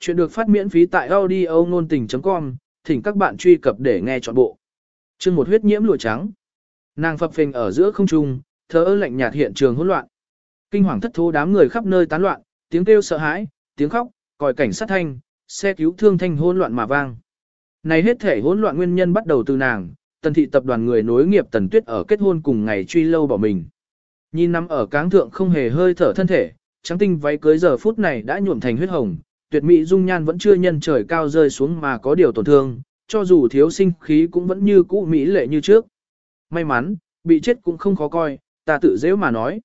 Chuyện được phát miễn phí tại audio nôn tình.com, thỉnh các bạn truy cập để nghe trọn bộ. Chương một huyết nhiễm lụa trắng. Nàng phập phình ở giữa không trung, thở lạnh nhạt hiện trường hỗn loạn. Kinh hoàng thất thố đám người khắp nơi tán loạn, tiếng kêu sợ hãi, tiếng khóc, còi cảnh sát thanh, xe cứu thương thanh hỗn loạn mà vang. Này hết thể hỗn loạn nguyên nhân bắt đầu từ nàng, tần thị tập đoàn người nối nghiệp tần tuyết ở kết hôn cùng ngày truy lâu bỏ mình. Nhìn nằm ở cáng thượng không hề hơi thở thân thể, trắng tinh váy cưới giờ phút này đã nhuộm thành huyết hồng, tuyệt mỹ dung nhan vẫn chưa nhân trời cao rơi xuống mà có điều tổn thương, cho dù thiếu sinh khí cũng vẫn như cũ mỹ lệ như trước. May mắn, bị chết cũng không khó coi, ta tự dễ mà nói.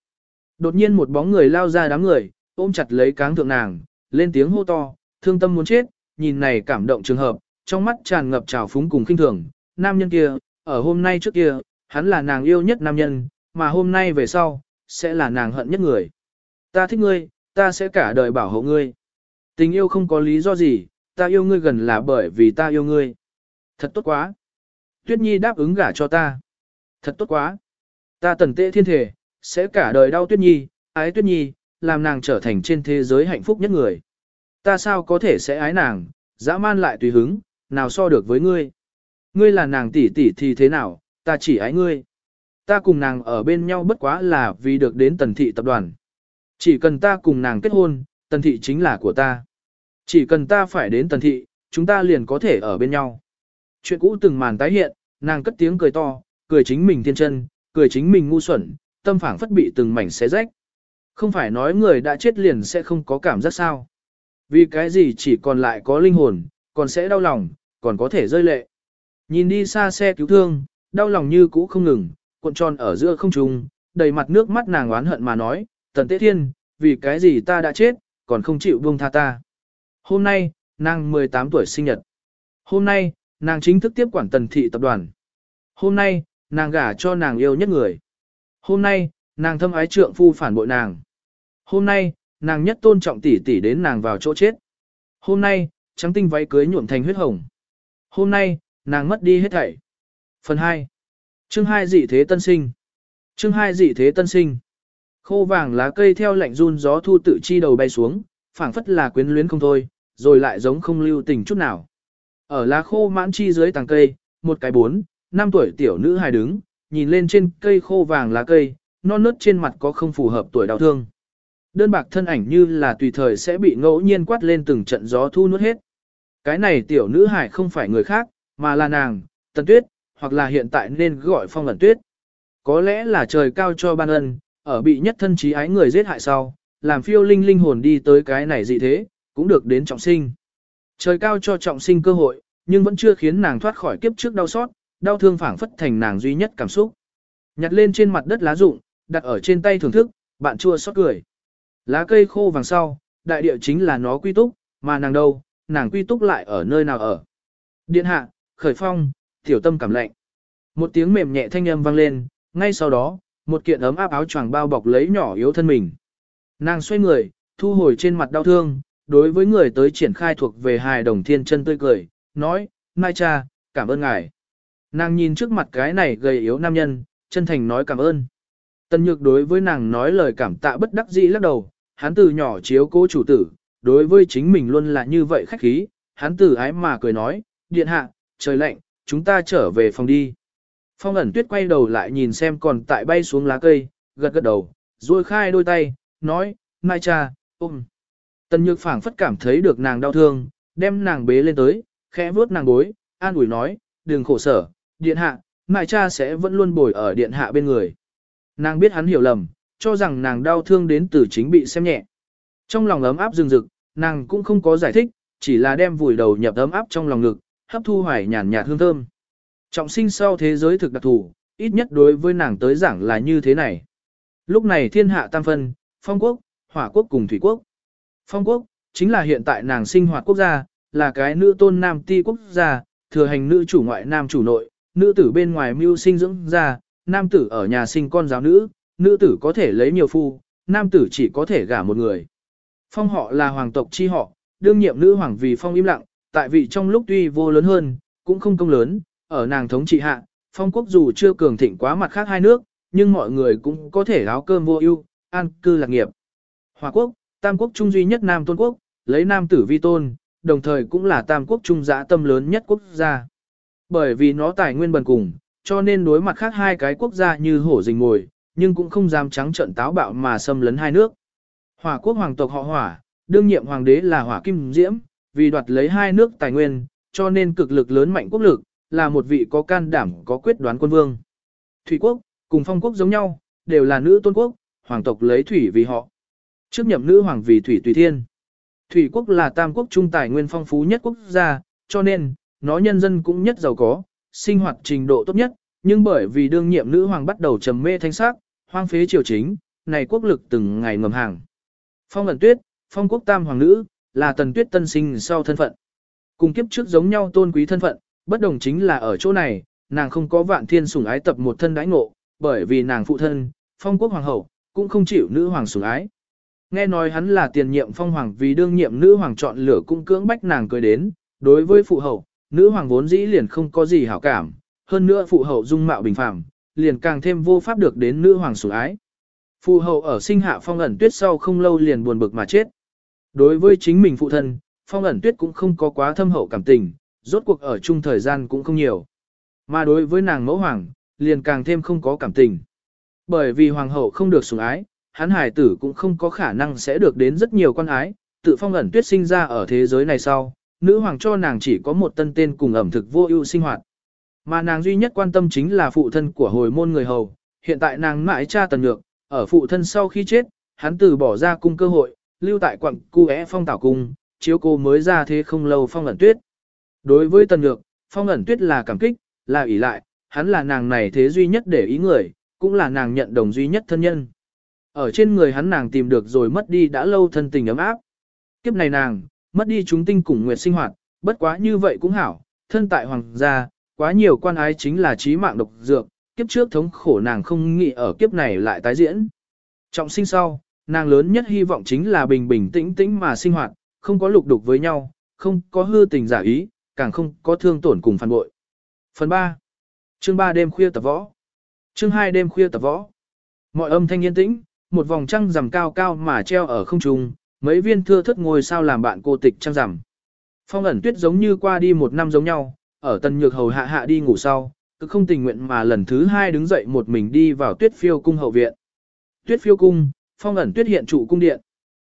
Đột nhiên một bóng người lao ra đám người, ôm chặt lấy cáng thượng nàng, lên tiếng hô to, thương tâm muốn chết, nhìn này cảm động trường hợp, trong mắt tràn ngập trào phúng cùng khinh thường, nam nhân kia, ở hôm nay trước kia, hắn là nàng yêu nhất nam nhân, mà hôm nay về sau, sẽ là nàng hận nhất người. Ta thích ngươi, ta sẽ cả đời bảo hộ ngươi. Tình yêu không có lý do gì, ta yêu ngươi gần là bởi vì ta yêu ngươi. Thật tốt quá. Tuyết Nhi đáp ứng gả cho ta. Thật tốt quá. Ta tần tệ thiên thể, sẽ cả đời đau Tuyết Nhi, ái Tuyết Nhi, làm nàng trở thành trên thế giới hạnh phúc nhất người. Ta sao có thể sẽ ái nàng, dã man lại tùy hứng, nào so được với ngươi. Ngươi là nàng tỷ tỷ thì thế nào, ta chỉ ái ngươi. Ta cùng nàng ở bên nhau bất quá là vì được đến tần thị tập đoàn. Chỉ cần ta cùng nàng kết hôn, tần thị chính là của ta. Chỉ cần ta phải đến tần thị, chúng ta liền có thể ở bên nhau. Chuyện cũ từng màn tái hiện, nàng cất tiếng cười to, cười chính mình thiên chân, cười chính mình ngu xuẩn, tâm phảng phất bị từng mảnh xé rách. Không phải nói người đã chết liền sẽ không có cảm giác sao. Vì cái gì chỉ còn lại có linh hồn, còn sẽ đau lòng, còn có thể rơi lệ. Nhìn đi xa xe cứu thương, đau lòng như cũ không ngừng, cuộn tròn ở giữa không trung, đầy mặt nước mắt nàng oán hận mà nói, tần tế thiên, vì cái gì ta đã chết, còn không chịu buông tha ta. Hôm nay, nàng 18 tuổi sinh nhật. Hôm nay, nàng chính thức tiếp quản tần thị tập đoàn. Hôm nay, nàng gả cho nàng yêu nhất người. Hôm nay, nàng thâm ái trượng phu phản bội nàng. Hôm nay, nàng nhất tôn trọng tỷ tỷ đến nàng vào chỗ chết. Hôm nay, trắng tinh váy cưới nhuộm thành huyết hồng. Hôm nay, nàng mất đi hết thảy. Phần 2. Chương 2 dị thế tân sinh. Chương 2 dị thế tân sinh. Khô vàng lá cây theo lạnh run gió thu tự chi đầu bay xuống, phảng phất là quyến luyến không thôi, rồi lại giống không lưu tình chút nào. Ở lá khô mãn chi dưới tàng cây, một cái bốn, năm tuổi tiểu nữ hài đứng, nhìn lên trên cây khô vàng lá cây, non nớt trên mặt có không phù hợp tuổi đau thương. Đơn bạc thân ảnh như là tùy thời sẽ bị ngẫu nhiên quát lên từng trận gió thu nuốt hết. Cái này tiểu nữ hải không phải người khác, mà là nàng, Tần Tuyết, hoặc là hiện tại nên gọi phong ẩn tuyết. Có lẽ là trời cao cho ban ân, ở bị nhất thân trí ái người giết hại sau, làm phiêu linh linh hồn đi tới cái này gì thế, cũng được đến trọng sinh. Trời cao cho trọng sinh cơ hội, nhưng vẫn chưa khiến nàng thoát khỏi kiếp trước đau xót, đau thương phảng phất thành nàng duy nhất cảm xúc. Nhặt lên trên mặt đất lá rụng, đặt ở trên tay thưởng thức, bạn chua xót cười. Lá cây khô vàng sau, đại địa chính là nó quy túc, mà nàng đâu, nàng quy túc lại ở nơi nào ở. Điện hạ, khởi phong, tiểu tâm cảm lạnh. Một tiếng mềm nhẹ thanh âm vang lên, ngay sau đó, một kiện ấm áp áo choàng bao bọc lấy nhỏ yếu thân mình. Nàng xoay người, thu hồi trên mặt đau thương, đối với người tới triển khai thuộc về hài đồng thiên chân tươi cười, nói, Mai cha, cảm ơn ngài. Nàng nhìn trước mặt cái này gầy yếu nam nhân, chân thành nói cảm ơn. Tân nhược đối với nàng nói lời cảm tạ bất đắc dĩ lắc đầu, hắn từ nhỏ chiếu cố chủ tử, đối với chính mình luôn là như vậy khách khí, hắn từ ái mà cười nói, điện hạ, trời lạnh, chúng ta trở về phòng đi. Phong ẩn tuyết quay đầu lại nhìn xem còn tại bay xuống lá cây, gật gật đầu, rồi khai đôi tay, nói, Mai cha, ôm. Tần nhược phảng phất cảm thấy được nàng đau thương, đem nàng bế lên tới, khẽ vuốt nàng bối, an ủi nói, đừng khổ sở, điện hạ, Mai cha sẽ vẫn luôn bồi ở điện hạ bên người. Nàng biết hắn hiểu lầm, cho rằng nàng đau thương đến từ chính bị xem nhẹ. Trong lòng ấm áp rừng rực, nàng cũng không có giải thích, chỉ là đem vùi đầu nhập ấm áp trong lòng ngực, hấp thu hoài nhàn nhạt hương thơm. Trọng sinh sau thế giới thực đặc thù, ít nhất đối với nàng tới giảng là như thế này. Lúc này thiên hạ tam phân, phong quốc, hỏa quốc cùng thủy quốc. Phong quốc, chính là hiện tại nàng sinh hoạt quốc gia, là cái nữ tôn nam ti quốc gia, thừa hành nữ chủ ngoại nam chủ nội, nữ tử bên ngoài mưu sinh dưỡng gia, nam tử ở nhà sinh con giáo nữ, nữ tử có thể lấy nhiều phu, nam tử chỉ có thể gả một người. Phong họ là hoàng tộc chi họ, đương nhiệm nữ hoàng vì phong im lặng, tại vị trong lúc tuy vô lớn hơn, cũng không công lớn, ở nàng thống trị hạ, phong quốc dù chưa cường thịnh quá mặt khác hai nước, nhưng mọi người cũng có thể áo cơm vô ưu, an cư lạc nghiệp. Hòa quốc, tam quốc trung duy nhất nam tôn quốc, lấy nam tử vi tôn, đồng thời cũng là tam quốc trung giã tâm lớn nhất quốc gia. Bởi vì nó tài nguyên bần cùng, cho nên đối mặt khác hai cái quốc gia như hổ rình ngồi, nhưng cũng không dám trắng trận táo bạo mà xâm lấn hai nước. Hỏa quốc hoàng tộc họ hỏa, đương nhiệm hoàng đế là hỏa kim diễm, vì đoạt lấy hai nước tài nguyên, cho nên cực lực lớn mạnh quốc lực, là một vị có can đảm có quyết đoán quân vương. Thủy quốc, cùng phong quốc giống nhau, đều là nữ tôn quốc, hoàng tộc lấy thủy vì họ. Trước nhậm nữ hoàng vì thủy tùy thiên. Thủy quốc là tam quốc trung tài nguyên phong phú nhất quốc gia, cho nên, nó nhân dân cũng nhất giàu có, sinh hoạt trình độ tốt nhất, nhưng bởi vì đương nhiệm nữ hoàng bắt đầu trầm mê thanh sắc, hoang phế triều chính, này quốc lực từng ngày ngầm hàng. Phong ẩn tuyết, phong quốc tam hoàng nữ, là tần tuyết tân sinh sau thân phận. Cùng kiếp trước giống nhau tôn quý thân phận, bất đồng chính là ở chỗ này, nàng không có vạn thiên sủng ái tập một thân đãi ngộ, bởi vì nàng phụ thân, phong quốc hoàng hậu, cũng không chịu nữ hoàng sủng ái. Nghe nói hắn là tiền nhiệm phong hoàng vì đương nhiệm nữ hoàng chọn lửa cung cưỡng bách nàng cười đến, đối với phụ hậu, nữ hoàng vốn dĩ liền không có gì hảo cảm, hơn nữa phụ hậu dung mạo bình phàm, liền càng thêm vô pháp được đến nữ hoàng sủng ái. Phụ hậu ở sinh hạ phong ẩn tuyết sau không lâu liền buồn bực mà chết. Đối với chính mình phụ thân, phong ẩn tuyết cũng không có quá thâm hậu cảm tình, rốt cuộc ở chung thời gian cũng không nhiều. Mà đối với nàng mẫu hoàng, liền càng thêm không có cảm tình. Bởi vì hoàng hậu không được sủng ái, hắn hải tử cũng không có khả năng sẽ được đến rất nhiều quan ái, tự phong ẩn tuyết sinh ra ở thế giới này sau, nữ hoàng cho nàng chỉ có một tân tên cùng ẩm thực vô ưu sinh hoạt. Mà nàng duy nhất quan tâm chính là phụ thân của hồi môn người hầu, hiện tại nàng mãi cha tần nhược, ở phụ thân sau khi chết, hắn từ bỏ ra cung cơ hội, lưu tại quặng cu é phong tảo cung, chiếu cô mới ra thế không lâu phong ẩn tuyết. Đối với tần nhược, phong ẩn tuyết là cảm kích, là ủy lại, hắn là nàng này thế duy nhất để ý người, cũng là nàng nhận đồng duy nhất thân nhân. Ở trên người hắn nàng tìm được rồi mất đi đã lâu thân tình ấm áp. Kiếp này nàng, mất đi chúng tinh cùng nguyệt sinh hoạt, bất quá như vậy cũng hảo, thân tại hoàng gia, quá nhiều quan ái chính là trí mạng độc dược, kiếp trước thống khổ nàng không nghĩ ở kiếp này lại tái diễn. Trọng sinh sau, nàng lớn nhất hy vọng chính là bình bình tĩnh tĩnh mà sinh hoạt, không có lục đục với nhau, không có hư tình giả ý, càng không có thương tổn cùng phản bội. Phần 3. Chương 3 đêm khuya tập võ. Chương 2 đêm khuya tập võ. Mọi âm thanh yên tĩnh, một vòng trăng rằm cao cao mà treo ở không trung, mấy viên thưa thất ngôi sao làm bạn cô tịch trăng rằm. Phong ẩn tuyết giống như qua đi một năm giống nhau, ở tần nhược hầu hạ hạ đi ngủ sau, cứ không tình nguyện mà lần thứ hai đứng dậy một mình đi vào tuyết phiêu cung hậu viện. Tuyết phiêu cung, phong ẩn tuyết hiện trụ cung điện.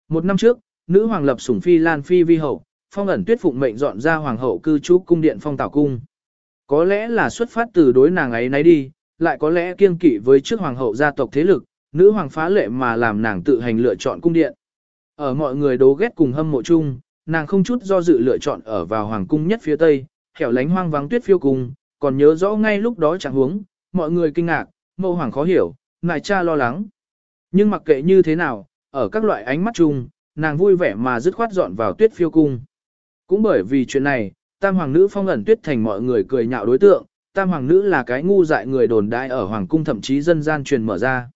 Một năm trước, nữ hoàng lập sủng phi lan phi vi hậu, phong ẩn tuyết phụng mệnh dọn ra hoàng hậu cư trú cung điện phong tảo cung. Có lẽ là xuất phát từ đối nàng ấy nấy đi, lại có lẽ kiêng kỵ với trước hoàng hậu gia tộc thế lực, nữ hoàng phá lệ mà làm nàng tự hành lựa chọn cung điện. Ở mọi người đố ghét cùng hâm mộ chung, nàng không chút do dự lựa chọn ở vào hoàng cung nhất phía tây, hẻo lánh hoang vắng tuyết phiêu cung, còn nhớ rõ ngay lúc đó chẳng huống, mọi người kinh ngạc, mẫu hoàng khó hiểu, ngài cha lo lắng. Nhưng mặc kệ như thế nào, ở các loại ánh mắt chung, nàng vui vẻ mà dứt khoát dọn vào tuyết phiêu cung. Cũng bởi vì chuyện này, tam hoàng nữ phong ẩn tuyết thành mọi người cười nhạo đối tượng, tam hoàng nữ là cái ngu dại người đồn đại ở hoàng cung thậm chí dân gian truyền mở ra.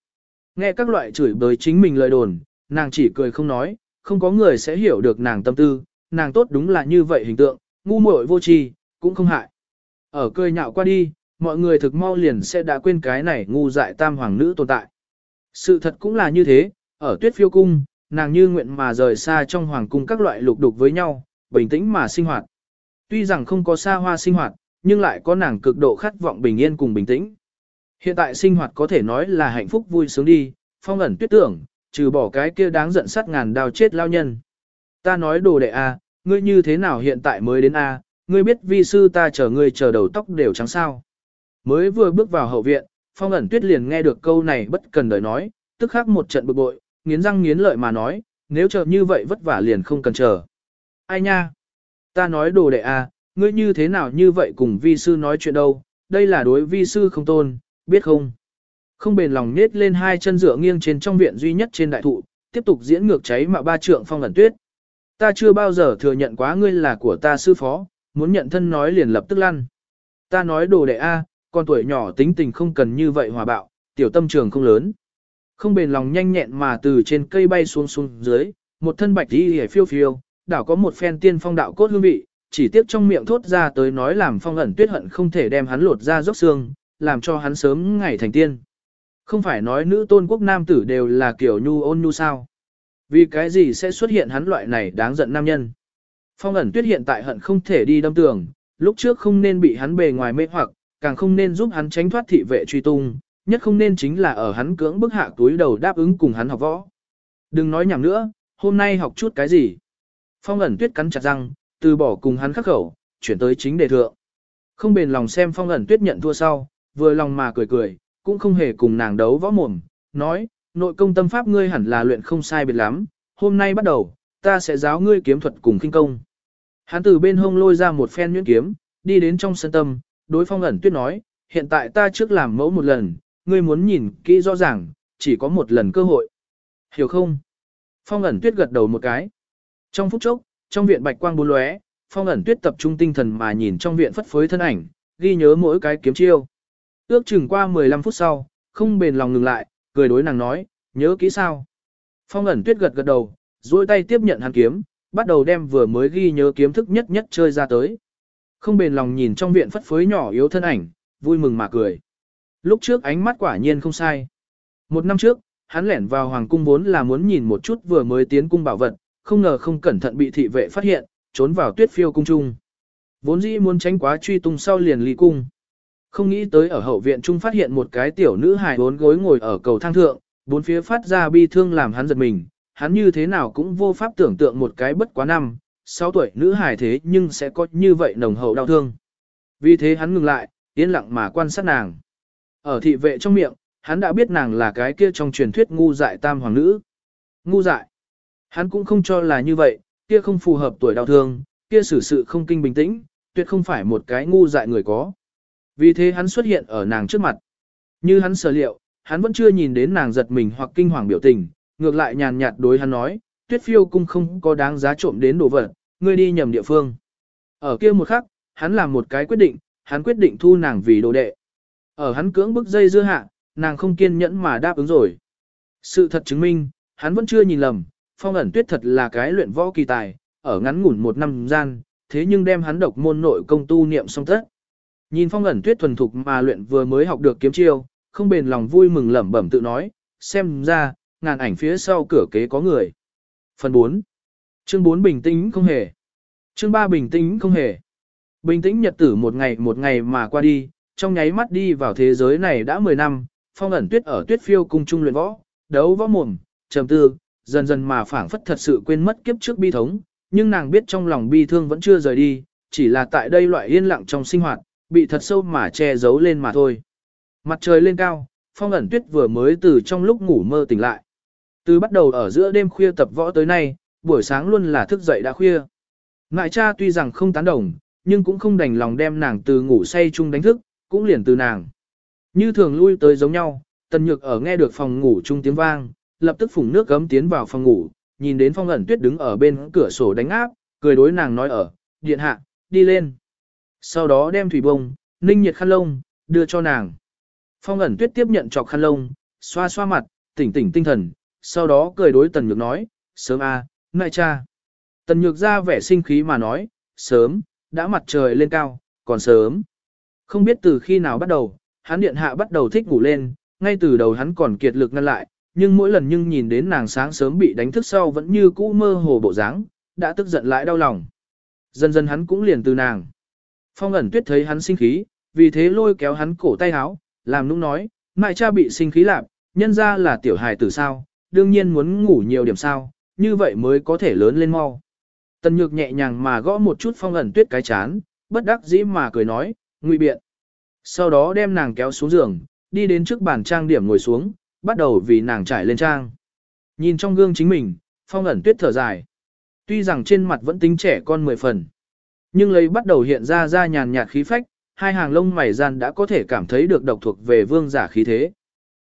Nghe các loại chửi bới chính mình lời đồn, nàng chỉ cười không nói, không có người sẽ hiểu được nàng tâm tư, nàng tốt đúng là như vậy hình tượng, ngu muội vô tri, cũng không hại. Ở cười nhạo qua đi, mọi người thực mau liền sẽ đã quên cái này ngu dại tam hoàng nữ tồn tại. Sự thật cũng là như thế, ở tuyết phiêu cung, nàng như nguyện mà rời xa trong hoàng cung các loại lục đục với nhau, bình tĩnh mà sinh hoạt. Tuy rằng không có xa hoa sinh hoạt, nhưng lại có nàng cực độ khát vọng bình yên cùng bình tĩnh. Hiện tại sinh hoạt có thể nói là hạnh phúc vui sướng đi, phong ẩn tuyết tưởng, trừ bỏ cái kia đáng giận sắt ngàn đào chết lao nhân. Ta nói đồ đệ a, ngươi như thế nào hiện tại mới đến a, ngươi biết vi sư ta chờ ngươi chờ đầu tóc đều trắng sao. Mới vừa bước vào hậu viện, phong ẩn tuyết liền nghe được câu này bất cần đời nói, tức khắc một trận bực bội, nghiến răng nghiến lợi mà nói, nếu chờ như vậy vất vả liền không cần chờ. Ai nha? Ta nói đồ đệ a, ngươi như thế nào như vậy cùng vi sư nói chuyện đâu, đây là đối vi sư không tôn, biết không? Không bền lòng nết lên hai chân dựa nghiêng trên trong viện duy nhất trên đại thụ, tiếp tục diễn ngược cháy mà ba trượng phong ẩn tuyết. Ta chưa bao giờ thừa nhận quá ngươi là của ta sư phó, muốn nhận thân nói liền lập tức lăn. Ta nói đồ đệ A, con tuổi nhỏ tính tình không cần như vậy hòa bạo, tiểu tâm trường không lớn. Không bền lòng nhanh nhẹn mà từ trên cây bay xuống xuống dưới, một thân bạch đi hề phiêu phiêu, đảo có một phen tiên phong đạo cốt hương vị, chỉ tiếc trong miệng thốt ra tới nói làm phong ẩn tuyết hận không thể đem hắn lột ra dốc xương, làm cho hắn sớm ngày thành tiên. Không phải nói nữ tôn quốc nam tử đều là kiểu nhu ôn nhu sao? Vì cái gì sẽ xuất hiện hắn loại này đáng giận nam nhân? Phong ẩn tuyết hiện tại hận không thể đi đâm tường, lúc trước không nên bị hắn bề ngoài mê hoặc, càng không nên giúp hắn tránh thoát thị vệ truy tung, nhất không nên chính là ở hắn cưỡng bức hạ túi đầu đáp ứng cùng hắn học võ. Đừng nói nhảm nữa, hôm nay học chút cái gì. Phong ẩn tuyết cắn chặt răng, từ bỏ cùng hắn khắc khẩu, chuyển tới chính đề thượng. Không bền lòng xem phong ẩn tuyết nhận thua sau, vừa lòng mà cười cười, cũng không hề cùng nàng đấu võ mồm, nói, nội công tâm pháp ngươi hẳn là luyện không sai biệt lắm, hôm nay bắt đầu, ta sẽ giáo ngươi kiếm thuật cùng kinh công. Hắn từ bên hông lôi ra một phen nhuyễn kiếm, đi đến trong sân tâm, đối phong ẩn tuyết nói, hiện tại ta trước làm mẫu một lần, ngươi muốn nhìn kỹ rõ ràng, chỉ có một lần cơ hội. Hiểu không? Phong ẩn tuyết gật đầu một cái. Trong phút chốc, trong viện bạch quang bốn lóe, phong ẩn tuyết tập trung tinh thần mà nhìn trong viện phất phới thân ảnh, ghi nhớ mỗi cái kiếm chiêu. Ước chừng qua 15 phút sau, không bền lòng ngừng lại, cười đối nàng nói, nhớ kỹ sao. Phong ẩn tuyết gật gật đầu, duỗi tay tiếp nhận hắn kiếm, bắt đầu đem vừa mới ghi nhớ kiếm thức nhất nhất chơi ra tới. Không bền lòng nhìn trong viện phất phới nhỏ yếu thân ảnh, vui mừng mà cười. Lúc trước ánh mắt quả nhiên không sai. Một năm trước, hắn lẻn vào hoàng cung vốn là muốn nhìn một chút vừa mới tiến cung bảo vật, không ngờ không cẩn thận bị thị vệ phát hiện, trốn vào tuyết phiêu cung trung. Vốn dĩ muốn tránh quá truy tung sau liền ly cung. Không nghĩ tới ở hậu viện trung phát hiện một cái tiểu nữ hài bốn gối ngồi ở cầu thang thượng, bốn phía phát ra bi thương làm hắn giật mình, hắn như thế nào cũng vô pháp tưởng tượng một cái bất quá năm, 6 tuổi nữ hài thế nhưng sẽ có như vậy nồng hậu đau thương. Vì thế hắn ngừng lại, yên lặng mà quan sát nàng. Ở thị vệ trong miệng, hắn đã biết nàng là cái kia trong truyền thuyết ngu dại tam hoàng nữ. Ngu dại. Hắn cũng không cho là như vậy, kia không phù hợp tuổi đau thương, kia xử sự không kinh bình tĩnh, tuyệt không phải một cái ngu dại người có. Vì thế hắn xuất hiện ở nàng trước mặt. Như hắn sở liệu, hắn vẫn chưa nhìn đến nàng giật mình hoặc kinh hoàng biểu tình, ngược lại nhàn nhạt đối hắn nói, tuyết phiêu cung không có đáng giá trộm đến đồ vật, ngươi đi nhầm địa phương. Ở kia một khắc, hắn làm một cái quyết định, hắn quyết định thu nàng vì đồ đệ. Ở hắn cưỡng bức dây dưa hạ, nàng không kiên nhẫn mà đáp ứng rồi. Sự thật chứng minh, hắn vẫn chưa nhìn lầm, phong ẩn tuyết thật là cái luyện võ kỳ tài, ở ngắn ngủn một năm gian, thế nhưng đem hắn độc môn nội công tu niệm xong tất. Nhìn phong ẩn tuyết thuần thục mà luyện vừa mới học được kiếm chiêu, không bền lòng vui mừng lẩm bẩm tự nói, xem ra, ngàn ảnh phía sau cửa kế có người. Phần 4. Chương 4 bình tĩnh không hề. Chương 3 bình tĩnh không hề. Bình tĩnh nhật tử một ngày một ngày mà qua đi, trong nháy mắt đi vào thế giới này đã 10 năm, phong ẩn tuyết ở tuyết phiêu cung trung luyện võ, đấu võ mồm, trầm tư, dần dần mà phảng phất thật sự quên mất kiếp trước bi thống, nhưng nàng biết trong lòng bi thương vẫn chưa rời đi, chỉ là tại đây loại yên lặng trong sinh hoạt, bị thật sâu mà che giấu lên mà thôi. Mặt trời lên cao, phong ẩn tuyết vừa mới từ trong lúc ngủ mơ tỉnh lại. Từ bắt đầu ở giữa đêm khuya tập võ tới nay, buổi sáng luôn là thức dậy đã khuya. Ngại cha tuy rằng không tán đồng, nhưng cũng không đành lòng đem nàng từ ngủ say chung đánh thức, cũng liền từ nàng. Như thường lui tới giống nhau, tần nhược ở nghe được phòng ngủ chung tiếng vang, lập tức phùng nước gấm tiến vào phòng ngủ, nhìn đến phong ẩn tuyết đứng ở bên cửa sổ đánh áp, cười đối nàng nói ở, điện hạ, đi lên. Sau đó đem thủy bông, ninh nhiệt khăn lông, đưa cho nàng. Phong ẩn tuyết tiếp nhận chọc khăn lông, xoa xoa mặt, tỉnh tỉnh tinh thần, sau đó cười đối tần nhược nói, sớm a, à, ngại cha. Tần nhược ra vẻ sinh khí mà nói, sớm, đã mặt trời lên cao, còn sớm. Không biết từ khi nào bắt đầu, hắn điện hạ bắt đầu thích ngủ lên, ngay từ đầu hắn còn kiệt lực ngăn lại, nhưng mỗi lần nhưng nhìn đến nàng sáng sớm bị đánh thức sau vẫn như cũ mơ hồ bộ dáng, đã tức giận lại đau lòng. Dần dần hắn cũng liền từ nàng. Phong ẩn tuyết thấy hắn sinh khí, vì thế lôi kéo hắn cổ tay áo, làm nũng nói, mại cha bị sinh khí lạp, nhân ra là tiểu hài tử sao, đương nhiên muốn ngủ nhiều điểm sao, như vậy mới có thể lớn lên mau. Tần nhược nhẹ nhàng mà gõ một chút phong ẩn tuyết cái chán, bất đắc dĩ mà cười nói, ngụy biện. Sau đó đem nàng kéo xuống giường, đi đến trước bàn trang điểm ngồi xuống, bắt đầu vì nàng trải lên trang. Nhìn trong gương chính mình, phong ẩn tuyết thở dài. Tuy rằng trên mặt vẫn tính trẻ con mười phần, nhưng lấy bắt đầu hiện ra ra nhàn nhạt khí phách, hai hàng lông mày gian đã có thể cảm thấy được độc thuộc về vương giả khí thế.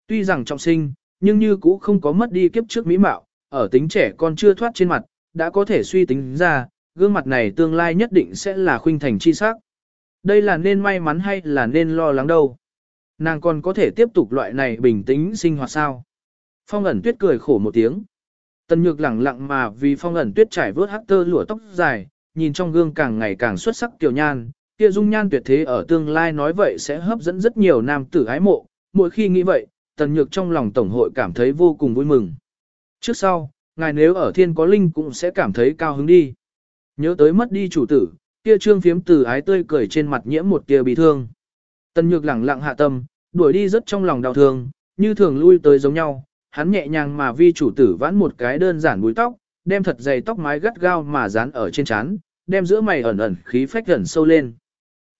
Tuy rằng trọng sinh, nhưng như cũ không có mất đi kiếp trước mỹ mạo, ở tính trẻ con chưa thoát trên mặt, đã có thể suy tính ra, gương mặt này tương lai nhất định sẽ là khuynh thành chi sắc. Đây là nên may mắn hay là nên lo lắng đâu. Nàng còn có thể tiếp tục loại này bình tĩnh sinh hoạt sao. Phong ẩn tuyết cười khổ một tiếng. Tần nhược lẳng lặng mà vì phong ẩn tuyết trải vớt hắc tơ lụa tóc dài, nhìn trong gương càng ngày càng xuất sắc tiểu nhan, kia dung nhan tuyệt thế ở tương lai nói vậy sẽ hấp dẫn rất nhiều nam tử ái mộ, mỗi khi nghĩ vậy, tần nhược trong lòng tổng hội cảm thấy vô cùng vui mừng. Trước sau, ngài nếu ở thiên có linh cũng sẽ cảm thấy cao hứng đi. Nhớ tới mất đi chủ tử, kia trương phiếm từ ái tươi cười trên mặt nhiễm một tia bị thương. Tần nhược lẳng lặng hạ tâm, đuổi đi rất trong lòng đau thương, như thường lui tới giống nhau, hắn nhẹ nhàng mà vi chủ tử vãn một cái đơn giản búi tóc, đem thật dày tóc mái gắt gao mà dán ở trên trán, đem giữa mày ẩn ẩn khí phách gần sâu lên.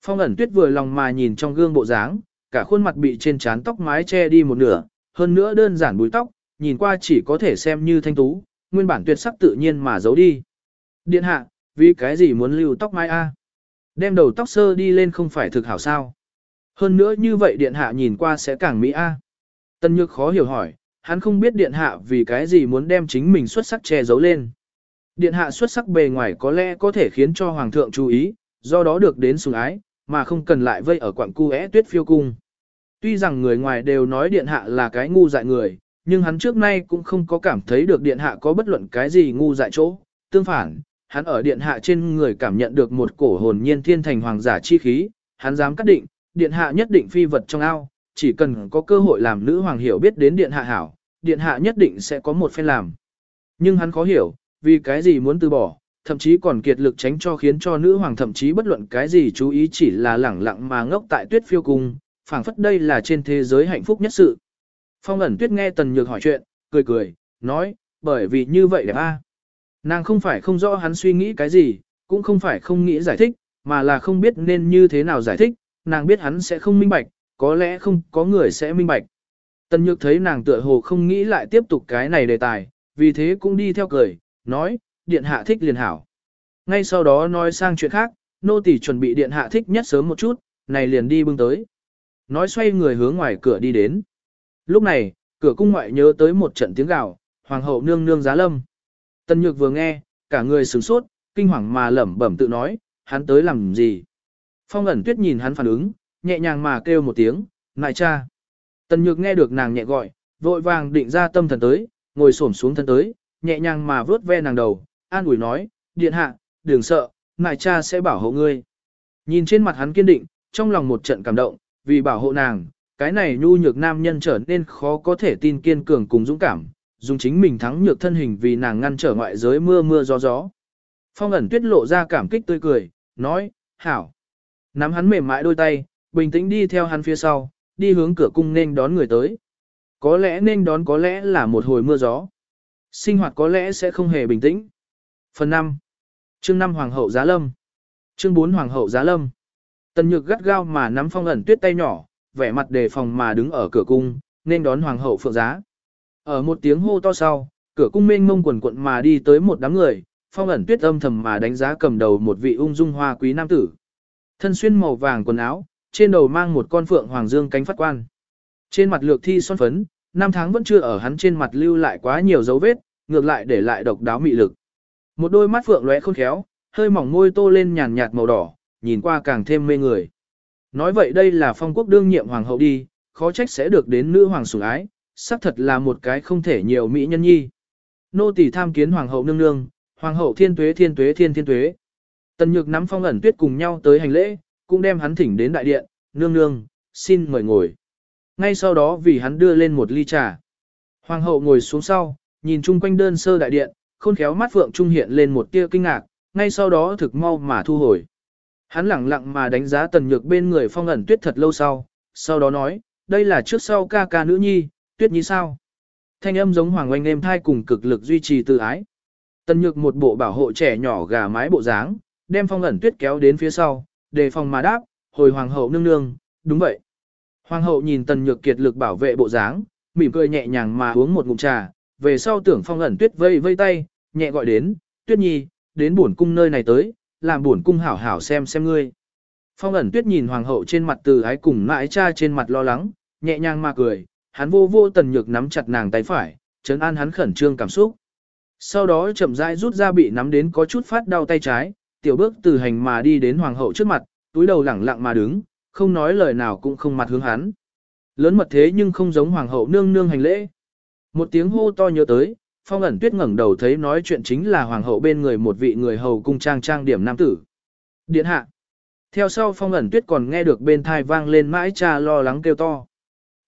Phong ẩn tuyết vừa lòng mà nhìn trong gương bộ dáng, cả khuôn mặt bị trên trán tóc mái che đi một nửa, hơn nữa đơn giản búi tóc, nhìn qua chỉ có thể xem như thanh tú, nguyên bản tuyệt sắc tự nhiên mà giấu đi. Điện hạ, vì cái gì muốn lưu tóc mái a? Đem đầu tóc sơ đi lên không phải thực hảo sao? Hơn nữa như vậy điện hạ nhìn qua sẽ càng mỹ a. Tân Nhược khó hiểu hỏi, hắn không biết điện hạ vì cái gì muốn đem chính mình xuất sắc che giấu lên. Điện hạ xuất sắc bề ngoài có lẽ có thể khiến cho hoàng thượng chú ý, do đó được đến sủng ái, mà không cần lại vây ở quặng cu é tuyết phiêu cung. Tuy rằng người ngoài đều nói điện hạ là cái ngu dại người, nhưng hắn trước nay cũng không có cảm thấy được điện hạ có bất luận cái gì ngu dại chỗ. Tương phản, hắn ở điện hạ trên người cảm nhận được một cổ hồn nhiên thiên thành hoàng giả chi khí, hắn dám cắt định, điện hạ nhất định phi vật trong ao, chỉ cần có cơ hội làm nữ hoàng hiểu biết đến điện hạ hảo, điện hạ nhất định sẽ có một phen làm. Nhưng hắn khó hiểu, vì cái gì muốn từ bỏ, thậm chí còn kiệt lực tránh cho khiến cho nữ hoàng thậm chí bất luận cái gì chú ý chỉ là lẳng lặng mà ngốc tại tuyết phiêu cung, phảng phất đây là trên thế giới hạnh phúc nhất sự. Phong ẩn tuyết nghe tần nhược hỏi chuyện, cười cười, nói, bởi vì như vậy đẹp a. Nàng không phải không rõ hắn suy nghĩ cái gì, cũng không phải không nghĩ giải thích, mà là không biết nên như thế nào giải thích, nàng biết hắn sẽ không minh bạch, có lẽ không có người sẽ minh bạch. Tần Nhược thấy nàng tựa hồ không nghĩ lại tiếp tục cái này đề tài, vì thế cũng đi theo cười, nói, điện hạ thích liền hảo. Ngay sau đó nói sang chuyện khác, nô tỳ chuẩn bị điện hạ thích nhất sớm một chút, này liền đi bưng tới. Nói xoay người hướng ngoài cửa đi đến. Lúc này, cửa cung ngoại nhớ tới một trận tiếng gào, hoàng hậu nương nương giá lâm. Tần Nhược vừa nghe, cả người sửng sốt, kinh hoàng mà lẩm bẩm tự nói, hắn tới làm gì? Phong ẩn tuyết nhìn hắn phản ứng, nhẹ nhàng mà kêu một tiếng, ngại cha. Tần nhược nghe được nàng nhẹ gọi, vội vàng định ra tâm thần tới, ngồi xổm xuống thân tới, nhẹ nhàng mà vớt ve nàng đầu, an ủi nói, điện hạ, đừng sợ, ngại cha sẽ bảo hộ ngươi. Nhìn trên mặt hắn kiên định, trong lòng một trận cảm động, vì bảo hộ nàng, cái này nhu nhược nam nhân trở nên khó có thể tin kiên cường cùng dũng cảm, dùng chính mình thắng nhược thân hình vì nàng ngăn trở ngoại giới mưa mưa gió gió. Phong ẩn tuyết lộ ra cảm kích tươi cười, nói, hảo. Nắm hắn mềm mại đôi tay, bình tĩnh đi theo hắn phía sau, đi hướng cửa cung nên đón người tới. Có lẽ nên đón có lẽ là một hồi mưa gió. Sinh hoạt có lẽ sẽ không hề bình tĩnh. Phần 5. Chương 5 Hoàng hậu Giá Lâm. Chương 4 Hoàng hậu Giá Lâm. Tần Nhược gắt gao mà nắm phong ẩn tuyết tay nhỏ, vẻ mặt đề phòng mà đứng ở cửa cung, nên đón Hoàng hậu Phượng Giá. Ở một tiếng hô to sau, cửa cung mênh mông quần quận mà đi tới một đám người, phong ẩn tuyết âm thầm mà đánh giá cầm đầu một vị ung dung hoa quý nam tử. Thân xuyên màu vàng quần áo, trên đầu mang một con phượng hoàng dương cánh phát quan. Trên mặt lược thi son phấn, năm tháng vẫn chưa ở hắn trên mặt lưu lại quá nhiều dấu vết, ngược lại để lại độc đáo mị lực. Một đôi mắt phượng lóe khôn khéo, hơi mỏng môi tô lên nhàn nhạt màu đỏ, nhìn qua càng thêm mê người. Nói vậy đây là phong quốc đương nhiệm hoàng hậu đi, khó trách sẽ được đến nữ hoàng sủng ái, xác thật là một cái không thể nhiều mỹ nhân nhi. Nô tỳ tham kiến hoàng hậu nương nương, hoàng hậu thiên tuế thiên tuế thiên thiên tuế. Tần Nhược nắm phong ẩn tuyết cùng nhau tới hành lễ, cũng đem hắn thỉnh đến đại điện, nương nương, xin mời ngồi. Ngay sau đó vì hắn đưa lên một ly trà. Hoàng hậu ngồi xuống sau, nhìn chung quanh đơn sơ đại điện, khôn khéo mắt phượng trung hiện lên một tia kinh ngạc, ngay sau đó thực mau mà thu hồi. Hắn lặng lặng mà đánh giá tần nhược bên người phong ẩn tuyết thật lâu sau, sau đó nói, đây là trước sau ca ca nữ nhi, tuyết nhi sao. Thanh âm giống hoàng oanh êm thai cùng cực lực duy trì tự ái. Tần nhược một bộ bảo hộ trẻ nhỏ gà mái bộ dáng, đem phong ẩn tuyết kéo đến phía sau, đề phòng mà đáp, hồi hoàng hậu nương nương, đúng vậy. Hoàng hậu nhìn tần nhược kiệt lực bảo vệ bộ dáng, mỉm cười nhẹ nhàng mà uống một ngụm trà, về sau tưởng phong ẩn tuyết vây vây tay, nhẹ gọi đến, tuyết nhi, đến buồn cung nơi này tới, làm buồn cung hảo hảo xem xem ngươi. Phong ẩn tuyết nhìn hoàng hậu trên mặt từ ái cùng mãi cha trên mặt lo lắng, nhẹ nhàng mà cười, hắn vô vô tần nhược nắm chặt nàng tay phải, trấn an hắn khẩn trương cảm xúc. Sau đó chậm rãi rút ra bị nắm đến có chút phát đau tay trái, tiểu bước từ hành mà đi đến hoàng hậu trước mặt, túi đầu lẳng lặng mà đứng, không nói lời nào cũng không mặt hướng hắn. Lớn mật thế nhưng không giống hoàng hậu nương nương hành lễ. Một tiếng hô to nhớ tới, phong ẩn tuyết ngẩng đầu thấy nói chuyện chính là hoàng hậu bên người một vị người hầu cung trang trang điểm nam tử. Điện hạ. Theo sau phong ẩn tuyết còn nghe được bên thai vang lên mãi cha lo lắng kêu to.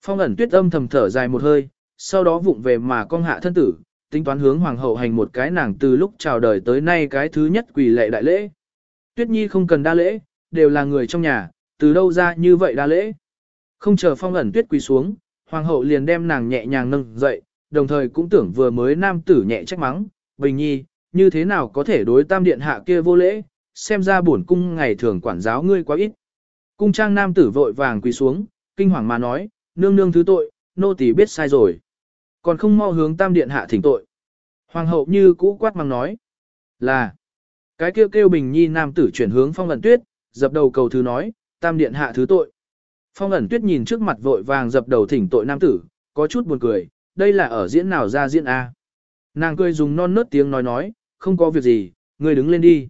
Phong ẩn tuyết âm thầm thở dài một hơi, sau đó vụng về mà cong hạ thân tử, tính toán hướng hoàng hậu hành một cái nàng từ lúc chào đời tới nay cái thứ nhất quỳ lệ đại lễ. Tuyết Nhi không cần đa lễ, đều là người trong nhà, từ đâu ra như vậy đa lễ. Không chờ phong ẩn tuyết quỳ xuống, hoàng hậu liền đem nàng nhẹ nhàng nâng dậy, đồng thời cũng tưởng vừa mới nam tử nhẹ trách mắng, Bình Nhi, như thế nào có thể đối tam điện hạ kia vô lễ, xem ra bổn cung ngày thường quản giáo ngươi quá ít. Cung trang nam tử vội vàng quỳ xuống, kinh hoàng mà nói, nương nương thứ tội, nô tỳ biết sai rồi. Còn không mau hướng tam điện hạ thỉnh tội. Hoàng hậu như cũ quát mang nói, là, cái kêu kêu bình nhi nam tử chuyển hướng phong ẩn tuyết, dập đầu cầu thứ nói, tam điện hạ thứ tội. Phong ẩn tuyết nhìn trước mặt vội vàng dập đầu thỉnh tội nam tử, có chút buồn cười, đây là ở diễn nào ra diễn A. Nàng cười dùng non nớt tiếng nói nói, không có việc gì, ngươi đứng lên đi.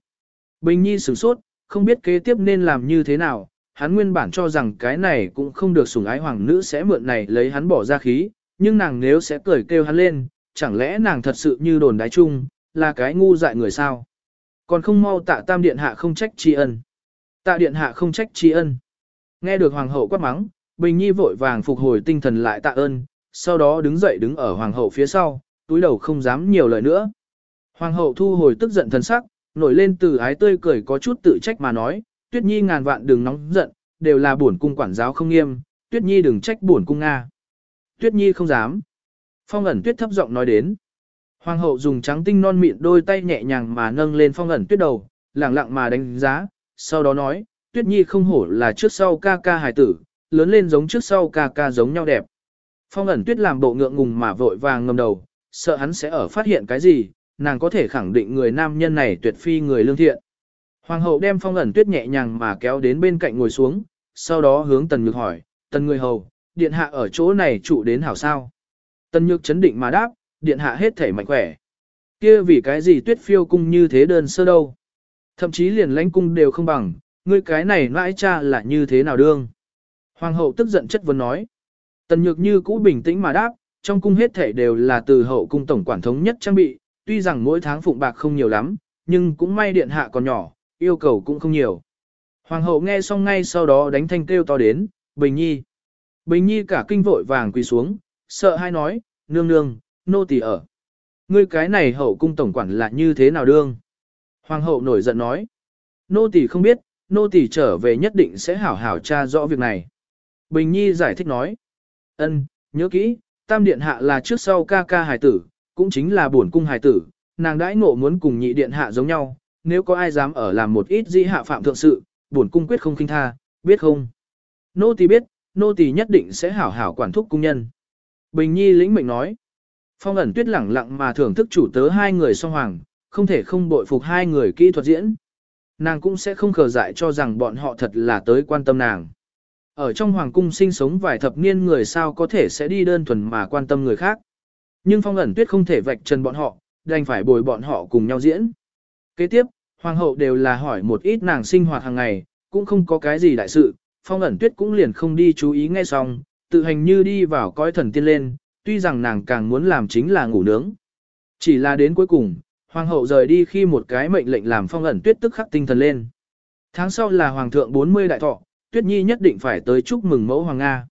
Bình Nhi sửng sốt, không biết kế tiếp nên làm như thế nào, hắn nguyên bản cho rằng cái này cũng không được sủng ái hoàng nữ sẽ mượn này lấy hắn bỏ ra khí, nhưng nàng nếu sẽ cười kêu hắn lên, chẳng lẽ nàng thật sự như đồn đái chung, là cái ngu dại người sao? Còn không mau tạ tam điện hạ không trách tri ân. Tạ điện hạ không trách tri ân. Nghe được hoàng hậu quát mắng, Bình Nhi vội vàng phục hồi tinh thần lại tạ ơn, sau đó đứng dậy đứng ở hoàng hậu phía sau, túi đầu không dám nhiều lời nữa. Hoàng hậu thu hồi tức giận thần sắc, nổi lên từ ái tươi cười có chút tự trách mà nói, Tuyết Nhi ngàn vạn đừng nóng giận, đều là bổn cung quản giáo không nghiêm, Tuyết Nhi đừng trách bổn cung nga. Tuyết Nhi không dám. Phong ẩn tuyết thấp giọng nói đến. Hoàng hậu dùng trắng tinh non mịn đôi tay nhẹ nhàng mà nâng lên phong ẩn tuyết đầu, lẳng lặng mà đánh giá, sau đó nói, Tuyết Nhi không hổ là trước sau ca ca hài tử, lớn lên giống trước sau ca ca giống nhau đẹp. Phong ẩn tuyết làm bộ ngượng ngùng mà vội vàng ngầm đầu, sợ hắn sẽ ở phát hiện cái gì, nàng có thể khẳng định người nam nhân này tuyệt phi người lương thiện. Hoàng hậu đem phong ẩn tuyết nhẹ nhàng mà kéo đến bên cạnh ngồi xuống, sau đó hướng tần nhược hỏi, tần người hầu, điện hạ ở chỗ này trụ đến hảo sao. Tần nhược chấn định mà đáp, điện hạ hết thể mạnh khỏe. kia vì cái gì tuyết phiêu cung như thế đơn sơ đâu. Thậm chí liền lãnh cung đều không bằng, ngươi cái này nãi cha là như thế nào đương. Hoàng hậu tức giận chất vấn nói. Tần nhược như cũ bình tĩnh mà đáp, trong cung hết thể đều là từ hậu cung tổng quản thống nhất trang bị, tuy rằng mỗi tháng phụng bạc không nhiều lắm, nhưng cũng may điện hạ còn nhỏ, yêu cầu cũng không nhiều. Hoàng hậu nghe xong ngay sau đó đánh thanh kêu to đến, Bình Nhi. Bình Nhi cả kinh vội vàng quỳ xuống, sợ hai nói, nương nương, nô tỳ ở. Ngươi cái này hậu cung tổng quản là như thế nào đương? Hoàng hậu nổi giận nói, nô tỳ không biết, nô tỳ trở về nhất định sẽ hảo hảo tra rõ việc này. Bình Nhi giải thích nói, ân, nhớ kỹ, tam điện hạ là trước sau ca ca hài tử, cũng chính là bổn cung hài tử, nàng đãi ngộ muốn cùng nhị điện hạ giống nhau, nếu có ai dám ở làm một ít di hạ phạm thượng sự, bổn cung quyết không khinh tha, biết không? Nô tỳ biết, nô tỳ nhất định sẽ hảo hảo quản thúc cung nhân. Bình Nhi lĩnh mệnh nói. Phong ẩn tuyết lẳng lặng mà thưởng thức chủ tớ hai người song hoàng, không thể không bội phục hai người kỹ thuật diễn. Nàng cũng sẽ không khờ dại cho rằng bọn họ thật là tới quan tâm nàng. Ở trong hoàng cung sinh sống vài thập niên người sao có thể sẽ đi đơn thuần mà quan tâm người khác. Nhưng phong ẩn tuyết không thể vạch trần bọn họ, đành phải bồi bọn họ cùng nhau diễn. Kế tiếp, hoàng hậu đều là hỏi một ít nàng sinh hoạt hàng ngày, cũng không có cái gì đại sự, phong ẩn tuyết cũng liền không đi chú ý nghe xong, tự hành như đi vào coi thần tiên lên, tuy rằng nàng càng muốn làm chính là ngủ nướng. Chỉ là đến cuối cùng, hoàng hậu rời đi khi một cái mệnh lệnh làm phong ẩn tuyết tức khắc tinh thần lên. Tháng sau là hoàng thượng 40 đại thọ, tuyết nhi nhất định phải tới chúc mừng mẫu hoàng Nga.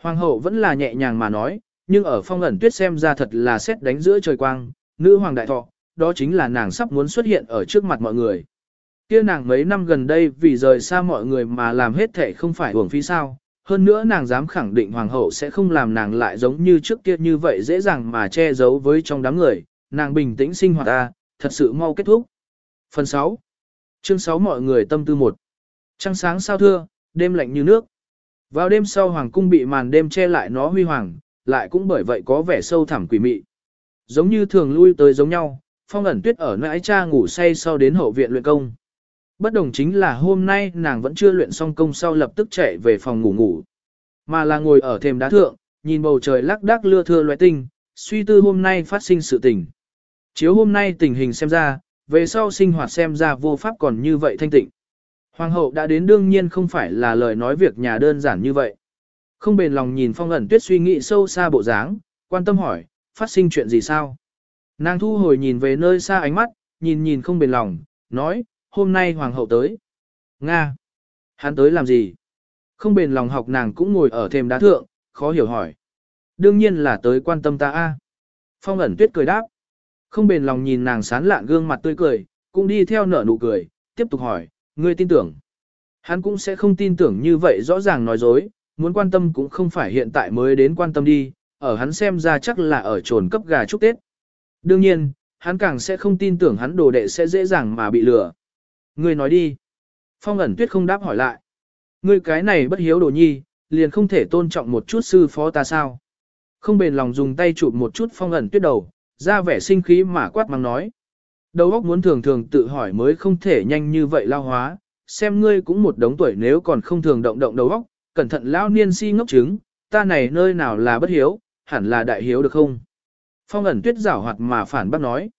Hoàng hậu vẫn là nhẹ nhàng mà nói, nhưng ở phong ẩn tuyết xem ra thật là xét đánh giữa trời quang, nữ hoàng đại thọ, đó chính là nàng sắp muốn xuất hiện ở trước mặt mọi người. Kia nàng mấy năm gần đây vì rời xa mọi người mà làm hết thể không phải uổng phí sao, hơn nữa nàng dám khẳng định hoàng hậu sẽ không làm nàng lại giống như trước kia như vậy dễ dàng mà che giấu với trong đám người, nàng bình tĩnh sinh hoạt ta, thật sự mau kết thúc. Phần 6 Chương 6 mọi người tâm tư một Trăng sáng sao thưa, đêm lạnh như nước. Vào đêm sau hoàng cung bị màn đêm che lại nó huy hoàng, lại cũng bởi vậy có vẻ sâu thẳm quỷ mị. Giống như thường lui tới giống nhau, phong ẩn tuyết ở nãi cha ngủ say sau đến hậu viện luyện công. Bất đồng chính là hôm nay nàng vẫn chưa luyện xong công sau lập tức chạy về phòng ngủ ngủ. Mà là ngồi ở thềm đá thượng, nhìn bầu trời lắc đắc lưa thưa loại tinh, suy tư hôm nay phát sinh sự tình. Chiếu hôm nay tình hình xem ra, về sau sinh hoạt xem ra vô pháp còn như vậy thanh tịnh. Hoàng hậu đã đến đương nhiên không phải là lời nói việc nhà đơn giản như vậy. Không bền lòng nhìn phong ẩn tuyết suy nghĩ sâu xa bộ dáng, quan tâm hỏi, phát sinh chuyện gì sao? Nàng thu hồi nhìn về nơi xa ánh mắt, nhìn nhìn không bền lòng, nói, hôm nay hoàng hậu tới. Nga! Hắn tới làm gì? Không bền lòng học nàng cũng ngồi ở thềm đá thượng, khó hiểu hỏi. Đương nhiên là tới quan tâm ta a. Phong ẩn tuyết cười đáp, Không bền lòng nhìn nàng sán lạn gương mặt tươi cười, cũng đi theo nở nụ cười, tiếp tục hỏi, ngươi tin tưởng. Hắn cũng sẽ không tin tưởng như vậy rõ ràng nói dối, muốn quan tâm cũng không phải hiện tại mới đến quan tâm đi, ở hắn xem ra chắc là ở trồn cấp gà chúc Tết. Đương nhiên, hắn càng sẽ không tin tưởng hắn đồ đệ sẽ dễ dàng mà bị lừa. Ngươi nói đi. Phong ẩn tuyết không đáp hỏi lại. Ngươi cái này bất hiếu đồ nhi, liền không thể tôn trọng một chút sư phó ta sao. Không bền lòng dùng tay chụp một chút phong ẩn tuyết đầu, ra vẻ sinh khí mà quát mắng nói. Đầu óc muốn thường thường tự hỏi mới không thể nhanh như vậy lao hóa, xem ngươi cũng một đống tuổi nếu còn không thường động động đầu óc, cẩn thận lao niên si ngốc trứng, ta này nơi nào là bất hiếu, hẳn là đại hiếu được không? Phong ẩn tuyết giảo hoạt mà phản bác nói.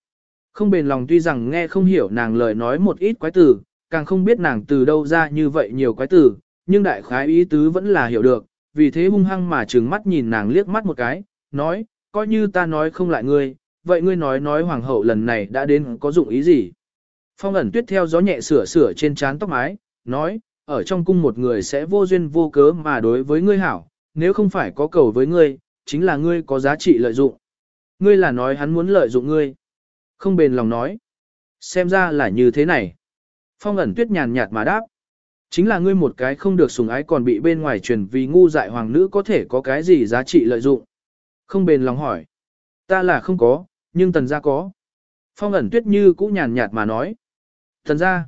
Không bền lòng tuy rằng nghe không hiểu nàng lời nói một ít quái tử càng không biết nàng từ đâu ra như vậy nhiều quái tử nhưng đại khái ý tứ vẫn là hiểu được, vì thế hung hăng mà trừng mắt nhìn nàng liếc mắt một cái, nói, coi như ta nói không lại ngươi, vậy ngươi nói nói hoàng hậu lần này đã đến có dụng ý gì? Phong ẩn tuyết theo gió nhẹ sửa sửa trên trán tóc mái, nói, ở trong cung một người sẽ vô duyên vô cớ mà đối với ngươi hảo, nếu không phải có cầu với ngươi, chính là ngươi có giá trị lợi dụng. Ngươi là nói hắn muốn lợi dụng ngươi. Không bền lòng nói. Xem ra là như thế này. Phong ẩn tuyết nhàn nhạt mà đáp. Chính là ngươi một cái không được sủng ái còn bị bên ngoài truyền vì ngu dại hoàng nữ có thể có cái gì giá trị lợi dụng. Không bền lòng hỏi. Ta là không có, nhưng tần gia có. Phong ẩn tuyết như cũng nhàn nhạt mà nói. Tần gia,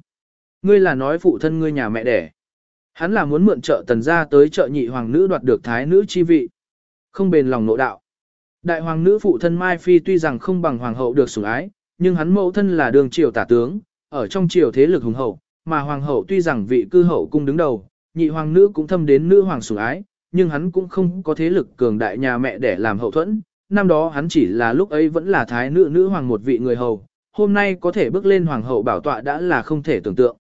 ngươi là nói phụ thân ngươi nhà mẹ đẻ. Hắn là muốn mượn trợ tần gia tới trợ nhị hoàng nữ đoạt được thái nữ chi vị. Không bền lòng nộ đạo. Đại hoàng nữ phụ thân Mai Phi tuy rằng không bằng hoàng hậu được sủng ái, nhưng hắn mẫu thân là đường triều tả tướng, ở trong triều thế lực hùng hậu, mà hoàng hậu tuy rằng vị cư hậu cung đứng đầu, nhị hoàng nữ cũng thâm đến nữ hoàng sủng ái, nhưng hắn cũng không có thế lực cường đại nhà mẹ để làm hậu thuẫn. Năm đó hắn chỉ là lúc ấy vẫn là thái nữ nữ hoàng một vị người hầu, hôm nay có thể bước lên hoàng hậu bảo tọa đã là không thể tưởng tượng.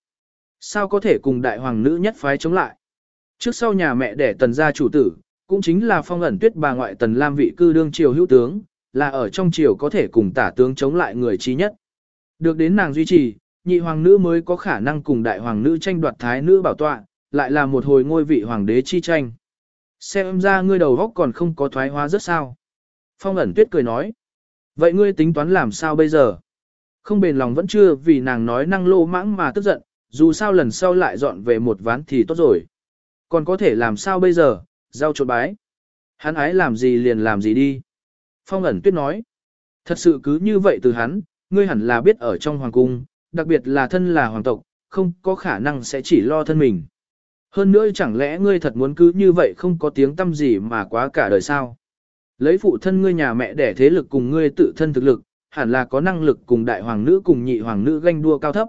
Sao có thể cùng đại hoàng nữ nhất phái chống lại? Trước sau nhà mẹ đẻ tần gia chủ tử, cũng chính là phong ẩn tuyết bà ngoại tần lam vị cư đương triều hữu tướng, là ở trong triều có thể cùng tả tướng chống lại người trí nhất. Được đến nàng duy trì, nhị hoàng nữ mới có khả năng cùng đại hoàng nữ tranh đoạt thái nữ bảo tọa, lại là một hồi ngôi vị hoàng đế chi tranh. Xem ra ngươi đầu góc còn không có thoái hóa rất sao. Phong ẩn tuyết cười nói. Vậy ngươi tính toán làm sao bây giờ? Không bền lòng vẫn chưa vì nàng nói năng lô mãng mà tức giận, dù sao lần sau lại dọn về một ván thì tốt rồi. Còn có thể làm sao bây giờ, giao trột bái. Hắn ái làm gì liền làm gì đi. Phong ẩn tuyết nói. Thật sự cứ như vậy từ hắn, ngươi hẳn là biết ở trong hoàng cung, đặc biệt là thân là hoàng tộc, không có khả năng sẽ chỉ lo thân mình. Hơn nữa chẳng lẽ ngươi thật muốn cứ như vậy không có tiếng tâm gì mà quá cả đời sao? Lấy phụ thân ngươi nhà mẹ để thế lực cùng ngươi tự thân thực lực, hẳn là có năng lực cùng đại hoàng nữ cùng nhị hoàng nữ ganh đua cao thấp.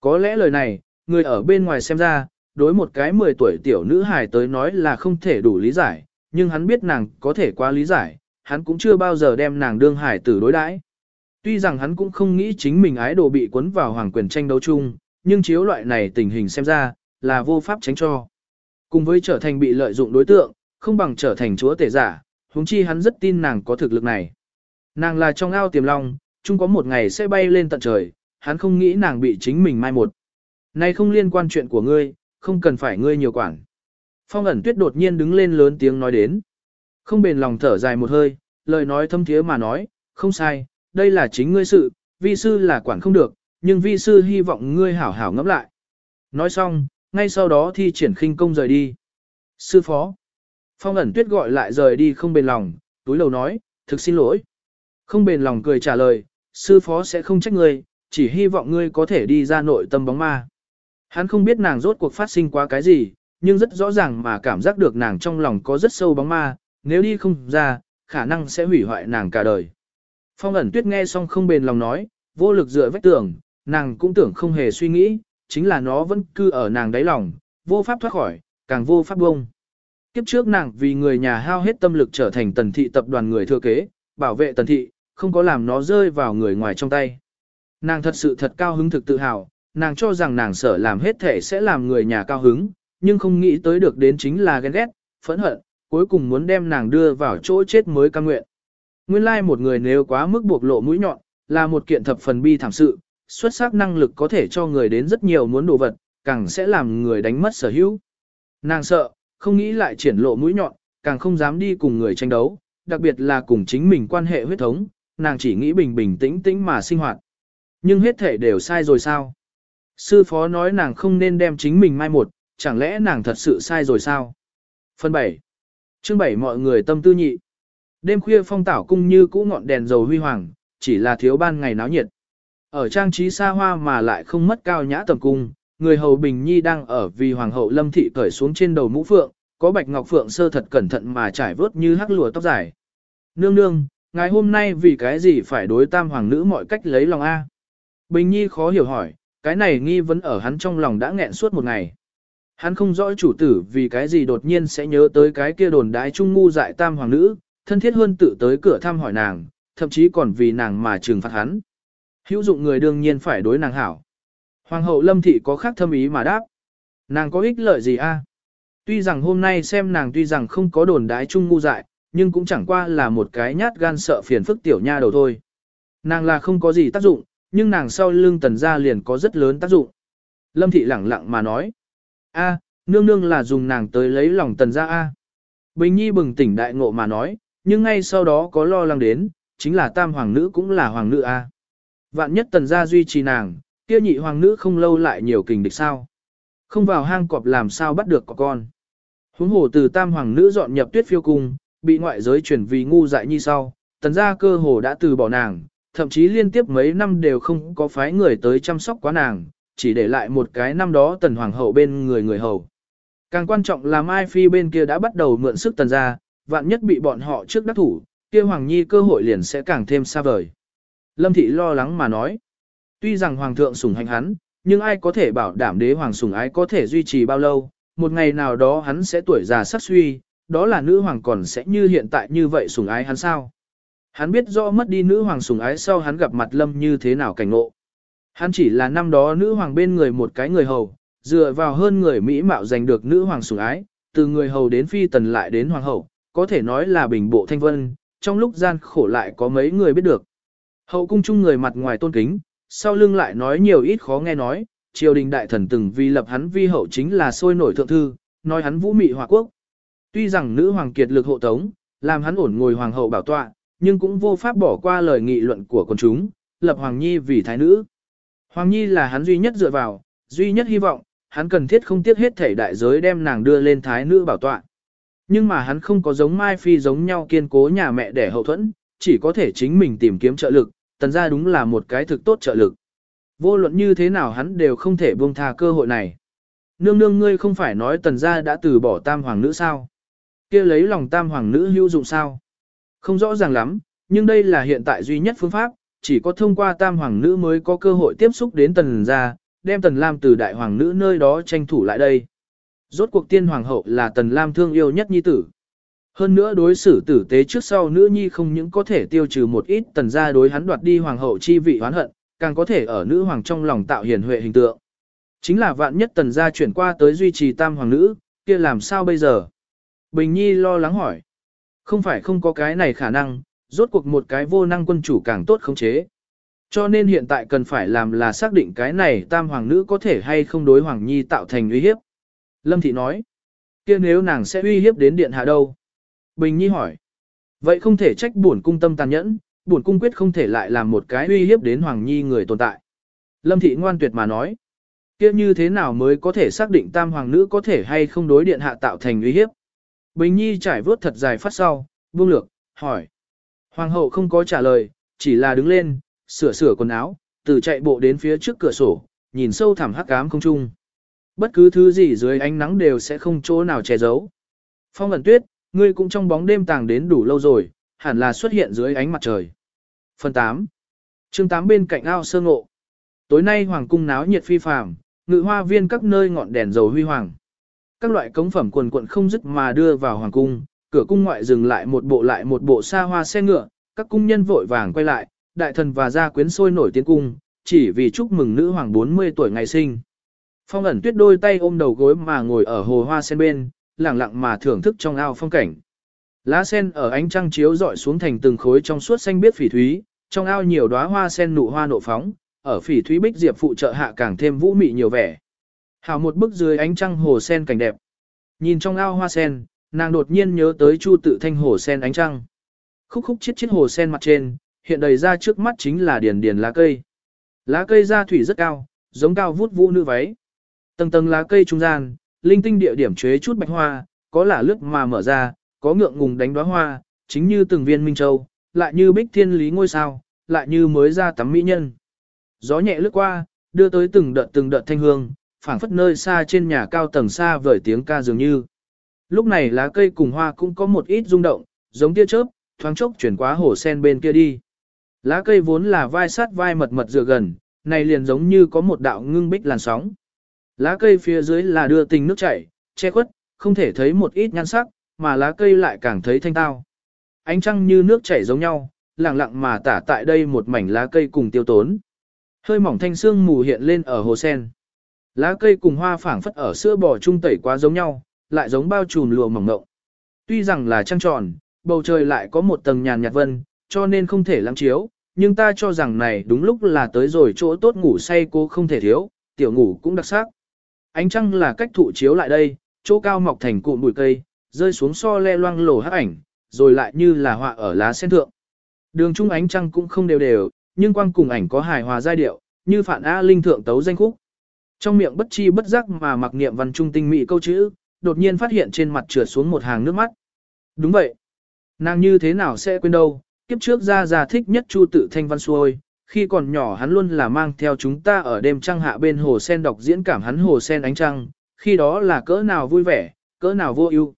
Có lẽ lời này, người ở bên ngoài xem ra, đối một cái 10 tuổi tiểu nữ hài tới nói là không thể đủ lý giải, nhưng hắn biết nàng có thể quá lý giải, hắn cũng chưa bao giờ đem nàng đương hải tử đối đãi. Tuy rằng hắn cũng không nghĩ chính mình ái đồ bị cuốn vào hoàng quyền tranh đấu chung, nhưng chiếu loại này tình hình xem ra, là vô pháp tránh cho. Cùng với trở thành bị lợi dụng đối tượng, không bằng trở thành chúa tể giả, huống chi hắn rất tin nàng có thực lực này. Nàng là trong ao tiềm long, chung có một ngày sẽ bay lên tận trời, hắn không nghĩ nàng bị chính mình mai một. Này không liên quan chuyện của ngươi, không cần phải ngươi nhiều quản. Phong ẩn tuyết đột nhiên đứng lên lớn tiếng nói đến. Không bền lòng thở dài một hơi, lời nói thâm thiế mà nói, không sai, đây là chính ngươi sự, vi sư là quản không được, nhưng vi sư hy vọng ngươi hảo hảo ngẫm lại. Nói xong, ngay sau đó thi triển khinh công rời đi. Sư phó. Phong ẩn tuyết gọi lại rời đi không bền lòng, túi lầu nói, thực xin lỗi. Không bền lòng cười trả lời, sư phó sẽ không trách ngươi, chỉ hy vọng ngươi có thể đi ra nội tâm bóng ma. Hắn không biết nàng rốt cuộc phát sinh qua cái gì, nhưng rất rõ ràng mà cảm giác được nàng trong lòng có rất sâu bóng ma, nếu đi không ra, khả năng sẽ hủy hoại nàng cả đời. Phong ẩn tuyết nghe xong không bền lòng nói, vô lực dựa vách tường, nàng cũng tưởng không hề suy nghĩ, chính là nó vẫn cư ở nàng đáy lòng, vô pháp thoát khỏi, càng vô pháp bông. Kiếp trước nàng vì người nhà hao hết tâm lực trở thành tần thị tập đoàn người thừa kế, bảo vệ tần thị, không có làm nó rơi vào người ngoài trong tay. Nàng thật sự thật cao hứng thực tự hào, nàng cho rằng nàng sở làm hết thể sẽ làm người nhà cao hứng, nhưng không nghĩ tới được đến chính là ghen ghét, phẫn hận, cuối cùng muốn đem nàng đưa vào chỗ chết mới cam nguyện. Nguyên lai like một người nếu quá mức buộc lộ mũi nhọn, là một kiện thập phần bi thảm sự, xuất sắc năng lực có thể cho người đến rất nhiều muốn đồ vật, càng sẽ làm người đánh mất sở hữu. Nàng sợ, không nghĩ lại triển lộ mũi nhọn, càng không dám đi cùng người tranh đấu, đặc biệt là cùng chính mình quan hệ huyết thống, nàng chỉ nghĩ bình bình tĩnh tĩnh mà sinh hoạt. Nhưng hết thể đều sai rồi sao? Sư phó nói nàng không nên đem chính mình mai một, chẳng lẽ nàng thật sự sai rồi sao? Phần 7. Chương 7 mọi người tâm tư nhị. Đêm khuya phong tảo cung như cũ ngọn đèn dầu huy hoàng, chỉ là thiếu ban ngày náo nhiệt. Ở trang trí xa hoa mà lại không mất cao nhã tầm cung, người hầu Bình Nhi đang ở vì hoàng hậu Lâm Thị cởi xuống trên đầu mũ phượng, có bạch ngọc phượng sơ thật cẩn thận mà trải vớt như hắc lụa tóc dài. Nương nương, ngày hôm nay vì cái gì phải đối tam hoàng nữ mọi cách lấy lòng A? Bình Nhi khó hiểu hỏi, cái này nghi vấn ở hắn trong lòng đã nghẹn suốt một ngày. Hắn không rõ chủ tử vì cái gì đột nhiên sẽ nhớ tới cái kia đồn đái trung ngu dại tam hoàng nữ, thân thiết hơn tự tới cửa thăm hỏi nàng, thậm chí còn vì nàng mà trừng phạt hắn. Hữu dụng người đương nhiên phải đối nàng hảo. Hoàng hậu lâm thị có khác thâm ý mà đáp. Nàng có ích lợi gì a? Tuy rằng hôm nay xem nàng tuy rằng không có đồn đái trung ngu dại, nhưng cũng chẳng qua là một cái nhát gan sợ phiền phức tiểu nha đầu thôi. Nàng là không có gì tác dụng, nhưng nàng sau lưng tần gia liền có rất lớn tác dụng. Lâm thị lẳng lặng mà nói a, nương nương là dùng nàng tới lấy lòng tần gia a. Bình nhi bừng tỉnh đại ngộ mà nói, nhưng ngay sau đó có lo lắng đến, chính là tam hoàng nữ cũng là hoàng nữ a. Vạn nhất tần gia duy trì nàng, kia nhị hoàng nữ không lâu lại nhiều kình địch sao. Không vào hang cọp làm sao bắt được có con. Huống hồ từ tam hoàng nữ dọn nhập tuyết phiêu cung, bị ngoại giới chuyển vì ngu dại như sau, tần gia cơ hồ đã từ bỏ nàng, thậm chí liên tiếp mấy năm đều không có phái người tới chăm sóc quá nàng, chỉ để lại một cái năm đó tần hoàng hậu bên người người hầu. Càng quan trọng là Mai Phi bên kia đã bắt đầu mượn sức tần gia, vạn nhất bị bọn họ trước đắc thủ, kia Hoàng Nhi cơ hội liền sẽ càng thêm xa vời. Lâm Thị lo lắng mà nói, tuy rằng Hoàng thượng sủng hành hắn, nhưng ai có thể bảo đảm đế Hoàng sủng ái có thể duy trì bao lâu, một ngày nào đó hắn sẽ tuổi già sắc suy, đó là nữ Hoàng còn sẽ như hiện tại như vậy sủng ái hắn sao. Hắn biết rõ mất đi nữ Hoàng sủng ái sau hắn gặp mặt Lâm như thế nào cảnh ngộ. Hắn chỉ là năm đó nữ Hoàng bên người một cái người hầu, dựa vào hơn người Mỹ mạo giành được nữ Hoàng sủng ái, từ người hầu đến phi tần lại đến Hoàng hậu, có thể nói là bình bộ thanh vân, trong lúc gian khổ lại có mấy người biết được. Hậu cung chung người mặt ngoài tôn kính, sau lưng lại nói nhiều ít khó nghe nói, triều đình đại thần từng vì lập hắn vi hậu chính là sôi nổi thượng thư, nói hắn vũ mị hòa quốc. Tuy rằng nữ hoàng kiệt lực hộ tống, làm hắn ổn ngồi hoàng hậu bảo tọa, nhưng cũng vô pháp bỏ qua lời nghị luận của con chúng, lập hoàng nhi vì thái nữ. Hoàng nhi là hắn duy nhất dựa vào, duy nhất hy vọng, hắn cần thiết không tiếc hết thể đại giới đem nàng đưa lên thái nữ bảo tọa. Nhưng mà hắn không có giống Mai Phi giống nhau kiên cố nhà mẹ để hậu thuẫn, chỉ có thể chính mình tìm kiếm trợ lực, tần gia đúng là một cái thực tốt trợ lực. Vô luận như thế nào hắn đều không thể buông tha cơ hội này. Nương nương ngươi không phải nói tần gia đã từ bỏ tam hoàng nữ sao? kia lấy lòng tam hoàng nữ hữu dụng sao? Không rõ ràng lắm, nhưng đây là hiện tại duy nhất phương pháp, chỉ có thông qua tam hoàng nữ mới có cơ hội tiếp xúc đến tần gia, đem tần lam từ đại hoàng nữ nơi đó tranh thủ lại đây. Rốt cuộc tiên hoàng hậu là tần lam thương yêu nhất nhi tử. Hơn nữa đối xử tử tế trước sau nữ nhi không những có thể tiêu trừ một ít tần gia đối hắn đoạt đi hoàng hậu chi vị oán hận, càng có thể ở nữ hoàng trong lòng tạo hiền huệ hình tượng. Chính là vạn nhất tần gia chuyển qua tới duy trì tam hoàng nữ, kia làm sao bây giờ? Bình Nhi lo lắng hỏi. Không phải không có cái này khả năng, rốt cuộc một cái vô năng quân chủ càng tốt khống chế. Cho nên hiện tại cần phải làm là xác định cái này tam hoàng nữ có thể hay không đối hoàng nhi tạo thành uy hiếp. Lâm Thị nói, kia nếu nàng sẽ uy hiếp đến điện hạ đâu? Bình Nhi hỏi, vậy không thể trách bổn cung tâm tàn nhẫn, bổn cung quyết không thể lại làm một cái uy hiếp đến Hoàng Nhi người tồn tại. Lâm Thị ngoan tuyệt mà nói, kia như thế nào mới có thể xác định tam hoàng nữ có thể hay không đối điện hạ tạo thành uy hiếp? Bình Nhi trải vớt thật dài phát sau, buông lược, hỏi. Hoàng hậu không có trả lời, chỉ là đứng lên, sửa sửa quần áo, từ chạy bộ đến phía trước cửa sổ, nhìn sâu thẳm hắc ám không trung. Bất cứ thứ gì dưới ánh nắng đều sẽ không chỗ nào che giấu. Phong ẩn tuyết, ngươi cũng trong bóng đêm tàng đến đủ lâu rồi, hẳn là xuất hiện dưới ánh mặt trời. Phần 8 chương 8 bên cạnh ao sơ ngộ. Tối nay hoàng cung náo nhiệt phi phàm, ngự hoa viên các nơi ngọn đèn dầu huy hoàng. Các loại cống phẩm quần quận không dứt mà đưa vào hoàng cung, cửa cung ngoại dừng lại một bộ lại một bộ xa hoa xe ngựa, các cung nhân vội vàng quay lại, đại thần và gia quyến sôi nổi tiến cung, chỉ vì chúc mừng nữ hoàng 40 tuổi ngày sinh. Phong ẩn tuyết đôi tay ôm đầu gối mà ngồi ở hồ hoa sen bên, lặng lặng mà thưởng thức trong ao phong cảnh. Lá sen ở ánh trăng chiếu dọi xuống thành từng khối trong suốt xanh biết phỉ thúy, trong ao nhiều đóa hoa sen nụ hoa nộ phóng, ở phỉ thúy bích diệp phụ trợ hạ càng thêm vũ mị nhiều vẻ. Hào một bức dưới ánh trăng hồ sen cảnh đẹp. Nhìn trong ao hoa sen, nàng đột nhiên nhớ tới Chu tự thanh hồ sen ánh trăng. Khúc khúc chiết chiết hồ sen mặt trên, hiện đầy ra trước mắt chính là điền điền lá cây. Lá cây da thủy rất cao, giống cao vút vũ nữ váy. Tầng tầng lá cây trung gian, linh tinh địa điểm chế chút bạch hoa, có là lướt mà mở ra, có ngượng ngùng đánh đóa hoa, chính như từng viên minh châu, lại như bích thiên lý ngôi sao, lại như mới ra tắm mỹ nhân. Gió nhẹ lướt qua, đưa tới từng đợt từng đợt thanh hương, phảng phất nơi xa trên nhà cao tầng xa vời tiếng ca dường như. Lúc này lá cây cùng hoa cũng có một ít rung động, giống tia chớp, thoáng chốc chuyển qua hồ sen bên kia đi. Lá cây vốn là vai sát vai mật mật dựa gần, này liền giống như có một đạo ngưng bích làn sóng. Lá cây phía dưới là đưa tình nước chảy, che khuất, không thể thấy một ít nhan sắc, mà lá cây lại càng thấy thanh tao. Ánh trăng như nước chảy giống nhau, lặng lặng mà tả tại đây một mảnh lá cây cùng tiêu tốn. Hơi mỏng thanh xương mù hiện lên ở hồ sen. Lá cây cùng hoa phảng phất ở sữa bò trung tẩy quá giống nhau, lại giống bao trùm lụa mỏng ngộng. Tuy rằng là trăng tròn, bầu trời lại có một tầng nhàn nhạt vân, cho nên không thể lắm chiếu, nhưng ta cho rằng này đúng lúc là tới rồi chỗ tốt ngủ say cô không thể thiếu, tiểu ngủ cũng đặc sắc. Ánh trăng là cách thụ chiếu lại đây, chỗ cao mọc thành cụm bụi cây, rơi xuống so le loang lổ hắc ảnh, rồi lại như là họa ở lá sen thượng. Đường trung ánh trăng cũng không đều đều, nhưng quang cùng ảnh có hài hòa giai điệu, như phản A linh thượng tấu danh khúc. Trong miệng bất chi bất giác mà mặc niệm văn trung tinh mỹ câu chữ, đột nhiên phát hiện trên mặt trượt xuống một hàng nước mắt. Đúng vậy. Nàng như thế nào sẽ quên đâu, kiếp trước ra ra thích nhất chu tự thanh văn xuôi, khi còn nhỏ hắn luôn là mang theo chúng ta ở đêm trăng hạ bên hồ sen đọc diễn cảm hắn hồ sen ánh trăng, khi đó là cỡ nào vui vẻ, cỡ nào vô ưu.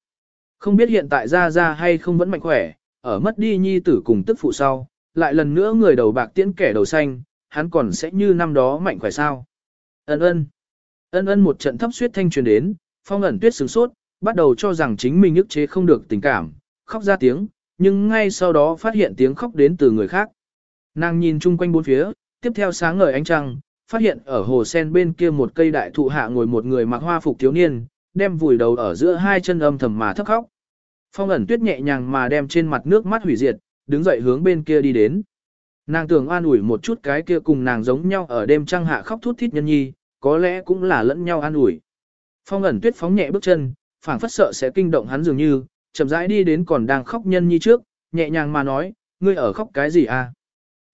Không biết hiện tại ra ra hay không vẫn mạnh khỏe, ở mất đi nhi tử cùng tức phụ sau, lại lần nữa người đầu bạc tiễn kẻ đầu xanh, hắn còn sẽ như năm đó mạnh khỏe sao. Ân ân. Ân ân một trận thấp suyết thanh truyền đến, phong ẩn tuyết sửng sốt, bắt đầu cho rằng chính mình ức chế không được tình cảm, khóc ra tiếng, nhưng ngay sau đó phát hiện tiếng khóc đến từ người khác. Nàng nhìn chung quanh bốn phía, tiếp theo sáng ngời ánh trăng, phát hiện ở hồ sen bên kia một cây đại thụ hạ ngồi một người mặc hoa phục thiếu niên, đem vùi đầu ở giữa hai chân âm thầm mà thấp khóc. Phong ẩn tuyết nhẹ nhàng mà đem trên mặt nước mắt hủy diệt, đứng dậy hướng bên kia đi đến. Nàng tưởng an ủi một chút cái kia cùng nàng giống nhau ở đêm trăng hạ khóc thút thít nhân nhi, có lẽ cũng là lẫn nhau an ủi. Phong ẩn tuyết phóng nhẹ bước chân, phảng phất sợ sẽ kinh động hắn dường như, chậm rãi đi đến còn đang khóc nhân nhi trước, nhẹ nhàng mà nói, ngươi ở khóc cái gì à?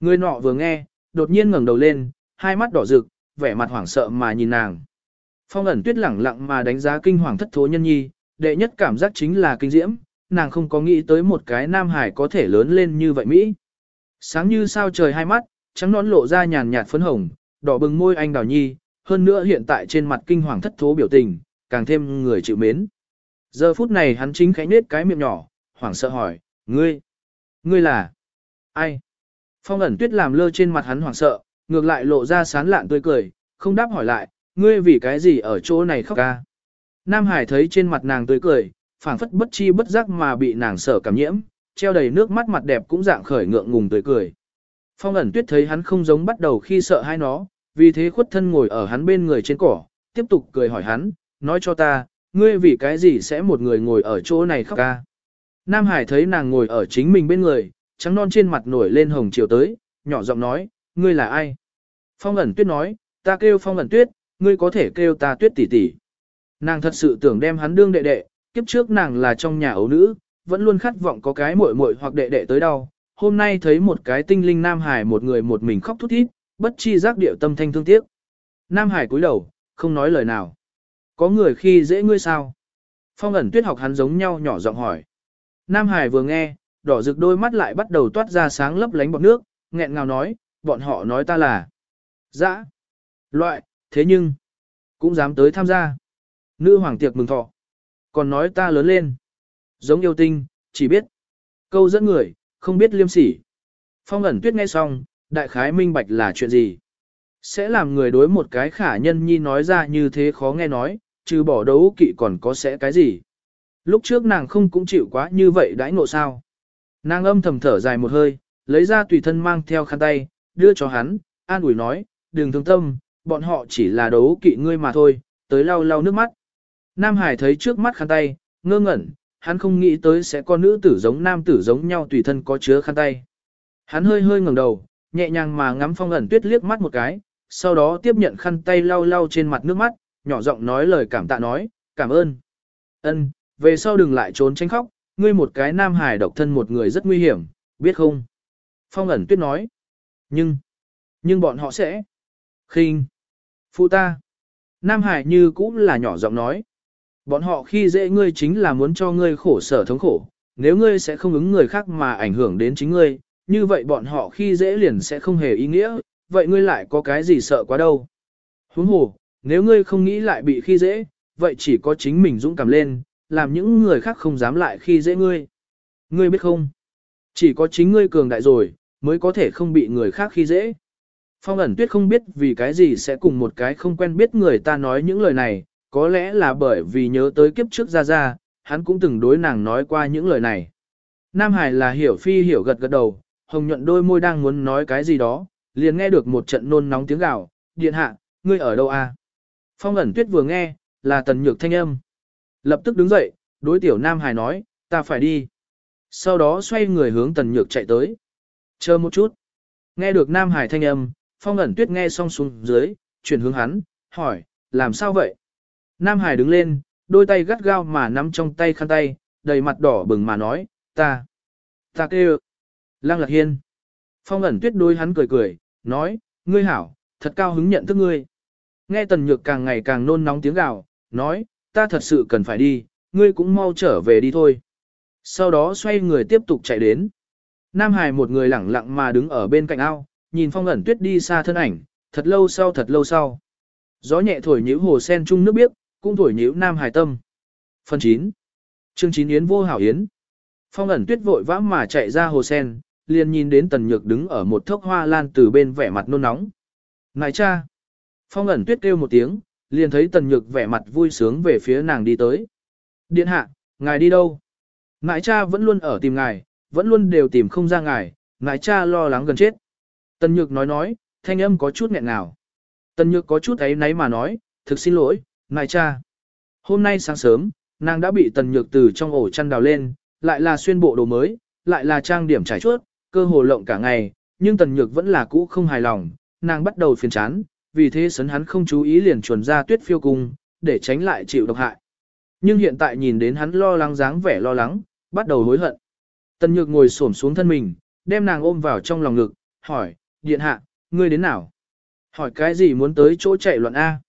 Người nọ vừa nghe, đột nhiên ngẩng đầu lên, hai mắt đỏ rực, vẻ mặt hoảng sợ mà nhìn nàng. Phong ẩn tuyết lẳng lặng mà đánh giá kinh hoàng thất thố nhân nhi, đệ nhất cảm giác chính là kinh diễm, nàng không có nghĩ tới một cái nam hải có thể lớn lên như vậy Mỹ. Sáng như sao trời hai mắt, trắng nón lộ ra nhàn nhạt phấn hồng, đỏ bừng môi anh đào nhi, hơn nữa hiện tại trên mặt kinh hoàng thất thố biểu tình, càng thêm người chịu mến. Giờ phút này hắn chính khẽ nết cái miệng nhỏ, hoảng sợ hỏi, ngươi, ngươi là, ai? Phong ẩn tuyết làm lơ trên mặt hắn hoảng sợ, ngược lại lộ ra sán lạn tươi cười, không đáp hỏi lại, ngươi vì cái gì ở chỗ này khóc ca? Nam Hải thấy trên mặt nàng tươi cười, phảng phất bất chi bất giác mà bị nàng sở cảm nhiễm, treo đầy nước mắt mặt đẹp cũng dạng khởi ngượng ngùng tươi cười. Phong ẩn tuyết thấy hắn không giống bắt đầu khi sợ hai nó, vì thế khuất thân ngồi ở hắn bên người trên cỏ, tiếp tục cười hỏi hắn, nói cho ta, ngươi vì cái gì sẽ một người ngồi ở chỗ này khóc ca. Nam Hải thấy nàng ngồi ở chính mình bên người, trắng non trên mặt nổi lên hồng chiều tới, nhỏ giọng nói, ngươi là ai? Phong ẩn tuyết nói, ta kêu phong ẩn tuyết, ngươi có thể kêu ta tuyết tỷ tỷ. Nàng thật sự tưởng đem hắn đương đệ đệ, kiếp trước nàng là trong nhà ấu nữ, vẫn luôn khát vọng có cái muội muội hoặc đệ đệ tới đâu. Hôm nay thấy một cái tinh linh Nam Hải một người một mình khóc thút thít, bất chi giác điệu tâm thanh thương tiếc. Nam Hải cúi đầu, không nói lời nào. Có người khi dễ ngươi sao? Phong ẩn tuyết học hắn giống nhau nhỏ giọng hỏi. Nam Hải vừa nghe, đỏ rực đôi mắt lại bắt đầu toát ra sáng lấp lánh bọt nước, nghẹn ngào nói, bọn họ nói ta là dã, loại, thế nhưng, cũng dám tới tham gia. Nữ hoàng tiệc mừng thọ, còn nói ta lớn lên, giống yêu tinh, chỉ biết câu dẫn người, không biết liêm sỉ. Phong ẩn tuyết nghe xong, đại khái minh bạch là chuyện gì. Sẽ làm người đối một cái khả nhân nhi nói ra như thế khó nghe nói, trừ bỏ đấu kỵ còn có sẽ cái gì. Lúc trước nàng không cũng chịu quá như vậy đãi ngộ sao. Nàng âm thầm thở dài một hơi, lấy ra tùy thân mang theo khăn tay, đưa cho hắn, an ủi nói, đừng thương tâm, bọn họ chỉ là đấu kỵ ngươi mà thôi, tới lau lau nước mắt. Nam Hải thấy trước mắt khăn tay, ngơ ngẩn, hắn không nghĩ tới sẽ có nữ tử giống nam tử giống nhau tùy thân có chứa khăn tay. Hắn hơi hơi ngẩng đầu, nhẹ nhàng mà ngắm phong ẩn tuyết liếc mắt một cái, sau đó tiếp nhận khăn tay lau lau trên mặt nước mắt, nhỏ giọng nói lời cảm tạ nói, cảm ơn. Ân, về sau đừng lại trốn tránh khóc, ngươi một cái nam hải độc thân một người rất nguy hiểm, biết không? Phong ẩn tuyết nói. Nhưng, nhưng bọn họ sẽ. khinh Phụ ta. Nam Hải như cũng là nhỏ giọng nói. Bọn họ khi dễ ngươi chính là muốn cho ngươi khổ sở thống khổ, nếu ngươi sẽ không ứng người khác mà ảnh hưởng đến chính ngươi, như vậy bọn họ khi dễ liền sẽ không hề ý nghĩa, vậy ngươi lại có cái gì sợ quá đâu. Huống hồ, nếu ngươi không nghĩ lại bị khi dễ, vậy chỉ có chính mình dũng cảm lên, làm những người khác không dám lại khi dễ ngươi. Ngươi biết không? Chỉ có chính ngươi cường đại rồi, mới có thể không bị người khác khi dễ. Phong ẩn tuyết không biết vì cái gì sẽ cùng một cái không quen biết người ta nói những lời này, có lẽ là bởi vì nhớ tới kiếp trước ra ra, hắn cũng từng đối nàng nói qua những lời này. Nam Hải là hiểu phi hiểu gật gật đầu, hồng nhuận đôi môi đang muốn nói cái gì đó, liền nghe được một trận nôn nóng tiếng gào, điện hạ, ngươi ở đâu à? Phong ẩn tuyết vừa nghe, là tần nhược thanh âm. Lập tức đứng dậy, đối tiểu Nam Hải nói, ta phải đi. Sau đó xoay người hướng tần nhược chạy tới. Chờ một chút. Nghe được Nam Hải thanh âm, phong ẩn tuyết nghe xong xuống dưới, chuyển hướng hắn, hỏi, làm sao vậy? Nam Hải đứng lên, đôi tay gắt gao mà nắm trong tay khăn tay, đầy mặt đỏ bừng mà nói, ta, ta kêu. Lăng Lạc Hiên. Phong ẩn tuyết đôi hắn cười cười, nói, ngươi hảo, thật cao hứng nhận thức ngươi. Nghe tần nhược càng ngày càng nôn nóng tiếng gào, nói, ta thật sự cần phải đi, ngươi cũng mau trở về đi thôi. Sau đó xoay người tiếp tục chạy đến. Nam Hải một người lẳng lặng mà đứng ở bên cạnh ao, nhìn phong ẩn tuyết đi xa thân ảnh, thật lâu sau thật lâu sau. Gió nhẹ thổi nhíu hồ sen chung nước biếc, cũng thổi nhíu Nam Hải tâm. Phần 9. Chương 9 Yến vô hảo Yến. Phong ẩn tuyết vội vã mà chạy ra hồ sen, liền nhìn đến tần nhược đứng ở một thốc hoa lan từ bên vẻ mặt nôn nóng. Ngài cha! Phong ẩn tuyết kêu một tiếng, liền thấy tần nhược vẻ mặt vui sướng về phía nàng đi tới. Điện hạ, ngài đi đâu? Ngài cha vẫn luôn ở tìm ngài, vẫn luôn đều tìm không ra ngài, ngài cha lo lắng gần chết. Tần nhược nói nói, thanh âm có chút nghẹn nào. Tần nhược có chút ấy náy mà nói, thực xin lỗi, ngài cha. Hôm nay sáng sớm, nàng đã bị tần nhược từ trong ổ chăn đào lên, lại là xuyên bộ đồ mới, lại là trang điểm trải chuốt, cơ hồ lộng cả ngày, nhưng tần nhược vẫn là cũ không hài lòng, nàng bắt đầu phiền chán, vì thế sấn hắn không chú ý liền chuẩn ra tuyết phiêu cung, để tránh lại chịu độc hại. Nhưng hiện tại nhìn đến hắn lo lắng dáng vẻ lo lắng, bắt đầu hối hận. Tần nhược ngồi xổm xuống thân mình, đem nàng ôm vào trong lòng ngực, hỏi, điện hạ, ngươi đến nào? Hỏi cái gì muốn tới chỗ chạy loạn A?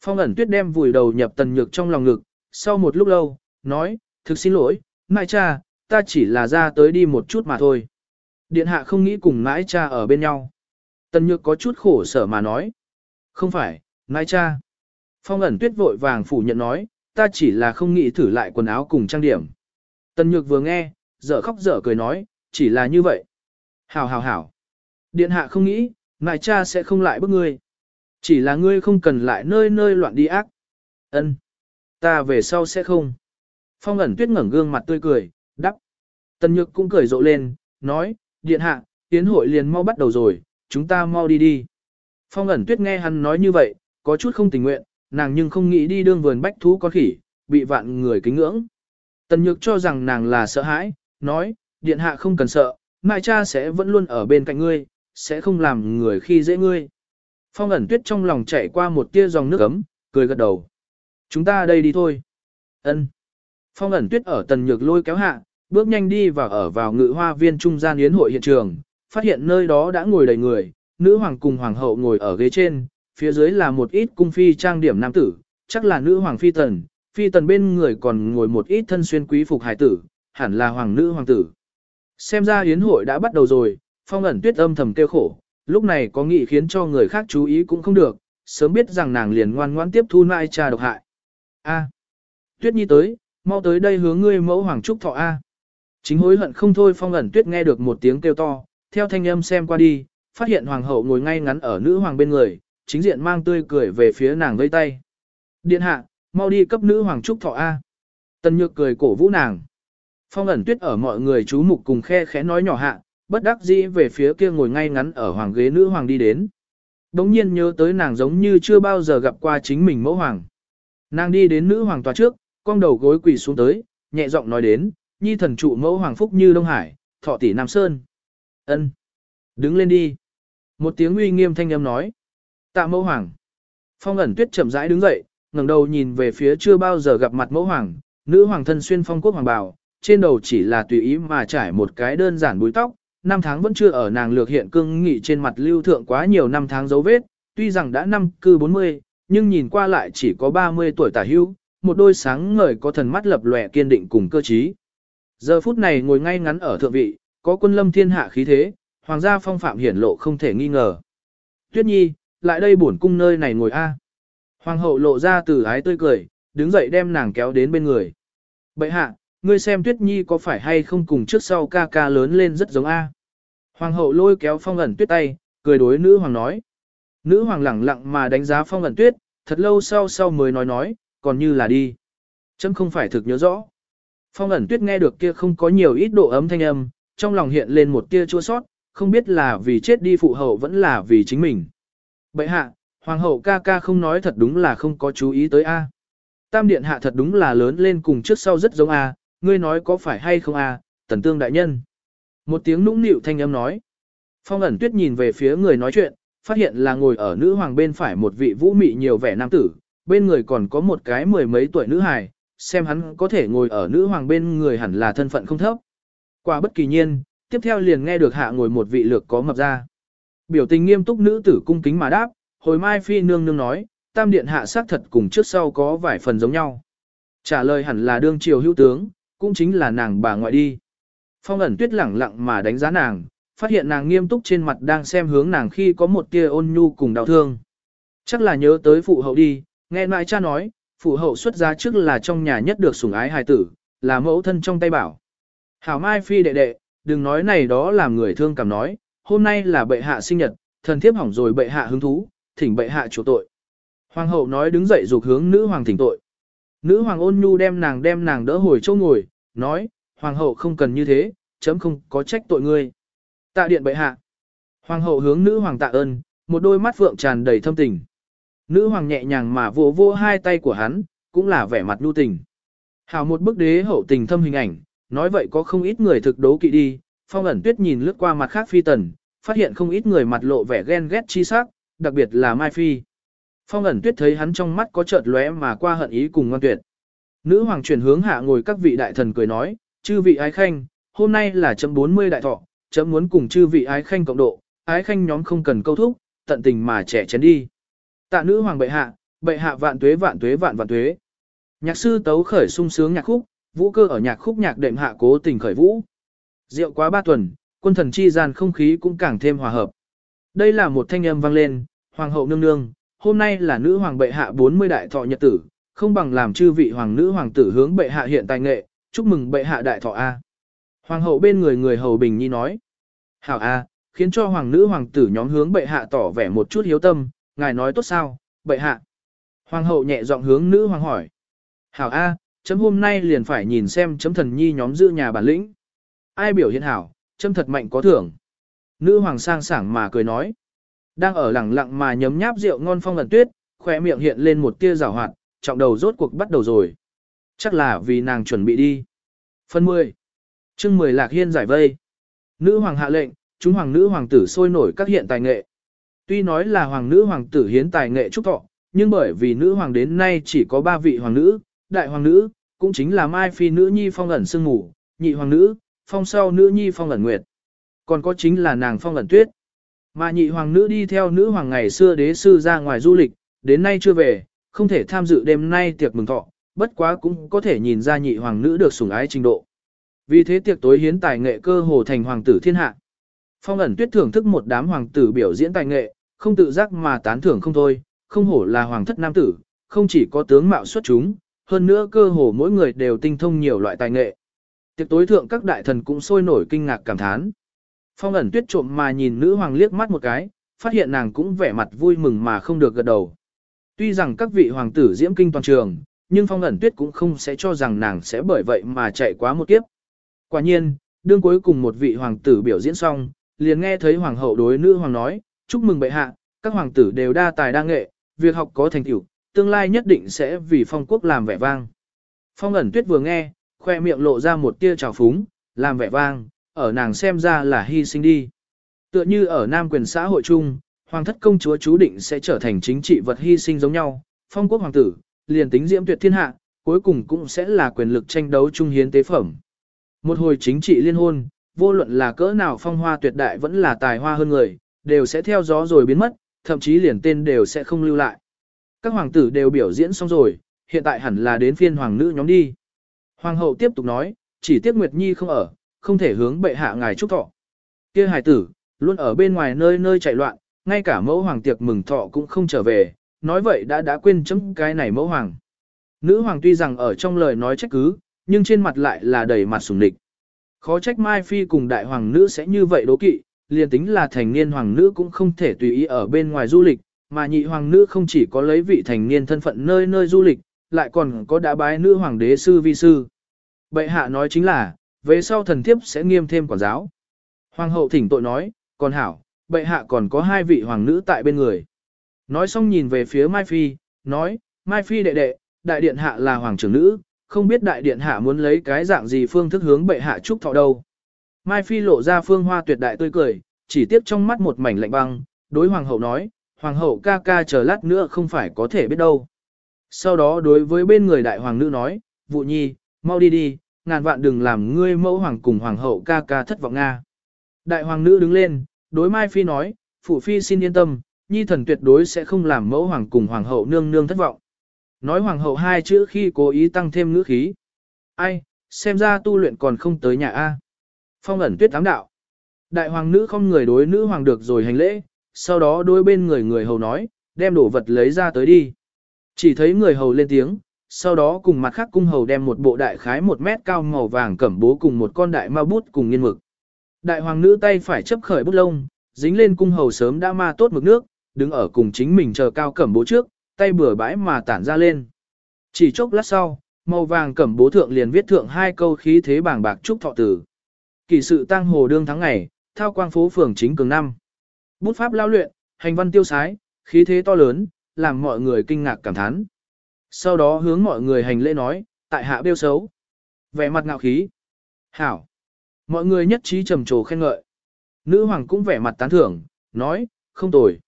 Phong ẩn tuyết đem vùi đầu nhập tần nhược trong lòng ngực, sau một lúc lâu, nói, thực xin lỗi, mai cha, ta chỉ là ra tới đi một chút mà thôi. Điện hạ không nghĩ cùng mãi cha ở bên nhau. Tần nhược có chút khổ sở mà nói. Không phải, mãi cha. Phong ẩn tuyết vội vàng phủ nhận nói, ta chỉ là không nghĩ thử lại quần áo cùng trang điểm. Tần nhược vừa nghe, dở khóc dở cười nói, chỉ là như vậy. Hảo hảo hảo. Điện hạ không nghĩ, mãi cha sẽ không lại bức ngươi. Chỉ là ngươi không cần lại nơi nơi loạn đi ác. Ân, Ta về sau sẽ không. Phong ẩn tuyết ngẩng gương mặt tươi cười, đắp. Tần nhược cũng cười rộ lên, nói, điện hạ, tiến hội liền mau bắt đầu rồi, chúng ta mau đi đi. Phong ẩn tuyết nghe hắn nói như vậy, có chút không tình nguyện, nàng nhưng không nghĩ đi đương vườn bách thú con khỉ, bị vạn người kính ngưỡng. Tần nhược cho rằng nàng là sợ hãi, nói, điện hạ không cần sợ, mai cha sẽ vẫn luôn ở bên cạnh ngươi, sẽ không làm người khi dễ ngươi. Phong ẩn tuyết trong lòng chạy qua một tia dòng nước ấm, cười gật đầu. Chúng ta đây đi thôi. Ân. Phong ẩn tuyết ở tần nhược lôi kéo hạ, bước nhanh đi vào ở vào ngự hoa viên trung gian yến hội hiện trường, phát hiện nơi đó đã ngồi đầy người, nữ hoàng cùng hoàng hậu ngồi ở ghế trên, phía dưới là một ít cung phi trang điểm nam tử, chắc là nữ hoàng phi tần, phi tần bên người còn ngồi một ít thân xuyên quý phục hải tử, hẳn là hoàng nữ hoàng tử. Xem ra yến hội đã bắt đầu rồi, phong ẩn tuyết âm thầm kêu khổ, lúc này có nghị khiến cho người khác chú ý cũng không được, sớm biết rằng nàng liền ngoan ngoãn tiếp thu nai trà độc hại. A. Tuyết nhi tới, mau tới đây hướng ngươi mẫu hoàng trúc thọ A. Chính hối hận không thôi phong ẩn tuyết nghe được một tiếng kêu to, theo thanh âm xem qua đi, phát hiện hoàng hậu ngồi ngay ngắn ở nữ hoàng bên người, chính diện mang tươi cười về phía nàng vây tay. Điện hạ, mau đi cấp nữ hoàng trúc thọ A. Tần nhược cười cổ vũ nàng. Phong ẩn tuyết ở mọi người chú mục cùng khe khẽ nói nhỏ hạ, bất đắc dĩ về phía kia ngồi ngay ngắn ở hoàng ghế nữ hoàng đi đến. Đống nhiên nhớ tới nàng giống như chưa bao giờ gặp qua chính mình mẫu hoàng. Nàng đi đến nữ hoàng tòa trước, con đầu gối quỳ xuống tới, nhẹ giọng nói đến, nhi thần trụ mẫu hoàng phúc như Đông Hải, thọ tỷ Nam Sơn. ân Đứng lên đi. Một tiếng uy nghiêm thanh âm nói. Tạ mẫu hoàng. Phong ẩn tuyết chậm rãi đứng dậy, ngẩng đầu nhìn về phía chưa bao giờ gặp mặt mẫu hoàng, nữ hoàng thân xuyên phong quốc hoàng bào, trên đầu chỉ là tùy ý mà trải một cái đơn giản búi tóc, năm tháng vẫn chưa ở nàng lược hiện cương nghị trên mặt lưu thượng quá nhiều năm tháng dấu vết, tuy rằng đã năm cư 40, nhưng nhìn qua lại chỉ có 30 tuổi tả hữu, một đôi sáng ngời có thần mắt lập lòe kiên định cùng cơ trí. Giờ phút này ngồi ngay ngắn ở thượng vị, có quân lâm thiên hạ khí thế, hoàng gia phong phạm hiển lộ không thể nghi ngờ. Tuyết Nhi, lại đây bổn cung nơi này ngồi a. Hoàng hậu lộ ra từ ái tươi cười, đứng dậy đem nàng kéo đến bên người. Bệ hạ, ngươi xem Tuyết Nhi có phải hay không cùng trước sau ca ca lớn lên rất giống a. Hoàng hậu lôi kéo phong ẩn tuyết tay, cười đối nữ hoàng nói. Nữ hoàng lẳng lặng mà đánh giá phong ẩn tuyết, thật lâu sau sau mới nói nói, còn như là đi. Chấm không phải thực nhớ rõ. Phong ẩn tuyết nghe được kia không có nhiều ít độ ấm thanh âm, trong lòng hiện lên một tia chua sót, không biết là vì chết đi phụ hậu vẫn là vì chính mình. Bậy hạ, hoàng hậu ca ca không nói thật đúng là không có chú ý tới A. Tam điện hạ thật đúng là lớn lên cùng trước sau rất giống A, ngươi nói có phải hay không A, tần tương đại nhân. Một tiếng nũng nịu thanh âm nói. Phong ẩn tuyết nhìn về phía người nói chuyện, phát hiện là ngồi ở nữ hoàng bên phải một vị vũ mị nhiều vẻ nam tử, bên người còn có một cái mười mấy tuổi nữ hài, xem hắn có thể ngồi ở nữ hoàng bên người hẳn là thân phận không thấp. Quả bất kỳ nhiên, tiếp theo liền nghe được hạ ngồi một vị lược có mập ra. Biểu tình nghiêm túc nữ tử cung kính mà đáp, hồi mai phi nương nương nói, tam điện hạ xác thật cùng trước sau có vài phần giống nhau. Trả lời hẳn là đương triều hữu tướng, cũng chính là nàng bà ngoại đi. Phong ẩn tuyết lẳng lặng mà đánh giá nàng, phát hiện nàng nghiêm túc trên mặt đang xem hướng nàng khi có một tia ôn nhu cùng đau thương. Chắc là nhớ tới phụ hậu đi, nghe mãi cha nói, phụ hậu xuất gia trước là trong nhà nhất được sủng ái hài tử, là mẫu thân trong tay bảo. Hảo Mai Phi đệ đệ, đừng nói này đó làm người thương cảm nói, hôm nay là bệ hạ sinh nhật, thần thiếp hỏng rồi bệ hạ hứng thú, thỉnh bệ hạ chủ tội. Hoàng hậu nói đứng dậy dục hướng nữ hoàng thỉnh tội. Nữ hoàng ôn nhu đem nàng đem nàng đỡ hồi chỗ ngồi, nói, hoàng hậu không cần như thế, chấm không có trách tội ngươi. Tạ điện bệ hạ. Hoàng hậu hướng nữ hoàng tạ ơn, một đôi mắt vượng tràn đầy thâm tình. Nữ hoàng nhẹ nhàng mà vỗ vỗ hai tay của hắn, cũng là vẻ mặt nhu tình. Hảo một bức đế hậu tình thâm hình ảnh, nói vậy có không ít người thực đố kỵ đi, phong ẩn tuyết nhìn lướt qua mặt khác phi tần, phát hiện không ít người mặt lộ vẻ ghen ghét chi sắc, đặc biệt là Mai Phi. Phong ẩn tuyết thấy hắn trong mắt có chợt lóe mà qua hận ý cùng ngoan tuyệt. Nữ hoàng chuyển hướng hạ ngồi các vị đại thần cười nói, chư vị ái khanh, hôm nay là chấm 40 đại thọ, chấm muốn cùng chư vị ái khanh cộng độ, ái khanh nhóm không cần câu thúc, tận tình mà trẻ chén đi. Tạ nữ hoàng bệ hạ, bệ hạ vạn tuế vạn tuế vạn vạn tuế. Nhạc sư tấu khởi sung sướng nhạc khúc, vũ cơ ở nhạc khúc nhạc đệm hạ cố tình khởi vũ. Rượu quá ba tuần, quân thần chi gian không khí cũng càng thêm hòa hợp. Đây là một thanh âm vang lên, hoàng hậu nương nương, hôm nay là nữ hoàng bệ hạ 40 đại thọ nhật tử, không bằng làm chư vị hoàng nữ hoàng tử hướng bệ hạ hiện tài nghệ, chúc mừng bệ hạ đại thọ A. Hoàng hậu bên người người hầu bình nhi nói. Hảo A, khiến cho hoàng nữ hoàng tử nhóm hướng bệ hạ tỏ vẻ một chút hiếu tâm, ngài nói tốt sao, bệ hạ. Hoàng hậu nhẹ giọng hướng nữ hoàng hỏi. Hảo A, chấm hôm nay liền phải nhìn xem chấm thần nhi nhóm giữ nhà bản lĩnh. Ai biểu hiện hảo, chấm thật mạnh có thưởng. Nữ hoàng sang sảng mà cười nói. Đang ở lẳng lặng mà nhấm nháp rượu ngon phong lần tuyết, khỏe miệng hiện lên một tia rào hoạt, trọng đầu rốt cuộc bắt đầu rồi. Chắc là vì nàng chuẩn bị đi. Phần 10. chương 10 Lạc Hiên giải vây. Nữ hoàng hạ lệnh, chúng hoàng nữ hoàng tử sôi nổi các hiện tài nghệ. Tuy nói là hoàng nữ hoàng tử hiến tài nghệ trúc thọ, nhưng bởi vì nữ hoàng đến nay chỉ có ba vị hoàng nữ, đại hoàng nữ, cũng chính là Mai Phi nữ nhi phong ẩn sương ngủ, nhị hoàng nữ, phong sau nữ nhi phong ẩn nguyệt. Còn có chính là nàng phong ẩn tuyết. Mà nhị hoàng nữ đi theo nữ hoàng ngày xưa đế sư ra ngoài du lịch, đến nay chưa về, không thể tham dự đêm nay tiệc mừng thọ, bất quá cũng có thể nhìn ra nhị hoàng nữ được sủng ái trình độ. Vì thế tiệc tối hiến tài nghệ cơ hồ thành hoàng tử thiên hạ. Phong ẩn tuyết thưởng thức một đám hoàng tử biểu diễn tài nghệ, không tự giác mà tán thưởng không thôi, không hổ là hoàng thất nam tử, không chỉ có tướng mạo xuất chúng, hơn nữa cơ hồ mỗi người đều tinh thông nhiều loại tài nghệ. Tiệc tối thượng các đại thần cũng sôi nổi kinh ngạc cảm thán. Phong ẩn tuyết trộm mà nhìn nữ hoàng liếc mắt một cái, phát hiện nàng cũng vẻ mặt vui mừng mà không được gật đầu. Tuy rằng các vị hoàng tử diễm kinh toàn trường, nhưng phong ẩn tuyết cũng không sẽ cho rằng nàng sẽ bởi vậy mà chạy quá một kiếp. Quả nhiên, đương cuối cùng một vị hoàng tử biểu diễn xong, liền nghe thấy hoàng hậu đối nữ hoàng nói, chúc mừng bệ hạ, các hoàng tử đều đa tài đa nghệ, việc học có thành tựu, tương lai nhất định sẽ vì phong quốc làm vẻ vang. Phong ẩn tuyết vừa nghe, khoe miệng lộ ra một tia trào phúng, làm vẻ vang, ở nàng xem ra là hy sinh đi. Tựa như ở Nam quyền xã hội chung, hoàng thất công chúa chú định sẽ trở thành chính trị vật hy sinh giống nhau, phong quốc hoàng tử, liền tính diễm tuyệt thiên hạ, cuối cùng cũng sẽ là quyền lực tranh đấu trung hiến tế phẩm. Một hồi chính trị liên hôn, vô luận là cỡ nào phong hoa tuyệt đại vẫn là tài hoa hơn người, đều sẽ theo gió rồi biến mất, thậm chí liền tên đều sẽ không lưu lại. Các hoàng tử đều biểu diễn xong rồi, hiện tại hẳn là đến phiên hoàng nữ nhóm đi. Hoàng hậu tiếp tục nói, chỉ tiếc Nguyệt Nhi không ở, không thể hướng bệ hạ ngài chúc thọ. Kia hài tử, luôn ở bên ngoài nơi nơi chạy loạn, ngay cả mẫu hoàng tiệc mừng thọ cũng không trở về, nói vậy đã đã quên chấm cái này mẫu hoàng. Nữ hoàng tuy rằng ở trong lời nói trách cứ, nhưng trên mặt lại là đầy mặt sùng địch. Khó trách Mai Phi cùng đại hoàng nữ sẽ như vậy đố kỵ, liền tính là thành niên hoàng nữ cũng không thể tùy ý ở bên ngoài du lịch, mà nhị hoàng nữ không chỉ có lấy vị thành niên thân phận nơi nơi du lịch, lại còn có đã bái nữ hoàng đế sư vi sư. Bệ hạ nói chính là, về sau thần thiếp sẽ nghiêm thêm quản giáo. Hoàng hậu thỉnh tội nói, còn hảo, bệ hạ còn có hai vị hoàng nữ tại bên người. Nói xong nhìn về phía Mai Phi, nói, Mai Phi đệ đệ, đại điện hạ là hoàng trưởng nữ, không biết đại điện hạ muốn lấy cái dạng gì phương thức hướng bệ hạ chúc thọ đâu. Mai Phi lộ ra phương hoa tuyệt đại tươi cười, chỉ tiếp trong mắt một mảnh lạnh băng, đối hoàng hậu nói, hoàng hậu ca ca chờ lát nữa không phải có thể biết đâu. Sau đó đối với bên người đại hoàng nữ nói, vụ nhi, mau đi đi, ngàn vạn đừng làm ngươi mẫu hoàng cùng hoàng hậu ca ca thất vọng Nga. Đại hoàng nữ đứng lên, đối Mai Phi nói, phụ phi xin yên tâm, nhi thần tuyệt đối sẽ không làm mẫu hoàng cùng hoàng hậu nương nương thất vọng. Nói hoàng hậu hai chữ khi cố ý tăng thêm ngữ khí. Ai, xem ra tu luyện còn không tới nhà A. Phong ẩn tuyết ám đạo. Đại hoàng nữ không người đối nữ hoàng được rồi hành lễ, sau đó đối bên người người hầu nói, đem đồ vật lấy ra tới đi. Chỉ thấy người hầu lên tiếng, sau đó cùng mặt khác cung hầu đem một bộ đại khái một mét cao màu vàng cẩm bố cùng một con đại ma bút cùng nghiên mực. Đại hoàng nữ tay phải chấp khởi bút lông, dính lên cung hầu sớm đã ma tốt mực nước, đứng ở cùng chính mình chờ cao cẩm bố trước, tay bừa bãi mà tản ra lên. Chỉ chốc lát sau, màu vàng cẩm bố thượng liền viết thượng hai câu khí thế bảng bạc chúc thọ tử. Kỳ sự tang hồ đương tháng ngày, thao quang phố phường chính cường năm. Bút pháp lao luyện, hành văn tiêu sái, khí thế to lớn, làm mọi người kinh ngạc cảm thán. Sau đó hướng mọi người hành lễ nói, tại hạ bêu xấu. Vẻ mặt ngạo khí. Hảo. Mọi người nhất trí trầm trồ khen ngợi. Nữ hoàng cũng vẻ mặt tán thưởng, nói, không tồi.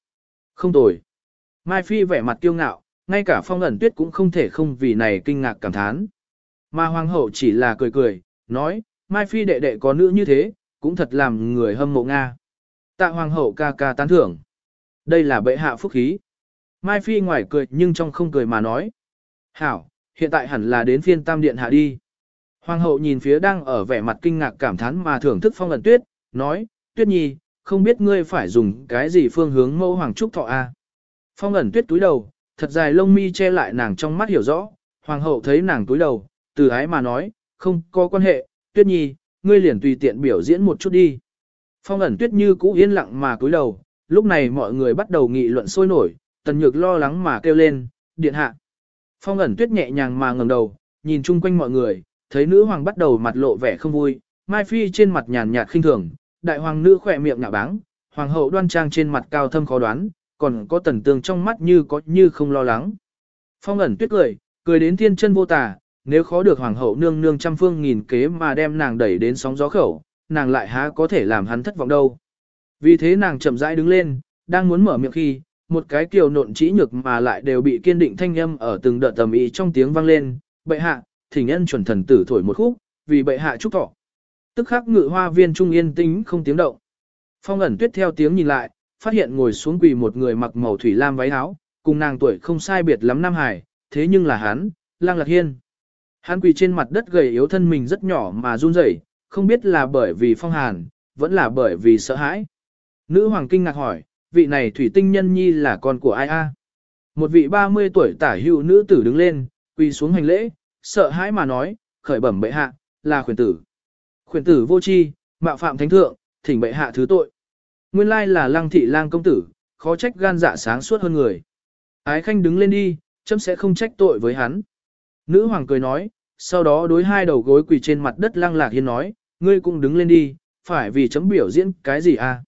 Không tồi. Mai Phi vẻ mặt kiêu ngạo, ngay cả phong ẩn tuyết cũng không thể không vì này kinh ngạc cảm thán. Mà hoàng hậu chỉ là cười cười, nói, Mai Phi đệ đệ có nữ như thế, cũng thật làm người hâm mộ Nga. Tạ hoàng hậu ca ca tán thưởng. Đây là bệ hạ phúc khí. Mai Phi ngoài cười nhưng trong không cười mà nói. Hảo, hiện tại hẳn là đến phiên tam điện hạ đi. Hoàng hậu nhìn phía đang ở vẻ mặt kinh ngạc cảm thán mà thưởng thức phong ẩn tuyết, nói, tuyết nhi, không biết ngươi phải dùng cái gì phương hướng mẫu hoàng trúc thọ a? Phong ẩn tuyết túi đầu, thật dài lông mi che lại nàng trong mắt hiểu rõ, hoàng hậu thấy nàng túi đầu, từ ái mà nói, không có quan hệ, tuyết nhi, ngươi liền tùy tiện biểu diễn một chút đi. Phong ẩn tuyết như cũ yên lặng mà cúi đầu, lúc này mọi người bắt đầu nghị luận sôi nổi, tần nhược lo lắng mà kêu lên, điện hạ. Phong ẩn tuyết nhẹ nhàng mà ngẩng đầu, nhìn chung quanh mọi người, thấy nữ hoàng bắt đầu mặt lộ vẻ không vui, Mai Phi trên mặt nhàn nhạt khinh thường, đại hoàng nữ khỏe miệng ngạ báng, hoàng hậu đoan trang trên mặt cao thâm khó đoán, còn có tần tương trong mắt như có như không lo lắng. Phong ẩn tuyết cười, cười đến thiên chân vô tà, nếu khó được hoàng hậu nương nương trăm phương nghìn kế mà đem nàng đẩy đến sóng gió khẩu, nàng lại há có thể làm hắn thất vọng đâu. Vì thế nàng chậm rãi đứng lên, đang muốn mở miệng khi, một cái kiều nộn chỉ nhược mà lại đều bị kiên định thanh âm ở từng đợt tầm ý trong tiếng vang lên, bệ hạ, thỉnh nhân chuẩn thần tử thổi một khúc, vì bệ hạ chúc thọ. Tức khắc ngự hoa viên trung yên tĩnh không tiếng động. Phong ẩn tuyết theo tiếng nhìn lại, phát hiện ngồi xuống quỳ một người mặc màu thủy lam váy áo, cùng nàng tuổi không sai biệt lắm Nam Hải, thế nhưng là hắn, Lang Lạc Hiên. Hắn quỳ trên mặt đất gầy yếu thân mình rất nhỏ mà run rẩy, không biết là bởi vì phong hàn, vẫn là bởi vì sợ hãi. Nữ hoàng kinh ngạc hỏi, vị này thủy tinh nhân nhi là con của ai a? Một vị 30 tuổi tả hữu nữ tử đứng lên, quỳ xuống hành lễ, sợ hãi mà nói, khởi bẩm bệ hạ, là khuyển tử. Khuyển tử vô chi, mạo phạm thánh thượng, thỉnh bệ hạ thứ tội. Nguyên lai là lăng thị lang công tử, khó trách gan dạ sáng suốt hơn người. Ái khanh đứng lên đi, chấm sẽ không trách tội với hắn. Nữ hoàng cười nói, sau đó đối hai đầu gối quỳ trên mặt đất lăng lạc hiên nói, ngươi cũng đứng lên đi, phải vì chấm biểu diễn cái gì à.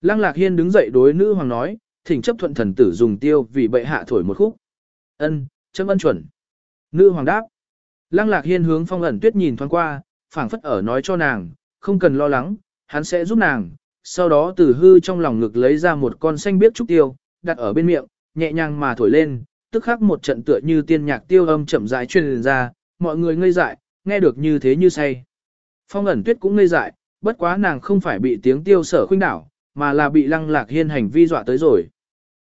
Lăng lạc hiên đứng dậy đối nữ hoàng nói, thỉnh chấp thuận thần tử dùng tiêu vì bệ hạ thổi một khúc. Ân, chấm ân chuẩn. Nữ hoàng đáp. Lăng lạc hiên hướng phong ẩn tuyết nhìn thoáng qua, phảng phất ở nói cho nàng, không cần lo lắng, hắn sẽ giúp nàng. Sau đó từ hư trong lòng ngực lấy ra một con xanh biếc trúc tiêu, đặt ở bên miệng, nhẹ nhàng mà thổi lên, tức khắc một trận tựa như tiên nhạc tiêu âm chậm rãi truyền ra, mọi người ngây dại, nghe được như thế như say. Phong ẩn tuyết cũng ngây dại, bất quá nàng không phải bị tiếng tiêu sở khuynh đảo, mà là bị lăng lạc hiên hành vi dọa tới rồi.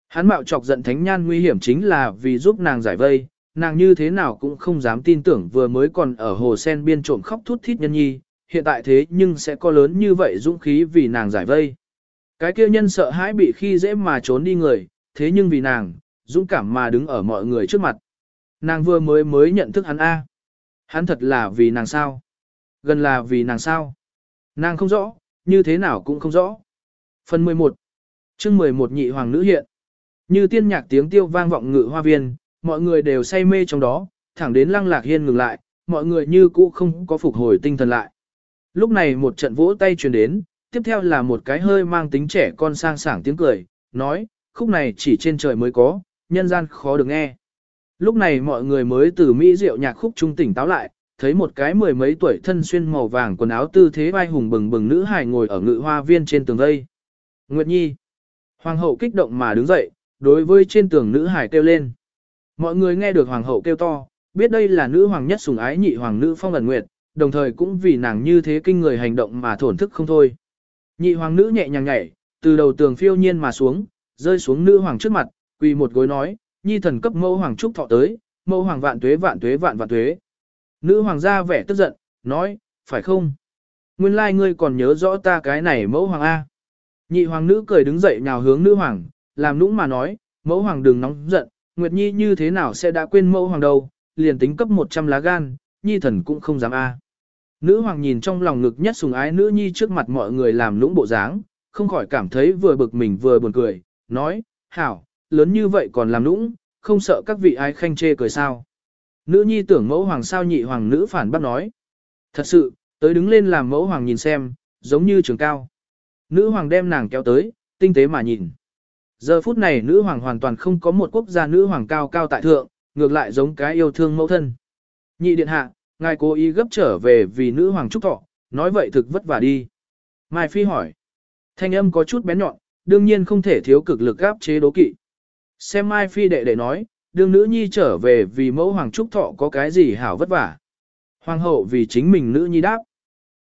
Hắn mạo chọc giận thánh nhan nguy hiểm chính là vì giúp nàng giải vây, nàng như thế nào cũng không dám tin tưởng vừa mới còn ở hồ sen biên trộm khóc thút thít nhân nhi, hiện tại thế nhưng sẽ có lớn như vậy dũng khí vì nàng giải vây. Cái kia nhân sợ hãi bị khi dễ mà trốn đi người, thế nhưng vì nàng, dũng cảm mà đứng ở mọi người trước mặt. Nàng vừa mới mới nhận thức hắn A. Hắn thật là vì nàng sao? Gần là vì nàng sao? Nàng không rõ, như thế nào cũng không rõ. Phần 11 chương 11 nhị hoàng nữ hiện. Như tiên nhạc tiếng tiêu vang vọng ngự hoa viên, mọi người đều say mê trong đó, thẳng đến lăng lạc hiên ngừng lại, mọi người như cũ không có phục hồi tinh thần lại. Lúc này một trận vỗ tay truyền đến, tiếp theo là một cái hơi mang tính trẻ con sang sảng tiếng cười, nói, khúc này chỉ trên trời mới có, nhân gian khó được nghe. Lúc này mọi người mới từ Mỹ rượu nhạc khúc trung tỉnh táo lại, thấy một cái mười mấy tuổi thân xuyên màu vàng quần áo tư thế vai hùng bừng bừng nữ hài ngồi ở ngự hoa viên trên tường vây. Nguyệt Nhi. Hoàng hậu kích động mà đứng dậy, đối với trên tường nữ hài kêu lên. Mọi người nghe được hoàng hậu kêu to, biết đây là nữ hoàng nhất sủng ái nhị hoàng nữ phong ẩn nguyệt, đồng thời cũng vì nàng như thế kinh người hành động mà thổn thức không thôi. Nhị hoàng nữ nhẹ nhàng nhảy, từ đầu tường phiêu nhiên mà xuống, rơi xuống nữ hoàng trước mặt, quỳ một gối nói, nhi thần cấp mẫu hoàng trúc thọ tới, mẫu hoàng vạn tuế vạn tuế vạn vạn tuế. Nữ hoàng gia vẻ tức giận, nói, phải không? Nguyên lai ngươi còn nhớ rõ ta cái này mẫu hoàng A. Nhị hoàng nữ cười đứng dậy nhào hướng nữ hoàng, làm nũng mà nói, mẫu hoàng đừng nóng giận, Nguyệt Nhi như thế nào sẽ đã quên mẫu hoàng đâu, liền tính cấp 100 lá gan, Nhi thần cũng không dám A. Nữ hoàng nhìn trong lòng ngực nhất sùng ái nữ Nhi trước mặt mọi người làm nũng bộ dáng, không khỏi cảm thấy vừa bực mình vừa buồn cười, nói, hảo, lớn như vậy còn làm nũng, không sợ các vị ai khanh chê cười sao. Nữ nhi tưởng mẫu hoàng sao nhị hoàng nữ phản bác nói. Thật sự, tới đứng lên làm mẫu hoàng nhìn xem, giống như trường cao. Nữ hoàng đem nàng kéo tới, tinh tế mà nhìn. Giờ phút này nữ hoàng hoàn toàn không có một quốc gia nữ hoàng cao cao tại thượng, ngược lại giống cái yêu thương mẫu thân. Nhị điện hạ, ngài cố ý gấp trở về vì nữ hoàng trúc thọ, nói vậy thực vất vả đi. Mai Phi hỏi. Thanh âm có chút bén nhọn, đương nhiên không thể thiếu cực lực áp chế đố kỵ. Xem Mai Phi đệ đệ nói, đương nữ nhi trở về vì mẫu hoàng trúc thọ có cái gì hảo vất vả. Hoàng hậu vì chính mình nữ nhi đáp.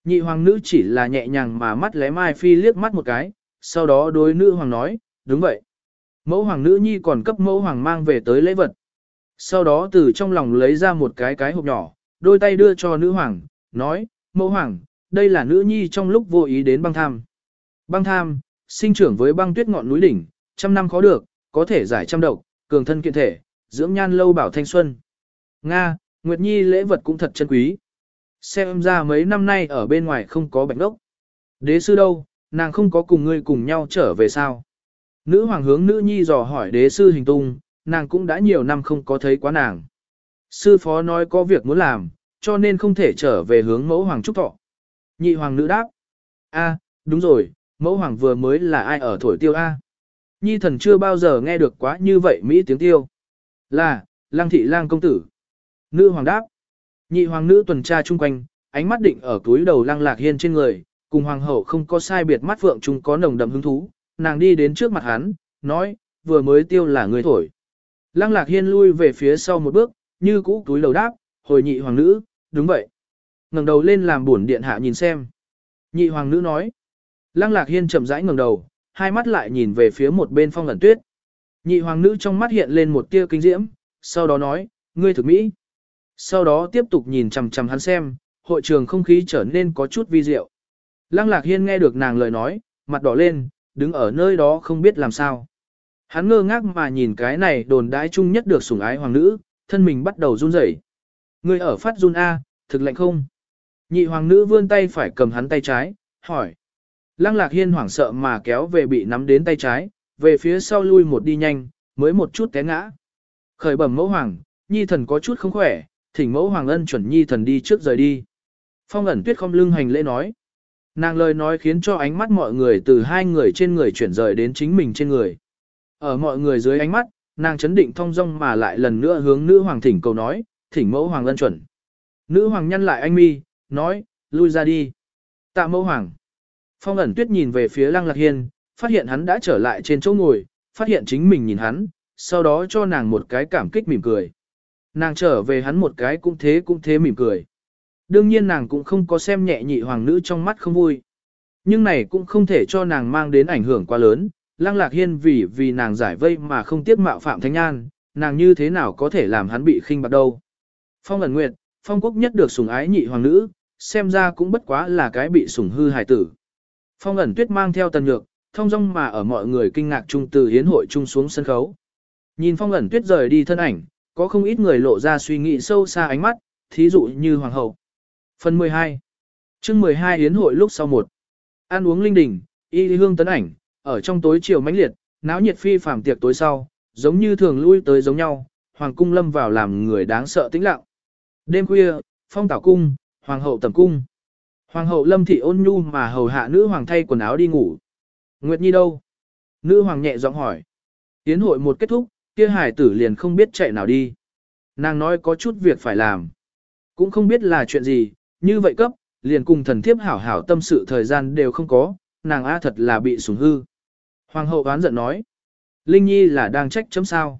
Nhị hoàng nữ chỉ là nhẹ nhàng mà mắt lé Mai Phi liếc mắt một cái, sau đó đối nữ hoàng nói, đúng vậy. Mẫu hoàng nữ nhi còn cấp mẫu hoàng mang về tới lễ vật. Sau đó từ trong lòng lấy ra một cái cái hộp nhỏ, đôi tay đưa cho nữ hoàng, nói, mẫu hoàng, đây là nữ nhi trong lúc vô ý đến băng tham. Băng tham, sinh trưởng với băng tuyết ngọn núi đỉnh, trăm năm khó được, có thể giải trăm độc, cường thân kiện thể, dưỡng nhan lâu bảo thanh xuân. Nga, Nguyệt Nhi lễ vật cũng thật chân quý. Xem ra mấy năm nay ở bên ngoài không có bệnh đốc. Đế sư đâu, nàng không có cùng ngươi cùng nhau trở về sao? Nữ hoàng hướng nữ nhi dò hỏi đế sư hình tung, nàng cũng đã nhiều năm không có thấy quá nàng. Sư phó nói có việc muốn làm, cho nên không thể trở về hướng mẫu hoàng trúc thọ. Nhị hoàng nữ đáp. A, đúng rồi, mẫu hoàng vừa mới là ai ở thổi tiêu A. Nhi thần chưa bao giờ nghe được quá như vậy Mỹ tiếng tiêu. Là, lang thị lang công tử. Nữ hoàng đáp. Nhị hoàng nữ tuần tra chung quanh, ánh mắt định ở túi đầu lang lạc hiên trên người, cùng hoàng hậu không có sai biệt mắt phượng chúng có nồng đậm hứng thú. Nàng đi đến trước mặt hắn, nói, vừa mới tiêu là người thổi. Lăng lạc hiên lui về phía sau một bước, như cũ túi đầu đáp, hồi nhị hoàng nữ, đúng vậy. ngẩng đầu lên làm buồn điện hạ nhìn xem. Nhị hoàng nữ nói. Lăng lạc hiên chậm rãi ngẩng đầu, hai mắt lại nhìn về phía một bên phong ẩn tuyết. Nhị hoàng nữ trong mắt hiện lên một tia kinh diễm, sau đó nói, ngươi thực mỹ. Sau đó tiếp tục nhìn chằm chằm hắn xem, hội trường không khí trở nên có chút vi diệu. Lăng lạc hiên nghe được nàng lời nói, mặt đỏ lên, đứng ở nơi đó không biết làm sao. Hắn ngơ ngác mà nhìn cái này đồn đãi chung nhất được sủng ái hoàng nữ, thân mình bắt đầu run rẩy. Ngươi ở phát run A, thực lạnh không? Nhị hoàng nữ vươn tay phải cầm hắn tay trái, hỏi. Lăng lạc hiên hoảng sợ mà kéo về bị nắm đến tay trái, về phía sau lui một đi nhanh, mới một chút té ngã. Khởi bẩm mẫu hoàng, nhi thần có chút không khỏe, thỉnh mẫu hoàng ân chuẩn nhi thần đi trước rời đi. Phong ẩn tuyết không lưng hành lễ nói. Nàng lời nói khiến cho ánh mắt mọi người từ hai người trên người chuyển rời đến chính mình trên người. Ở mọi người dưới ánh mắt, nàng chấn định thong dong mà lại lần nữa hướng nữ hoàng thỉnh cầu nói, thỉnh mẫu hoàng ân chuẩn. Nữ hoàng nhăn lại anh mi, nói, lui ra đi. Tạ mẫu hoàng. Phong ẩn tuyết nhìn về phía lăng lạc hiên, phát hiện hắn đã trở lại trên chỗ ngồi, phát hiện chính mình nhìn hắn, sau đó cho nàng một cái cảm kích mỉm cười. Nàng trở về hắn một cái cũng thế cũng thế mỉm cười. Đương nhiên nàng cũng không có xem nhẹ nhị hoàng nữ trong mắt không vui. Nhưng này cũng không thể cho nàng mang đến ảnh hưởng quá lớn, Lăng Lạc Hiên vì vì nàng giải vây mà không tiếc mạo phạm Thanh An, nàng như thế nào có thể làm hắn bị khinh bạc đâu. Phong ẩn nguyệt, phong quốc nhất được sủng ái nhị hoàng nữ, xem ra cũng bất quá là cái bị sủng hư hài tử. Phong ẩn tuyết mang theo tần nhược, thông dong mà ở mọi người kinh ngạc chung từ hiến hội chung xuống sân khấu. Nhìn phong ẩn tuyết rời đi thân ảnh, có không ít người lộ ra suy nghĩ sâu xa ánh mắt, thí dụ như hoàng hậu. Phần 12 chương 12 hiến hội lúc sau một. Ăn uống linh đình, y hương tấn ảnh, ở trong tối chiều mãnh liệt, náo nhiệt phi phàm tiệc tối sau, giống như thường lui tới giống nhau, hoàng cung lâm vào làm người đáng sợ tĩnh lặng. Đêm khuya, phong tảo cung, hoàng hậu tầm cung. Hoàng hậu lâm thị ôn nhu mà hầu hạ nữ hoàng thay quần áo đi ngủ. Nguyệt Nhi đâu? Nữ hoàng nhẹ giọng hỏi. Tiến hội một kết thúc, kia hải tử liền không biết chạy nào đi. Nàng nói có chút việc phải làm. Cũng không biết là chuyện gì, như vậy cấp, liền cùng thần thiếp hảo hảo tâm sự thời gian đều không có, nàng A thật là bị sủng hư. Hoàng hậu oán giận nói. Linh Nhi là đang trách chấm sao.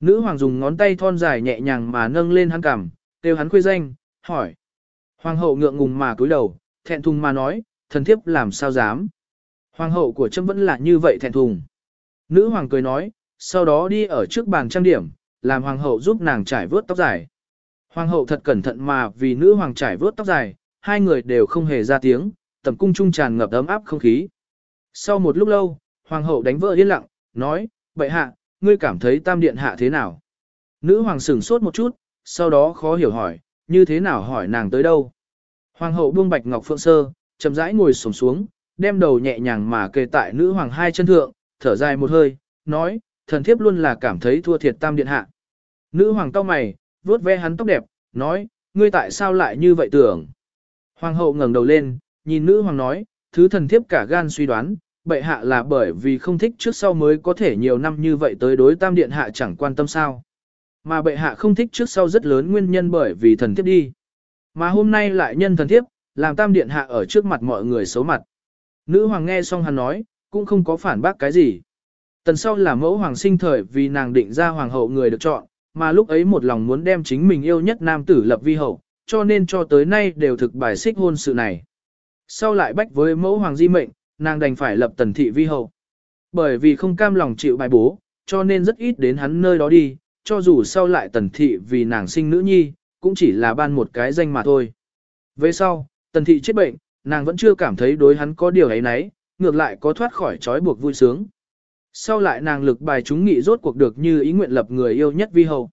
Nữ hoàng dùng ngón tay thon dài nhẹ nhàng mà nâng lên hắn cằm, kêu hắn khuê danh, hỏi. Hoàng hậu ngượng ngùng mà cúi đầu, thẹn thùng mà nói, thần thiếp làm sao dám. Hoàng hậu của chấm vẫn là như vậy thẹn thùng. Nữ hoàng cười nói, sau đó đi ở trước bàn trang điểm, làm hoàng hậu giúp nàng trải vớt tóc dài. Hoàng hậu thật cẩn thận mà vì nữ hoàng trải vớt tóc dài, hai người đều không hề ra tiếng, tầm cung trung tràn ngập ấm áp không khí. Sau một lúc lâu, hoàng hậu đánh vỡ yên lặng, nói, vậy hạ, ngươi cảm thấy tam điện hạ thế nào? Nữ hoàng sửng sốt một chút, sau đó khó hiểu hỏi, như thế nào hỏi nàng tới đâu? Hoàng hậu buông bạch ngọc phượng sơ, chậm rãi ngồi xổm xuống, đem đầu nhẹ nhàng mà kề tại nữ hoàng hai chân thượng, thở dài một hơi, nói, thần thiếp luôn là cảm thấy thua thiệt tam điện hạ. Nữ hoàng cau mày, vuốt ve hắn tóc đẹp, nói, ngươi tại sao lại như vậy tưởng? Hoàng hậu ngẩng đầu lên, nhìn nữ hoàng nói, thứ thần thiếp cả gan suy đoán, bệ hạ là bởi vì không thích trước sau mới có thể nhiều năm như vậy tới đối tam điện hạ chẳng quan tâm sao. Mà bệ hạ không thích trước sau rất lớn nguyên nhân bởi vì thần thiếp đi. Mà hôm nay lại nhân thần thiếp, làm tam điện hạ ở trước mặt mọi người xấu mặt. Nữ hoàng nghe xong hắn nói, cũng không có phản bác cái gì. Tần sau là mẫu hoàng sinh thời vì nàng định ra hoàng hậu người được chọn, mà lúc ấy một lòng muốn đem chính mình yêu nhất nam tử lập vi hậu, cho nên cho tới nay đều thực bài xích hôn sự này. Sau lại bách với mẫu hoàng di mệnh, nàng đành phải lập tần thị vi hậu. Bởi vì không cam lòng chịu bài bố, cho nên rất ít đến hắn nơi đó đi, cho dù sau lại tần thị vì nàng sinh nữ nhi, cũng chỉ là ban một cái danh mà thôi. Về sau, tần thị chết bệnh, nàng vẫn chưa cảm thấy đối hắn có điều ấy nấy, ngược lại có thoát khỏi trói buộc vui sướng. Sau lại nàng lực bài chúng nghị rốt cuộc được như ý nguyện lập người yêu nhất vi hầu.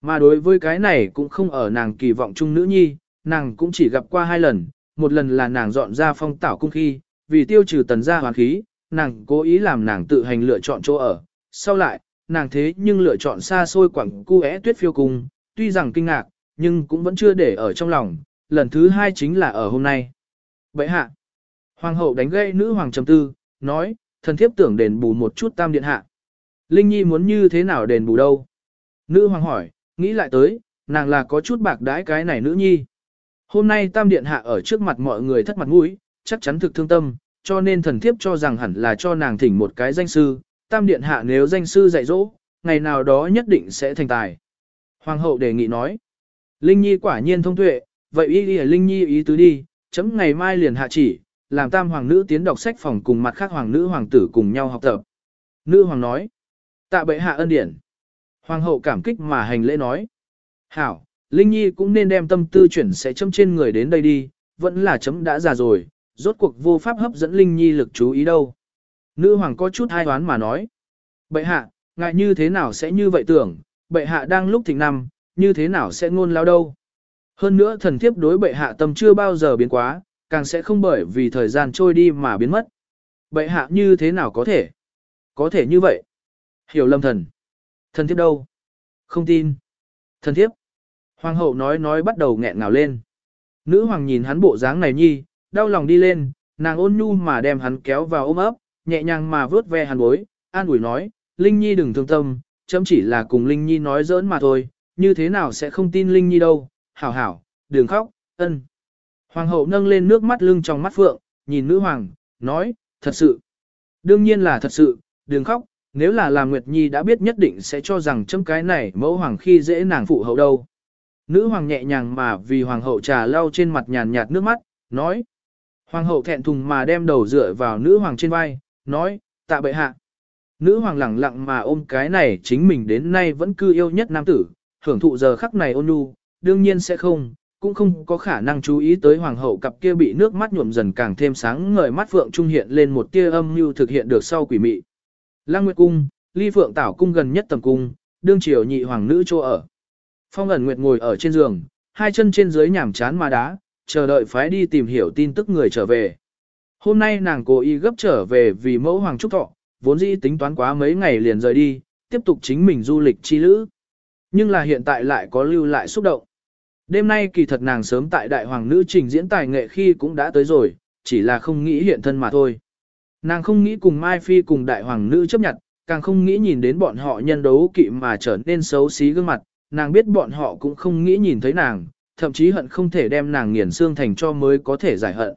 Mà đối với cái này cũng không ở nàng kỳ vọng chung nữ nhi, nàng cũng chỉ gặp qua hai lần, một lần là nàng dọn ra phong tảo cung khi, vì tiêu trừ tần gia hoàn khí, nàng cố ý làm nàng tự hành lựa chọn chỗ ở. Sau lại, nàng thế nhưng lựa chọn xa xôi quảng cu é tuyết phiêu cùng tuy rằng kinh ngạc, nhưng cũng vẫn chưa để ở trong lòng, lần thứ hai chính là ở hôm nay. Vậy hạ, hoàng hậu đánh gây nữ hoàng trầm tư, nói, thần thiếp tưởng đền bù một chút tam điện hạ. Linh Nhi muốn như thế nào đền bù đâu? Nữ hoàng hỏi, nghĩ lại tới, nàng là có chút bạc đãi cái này nữ nhi. Hôm nay tam điện hạ ở trước mặt mọi người thất mặt mũi, chắc chắn thực thương tâm, cho nên thần thiếp cho rằng hẳn là cho nàng thỉnh một cái danh sư, tam điện hạ nếu danh sư dạy dỗ, ngày nào đó nhất định sẽ thành tài. Hoàng hậu đề nghị nói, Linh Nhi quả nhiên thông tuệ, vậy y Y Linh Nhi ý tứ đi, chấm ngày mai liền hạ chỉ, làm tam hoàng nữ tiến đọc sách phòng cùng mặt khác hoàng nữ hoàng tử cùng nhau học tập. Nữ hoàng nói, tạ bệ hạ ân điển. Hoàng hậu cảm kích mà hành lễ nói, hảo, Linh Nhi cũng nên đem tâm tư chuyển sẽ chấm trên người đến đây đi, vẫn là chấm đã già rồi, rốt cuộc vô pháp hấp dẫn Linh Nhi lực chú ý đâu. Nữ hoàng có chút hai đoán mà nói, bệ hạ, ngại như thế nào sẽ như vậy tưởng, bệ hạ đang lúc thịnh năm, như thế nào sẽ ngôn lao đâu. Hơn nữa thần thiếp đối bệ hạ tâm chưa bao giờ biến quá, càng sẽ không bởi vì thời gian trôi đi mà biến mất. Bệ hạ như thế nào có thể? Có thể như vậy. Hiểu lâm thần. Thần thiếp đâu? Không tin. Thần thiếp. Hoàng hậu nói nói bắt đầu nghẹn ngào lên. Nữ hoàng nhìn hắn bộ dáng này nhi, đau lòng đi lên, nàng ôn nhu mà đem hắn kéo vào ôm ấp, nhẹ nhàng mà vớt ve hàn bối, an ủi nói, Linh Nhi đừng thương tâm, chấm chỉ là cùng Linh Nhi nói giỡn mà thôi, như thế nào sẽ không tin Linh Nhi đâu, hảo hảo, đừng khóc, ân. Hoàng hậu nâng lên nước mắt lưng trong mắt phượng, nhìn nữ hoàng, nói, thật sự. Đương nhiên là thật sự, đừng khóc, nếu là làm Nguyệt Nhi đã biết nhất định sẽ cho rằng chấm cái này mẫu hoàng khi dễ nàng phụ hậu đâu. Nữ hoàng nhẹ nhàng mà vì hoàng hậu trà lau trên mặt nhàn nhạt nước mắt, nói. Hoàng hậu thẹn thùng mà đem đầu dựa vào nữ hoàng trên vai, nói, tạ bệ hạ. Nữ hoàng lẳng lặng mà ôm cái này chính mình đến nay vẫn cư yêu nhất nam tử, hưởng thụ giờ khắc này ôn nhu, đương nhiên sẽ không, cũng không có khả năng chú ý tới hoàng hậu cặp kia bị nước mắt nhuộm dần càng thêm sáng ngời mắt phượng trung hiện lên một tia âm mưu thực hiện được sau quỷ mị. Lăng Nguyệt cung, Ly Phượng Tảo cung gần nhất tầm cung, đương triều nhị hoàng nữ chỗ ở. Phong ẩn Nguyệt ngồi ở trên giường, hai chân trên dưới nhảm chán mà đá, chờ đợi phái đi tìm hiểu tin tức người trở về. Hôm nay nàng cố ý gấp trở về vì mẫu hoàng trúc thọ, vốn dĩ tính toán quá mấy ngày liền rời đi, tiếp tục chính mình du lịch chi lữ. Nhưng là hiện tại lại có lưu lại xúc động. Đêm nay kỳ thật nàng sớm tại đại hoàng nữ trình diễn tài nghệ khi cũng đã tới rồi, chỉ là không nghĩ hiện thân mà thôi. Nàng không nghĩ cùng Mai Phi cùng đại hoàng nữ chấp nhận, càng không nghĩ nhìn đến bọn họ nhân đấu kỵ mà trở nên xấu xí gương mặt, nàng biết bọn họ cũng không nghĩ nhìn thấy nàng, thậm chí hận không thể đem nàng nghiền xương thành cho mới có thể giải hận.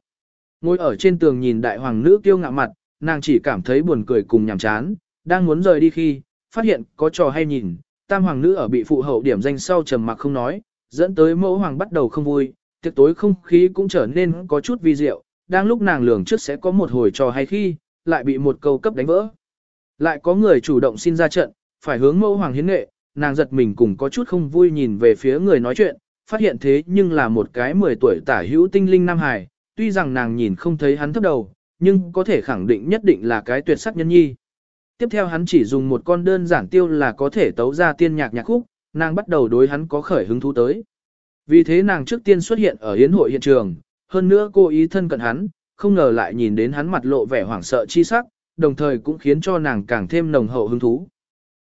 Ngồi ở trên tường nhìn đại hoàng nữ kiêu ngạo mặt, nàng chỉ cảm thấy buồn cười cùng nhàm chán, đang muốn rời đi khi, phát hiện có trò hay nhìn, tam hoàng nữ ở bị phụ hậu điểm danh sau trầm mặc không nói, dẫn tới mẫu hoàng bắt đầu không vui, tiệc tối không khí cũng trở nên có chút vi diệu, đang lúc nàng lường trước sẽ có một hồi trò hay khi, lại bị một câu cấp đánh vỡ. Lại có người chủ động xin ra trận, phải hướng mẫu hoàng hiến nghệ, nàng giật mình cùng có chút không vui nhìn về phía người nói chuyện, phát hiện thế nhưng là một cái 10 tuổi tả hữu tinh linh nam hài, tuy rằng nàng nhìn không thấy hắn thấp đầu, nhưng có thể khẳng định nhất định là cái tuyệt sắc nhân nhi. Tiếp theo hắn chỉ dùng một con đơn giản tiêu là có thể tấu ra tiên nhạc nhạc khúc, nàng bắt đầu đối hắn có khởi hứng thú tới. Vì thế nàng trước tiên xuất hiện ở hiến hội hiện trường, hơn nữa cô ý thân cận hắn, không ngờ lại nhìn đến hắn mặt lộ vẻ hoảng sợ chi sắc, đồng thời cũng khiến cho nàng càng thêm nồng hậu hứng thú.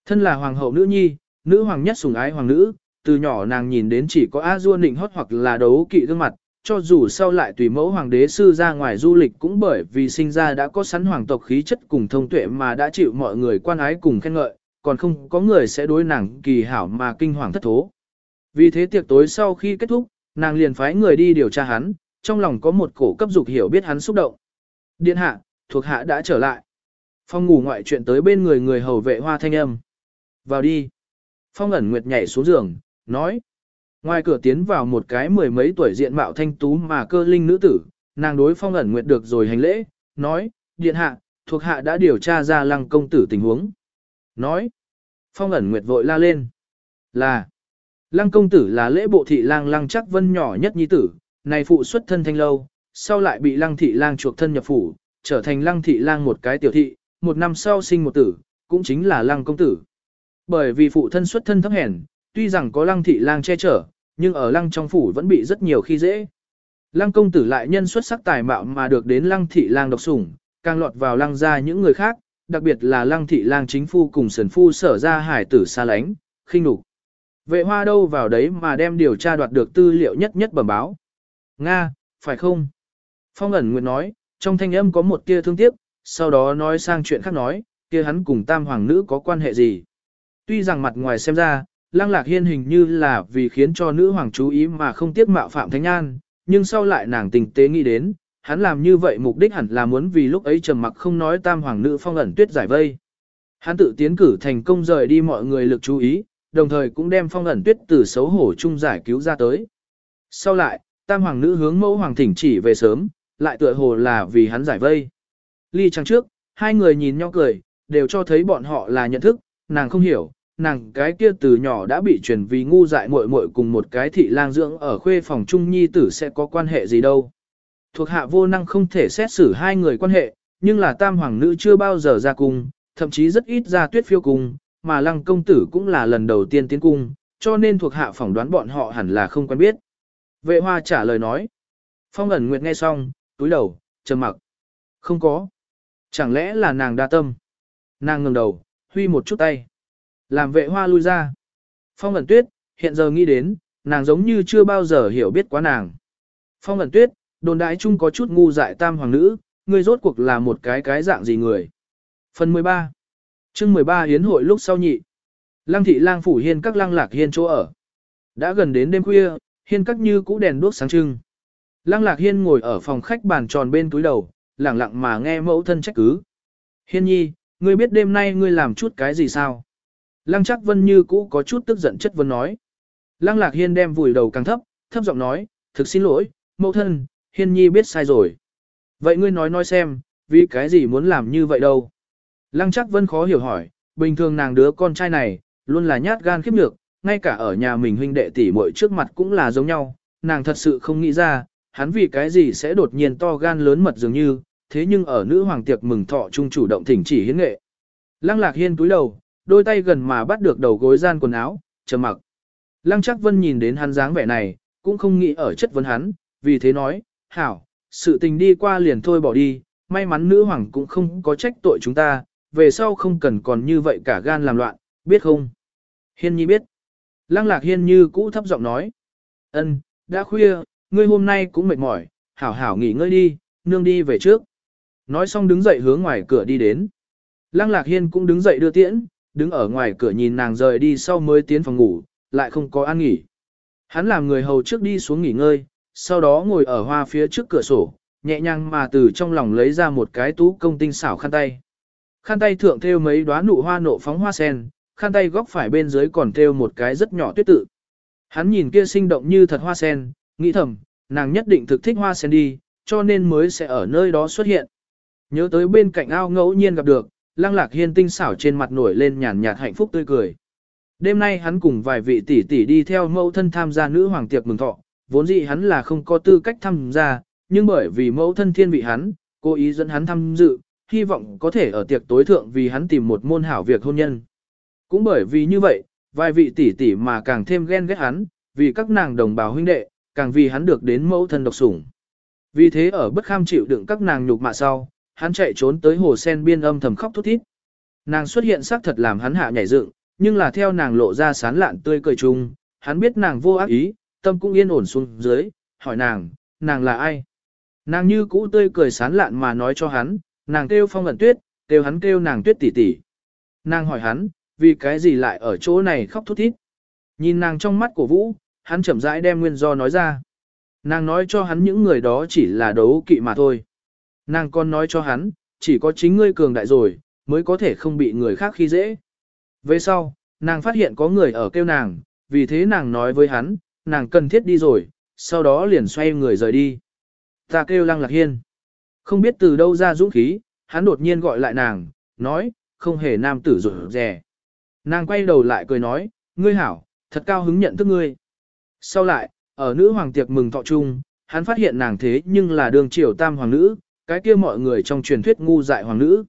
Thân là hoàng hậu nữ nhi, nữ hoàng nhất sủng ái hoàng nữ, từ nhỏ nàng nhìn đến chỉ có A Du nịnh hót hoặc là đấu kỵ gương mặt, cho dù sau lại tùy mẫu hoàng đế sư ra ngoài du lịch cũng bởi vì sinh ra đã có sẵn hoàng tộc khí chất cùng thông tuệ mà đã chịu mọi người quan ái cùng khen ngợi, còn không có người sẽ đối nàng kỳ hảo mà kinh hoàng thất thố. Vì thế tiệc tối sau khi kết thúc, nàng liền phái người đi điều tra hắn, trong lòng có một cổ cấp dục hiểu biết hắn xúc động. Điện hạ, thuộc hạ đã trở lại. Phong ngủ ngoại chuyện tới bên người người hầu vệ hoa thanh âm. Vào đi. Phong ẩn nguyệt nhảy xuống giường, nói. Ngoài cửa tiến vào một cái mười mấy tuổi diện mạo thanh tú mà cơ linh nữ tử, nàng đối phong ẩn nguyệt được rồi hành lễ, nói, điện hạ, thuộc hạ đã điều tra ra lăng công tử tình huống. Nói, phong ẩn nguyệt vội la lên, là, lăng công tử là lễ bộ thị lang lăng chắc vân nhỏ nhất nhi tử, này phụ xuất thân thanh lâu, sau lại bị lăng thị lang chuộc thân nhập phủ, trở thành lăng thị lang một cái tiểu thị, một năm sau sinh một tử, cũng chính là lăng công tử. Bởi vì phụ thân xuất thân thấp hèn, tuy rằng có lăng thị lang che chở, nhưng ở lăng trong phủ vẫn bị rất nhiều khi dễ. Lăng công tử lại nhân xuất sắc tài mạo mà được đến lăng thị lang độc sủng, càng lọt vào lăng ra những người khác, đặc biệt là lăng thị lang chính phu cùng sần phu sở ra hải tử xa lánh, khinh nhục. Vệ hoa đâu vào đấy mà đem điều tra đoạt được tư liệu nhất nhất bẩm báo. Nga, phải không? Phong ẩn nguyện nói, trong thanh âm có một tia thương tiếc, sau đó nói sang chuyện khác nói, kia hắn cùng tam hoàng nữ có quan hệ gì. Tuy rằng mặt ngoài xem ra, Lăng Lạc Hiên hình như là vì khiến cho nữ hoàng chú ý mà không tiếc mạo phạm Thánh An, nhưng sau lại nàng tình tế nghĩ đến, hắn làm như vậy mục đích hẳn là muốn vì lúc ấy trầm mặc không nói tam hoàng nữ phong ẩn tuyết giải vây. Hắn tự tiến cử thành công rời đi mọi người lực chú ý, đồng thời cũng đem phong ẩn tuyết từ xấu hổ chung giải cứu ra tới. Sau lại, tam hoàng nữ hướng mẫu hoàng thỉnh chỉ về sớm, lại tựa hồ là vì hắn giải vây. Ly trăng trước, hai người nhìn nhau cười, đều cho thấy bọn họ là nhận thức, nàng không hiểu, nàng cái kia từ nhỏ đã bị truyền vì ngu dại muội muội cùng một cái thị lang dưỡng ở khuê phòng trung nhi tử sẽ có quan hệ gì đâu. Thuộc hạ vô năng không thể xét xử hai người quan hệ, nhưng là tam hoàng nữ chưa bao giờ ra cung, thậm chí rất ít ra tuyết phiêu cung, mà lăng công tử cũng là lần đầu tiên tiến cung, cho nên thuộc hạ phỏng đoán bọn họ hẳn là không quen biết. Vệ hoa trả lời nói. Phong ẩn nguyệt nghe xong, túi đầu, trầm mặc. Không có. Chẳng lẽ là nàng đa tâm? Nàng ngừng đầu, huy một chút tay. Làm vệ hoa lui ra. Phong ẩn tuyết, hiện giờ nghĩ đến, nàng giống như chưa bao giờ hiểu biết quá nàng. Phong ẩn tuyết, đồn đại chung có chút ngu dại tam hoàng nữ, ngươi rốt cuộc là một cái cái dạng gì người. Phần 13 chương 13 Hiến hội lúc sau nhị. Lăng thị lang phủ hiên các lăng lạc hiên chỗ ở. Đã gần đến đêm khuya, hiên các như cũ đèn đuốc sáng trưng. Lăng lạc hiên ngồi ở phòng khách bàn tròn bên túi đầu, lặng lặng mà nghe mẫu thân trách cứ. Hiên nhi, ngươi biết đêm nay ngươi làm chút cái gì sao? Lăng chắc vân như cũ có chút tức giận chất vấn nói. Lăng lạc hiên đem vùi đầu càng thấp, thấp giọng nói, thực xin lỗi, mẫu thân, hiên nhi biết sai rồi. Vậy ngươi nói nói xem, vì cái gì muốn làm như vậy đâu? Lăng chắc vân khó hiểu hỏi, bình thường nàng đứa con trai này, luôn là nhát gan khiếp nhược, ngay cả ở nhà mình huynh đệ tỷ muội trước mặt cũng là giống nhau, nàng thật sự không nghĩ ra, hắn vì cái gì sẽ đột nhiên to gan lớn mật dường như, thế nhưng ở nữ hoàng tiệc mừng thọ trung chủ động thỉnh chỉ hiến nghệ. Lăng lạc hiên túi đầu, đôi tay gần mà bắt được đầu gối gian quần áo, trầm mặc. Lăng chắc vân nhìn đến hắn dáng vẻ này, cũng không nghĩ ở chất vấn hắn, vì thế nói, hảo, sự tình đi qua liền thôi bỏ đi, may mắn nữ hoàng cũng không có trách tội chúng ta, về sau không cần còn như vậy cả gan làm loạn, biết không? Hiên nhi biết. Lăng lạc hiên như cũ thấp giọng nói. ân, đã khuya, ngươi hôm nay cũng mệt mỏi, hảo hảo nghỉ ngơi đi, nương đi về trước. Nói xong đứng dậy hướng ngoài cửa đi đến. Lăng lạc hiên cũng đứng dậy đưa tiễn, đứng ở ngoài cửa nhìn nàng rời đi sau mới tiến phòng ngủ, lại không có ăn nghỉ. Hắn làm người hầu trước đi xuống nghỉ ngơi, sau đó ngồi ở hoa phía trước cửa sổ, nhẹ nhàng mà từ trong lòng lấy ra một cái tú công tinh xảo khăn tay. Khăn tay thượng thêu mấy đóa nụ hoa nộ phóng hoa sen, khăn tay góc phải bên dưới còn thêu một cái rất nhỏ tuyết tự. Hắn nhìn kia sinh động như thật hoa sen, nghĩ thầm, nàng nhất định thực thích hoa sen đi, cho nên mới sẽ ở nơi đó xuất hiện. Nhớ tới bên cạnh ao ngẫu nhiên gặp được, lăng lạc hiên tinh xảo trên mặt nổi lên nhàn nhạt hạnh phúc tươi cười. Đêm nay hắn cùng vài vị tỷ tỷ đi theo mẫu thân tham gia nữ hoàng tiệc mừng thọ, vốn dĩ hắn là không có tư cách tham gia, nhưng bởi vì mẫu thân thiên vị hắn, cố ý dẫn hắn tham dự, hy vọng có thể ở tiệc tối thượng vì hắn tìm một môn hảo việc hôn nhân. Cũng bởi vì như vậy, vài vị tỷ tỷ mà càng thêm ghen ghét hắn, vì các nàng đồng bào huynh đệ, càng vì hắn được đến mẫu thân độc sủng. Vì thế ở bất kham chịu đựng các nàng nhục mạ sau, hắn chạy trốn tới hồ sen biên âm thầm khóc thút thít. Nàng xuất hiện xác thật làm hắn hạ nhảy dựng, nhưng là theo nàng lộ ra sán lạn tươi cười chung, hắn biết nàng vô ác ý, tâm cũng yên ổn xuống dưới, hỏi nàng, nàng là ai? Nàng như cũ tươi cười sán lạn mà nói cho hắn, nàng kêu phong ẩn tuyết, kêu hắn kêu nàng tuyết tỷ tỷ. Nàng hỏi hắn, vì cái gì lại ở chỗ này khóc thút thít. Nhìn nàng trong mắt của Vũ, hắn chậm rãi đem nguyên do nói ra. Nàng nói cho hắn những người đó chỉ là đấu kỵ mà thôi. Nàng còn nói cho hắn, chỉ có chính ngươi cường đại rồi, mới có thể không bị người khác khi dễ. Về sau, nàng phát hiện có người ở kêu nàng, vì thế nàng nói với hắn, nàng cần thiết đi rồi, sau đó liền xoay người rời đi. Ta kêu lăng lạc hiên. Không biết từ đâu ra dũng khí, hắn đột nhiên gọi lại nàng, nói, không hề nam tử rủi rẻ. Nàng quay đầu lại cười nói, ngươi hảo, thật cao hứng nhận thức ngươi. Sau lại, ở nữ hoàng tiệc mừng thọ chung, hắn phát hiện nàng thế nhưng là đường triều tam hoàng nữ, cái kia mọi người trong truyền thuyết ngu dại hoàng nữ.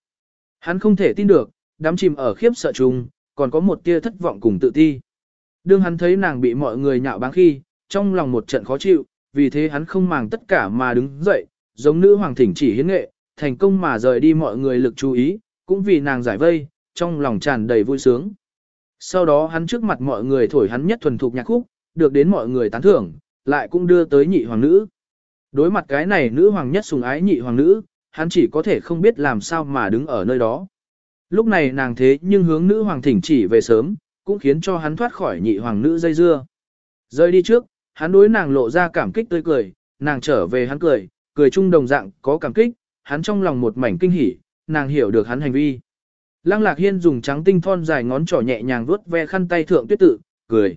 Hắn không thể tin được, đám chìm ở khiếp sợ chung, còn có một tia thất vọng cùng tự ti. Đương hắn thấy nàng bị mọi người nhạo báng khi, trong lòng một trận khó chịu, vì thế hắn không màng tất cả mà đứng dậy, giống nữ hoàng thỉnh chỉ hiến nghệ, thành công mà rời đi mọi người lực chú ý, cũng vì nàng giải vây, trong lòng tràn đầy vui sướng. Sau đó hắn trước mặt mọi người thổi hắn nhất thuần thục nhạc khúc, được đến mọi người tán thưởng, lại cũng đưa tới nhị hoàng nữ. Đối mặt cái này nữ hoàng nhất sùng ái nhị hoàng nữ, hắn chỉ có thể không biết làm sao mà đứng ở nơi đó. Lúc này nàng thế nhưng hướng nữ hoàng thỉnh chỉ về sớm, cũng khiến cho hắn thoát khỏi nhị hoàng nữ dây dưa. Rơi đi trước, hắn đối nàng lộ ra cảm kích tươi cười, nàng trở về hắn cười, cười chung đồng dạng có cảm kích, hắn trong lòng một mảnh kinh hỉ, nàng hiểu được hắn hành vi. Lăng lạc hiên dùng trắng tinh thon dài ngón trỏ nhẹ nhàng vuốt ve khăn tay thượng tuyết tự, cười.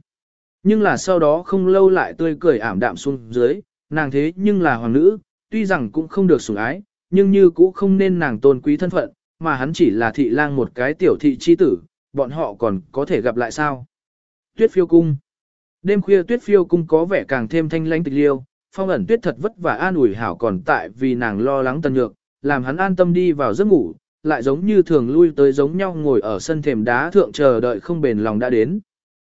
Nhưng là sau đó không lâu lại tươi cười ảm đạm xuống dưới, nàng thế nhưng là hoàng nữ, tuy rằng cũng không được sủng ái, nhưng như cũ không nên nàng tôn quý thân phận, mà hắn chỉ là thị lang một cái tiểu thị chi tử, bọn họ còn có thể gặp lại sao. Tuyết phiêu cung Đêm khuya tuyết phiêu cung có vẻ càng thêm thanh lãnh tịch liêu, phong ẩn tuyết thật vất vả an ủi hảo còn tại vì nàng lo lắng tần nhược, làm hắn an tâm đi vào giấc ngủ, lại giống như thường lui tới giống nhau ngồi ở sân thềm đá thượng chờ đợi không bền lòng đã đến.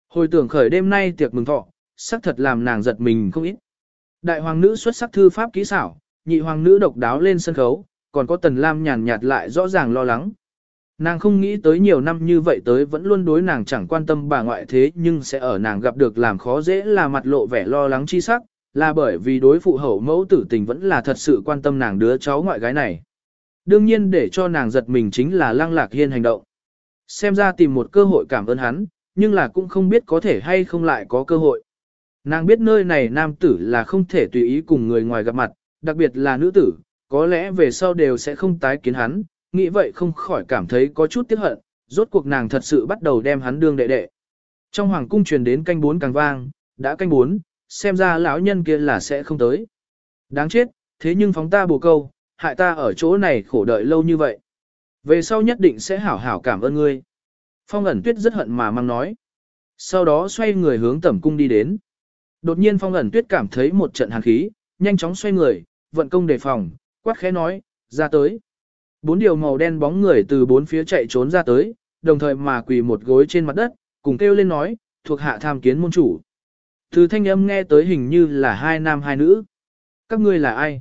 Hồi tưởng khởi đêm nay tiệc mừng thọ, sắc thật làm nàng giật mình không ít. Đại hoàng nữ xuất sắc thư pháp kỹ xảo, nhị hoàng nữ độc đáo lên sân khấu, còn có tần lam nhàn nhạt lại rõ ràng lo lắng. Nàng không nghĩ tới nhiều năm như vậy tới vẫn luôn đối nàng chẳng quan tâm bà ngoại thế nhưng sẽ ở nàng gặp được làm khó dễ là mặt lộ vẻ lo lắng chi sắc, là bởi vì đối phụ hậu mẫu tử tình vẫn là thật sự quan tâm nàng đứa cháu ngoại gái này. Đương nhiên để cho nàng giật mình chính là lăng lạc hiên hành động. Xem ra tìm một cơ hội cảm ơn hắn, nhưng là cũng không biết có thể hay không lại có cơ hội. Nàng biết nơi này nam tử là không thể tùy ý cùng người ngoài gặp mặt, đặc biệt là nữ tử, có lẽ về sau đều sẽ không tái kiến hắn, nghĩ vậy không khỏi cảm thấy có chút tiếc hận, rốt cuộc nàng thật sự bắt đầu đem hắn đương đệ đệ. Trong hoàng cung truyền đến canh bốn càng vang, đã canh bốn, xem ra lão nhân kia là sẽ không tới. Đáng chết, thế nhưng phóng ta bồ câu, hại ta ở chỗ này khổ đợi lâu như vậy. Về sau nhất định sẽ hảo hảo cảm ơn ngươi. Phong ẩn tuyết rất hận mà mang nói. Sau đó xoay người hướng tẩm cung đi đến. Đột nhiên phong ẩn tuyết cảm thấy một trận hàn khí, nhanh chóng xoay người, vận công đề phòng, quát khẽ nói, ra tới. Bốn điều màu đen bóng người từ bốn phía chạy trốn ra tới, đồng thời mà quỳ một gối trên mặt đất, cùng kêu lên nói, thuộc hạ tham kiến môn chủ. Từ thanh âm nghe tới hình như là hai nam hai nữ. Các ngươi là ai?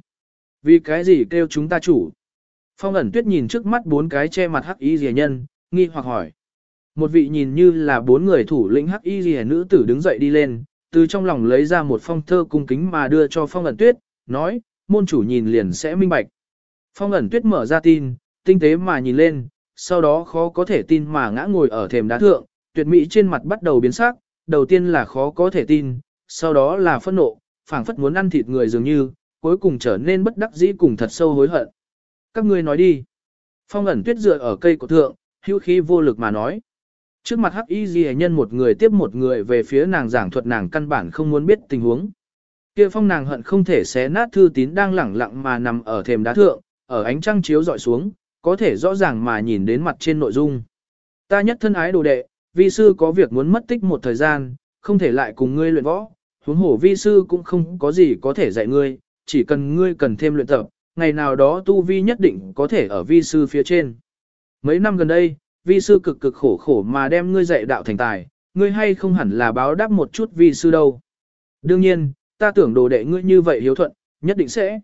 Vì cái gì kêu chúng ta chủ? Phong ẩn tuyết nhìn trước mắt bốn cái che mặt hắc y rìa nhân, nghi hoặc hỏi. Một vị nhìn như là bốn người thủ lĩnh hắc y rìa nữ tử đứng dậy đi lên, từ trong lòng lấy ra một phong thơ cung kính mà đưa cho phong ẩn tuyết, nói, môn chủ nhìn liền sẽ minh bạch. Phong ẩn tuyết mở ra tin, tinh tế mà nhìn lên, sau đó khó có thể tin mà ngã ngồi ở thềm đá thượng, tuyệt mỹ trên mặt bắt đầu biến sắc, đầu tiên là khó có thể tin, sau đó là phẫn nộ, phảng phất muốn ăn thịt người dường như, cuối cùng trở nên bất đắc dĩ cùng thật sâu hối hận. Các ngươi nói đi. Phong ẩn tuyết dựa ở cây của thượng, hữu khí vô lực mà nói. Trước mặt hắc y ghi nhân một người tiếp một người về phía nàng giảng thuật nàng căn bản không muốn biết tình huống. Kia phong nàng hận không thể xé nát thư tín đang lẳng lặng mà nằm ở thềm đá thượng, ở ánh trăng chiếu dọi xuống, có thể rõ ràng mà nhìn đến mặt trên nội dung. Ta nhất thân ái đồ đệ, vi sư có việc muốn mất tích một thời gian, không thể lại cùng ngươi luyện võ, huống hổ vi sư cũng không có gì có thể dạy ngươi, chỉ cần ngươi cần thêm luyện tập, ngày nào đó tu vi nhất định có thể ở vi sư phía trên. Mấy năm gần đây, vi sư cực cực khổ khổ mà đem ngươi dạy đạo thành tài, ngươi hay không hẳn là báo đáp một chút vi sư đâu. Đương nhiên, ta tưởng đồ đệ ngươi như vậy hiếu thuận, nhất định sẽ.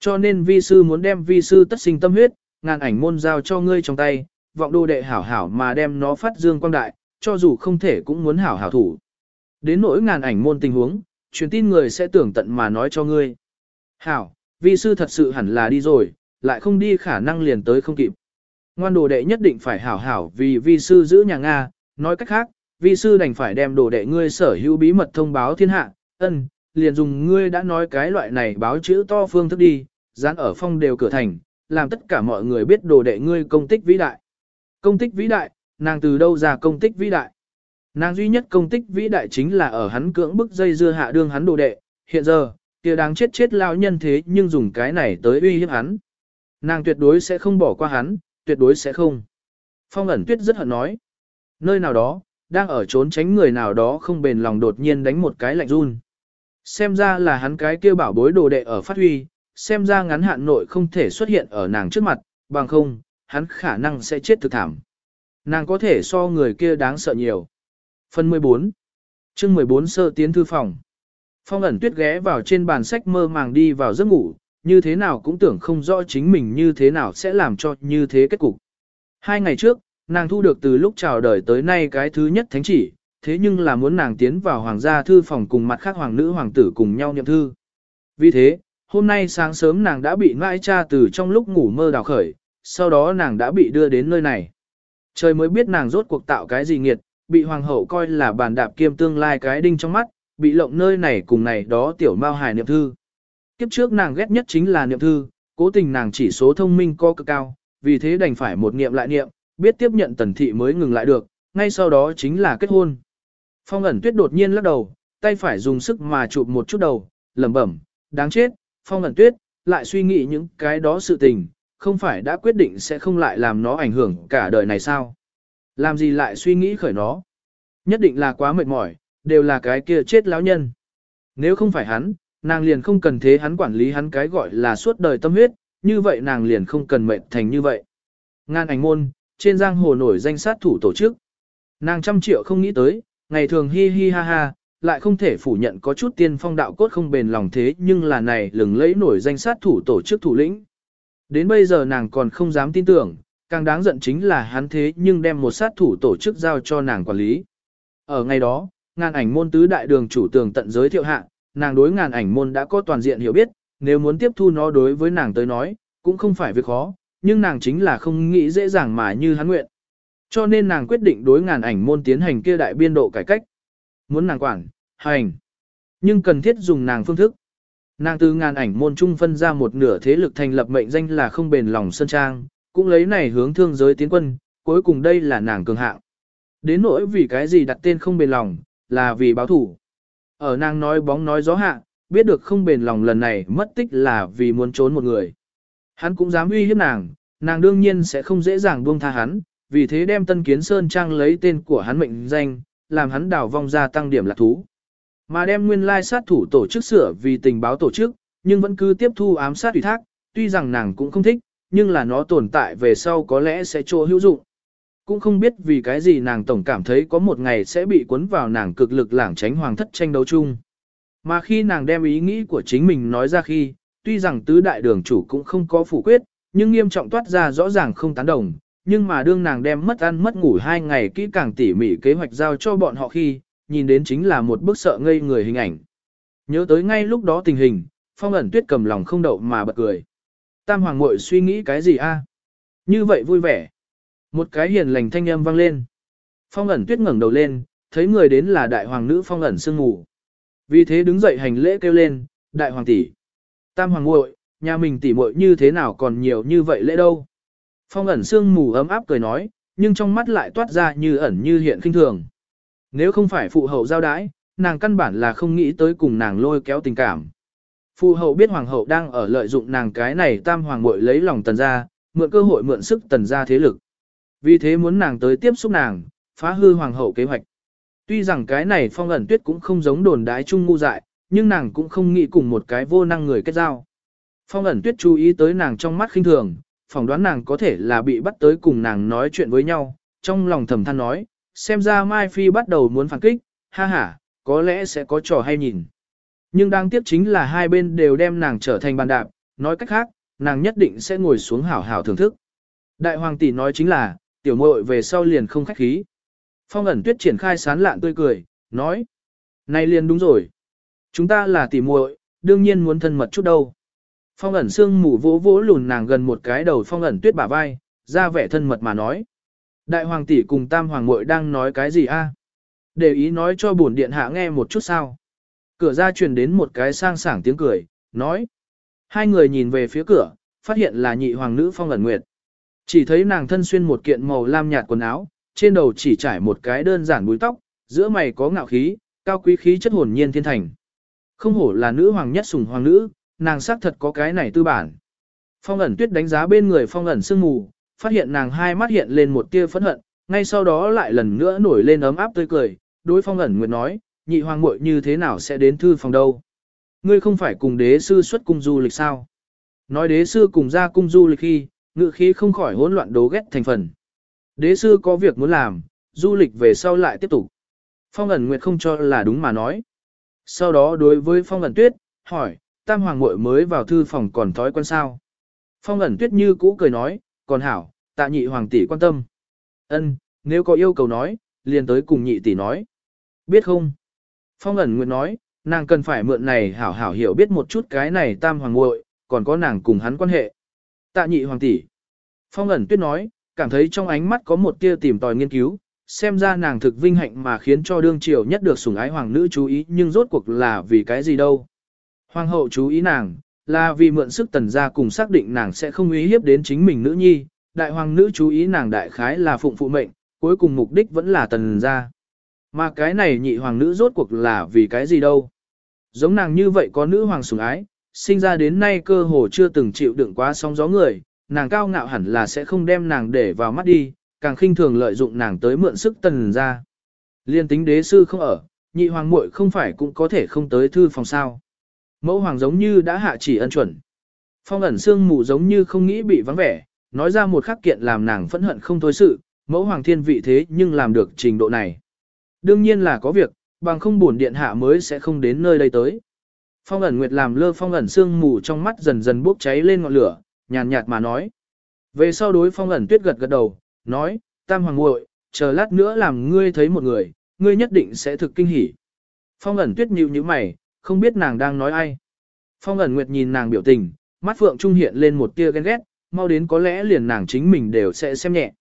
Cho nên vi sư muốn đem vi sư tất sinh tâm huyết, ngàn ảnh môn giao cho ngươi trong tay, vọng đồ đệ hảo hảo mà đem nó phát dương quang đại, cho dù không thể cũng muốn hảo hảo thủ. Đến nỗi ngàn ảnh môn tình huống, truyền tin người sẽ tưởng tận mà nói cho ngươi. Hảo, vi sư thật sự hẳn là đi rồi, lại không đi khả năng liền tới không kịp. Ngoan đồ đệ nhất định phải hảo hảo vì vi sư giữ nhà Nga, nói cách khác, vi sư đành phải đem đồ đệ ngươi sở hữu bí mật thông báo thiên hạ, ân, liền dùng ngươi đã nói cái loại này báo chữ to phương thức đi, dán ở phong đều cửa thành, làm tất cả mọi người biết đồ đệ ngươi công tích vĩ đại. Công tích vĩ đại, nàng từ đâu ra công tích vĩ đại? Nàng duy nhất công tích vĩ đại chính là ở hắn cưỡng bức dây dưa hạ đương hắn đồ đệ, hiện giờ, kia đáng chết chết lao nhân thế nhưng dùng cái này tới uy hiếp hắn. Nàng tuyệt đối sẽ không bỏ qua hắn, tuyệt đối sẽ không. Phong ẩn tuyết rất hận nói. Nơi nào đó, đang ở trốn tránh người nào đó không bền lòng đột nhiên đánh một cái lạnh run. Xem ra là hắn cái kêu bảo bối đồ đệ ở phát huy, xem ra ngắn hạn nội không thể xuất hiện ở nàng trước mặt, bằng không, hắn khả năng sẽ chết thực thảm. Nàng có thể so người kia đáng sợ nhiều. Phần 14 chương 14 sơ tiến thư phòng Phong ẩn tuyết ghé vào trên bàn sách mơ màng đi vào giấc ngủ, như thế nào cũng tưởng không rõ chính mình như thế nào sẽ làm cho như thế kết cục. Hai ngày trước, nàng thu được từ lúc chào đời tới nay cái thứ nhất thánh chỉ, thế nhưng là muốn nàng tiến vào hoàng gia thư phòng cùng mặt khác hoàng nữ hoàng tử cùng nhau nhậm thư. Vì thế, hôm nay sáng sớm nàng đã bị ngãi cha từ trong lúc ngủ mơ đào khởi, sau đó nàng đã bị đưa đến nơi này. Trời mới biết nàng rốt cuộc tạo cái gì nghiệt, bị hoàng hậu coi là bàn đạp kiêm tương lai cái đinh trong mắt, bị lộng nơi này cùng này đó tiểu mao hài niệm thư. Kiếp trước nàng ghét nhất chính là niệm thư, cố tình nàng chỉ số thông minh co cực cao, vì thế đành phải một niệm lại niệm, biết tiếp nhận tần thị mới ngừng lại được, ngay sau đó chính là kết hôn. Phong ẩn tuyết đột nhiên lắc đầu, tay phải dùng sức mà chụp một chút đầu, lẩm bẩm, đáng chết, phong ẩn tuyết, lại suy nghĩ những cái đó sự tình, không phải đã quyết định sẽ không lại làm nó ảnh hưởng cả đời này sao? Làm gì lại suy nghĩ khởi nó? Nhất định là quá mệt mỏi, đều là cái kia chết lão nhân. Nếu không phải hắn, nàng liền không cần thế hắn quản lý hắn cái gọi là suốt đời tâm huyết, như vậy nàng liền không cần mệt thành như vậy. Ngan ảnh môn, trên giang hồ nổi danh sát thủ tổ chức. Nàng trăm triệu không nghĩ tới, ngày thường hi hi ha ha, lại không thể phủ nhận có chút tiên phong đạo cốt không bền lòng thế nhưng là này lừng lẫy nổi danh sát thủ tổ chức thủ lĩnh. Đến bây giờ nàng còn không dám tin tưởng, càng đáng giận chính là hắn thế nhưng đem một sát thủ tổ chức giao cho nàng quản lý. Ở ngày đó, ngàn ảnh môn tứ đại đường chủ tường tận giới thiệu hạ, nàng đối ngàn ảnh môn đã có toàn diện hiểu biết, nếu muốn tiếp thu nó đối với nàng tới nói, cũng không phải việc khó, nhưng nàng chính là không nghĩ dễ dàng mà như hắn nguyện. Cho nên nàng quyết định đối ngàn ảnh môn tiến hành kia đại biên độ cải cách. Muốn nàng quản, hành. Nhưng cần thiết dùng nàng phương thức. Nàng từ ngàn ảnh môn trung phân ra một nửa thế lực thành lập mệnh danh là không bền lòng sơn trang, cũng lấy này hướng thương giới tiến quân, cuối cùng đây là nàng cường hạng. Đến nỗi vì cái gì đặt tên không bền lòng, là vì báo thủ. Ở nàng nói bóng nói gió hạ, biết được không bền lòng lần này mất tích là vì muốn trốn một người. Hắn cũng dám uy hiếp nàng, nàng đương nhiên sẽ không dễ dàng buông tha hắn, vì thế đem Tân Kiến Sơn Trang lấy tên của hắn mệnh danh, làm hắn đảo vong ra tăng điểm lạc thú. Mà đem nguyên lai sát thủ tổ chức sửa vì tình báo tổ chức, nhưng vẫn cứ tiếp thu ám sát ủy thác, tuy rằng nàng cũng không thích, nhưng là nó tồn tại về sau có lẽ sẽ chỗ hữu dụng. Cũng không biết vì cái gì nàng tổng cảm thấy có một ngày sẽ bị cuốn vào nàng cực lực lảng tránh hoàng thất tranh đấu chung. Mà khi nàng đem ý nghĩ của chính mình nói ra khi, tuy rằng tứ đại đường chủ cũng không có phủ quyết, nhưng nghiêm trọng toát ra rõ ràng không tán đồng, nhưng mà đương nàng đem mất ăn mất ngủ hai ngày kỹ càng tỉ mỉ kế hoạch giao cho bọn họ khi, nhìn đến chính là một bức sợ ngây người hình ảnh. Nhớ tới ngay lúc đó tình hình, phong ẩn tuyết cầm lòng không đậu mà bật cười. Tam hoàng muội suy nghĩ cái gì a? Như vậy vui vẻ. Một cái hiền lành thanh âm vang lên. Phong ẩn tuyết ngẩng đầu lên, thấy người đến là đại hoàng nữ phong ẩn sương ngủ. Vì thế đứng dậy hành lễ kêu lên, đại hoàng tỷ. Tam hoàng muội, nhà mình tỷ muội như thế nào còn nhiều như vậy lễ đâu. Phong ẩn sương mù ấm áp cười nói, nhưng trong mắt lại toát ra như ẩn như hiện khinh thường. Nếu không phải phụ hậu giao đãi, nàng căn bản là không nghĩ tới cùng nàng lôi kéo tình cảm. Phụ hậu biết hoàng hậu đang ở lợi dụng nàng cái này tam hoàng muội lấy lòng tần gia, mượn cơ hội mượn sức tần gia thế lực. Vì thế muốn nàng tới tiếp xúc nàng, phá hư hoàng hậu kế hoạch. Tuy rằng cái này phong ẩn tuyết cũng không giống đồn đái chung ngu dại, nhưng nàng cũng không nghĩ cùng một cái vô năng người kết giao. Phong ẩn tuyết chú ý tới nàng trong mắt khinh thường, phỏng đoán nàng có thể là bị bắt tới cùng nàng nói chuyện với nhau, trong lòng thầm than nói, xem ra Mai Phi bắt đầu muốn phản kích, ha ha, có lẽ sẽ có trò hay nhìn. Nhưng đáng tiếc chính là hai bên đều đem nàng trở thành bàn đạp, nói cách khác, nàng nhất định sẽ ngồi xuống hảo hảo thưởng thức. Đại hoàng tỷ nói chính là, tiểu muội về sau liền không khách khí. Phong ẩn tuyết triển khai sán lạn tươi cười, nói. Này liền đúng rồi. Chúng ta là tỷ muội, đương nhiên muốn thân mật chút đâu. Phong ẩn xương mù vỗ vỗ lùn nàng gần một cái đầu phong ẩn tuyết bả vai, ra vẻ thân mật mà nói. Đại hoàng tỷ cùng tam hoàng muội đang nói cái gì a? Để ý nói cho bổn điện hạ nghe một chút sao. Cửa ra truyền đến một cái sang sảng tiếng cười, nói. Hai người nhìn về phía cửa, phát hiện là nhị hoàng nữ phong ẩn nguyệt. Chỉ thấy nàng thân xuyên một kiện màu lam nhạt quần áo, trên đầu chỉ trải một cái đơn giản búi tóc, giữa mày có ngạo khí, cao quý khí chất hồn nhiên thiên thành. Không hổ là nữ hoàng nhất sủng hoàng nữ, nàng xác thật có cái này tư bản. Phong ẩn tuyết đánh giá bên người phong ẩn sương mù, phát hiện nàng hai mắt hiện lên một tia phẫn hận, ngay sau đó lại lần nữa nổi lên ấm áp tươi cười, đối phong ẩn nguyệt nói, nhị hoàng muội như thế nào sẽ đến thư phòng đâu. Ngươi không phải cùng đế sư xuất cung du lịch sao? Nói đế sư cùng ra cung du lịch khi, ngự khí không khỏi hỗn loạn đố ghét thành phần. Đế sư có việc muốn làm, du lịch về sau lại tiếp tục. Phong ẩn nguyệt không cho là đúng mà nói. Sau đó đối với phong ẩn tuyết, hỏi, tam hoàng muội mới vào thư phòng còn thói quen sao. Phong ẩn tuyết như cũ cười nói, còn hảo, tạ nhị hoàng tỷ quan tâm. Ân, nếu có yêu cầu nói, liền tới cùng nhị tỷ nói. Biết không? Phong ẩn Nguyệt nói, nàng cần phải mượn này hảo hảo hiểu biết một chút cái này tam hoàng muội, còn có nàng cùng hắn quan hệ. Tạ nhị hoàng tỷ. Phong ẩn tuyết nói, cảm thấy trong ánh mắt có một tia tìm tòi nghiên cứu, xem ra nàng thực vinh hạnh mà khiến cho đương triều nhất được sủng ái hoàng nữ chú ý nhưng rốt cuộc là vì cái gì đâu. Hoàng hậu chú ý nàng, là vì mượn sức tần gia cùng xác định nàng sẽ không uy hiếp đến chính mình nữ nhi, đại hoàng nữ chú ý nàng đại khái là phụng phụ mệnh, cuối cùng mục đích vẫn là tần gia. Mà cái này nhị hoàng nữ rốt cuộc là vì cái gì đâu. Giống nàng như vậy có nữ hoàng sủng ái, sinh ra đến nay cơ hồ chưa từng chịu đựng quá sóng gió người, nàng cao ngạo hẳn là sẽ không đem nàng để vào mắt đi, càng khinh thường lợi dụng nàng tới mượn sức tần gia. Liên tính đế sư không ở, nhị hoàng muội không phải cũng có thể không tới thư phòng sao. Mẫu hoàng giống như đã hạ chỉ ân chuẩn. Phong ẩn xương mù giống như không nghĩ bị vắng vẻ, nói ra một khắc kiện làm nàng phẫn hận không thôi sự, mẫu hoàng thiên vị thế nhưng làm được trình độ này. Đương nhiên là có việc, bằng không buồn điện hạ mới sẽ không đến nơi đây tới. Phong ẩn nguyệt làm lơ phong ẩn sương mù trong mắt dần dần bốc cháy lên ngọn lửa, nhàn nhạt mà nói. Về sau đối phong ẩn tuyết gật gật đầu, nói, tam hoàng muội, chờ lát nữa làm ngươi thấy một người, ngươi nhất định sẽ thực kinh hỉ. Phong ẩn tuyết nhíu như mày, không biết nàng đang nói ai. Phong ẩn nguyệt nhìn nàng biểu tình, mắt phượng trung hiện lên một tia ghen ghét, mau đến có lẽ liền nàng chính mình đều sẽ xem nhẹ.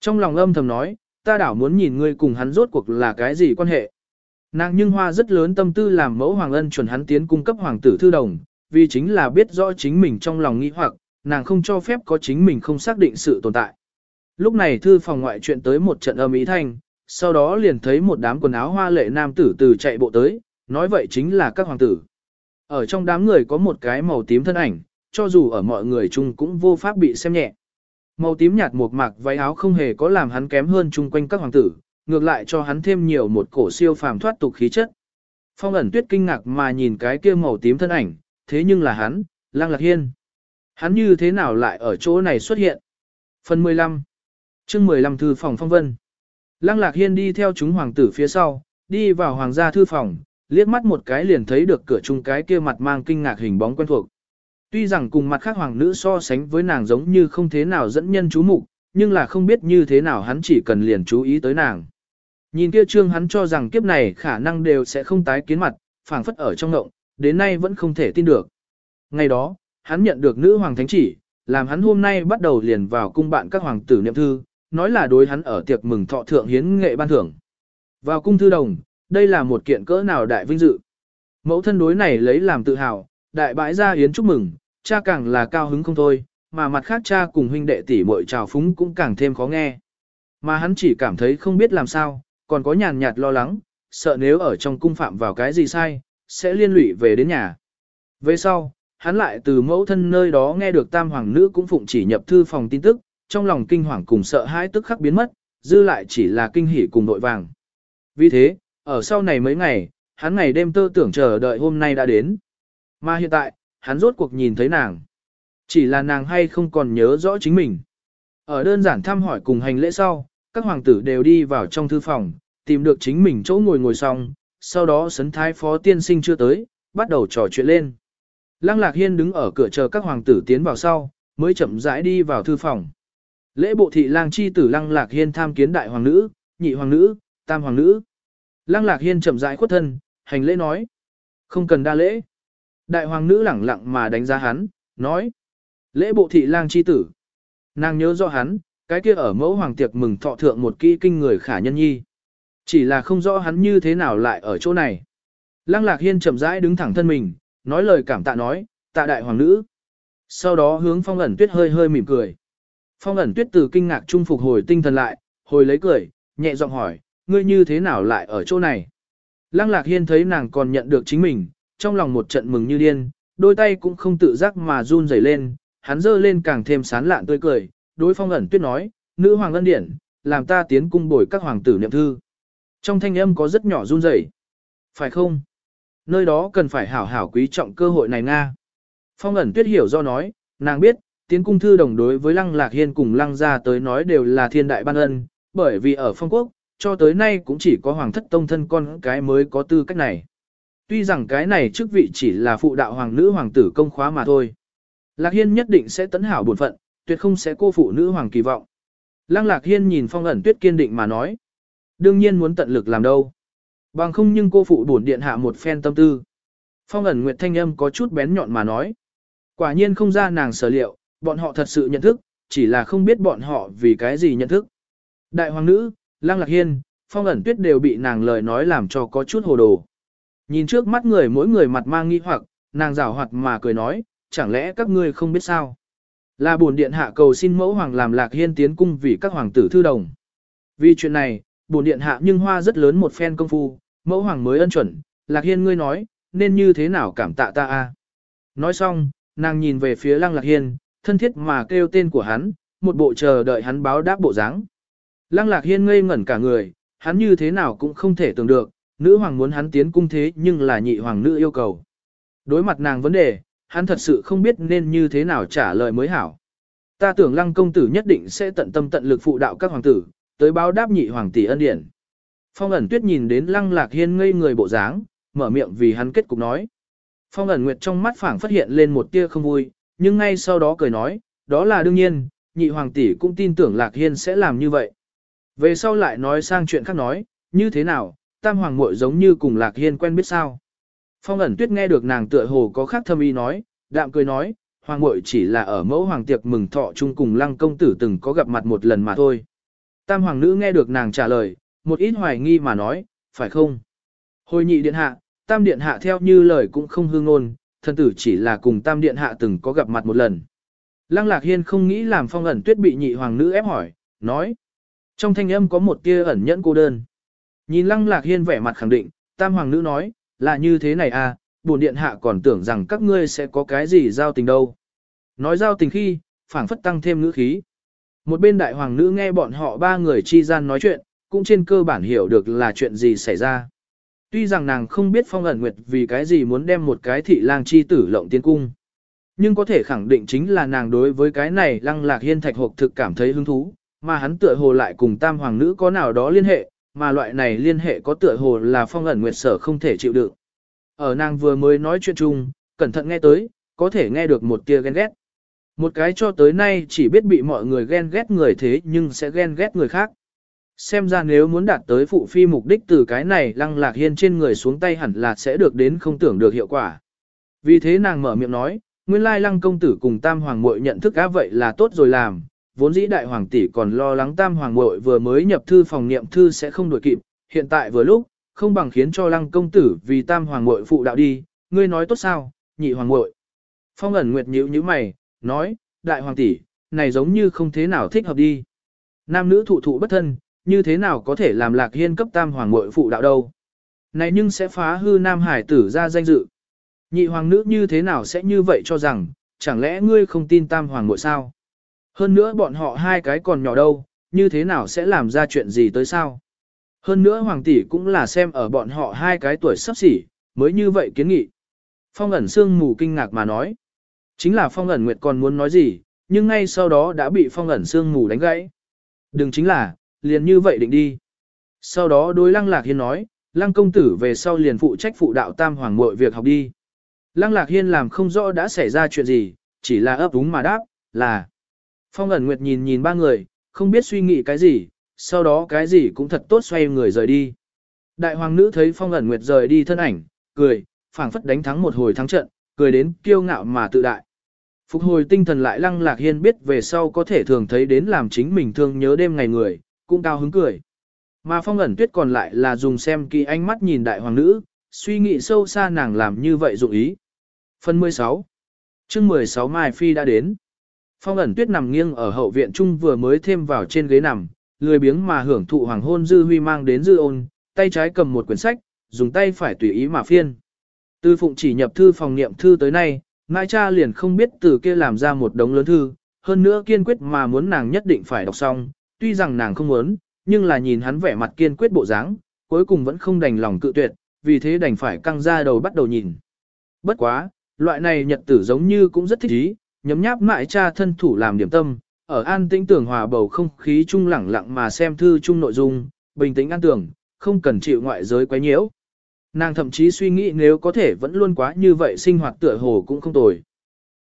Trong lòng âm thầm nói, ta đảo muốn nhìn ngươi cùng hắn rốt cuộc là cái gì quan hệ. Nàng nhưng hoa rất lớn tâm tư làm mẫu hoàng ân chuẩn hắn tiến cung cấp hoàng tử thư đồng, vì chính là biết rõ chính mình trong lòng nghĩ hoặc, nàng không cho phép có chính mình không xác định sự tồn tại. Lúc này thư phòng ngoại chuyện tới một trận âm ý thanh, sau đó liền thấy một đám quần áo hoa lệ nam tử từ chạy bộ tới, nói vậy chính là các hoàng tử. Ở trong đám người có một cái màu tím thân ảnh, cho dù ở mọi người chung cũng vô pháp bị xem nhẹ. Màu tím nhạt một mạc váy áo không hề có làm hắn kém hơn chung quanh các hoàng tử, ngược lại cho hắn thêm nhiều một cổ siêu phàm thoát tục khí chất. Phong ẩn tuyết kinh ngạc mà nhìn cái kia màu tím thân ảnh, thế nhưng là hắn, Lăng Lạc Hiên. Hắn như thế nào lại ở chỗ này xuất hiện? Phần 15 chương 15 thư phòng phong vân. Lăng Lạc Hiên đi theo chúng hoàng tử phía sau, đi vào hoàng gia thư phòng, liếc mắt một cái liền thấy được cửa chung cái kia mặt mang kinh ngạc hình bóng quen thuộc. Tuy rằng cùng mặt khác hoàng nữ so sánh với nàng giống như không thế nào dẫn nhân chú mục, nhưng là không biết như thế nào hắn chỉ cần liền chú ý tới nàng. Nhìn kia trương hắn cho rằng kiếp này khả năng đều sẽ không tái kiến mặt, phảng phất ở trong ngộng, đến nay vẫn không thể tin được. Ngày đó, hắn nhận được nữ hoàng thánh chỉ, làm hắn hôm nay bắt đầu liền vào cung bạn các hoàng tử niệm thư, nói là đối hắn ở tiệc mừng thọ thượng hiến nghệ ban thưởng. Vào cung thư đồng, đây là một kiện cỡ nào đại vinh dự. Mẫu thân đối này lấy làm tự hào, đại bãi ra yến chúc mừng, cha càng là cao hứng không thôi, mà mặt khác cha cùng huynh đệ tỷ muội trào phúng cũng càng thêm khó nghe. Mà hắn chỉ cảm thấy không biết làm sao, còn có nhàn nhạt lo lắng, sợ nếu ở trong cung phạm vào cái gì sai, sẽ liên lụy về đến nhà. Về sau, hắn lại từ mẫu thân nơi đó nghe được tam hoàng nữ cũng phụng chỉ nhập thư phòng tin tức, trong lòng kinh hoàng cùng sợ hãi tức khắc biến mất, dư lại chỉ là kinh hỉ cùng nội vàng. Vì thế, ở sau này mấy ngày, hắn ngày đêm tơ tưởng chờ đợi hôm nay đã đến. Mà hiện tại, hắn rốt cuộc nhìn thấy nàng. Chỉ là nàng hay không còn nhớ rõ chính mình. Ở đơn giản thăm hỏi cùng hành lễ sau, các hoàng tử đều đi vào trong thư phòng, tìm được chính mình chỗ ngồi ngồi xong, sau đó sấn thái phó tiên sinh chưa tới, bắt đầu trò chuyện lên. Lăng Lạc Hiên đứng ở cửa chờ các hoàng tử tiến vào sau, mới chậm rãi đi vào thư phòng. Lễ bộ thị lang chi tử Lăng Lạc Hiên tham kiến đại hoàng nữ, nhị hoàng nữ, tam hoàng nữ. Lăng Lạc Hiên chậm rãi khuất thân, hành lễ nói. Không cần đa lễ. Đại hoàng nữ lẳng lặng mà đánh giá hắn, nói. Lễ bộ thị lang chi tử. Nàng nhớ rõ hắn, cái kia ở mẫu hoàng tiệc mừng thọ thượng một kỹ kinh người khả nhân nhi. Chỉ là không rõ hắn như thế nào lại ở chỗ này. Lăng lạc hiên chậm rãi đứng thẳng thân mình, nói lời cảm tạ nói, tạ đại hoàng nữ. Sau đó hướng phong ẩn tuyết hơi hơi mỉm cười. Phong ẩn tuyết từ kinh ngạc trung phục hồi tinh thần lại, hồi lấy cười, nhẹ giọng hỏi, ngươi như thế nào lại ở chỗ này? Lăng lạc hiên thấy nàng còn nhận được chính mình, trong lòng một trận mừng như điên, đôi tay cũng không tự giác mà run rẩy lên, hắn dơ lên càng thêm sán lạn tươi cười, đối phong ẩn tuyết nói, nữ hoàng ân điển, làm ta tiến cung bồi các hoàng tử niệm thư. Trong thanh âm có rất nhỏ run rẩy. Phải không? Nơi đó cần phải hảo hảo quý trọng cơ hội này Nga. Phong ẩn tuyết hiểu do nói, nàng biết, tiến cung thư đồng đối với lăng lạc hiên cùng lăng gia tới nói đều là thiên đại ban ân, bởi vì ở phong quốc, cho tới nay cũng chỉ có hoàng thất tông thân con cái mới có tư cách này. Tuy rằng cái này chức vị chỉ là phụ đạo hoàng nữ hoàng tử công khóa mà thôi. Lạc Hiên nhất định sẽ tấn hảo bổn phận, tuyệt không sẽ cô phụ nữ hoàng kỳ vọng. Lăng Lạc Hiên nhìn phong ẩn tuyết kiên định mà nói. Đương nhiên muốn tận lực làm đâu. Bằng không nhưng cô phụ bổn điện hạ một phen tâm tư. Phong ẩn nguyệt thanh âm có chút bén nhọn mà nói. Quả nhiên không ra nàng sở liệu, bọn họ thật sự nhận thức, chỉ là không biết bọn họ vì cái gì nhận thức. Đại hoàng nữ, Lăng Lạc Hiên, phong ẩn tuyết đều bị nàng lời nói làm cho có chút hồ đồ. Nhìn trước mắt người mỗi người mặt mang nghi hoặc, nàng rào hoạt mà cười nói, chẳng lẽ các ngươi không biết sao? Là bổn điện hạ cầu xin mẫu hoàng làm lạc hiên tiến cung vì các hoàng tử thư đồng. Vì chuyện này, bổn điện hạ nhưng hoa rất lớn một phen công phu, mẫu hoàng mới ân chuẩn, lạc hiên ngươi nói, nên như thế nào cảm tạ ta a? Nói xong, nàng nhìn về phía lăng lạc hiên, thân thiết mà kêu tên của hắn, một bộ chờ đợi hắn báo đáp bộ dáng. Lăng lạc hiên ngây ngẩn cả người, hắn như thế nào cũng không thể tưởng được, nữ hoàng muốn hắn tiến cung thế nhưng là nhị hoàng nữ yêu cầu. Đối mặt nàng vấn đề, hắn thật sự không biết nên như thế nào trả lời mới hảo. Ta tưởng lăng công tử nhất định sẽ tận tâm tận lực phụ đạo các hoàng tử, tới báo đáp nhị hoàng tỷ ân điển. Phong ẩn tuyết nhìn đến lăng lạc hiên ngây người bộ dáng, mở miệng vì hắn kết cục nói. Phong ẩn nguyệt trong mắt phảng phát hiện lên một tia không vui, nhưng ngay sau đó cười nói, đó là đương nhiên, nhị hoàng tỷ cũng tin tưởng lạc hiên sẽ làm như vậy. Về sau lại nói sang chuyện khác nói, như thế nào, tam hoàng muội giống như cùng lạc hiên quen biết sao. Phong ẩn tuyết nghe được nàng tựa hồ có khác thâm ý nói, đạm cười nói, hoàng muội chỉ là ở mẫu hoàng tiệc mừng thọ chung cùng lăng công tử từng có gặp mặt một lần mà thôi. Tam hoàng nữ nghe được nàng trả lời, một ít hoài nghi mà nói, phải không? Hồi nhị điện hạ, tam điện hạ theo như lời cũng không hương ngôn, thân tử chỉ là cùng tam điện hạ từng có gặp mặt một lần. Lăng lạc hiên không nghĩ làm phong ẩn tuyết bị nhị hoàng nữ ép hỏi, nói. Trong thanh âm có một tia ẩn nhẫn cô đơn. Nhìn lăng lạc hiên vẻ mặt khẳng định, tam hoàng nữ nói, là như thế này à, bổn điện hạ còn tưởng rằng các ngươi sẽ có cái gì giao tình đâu. Nói giao tình khi, phảng phất tăng thêm ngữ khí. Một bên đại hoàng nữ nghe bọn họ ba người chi gian nói chuyện, cũng trên cơ bản hiểu được là chuyện gì xảy ra. Tuy rằng nàng không biết phong ẩn nguyệt vì cái gì muốn đem một cái thị lang chi tử lộng tiên cung. Nhưng có thể khẳng định chính là nàng đối với cái này lăng lạc hiên thạch hộp thực cảm thấy hứng thú, mà hắn tựa hồ lại cùng tam hoàng nữ có nào đó liên hệ, mà loại này liên hệ có tựa hồ là phong ẩn nguyệt sở không thể chịu đựng. Ở nàng vừa mới nói chuyện chung, cẩn thận nghe tới, có thể nghe được một tia ghen ghét. Một cái cho tới nay chỉ biết bị mọi người ghen ghét người thế nhưng sẽ ghen ghét người khác. Xem ra nếu muốn đạt tới phụ phi mục đích từ cái này lăng lạc hiên trên người xuống tay hẳn là sẽ được đến không tưởng được hiệu quả. Vì thế nàng mở miệng nói, nguyên lai lăng công tử cùng tam hoàng muội nhận thức á vậy là tốt rồi làm, vốn dĩ đại hoàng tỷ còn lo lắng tam hoàng muội vừa mới nhập thư phòng niệm thư sẽ không đổi kịp, hiện tại vừa lúc, không bằng khiến cho lăng công tử vì tam hoàng muội phụ đạo đi, ngươi nói tốt sao, nhị hoàng muội. Phong ẩn nguyệt nhíu nhíu mày, nói, đại hoàng tỷ, này giống như không thế nào thích hợp đi. Nam nữ thụ thụ bất thân, như thế nào có thể làm lạc hiên cấp tam hoàng muội phụ đạo đâu. Này nhưng sẽ phá hư nam hải tử ra danh dự. Nhị hoàng nữ như thế nào sẽ như vậy cho rằng, chẳng lẽ ngươi không tin tam hoàng muội sao? Hơn nữa bọn họ hai cái còn nhỏ đâu, như thế nào sẽ làm ra chuyện gì tới sao? Hơn nữa hoàng tỷ cũng là xem ở bọn họ hai cái tuổi sắp xỉ, mới như vậy kiến nghị. Phong ẩn sương mù kinh ngạc mà nói. Chính là phong ẩn nguyệt còn muốn nói gì, nhưng ngay sau đó đã bị phong ẩn sương mù đánh gãy. Đừng chính là, liền như vậy định đi. Sau đó đối lăng lạc hiên nói, lăng công tử về sau liền phụ trách phụ đạo tam hoàng mội việc học đi. Lăng lạc hiên làm không rõ đã xảy ra chuyện gì, chỉ là ấp úng mà đáp, là. Phong ẩn nguyệt nhìn nhìn ba người, không biết suy nghĩ cái gì, sau đó cái gì cũng thật tốt xoay người rời đi. Đại hoàng nữ thấy phong ẩn nguyệt rời đi thân ảnh, cười, phảng phất đánh thắng một hồi thắng trận, cười đến kiêu ngạo mà tự đại. Phục hồi tinh thần lại lăng lạc hiên biết về sau có thể thường thấy đến làm chính mình thương nhớ đêm ngày người, cũng cao hứng cười. Mà phong ẩn tuyết còn lại là dùng xem kỳ ánh mắt nhìn đại hoàng nữ, suy nghĩ sâu xa nàng làm như vậy dụng ý. Phần 16 chương 16 Mai Phi đã đến. Phong ẩn tuyết nằm nghiêng ở hậu viện trung vừa mới thêm vào trên ghế nằm, lười biếng mà hưởng thụ hoàng hôn dư huy mang đến dư ôn, tay trái cầm một quyển sách, dùng tay phải tùy ý mà phiên. Tư phụng chỉ nhập thư phòng niệm thư tới nay, Mai cha liền không biết từ kia làm ra một đống lớn thư, hơn nữa kiên quyết mà muốn nàng nhất định phải đọc xong, tuy rằng nàng không muốn, nhưng là nhìn hắn vẻ mặt kiên quyết bộ dáng, cuối cùng vẫn không đành lòng cự tuyệt, vì thế đành phải căng ra đầu bắt đầu nhìn. Bất quá, loại này nhật tử giống như cũng rất thích ý, nhấm nháp mại cha thân thủ làm điểm tâm, ở an tĩnh tưởng hòa bầu không khí trung lẳng lặng mà xem thư chung nội dung, bình tĩnh an tưởng, không cần chịu ngoại giới quấy nhiễu. Nàng thậm chí suy nghĩ nếu có thể vẫn luôn quá như vậy sinh hoạt tựa hồ cũng không tồi.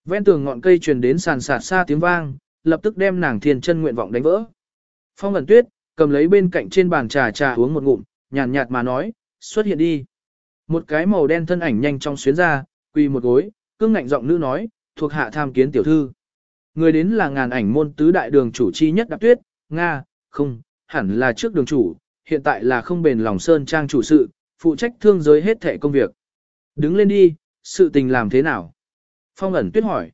Ven tường ngọn cây truyền đến sàn sạt xa tiếng vang, lập tức đem nàng thiền chân nguyện vọng đánh vỡ. Phong ẩn tuyết, cầm lấy bên cạnh trên bàn trà trà uống một ngụm, nhàn nhạt mà nói, xuất hiện đi. Một cái màu đen thân ảnh nhanh trong xuyến ra, quỳ một gối, cương ngạnh giọng nữ nói, thuộc hạ tham kiến tiểu thư. Người đến là ngàn ảnh môn tứ đại đường chủ chi nhất đạp tuyết, Nga, không, hẳn là trước đường chủ, hiện tại là không bền lòng sơn trang chủ sự, phụ trách thương giới hết thẻ công việc. Đứng lên đi, sự tình làm thế nào? Phong ẩn tuyết hỏi.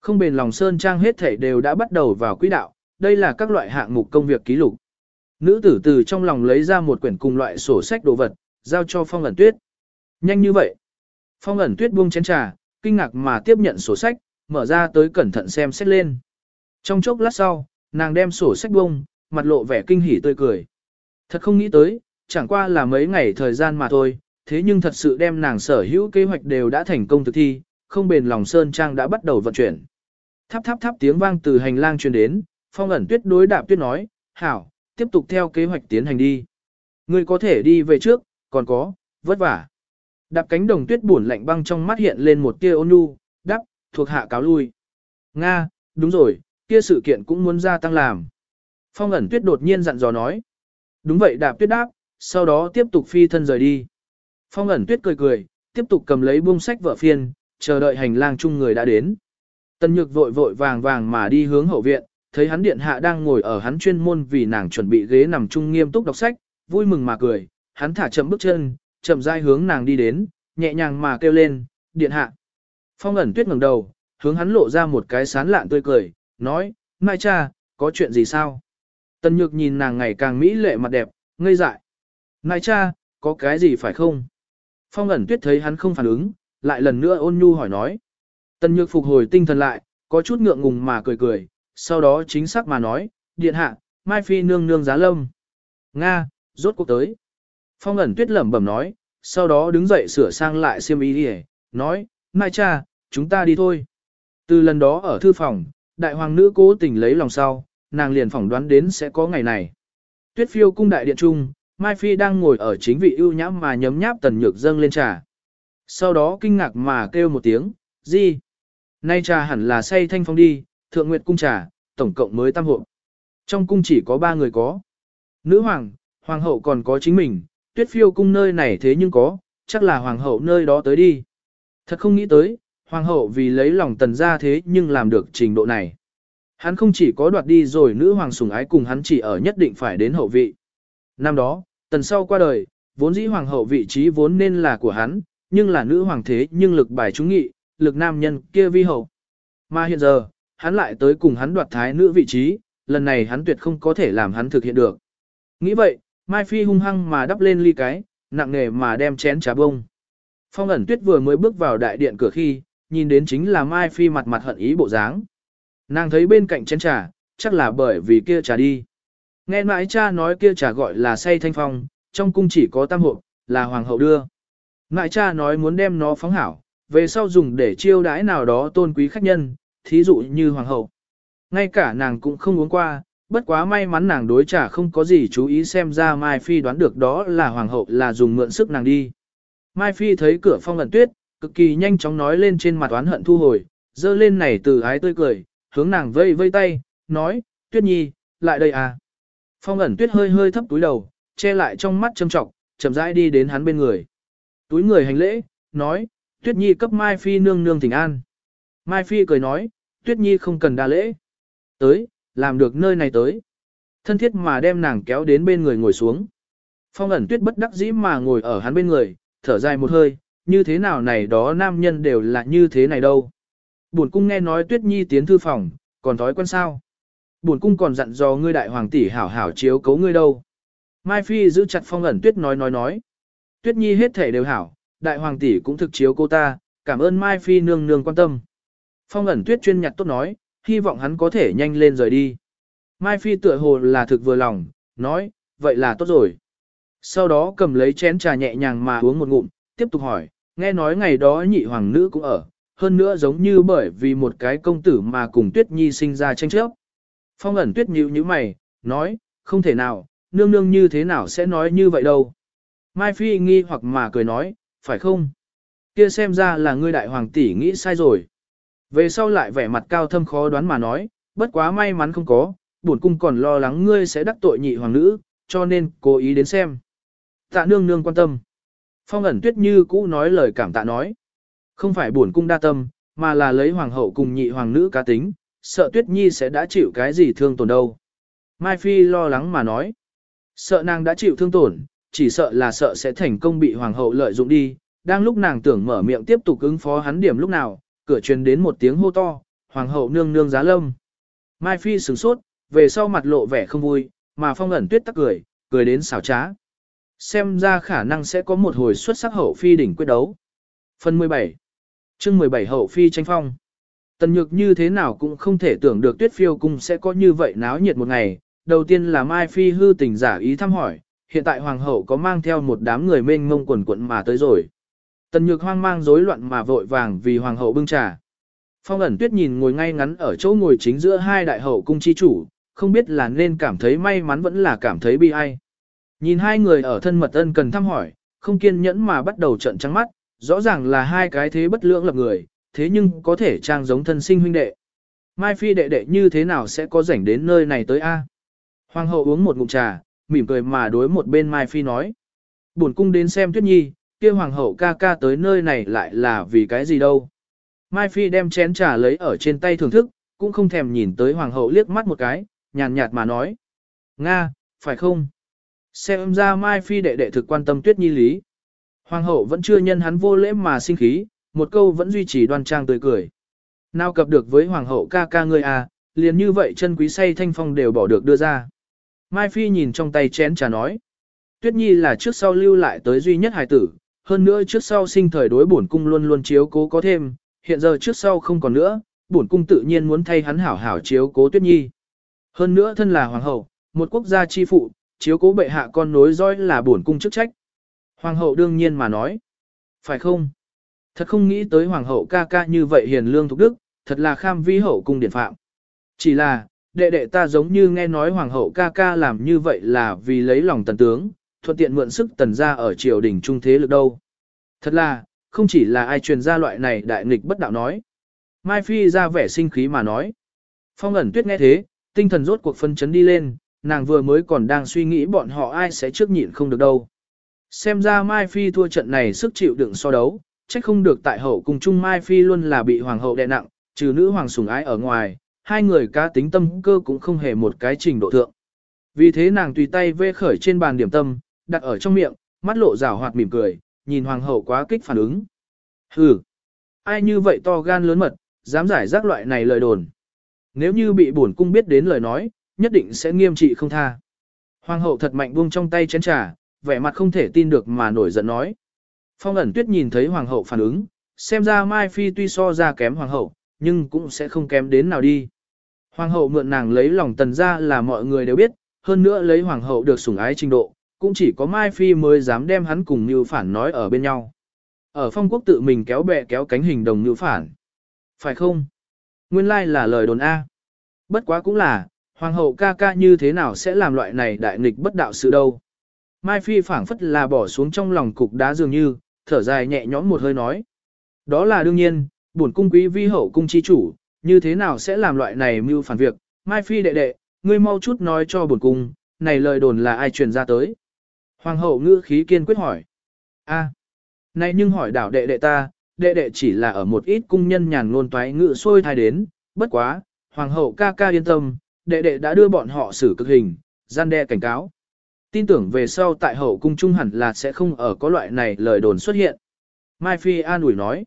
Không bền lòng sơn trang hết thảy đều đã bắt đầu vào quỹ đạo, đây là các loại hạng mục công việc ký lục. Nữ tử từ trong lòng lấy ra một quyển cùng loại sổ sách đồ vật, giao cho phong ẩn tuyết. Nhanh như vậy. Phong ẩn tuyết buông chén trà, kinh ngạc mà tiếp nhận sổ sách, mở ra tới cẩn thận xem xét lên. Trong chốc lát sau, nàng đem sổ sách bông, mặt lộ vẻ kinh hỉ tươi cười. Thật không nghĩ tới, chẳng qua là mấy ngày thời gian mà thôi, thế nhưng thật sự đem nàng sở hữu kế hoạch đều đã thành công thực thi, không bền lòng sơn trang đã bắt đầu vận chuyển. Tháp tháp tháp tiếng vang từ hành lang truyền đến, phong ẩn tuyết đối đạp tuyết nói, hảo, tiếp tục theo kế hoạch tiến hành đi. Ngươi có thể đi về trước, còn có, vất vả. Đạp cánh đồng tuyết buồn lạnh băng trong mắt hiện lên một tia ôn nhu, đáp, thuộc hạ cáo lui. Nga, đúng rồi, kia sự kiện cũng muốn gia tăng làm. Phong ẩn tuyết đột nhiên dặn dò nói. Đúng vậy đạp tuyết đáp, sau đó tiếp tục phi thân rời đi. Phong ẩn tuyết cười cười, tiếp tục cầm lấy buông sách vợ phiên, chờ đợi hành lang chung người đã đến. Tân nhược vội vội vàng vàng mà đi hướng hậu viện, thấy hắn điện hạ đang ngồi ở hắn chuyên môn vì nàng chuẩn bị ghế nằm chung nghiêm túc đọc sách, vui mừng mà cười, hắn thả chậm bước chân, chậm rãi hướng nàng đi đến, nhẹ nhàng mà kêu lên, điện hạ. Phong ẩn tuyết ngẩng đầu, hướng hắn lộ ra một cái sán lạn tươi cười, nói, Mai cha, có chuyện gì sao? Tần nhược nhìn nàng ngày càng mỹ lệ mặt đẹp, ngây dại. Mai cha, có cái gì phải không? Phong ẩn tuyết thấy hắn không phản ứng, lại lần nữa ôn nhu hỏi nói. Tần nhược phục hồi tinh thần lại, có chút ngượng ngùng mà cười cười, sau đó chính xác mà nói, điện hạ, Mai Phi nương nương giá lâm. Nga, rốt cuộc tới. Phong ẩn tuyết lẩm bẩm nói, sau đó đứng dậy sửa sang lại xiêm y đi nói, Mai cha, chúng ta đi thôi. Từ lần đó ở thư phòng, đại hoàng nữ cố tình lấy lòng sau, nàng liền phỏng đoán đến sẽ có ngày này. Tuyết phiêu cung đại điện trung, Mai Phi đang ngồi ở chính vị ưu nhãm mà nhấm nháp tần nhược dâng lên trà. Sau đó kinh ngạc mà kêu một tiếng, gì? Nay trà hẳn là say thanh phong đi, thượng nguyệt cung trà, tổng cộng mới tam hộ. Trong cung chỉ có ba người có. Nữ hoàng, hoàng hậu còn có chính mình, tuyết phiêu cung nơi này thế nhưng có, chắc là hoàng hậu nơi đó tới đi. Thật không nghĩ tới, hoàng hậu vì lấy lòng tần ra thế nhưng làm được trình độ này. Hắn không chỉ có đoạt đi rồi nữ hoàng sủng ái cùng hắn chỉ ở nhất định phải đến hậu vị. Năm đó, tần sau qua đời, vốn dĩ hoàng hậu vị trí vốn nên là của hắn, nhưng là nữ hoàng thế nhưng lực bài trúng nghị, lực nam nhân kia vi hậu. Mà hiện giờ, hắn lại tới cùng hắn đoạt thái nữ vị trí, lần này hắn tuyệt không có thể làm hắn thực hiện được. Nghĩ vậy, Mai Phi hung hăng mà đắp lên ly cái, nặng nề mà đem chén trà bông. Phong ẩn tuyết vừa mới bước vào đại điện cửa khi, nhìn đến chính là Mai Phi mặt mặt hận ý bộ dáng. Nàng thấy bên cạnh chén trà, chắc là bởi vì kia trà đi. Nghe mãi cha nói kia trà gọi là say thanh phong, trong cung chỉ có tam hộp, là hoàng hậu đưa. Mãi cha nói muốn đem nó phóng hảo, về sau dùng để chiêu đãi nào đó tôn quý khách nhân, thí dụ như hoàng hậu. Ngay cả nàng cũng không uống qua, bất quá may mắn nàng đối trả không có gì chú ý xem ra Mai Phi đoán được đó là hoàng hậu là dùng mượn sức nàng đi. Mai Phi thấy cửa phong ẩn tuyết, cực kỳ nhanh chóng nói lên trên mặt oán hận thu hồi, dơ lên này từ ái tươi cười, hướng nàng vây vây tay, nói, tuyết nhi, lại đây à. Phong ẩn tuyết hơi hơi thấp túi đầu, che lại trong mắt châm trọng, chậm rãi đi đến hắn bên người. Túi người hành lễ, nói, tuyết nhi cấp Mai Phi nương nương thỉnh an. Mai Phi cười nói, tuyết nhi không cần đa lễ. Tới, làm được nơi này tới. Thân thiết mà đem nàng kéo đến bên người ngồi xuống. Phong ẩn tuyết bất đắc dĩ mà ngồi ở hắn bên người, thở dài một hơi, như thế nào này đó nam nhân đều là như thế này đâu. Buồn cung nghe nói tuyết nhi tiến thư phòng, còn thói quen sao. Buồn cung còn dặn dò ngươi đại hoàng tỷ hảo hảo chiếu cấu ngươi đâu. Mai Phi giữ chặt phong ẩn tuyết nói nói nói. Tuyết nhi hết thể đều hảo, đại hoàng tỷ cũng thực chiếu cô ta, cảm ơn Mai Phi nương nương quan tâm. Phong ẩn tuyết chuyên nhặt tốt nói, hy vọng hắn có thể nhanh lên rời đi. Mai Phi tựa hồ là thực vừa lòng, nói, vậy là tốt rồi. Sau đó cầm lấy chén trà nhẹ nhàng mà uống một ngụm, tiếp tục hỏi, nghe nói ngày đó nhị hoàng nữ cũng ở, hơn nữa giống như bởi vì một cái công tử mà cùng Tuyết Nhi sinh ra tranh chấp. Phong ẩn Tuyết nhíu như mày, nói, không thể nào, nương nương như thế nào sẽ nói như vậy đâu. Mai Phi nghi hoặc mà cười nói, phải không? Kia xem ra là ngươi đại hoàng tỷ nghĩ sai rồi. Về sau lại vẻ mặt cao thâm khó đoán mà nói, bất quá may mắn không có, bổn cung còn lo lắng ngươi sẽ đắc tội nhị hoàng nữ, cho nên cố ý đến xem. Tạ nương nương quan tâm. Phong ẩn tuyết như cũ nói lời cảm tạ nói. Không phải bổn cung đa tâm, mà là lấy hoàng hậu cùng nhị hoàng nữ cá tính, sợ tuyết nhi sẽ đã chịu cái gì thương tổn đâu. Mai Phi lo lắng mà nói. Sợ nàng đã chịu thương tổn, chỉ sợ là sợ sẽ thành công bị hoàng hậu lợi dụng đi. Đang lúc nàng tưởng mở miệng tiếp tục ứng phó hắn điểm lúc nào, cửa truyền đến một tiếng hô to, hoàng hậu nương nương giá lâm. Mai Phi sửng sốt, về sau mặt lộ vẻ không vui, mà phong ẩn tuyết tắc cười, cười đến xảo trá. Xem ra khả năng sẽ có một hồi xuất sắc hậu phi đỉnh quyết đấu. Phần 17 chương 17 hậu phi tranh phong. Tần nhược như thế nào cũng không thể tưởng được tuyết phiêu cung sẽ có như vậy náo nhiệt một ngày. Đầu tiên là Mai Phi hư tình giả ý thăm hỏi, hiện tại hoàng hậu có mang theo một đám người mênh mông quần quận mà tới rồi. Tần nhược hoang mang rối loạn mà vội vàng vì hoàng hậu bưng trà. Phong ẩn tuyết nhìn ngồi ngay ngắn ở chỗ ngồi chính giữa hai đại hậu cung chi chủ, không biết là nên cảm thấy may mắn vẫn là cảm thấy bi ai. Nhìn hai người ở thân mật ân cần thăm hỏi, không kiên nhẫn mà bắt đầu trận trắng mắt, rõ ràng là hai cái thế bất lưỡng lập người, thế nhưng có thể trang giống thân sinh huynh đệ. Mai Phi đệ đệ như thế nào sẽ có rảnh đến nơi này tới a? Hoàng hậu uống một ngụm trà, mỉm cười mà đối một bên Mai Phi nói. Buồn cung đến xem Tuyết Nhi, kia hoàng hậu ca ca tới nơi này lại là vì cái gì đâu. Mai Phi đem chén trà lấy ở trên tay thưởng thức, cũng không thèm nhìn tới hoàng hậu liếc mắt một cái, nhàn nhạt mà nói. Nga, phải không? Xem ra Mai Phi đệ đệ thực quan tâm tuyết nhi lý. Hoàng hậu vẫn chưa nhân hắn vô lễ mà sinh khí, một câu vẫn duy trì đoan trang tươi cười. Nào cập được với hoàng hậu ca ca ngươi à, liền như vậy chân quý say thanh phong đều bỏ được đưa ra. Mai Phi nhìn trong tay chén trà nói. Tuyết Nhi là trước sau lưu lại tới duy nhất hài tử, hơn nữa trước sau sinh thời đối bổn cung luôn luôn chiếu cố có thêm, hiện giờ trước sau không còn nữa, bổn cung tự nhiên muốn thay hắn hảo hảo chiếu cố Tuyết Nhi. Hơn nữa thân là hoàng hậu, một quốc gia chi phụ, chiếu cố bệ hạ con nối dõi là bổn cung chức trách. Hoàng hậu đương nhiên mà nói. Phải không? Thật không nghĩ tới hoàng hậu ca ca như vậy hiền lương thục đức, thật là kham vi hậu cung điển phạm. Chỉ là, đệ đệ ta giống như nghe nói hoàng hậu ca ca làm như vậy là vì lấy lòng tần tướng, thuận tiện mượn sức tần ra ở triều đình trung thế lực đâu. Thật là, không chỉ là ai truyền ra loại này đại nghịch bất đạo nói. Mai Phi ra vẻ sinh khí mà nói. Phong ẩn tuyết nghe thế, tinh thần rốt cuộc phân chấn đi lên, nàng vừa mới còn đang suy nghĩ bọn họ ai sẽ trước nhịn không được đâu. Xem ra Mai Phi thua trận này sức chịu đựng so đấu, trách không được tại hậu cùng chung Mai Phi luôn là bị hoàng hậu đè nặng, trừ nữ hoàng sủng ái ở ngoài, hai người cá tính tâm cơ cũng không hề một cái trình độ thượng. Vì thế nàng tùy tay vê khởi trên bàn điểm tâm, đặt ở trong miệng, mắt lộ rào hoạt mỉm cười, nhìn hoàng hậu quá kích phản ứng. Hừ, ai như vậy to gan lớn mật, dám giải rác loại này lời đồn. Nếu như bị bổn cung biết đến lời nói, nhất định sẽ nghiêm trị không tha. Hoàng hậu thật mạnh buông trong tay chén trà, vẻ mặt không thể tin được mà nổi giận nói. Phong ẩn tuyết nhìn thấy hoàng hậu phản ứng, xem ra Mai Phi tuy so ra kém hoàng hậu, nhưng cũng sẽ không kém đến nào đi. Hoàng hậu mượn nàng lấy lòng tần ra là mọi người đều biết, hơn nữa lấy hoàng hậu được sủng ái trình độ, cũng chỉ có Mai Phi mới dám đem hắn cùng Nưu phản nói ở bên nhau. Ở phong quốc tự mình kéo bè kéo cánh hình đồng Nưu phản. Phải không? Nguyên lai like là lời đồn A. Bất quá cũng là, hoàng hậu ca ca như thế nào sẽ làm loại này đại nghịch bất đạo sự đâu. Mai Phi phảng phất là bỏ xuống trong lòng cục đá dường như, thở dài nhẹ nhõm một hơi nói. Đó là đương nhiên, bổn cung quý vi hậu cung chi chủ, như thế nào sẽ làm loại này mưu phản việc. Mai Phi đệ đệ, ngươi mau chút nói cho bổn cung, này lời đồn là ai truyền ra tới. Hoàng hậu ngữ khí kiên quyết hỏi. a nay nhưng hỏi đảo đệ đệ ta, đệ đệ chỉ là ở một ít cung nhân nhàn ngôn toái ngữ xôi thai đến, bất quá, hoàng hậu ca ca yên tâm, đệ đệ đã đưa bọn họ xử cực hình, gian đe cảnh cáo. Tin tưởng về sau tại hậu cung trung hẳn là sẽ không ở có loại này lời đồn xuất hiện. Mai Phi an ủi nói,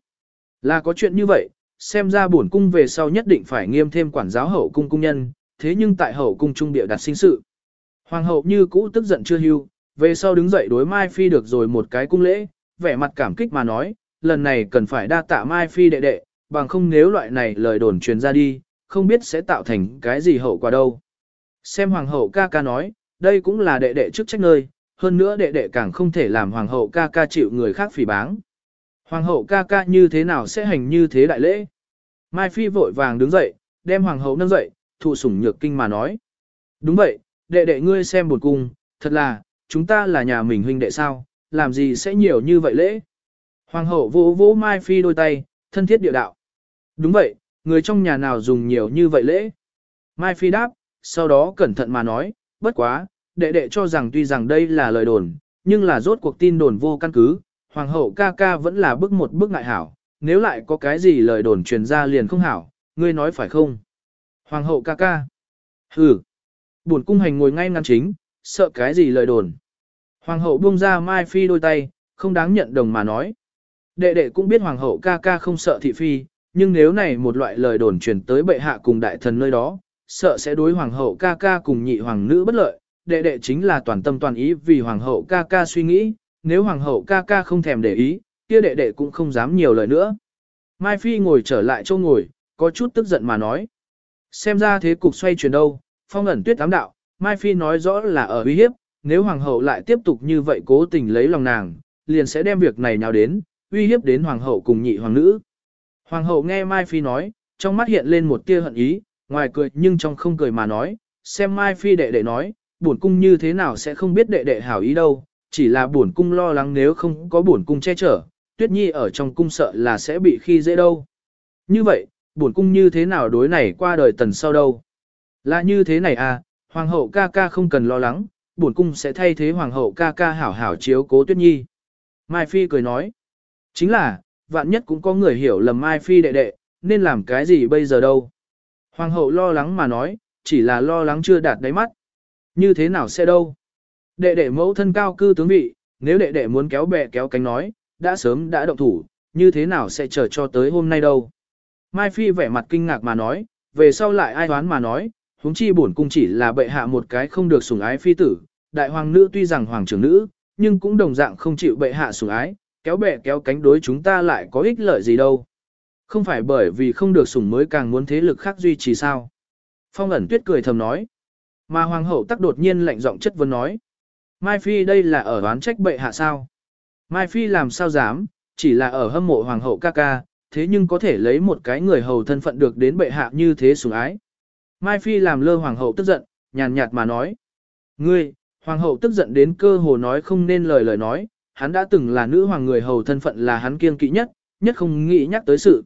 là có chuyện như vậy, xem ra bổn cung về sau nhất định phải nghiêm thêm quản giáo hậu cung cung nhân, thế nhưng tại hậu cung trung địa đặt sinh sự. Hoàng hậu như cũ tức giận chưa hưu, về sau đứng dậy đối Mai Phi được rồi một cái cung lễ, vẻ mặt cảm kích mà nói, lần này cần phải đa tạ Mai Phi đệ đệ, bằng không nếu loại này lời đồn truyền ra đi, không biết sẽ tạo thành cái gì hậu quả đâu. Xem hoàng hậu ca ca nói, đây cũng là đệ đệ trước trách nơi, hơn nữa đệ đệ càng không thể làm hoàng hậu ca ca chịu người khác phỉ báng. Hoàng hậu ca ca như thế nào sẽ hành như thế đại lễ? Mai Phi vội vàng đứng dậy, đem hoàng hậu nâng dậy, thụ sủng nhược kinh mà nói. Đúng vậy, đệ đệ ngươi xem buồn cung, thật là, chúng ta là nhà mình huynh đệ sao, làm gì sẽ nhiều như vậy lễ. Hoàng hậu vỗ vỗ Mai Phi đôi tay, thân thiết địa đạo. Đúng vậy, người trong nhà nào dùng nhiều như vậy lễ. Mai Phi đáp, sau đó cẩn thận mà nói, bất quá, đệ đệ cho rằng tuy rằng đây là lời đồn, nhưng là rốt cuộc tin đồn vô căn cứ, hoàng hậu ca ca vẫn là bước một bước ngại hảo, nếu lại có cái gì lời đồn truyền ra liền không hảo, ngươi nói phải không? Hoàng hậu ca ca. Hừ. Buồn cung hành ngồi ngay ngăn chính, sợ cái gì lời đồn. Hoàng hậu buông ra Mai Phi đôi tay, không đáng nhận đồng mà nói. Đệ đệ cũng biết hoàng hậu ca ca không sợ thị phi, nhưng nếu này một loại lời đồn truyền tới bệ hạ cùng đại thần nơi đó, sợ sẽ đối hoàng hậu ca ca cùng nhị hoàng nữ bất lợi, đệ đệ chính là toàn tâm toàn ý vì hoàng hậu ca ca suy nghĩ, nếu hoàng hậu ca ca không thèm để ý, kia đệ đệ cũng không dám nhiều lời nữa. Mai Phi ngồi trở lại chỗ ngồi, có chút tức giận mà nói. Xem ra thế cục xoay chuyển đâu, phong ẩn tuyết ám đạo, Mai Phi nói rõ là ở uy hiếp, nếu hoàng hậu lại tiếp tục như vậy cố tình lấy lòng nàng, liền sẽ đem việc này nhào đến, uy hiếp đến hoàng hậu cùng nhị hoàng nữ. Hoàng hậu nghe Mai Phi nói, trong mắt hiện lên một tia hận ý, ngoài cười nhưng trong không cười mà nói, xem Mai Phi đệ đệ nói, bổn cung như thế nào sẽ không biết đệ đệ hảo ý đâu, chỉ là bổn cung lo lắng nếu không có bổn cung che chở, Tuyết Nhi ở trong cung sợ là sẽ bị khi dễ đâu. Như vậy, bổn cung như thế nào đối này qua đời tần sau đâu? Là như thế này à, hoàng hậu ca ca không cần lo lắng, bổn cung sẽ thay thế hoàng hậu ca ca hảo hảo chiếu cố Tuyết Nhi. Mai Phi cười nói, chính là, vạn nhất cũng có người hiểu lầm Mai Phi đệ đệ, nên làm cái gì bây giờ đâu. Hoàng hậu lo lắng mà nói, chỉ là lo lắng chưa đạt đáy mắt. Như thế nào sẽ đâu? Đệ đệ mẫu thân cao cư tướng vị, nếu đệ đệ muốn kéo bè kéo cánh nói, đã sớm đã động thủ, như thế nào sẽ chờ cho tới hôm nay đâu? Mai Phi vẻ mặt kinh ngạc mà nói, về sau lại ai đoán mà nói, huống chi bổn cung chỉ là bệ hạ một cái không được sủng ái phi tử, đại hoàng nữ tuy rằng hoàng trưởng nữ, nhưng cũng đồng dạng không chịu bệ hạ sủng ái, kéo bè kéo cánh đối chúng ta lại có ích lợi gì đâu. Không phải bởi vì không được sủng mới càng muốn thế lực khác duy trì sao. Phong ẩn tuyết cười thầm nói. Mà hoàng hậu tắc đột nhiên lạnh giọng chất vấn nói. Mai Phi đây là ở đoán trách bệ hạ sao? Mai Phi làm sao dám, chỉ là ở hâm mộ hoàng hậu ca ca, thế nhưng có thể lấy một cái người hầu thân phận được đến bệ hạ như thế sủng ái. Mai Phi làm lơ hoàng hậu tức giận, nhàn nhạt mà nói. Ngươi, hoàng hậu tức giận đến cơ hồ nói không nên lời lời nói, hắn đã từng là nữ hoàng người hầu thân phận là hắn kiêng kỵ nhất, nhất không nghĩ nhắc tới sự.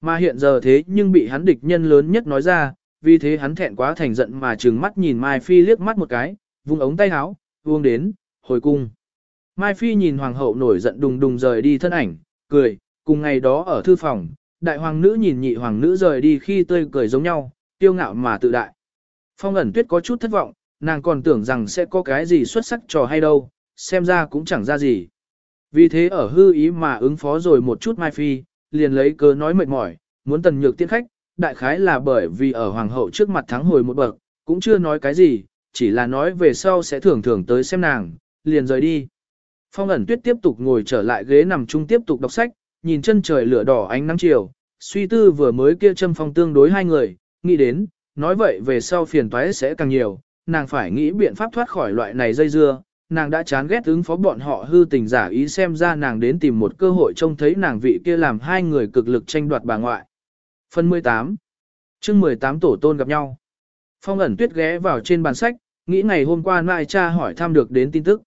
Mà hiện giờ thế nhưng bị hắn địch nhân lớn nhất nói ra, vì thế hắn thẹn quá thành giận mà trừng mắt nhìn Mai Phi liếc mắt một cái, vung ống tay áo, vuông đến, hồi cung. Mai Phi nhìn hoàng hậu nổi giận đùng đùng rời đi thân ảnh, cười, cùng ngày đó ở thư phòng, đại hoàng nữ nhìn nhị hoàng nữ rời đi khi tươi cười giống nhau, tiêu ngạo mà tự đại. Phong ẩn tuyết có chút thất vọng, nàng còn tưởng rằng sẽ có cái gì xuất sắc trò hay đâu, xem ra cũng chẳng ra gì. Vì thế ở hư ý mà ứng phó rồi một chút Mai Phi, liền lấy cớ nói mệt mỏi, muốn tần nhược tiễn khách, đại khái là bởi vì ở hoàng hậu trước mặt thắng hồi một bậc, cũng chưa nói cái gì, chỉ là nói về sau sẽ thường thường tới xem nàng, liền rời đi. Phong ẩn tuyết tiếp tục ngồi trở lại ghế nằm chung tiếp tục đọc sách, nhìn chân trời lửa đỏ ánh nắng chiều, suy tư vừa mới kia châm phong tương đối hai người, nghĩ đến, nói vậy về sau phiền toái sẽ càng nhiều, nàng phải nghĩ biện pháp thoát khỏi loại này dây dưa, nàng đã chán ghét ứng phó bọn họ hư tình giả ý xem ra nàng đến tìm một cơ hội trông thấy nàng vị kia làm hai người cực lực tranh đoạt bà ngoại. Phần 18 chương 18 tổ tôn gặp nhau. Phong ẩn tuyết ghé vào trên bàn sách, nghĩ ngày hôm qua nãi cha hỏi thăm được đến tin tức.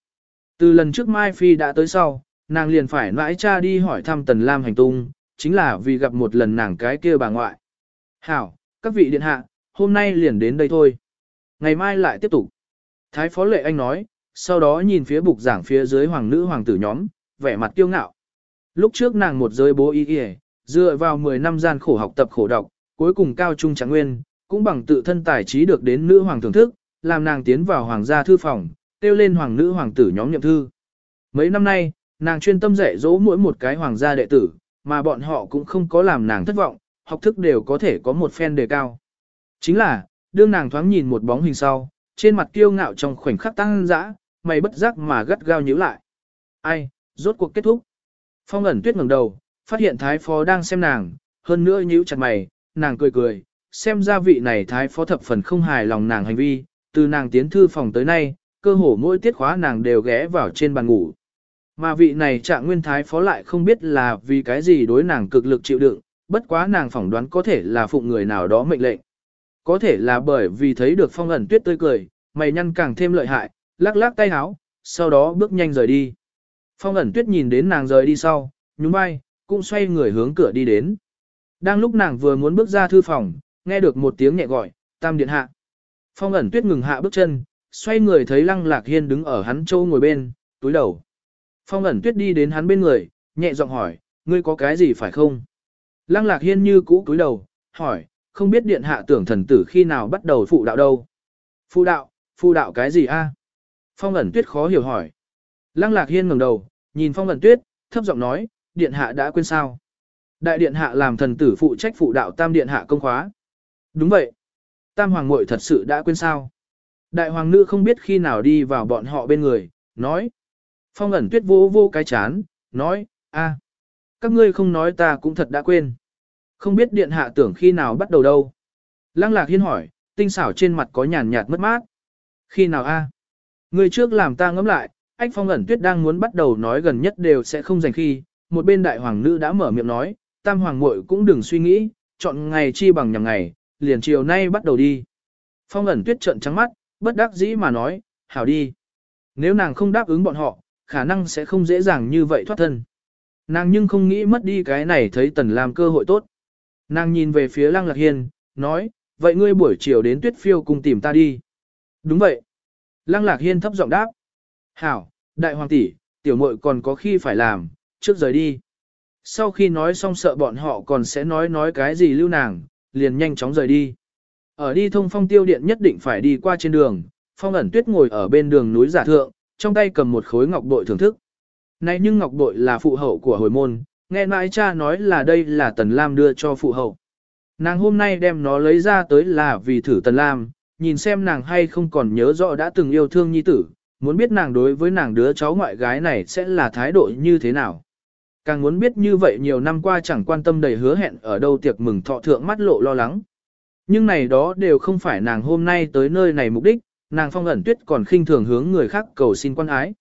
Từ lần trước Mai Phi đã tới sau, nàng liền phải nãi cha đi hỏi thăm Tần Lam hành tung, chính là vì gặp một lần nàng cái kia bà ngoại. Hảo, các vị điện hạ, hôm nay liền đến đây thôi. Ngày mai lại tiếp tục. Thái phó lệ anh nói, sau đó nhìn phía bục giảng phía dưới hoàng nữ hoàng tử nhóm, vẻ mặt kiêu ngạo. Lúc trước nàng một giới bố y y, dựa vào 10 năm gian khổ học tập khổ đọc, cuối cùng cao trung trạng nguyên, cũng bằng tự thân tài trí được đến nữ hoàng thưởng thức, làm nàng tiến vào hoàng gia thư phòng, tiêu lên hoàng nữ hoàng tử nhóm nhậm thư. Mấy năm nay, nàng chuyên tâm dạy dỗ mỗi một cái hoàng gia đệ tử, mà bọn họ cũng không có làm nàng thất vọng, học thức đều có thể có một phen đề cao. Chính là, đương nàng thoáng nhìn một bóng hình sau, trên mặt kiêu ngạo trong khoảnh khắc tăng dã, mày bất giác mà gắt gao nhíu lại. Ai, rốt cuộc kết thúc. Phong ẩn tuyết ngẩng đầu, phát hiện thái phó đang xem nàng, hơn nữa nhíu chặt mày, nàng cười cười, xem ra vị này thái phó thập phần không hài lòng nàng hành vi, từ nàng tiến thư phòng tới nay, cơ hồ mỗi tiết khóa nàng đều ghé vào trên bàn ngủ. Mà vị này trạng nguyên thái phó lại không biết là vì cái gì đối nàng cực lực chịu đựng, bất quá nàng phỏng đoán có thể là phụng người nào đó mệnh lệnh. Có thể là bởi vì thấy được phong ẩn tuyết tươi cười, mày nhăn càng thêm lợi hại, lắc lắc tay áo, sau đó bước nhanh rời đi. Phong ẩn tuyết nhìn đến nàng rời đi sau, nhún vai, cũng xoay người hướng cửa đi đến. Đang lúc nàng vừa muốn bước ra thư phòng, nghe được một tiếng nhẹ gọi, tam điện hạ. Phong ẩn tuyết ngừng hạ bước chân, xoay người thấy lăng lạc hiên đứng ở hắn châu ngồi bên, túi đầu. Phong ẩn tuyết đi đến hắn bên người, nhẹ giọng hỏi, ngươi có cái gì phải không? Lăng lạc hiên như cũ cúi đầu, hỏi, không biết điện hạ tưởng thần tử khi nào bắt đầu phụ đạo đâu? Phụ đạo, phụ đạo cái gì a? Phong ẩn tuyết khó hiểu hỏi. Lăng lạc hiên ngẩng đầu, nhìn phong ẩn tuyết, thấp giọng nói, điện hạ đã quên sao? Đại điện hạ làm thần tử phụ trách phụ đạo tam điện hạ công khóa. Đúng vậy. Tam hoàng muội thật sự đã quên sao? Đại hoàng nữ không biết khi nào đi vào bọn họ bên người, nói. Phong ẩn tuyết vô vô cái chán, nói, a, các ngươi không nói ta cũng thật đã quên. Không biết điện hạ tưởng khi nào bắt đầu đâu. Lăng lạc hiên hỏi, tinh xảo trên mặt có nhàn nhạt mất mát. Khi nào a? Người trước làm ta ngẫm lại, anh phong ẩn tuyết đang muốn bắt đầu nói gần nhất đều sẽ không dành khi. Một bên đại hoàng nữ đã mở miệng nói, tam hoàng muội cũng đừng suy nghĩ, chọn ngày chi bằng nhằm ngày, liền chiều nay bắt đầu đi. Phong ẩn tuyết trợn trắng mắt, bất đắc dĩ mà nói, hảo đi. Nếu nàng không đáp ứng bọn họ, khả năng sẽ không dễ dàng như vậy thoát thân. Nàng nhưng không nghĩ mất đi cái này thấy tần làm cơ hội tốt. Nàng nhìn về phía lăng lạc hiên, nói, vậy ngươi buổi chiều đến tuyết phiêu cùng tìm ta đi. Đúng vậy. Lăng lạc hiên thấp giọng đáp. Hảo, đại hoàng tỷ, tiểu muội còn có khi phải làm, trước rời đi. Sau khi nói xong sợ bọn họ còn sẽ nói nói cái gì lưu nàng, liền nhanh chóng rời đi. Ở đi thông phong tiêu điện nhất định phải đi qua trên đường, phong ẩn tuyết ngồi ở bên đường núi giả thượng, trong tay cầm một khối ngọc bội thưởng thức. Này nhưng ngọc bội là phụ hậu của hồi môn, nghe mãi cha nói là đây là Tần Lam đưa cho phụ hậu. Nàng hôm nay đem nó lấy ra tới là vì thử Tần Lam, nhìn xem nàng hay không còn nhớ rõ đã từng yêu thương nhi tử, muốn biết nàng đối với nàng đứa cháu ngoại gái này sẽ là thái độ như thế nào. Càng muốn biết như vậy nhiều năm qua chẳng quan tâm đầy hứa hẹn ở đâu tiệc mừng thọ thượng mắt lộ lo lắng. Nhưng này đó đều không phải nàng hôm nay tới nơi này mục đích, nàng phong ẩn tuyết còn khinh thường hướng người khác cầu xin quan ái.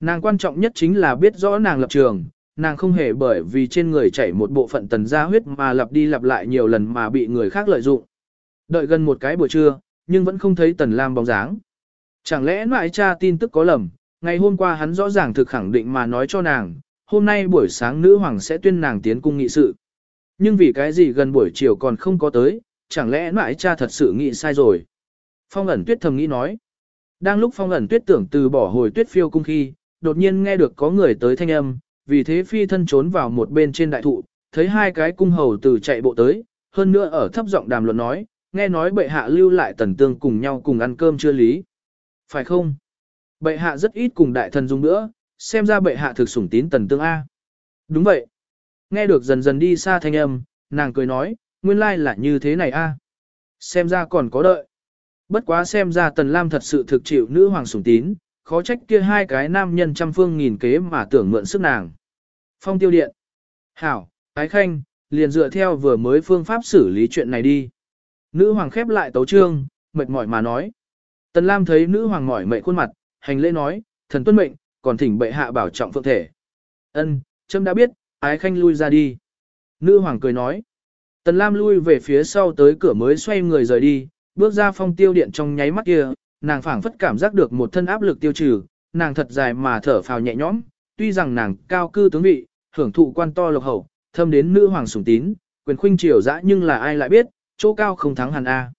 Nàng quan trọng nhất chính là biết rõ nàng lập trường, nàng không hề bởi vì trên người chảy một bộ phận tần gia huyết mà lặp đi lặp lại nhiều lần mà bị người khác lợi dụng. Đợi gần một cái buổi trưa, nhưng vẫn không thấy tần lam bóng dáng. Chẳng lẽ ngoại cha tin tức có lầm, ngày hôm qua hắn rõ ràng thực khẳng định mà nói cho nàng, hôm nay buổi sáng nữ hoàng sẽ tuyên nàng tiến cung nghị sự. Nhưng vì cái gì gần buổi chiều còn không có tới, chẳng lẽ ngoại cha thật sự nghĩ sai rồi. Phong ẩn tuyết thầm nghĩ nói. Đang lúc phong ẩn tuyết tưởng từ bỏ hồi tuyết phiêu cung khi, đột nhiên nghe được có người tới thanh âm, vì thế phi thân trốn vào một bên trên đại thụ, thấy hai cái cung hầu từ chạy bộ tới, hơn nữa ở thấp giọng đàm luận nói, nghe nói bệ hạ lưu lại tần tương cùng nhau cùng ăn cơm chưa lý. Phải không? Bệ hạ rất ít cùng đại thần dùng nữa, xem ra bệ hạ thực sủng tín tần tương A. Đúng vậy. Nghe được dần dần đi xa thanh âm, nàng cười nói, nguyên lai là như thế này A. Xem ra còn có đợi. Bất quá xem ra tần lam thật sự thực chịu nữ hoàng sủng tín, khó trách kia hai cái nam nhân trăm phương nghìn kế mà tưởng mượn sức nàng. Phong tiêu điện. Hảo, ái khanh, liền dựa theo vừa mới phương pháp xử lý chuyện này đi. Nữ hoàng khép lại tấu trương, mệt mỏi mà nói. Tần Lam thấy nữ hoàng mỏi mệt khuôn mặt, hành lễ nói, thần tuân mệnh, còn thỉnh bệ hạ bảo trọng phượng thể. Ân, trâm đã biết, ái khanh lui ra đi. Nữ hoàng cười nói. Tần Lam lui về phía sau tới cửa mới xoay người rời đi, bước ra phong tiêu điện trong nháy mắt kia, nàng phảng phất cảm giác được một thân áp lực tiêu trừ, nàng thật dài mà thở phào nhẹ nhõm, tuy rằng nàng cao cư tướng vị, hưởng thụ quan to lộc hậu, thâm đến nữ hoàng sủng tín, quyền khuynh triều dã nhưng là ai lại biết, chỗ cao không thắng hẳn A.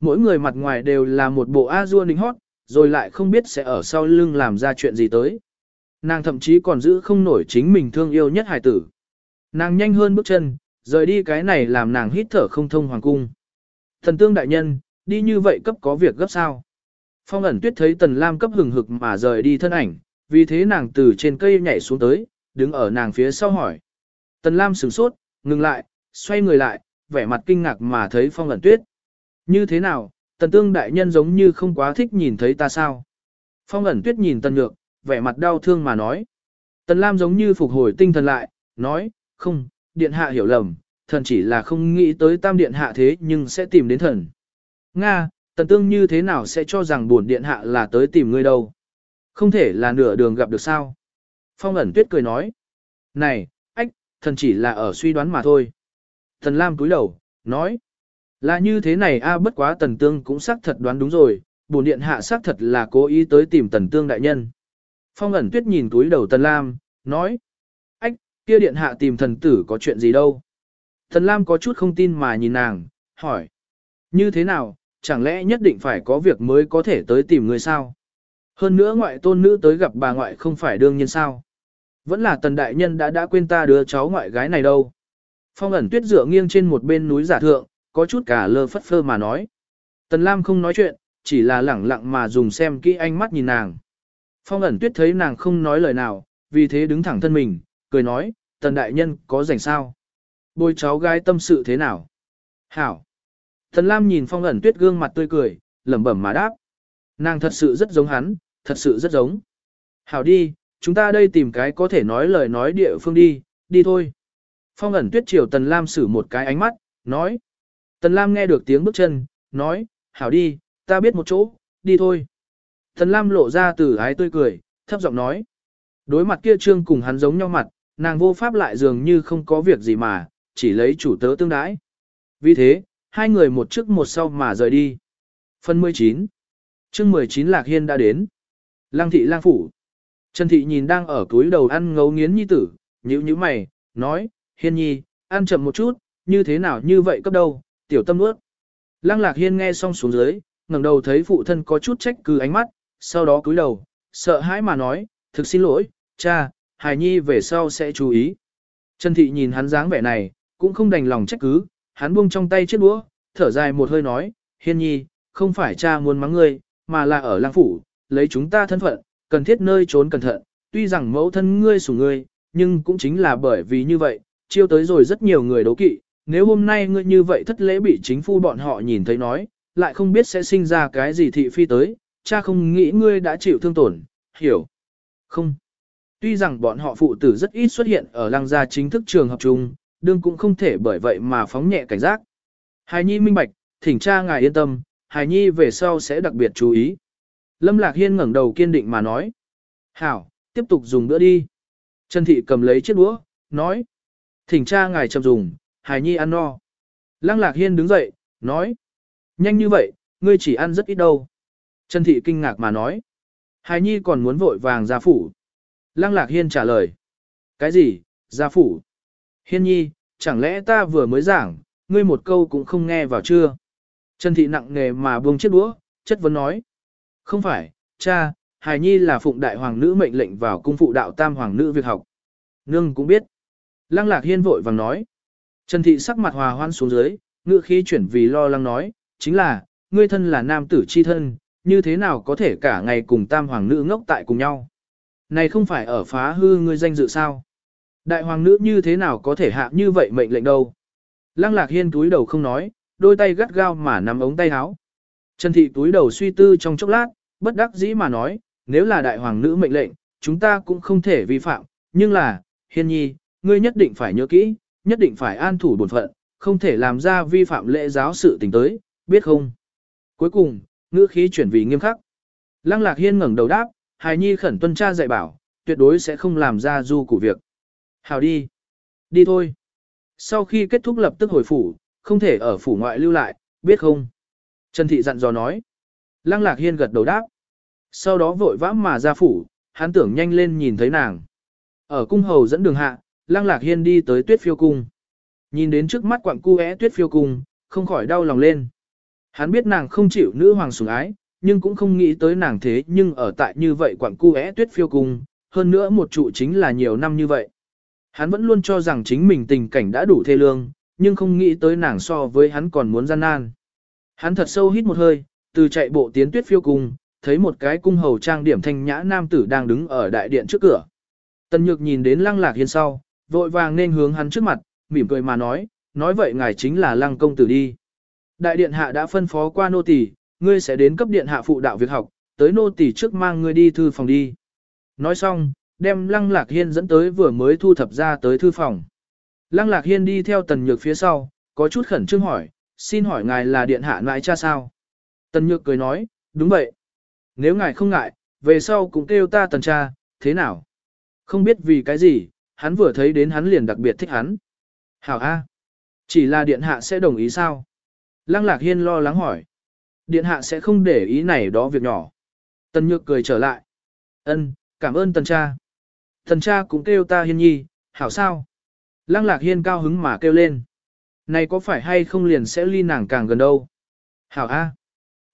Mỗi người mặt ngoài đều là một bộ A-dua ninh hót, rồi lại không biết sẽ ở sau lưng làm ra chuyện gì tới. Nàng thậm chí còn giữ không nổi chính mình thương yêu nhất hải tử. Nàng nhanh hơn bước chân, rời đi cái này làm nàng hít thở không thông hoàng cung. Thần tương đại nhân, đi như vậy cấp có việc gấp sao. Phong ẩn tuyết thấy tần lam cấp hừng hực mà rời đi thân ảnh, vì thế nàng từ trên cây nhảy xuống tới, đứng ở nàng phía sau hỏi. Tần lam sửng sốt, ngừng lại, xoay người lại, vẻ mặt kinh ngạc mà thấy phong ẩn tuyết. Như thế nào, tần tương đại nhân giống như không quá thích nhìn thấy ta sao? Phong ẩn tuyết nhìn tần nhược, vẻ mặt đau thương mà nói. Tần lam giống như phục hồi tinh thần lại, nói, không, điện hạ hiểu lầm, thần chỉ là không nghĩ tới tam điện hạ thế nhưng sẽ tìm đến thần. Nga, tần tương như thế nào sẽ cho rằng buồn điện hạ là tới tìm ngươi đâu? Không thể là nửa đường gặp được sao? Phong ẩn tuyết cười nói. Này, ách, thần chỉ là ở suy đoán mà thôi. Thần Lam cúi đầu, nói. Là như thế này a bất quá tần tương cũng xác thật đoán đúng rồi, bổn điện hạ xác thật là cố ý tới tìm tần tương đại nhân. Phong ẩn tuyết nhìn túi đầu tần lam, nói. Ách, kia điện hạ tìm thần tử có chuyện gì đâu. Tần lam có chút không tin mà nhìn nàng, hỏi. Như thế nào, chẳng lẽ nhất định phải có việc mới có thể tới tìm người sao? Hơn nữa ngoại tôn nữ tới gặp bà ngoại không phải đương nhiên sao? Vẫn là tần đại nhân đã đã quên ta đứa cháu ngoại gái này đâu. Phong ẩn tuyết dựa nghiêng trên một bên núi giả thượng, có chút cả lơ phất phơ mà nói. Tần Lam không nói chuyện, chỉ là lẳng lặng mà dùng xem kỹ ánh mắt nhìn nàng. Phong ẩn tuyết thấy nàng không nói lời nào, vì thế đứng thẳng thân mình, cười nói, tần đại nhân có rảnh sao? Bôi cháu gái tâm sự thế nào? Hảo! Thần Lam nhìn phong ẩn tuyết gương mặt tươi cười, lẩm bẩm mà đáp. Nàng thật sự rất giống hắn, thật sự rất giống. Hảo đi, chúng ta đây tìm cái có thể nói lời nói địa phương đi, đi thôi. Phong ẩn tuyết chiều Tần Lam xử một cái ánh mắt, nói. Tần Lam nghe được tiếng bước chân, nói, hảo đi, ta biết một chỗ, đi thôi. Tần Lam lộ ra từ ái tươi cười, thấp giọng nói. Đối mặt kia trương cùng hắn giống nhau mặt, nàng vô pháp lại dường như không có việc gì mà, chỉ lấy chủ tớ tương đãi. Vì thế, hai người một trước một sau mà rời đi. Phần 19 chương 19 Lạc Hiên đã đến. Lăng thị lang phủ. Trần thị nhìn đang ở túi đầu ăn ngấu nghiến nhi tử, nhíu nhíu mày, nói, Hiên nhi, ăn chậm một chút, như thế nào như vậy cấp đâu, tiểu tâm nuốt. Lăng lạc hiên nghe xong xuống dưới, ngẩng đầu thấy phụ thân có chút trách cứ ánh mắt, sau đó cúi đầu, sợ hãi mà nói, thực xin lỗi, cha, hải nhi về sau sẽ chú ý. Trần thị nhìn hắn dáng vẻ này, cũng không đành lòng trách cứ, hắn buông trong tay chiếc đũa, thở dài một hơi nói, hiên nhi, không phải cha muốn mắng ngươi, mà là ở lang phủ, lấy chúng ta thân phận, cần thiết nơi trốn cẩn thận, tuy rằng mẫu thân ngươi sủng ngươi, nhưng cũng chính là bởi vì như vậy, chiêu tới rồi rất nhiều người đấu kỵ, nếu hôm nay ngươi như vậy thất lễ bị chính phu bọn họ nhìn thấy nói, lại không biết sẽ sinh ra cái gì thị phi tới, cha không nghĩ ngươi đã chịu thương tổn, hiểu. Không. Tuy rằng bọn họ phụ tử rất ít xuất hiện ở lăng gia chính thức trường học chung, đương cũng không thể bởi vậy mà phóng nhẹ cảnh giác. Hài Nhi minh bạch, thỉnh cha ngài yên tâm, Hài Nhi về sau sẽ đặc biệt chú ý. Lâm Lạc Hiên ngẩng đầu kiên định mà nói. Hảo, tiếp tục dùng bữa đi. Trần Thị cầm lấy chiếc đũa, nói. Thỉnh cha ngài chậm dùng, Hài Nhi ăn no. Lăng Lạc Hiên đứng dậy, nói. Nhanh như vậy, ngươi chỉ ăn rất ít đâu. Trần Thị kinh ngạc mà nói. Hài Nhi còn muốn vội vàng ra phủ. Lăng Lạc Hiên trả lời. Cái gì, ra phủ? Hiên Nhi, chẳng lẽ ta vừa mới giảng, ngươi một câu cũng không nghe vào chưa? Trần Thị nặng nề mà buông chiếc đũa, chất vấn nói. Không phải, cha, Hài Nhi là phụng đại hoàng nữ mệnh lệnh vào cung phụ đạo tam hoàng nữ việc học. Nương cũng biết. Lăng Lạc Hiên vội vàng nói. Trần Thị sắc mặt hòa hoan xuống dưới, ngữ khí chuyển vì lo lắng nói, chính là, ngươi thân là nam tử chi thân, như thế nào có thể cả ngày cùng tam hoàng nữ ngốc tại cùng nhau. Này không phải ở phá hư ngươi danh dự sao? Đại hoàng nữ như thế nào có thể hạ như vậy mệnh lệnh đâu? Lăng lạc hiên túi đầu không nói, đôi tay gắt gao mà nắm ống tay áo. Trần thị túi đầu suy tư trong chốc lát, bất đắc dĩ mà nói, nếu là đại hoàng nữ mệnh lệnh, chúng ta cũng không thể vi phạm, nhưng là, hiên nhi, ngươi nhất định phải nhớ kỹ, nhất định phải an thủ bổn phận, không thể làm ra vi phạm lễ giáo sự tình tới, biết không? Cuối cùng, ngữ khí chuyển vì nghiêm khắc. Lăng lạc hiên ngẩng đầu đáp, hài nhi khẩn tuân cha dạy bảo, tuyệt đối sẽ không làm ra du của việc. Hào đi. Đi thôi. Sau khi kết thúc lập tức hồi phủ, không thể ở phủ ngoại lưu lại, biết không? Trần Thị dặn dò nói. Lăng Lạc Hiên gật đầu đáp. Sau đó vội vã mà ra phủ, hắn tưởng nhanh lên nhìn thấy nàng. Ở cung hầu dẫn đường hạ, Lăng Lạc Hiên đi tới tuyết phiêu cung. Nhìn đến trước mắt quặng cu tuyết phiêu cung, không khỏi đau lòng lên. Hắn biết nàng không chịu nữ hoàng sủng ái, nhưng cũng không nghĩ tới nàng thế nhưng ở tại như vậy quặng cu tuyết phiêu cung, hơn nữa một trụ chính là nhiều năm như vậy. Hắn vẫn luôn cho rằng chính mình tình cảnh đã đủ thê lương, nhưng không nghĩ tới nàng so với hắn còn muốn gian nan. Hắn thật sâu hít một hơi, từ chạy bộ tiến tuyết phiêu cùng, thấy một cái cung hầu trang điểm thanh nhã nam tử đang đứng ở đại điện trước cửa. Tần Nhược nhìn đến Lăng Lạc Hiên sau, vội vàng nên hướng hắn trước mặt, mỉm cười mà nói, nói vậy ngài chính là Lăng công tử đi. Đại điện hạ đã phân phó qua nô tỳ, ngươi sẽ đến cấp điện hạ phụ đạo việc học, tới nô tỳ trước mang ngươi đi thư phòng đi. Nói xong, đem Lăng Lạc Hiên dẫn tới vừa mới thu thập ra tới thư phòng. Lăng Lạc Hiên đi theo Tần Nhược phía sau, có chút khẩn trương hỏi, xin hỏi ngài là điện hạ nãi cha sao? Tần Nhược cười nói, đúng vậy. Nếu ngài không ngại, về sau cũng kêu ta tần cha, thế nào? Không biết vì cái gì, hắn vừa thấy đến hắn liền đặc biệt thích hắn. Hảo A. Chỉ là điện hạ sẽ đồng ý sao? Lăng Lạc Hiên lo lắng hỏi. Điện hạ sẽ không để ý này đó việc nhỏ. Tần Nhược cười trở lại. Ân, cảm ơn tần cha thần cha cũng kêu ta Hiên Nhi, hảo sao? Lăng Lạc Hiên cao hứng mà kêu lên. Này có phải hay không liền sẽ ly nàng càng gần đâu? Hảo A.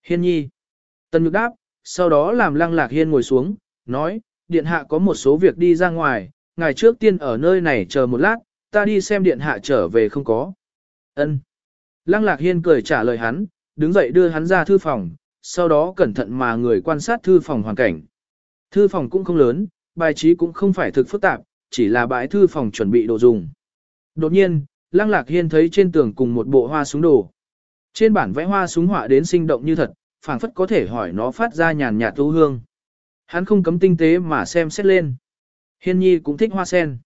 Hiên Nhi. Tần Nhược đáp, sau đó làm Lăng Lạc Hiên ngồi xuống, nói, điện hạ có một số việc đi ra ngoài, ngài trước tiên ở nơi này chờ một lát, ta đi xem điện hạ trở về không có. Ân. Lăng Lạc Hiên cười trả lời hắn, đứng dậy đưa hắn ra thư phòng, sau đó cẩn thận mà người quan sát thư phòng hoàn cảnh. Thư phòng cũng không lớn, bài trí cũng không phải thực phức tạp, chỉ là bãi thư phòng chuẩn bị đồ dùng. Đột nhiên, Lăng Lạc Hiên thấy trên tường cùng một bộ hoa súng đồ. Trên bản vẽ hoa súng họa đến sinh động như thật, phảng phất có thể hỏi nó phát ra nhàn nhạt thu hương. Hắn không cấm tinh tế mà xem xét lên. Hiên Nhi cũng thích hoa sen.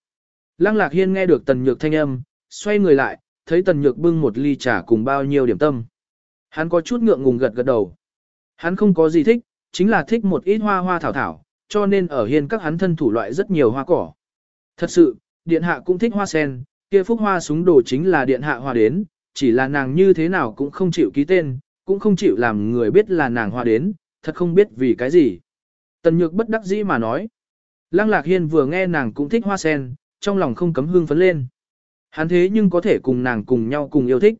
Lăng Lạc Hiên nghe được Tần Nhược thanh âm, xoay người lại, thấy Tần Nhược bưng một ly trà cùng bao nhiêu điểm tâm. Hắn có chút ngượng ngùng gật gật đầu. Hắn không có gì thích, chính là thích một ít hoa hoa thảo thảo, cho nên ở hiên các hắn thân thủ loại rất nhiều hoa cỏ. Thật sự, điện hạ cũng thích hoa sen, kia phúc hoa súng đồ chính là điện hạ hoa đến, chỉ là nàng như thế nào cũng không chịu ký tên, cũng không chịu làm người biết là nàng hoa đến, thật không biết vì cái gì. Tần nhược bất đắc dĩ mà nói. Lăng lạc hiên vừa nghe nàng cũng thích hoa sen, trong lòng không cấm hương phấn lên. Hắn thế nhưng có thể cùng nàng cùng nhau cùng yêu thích.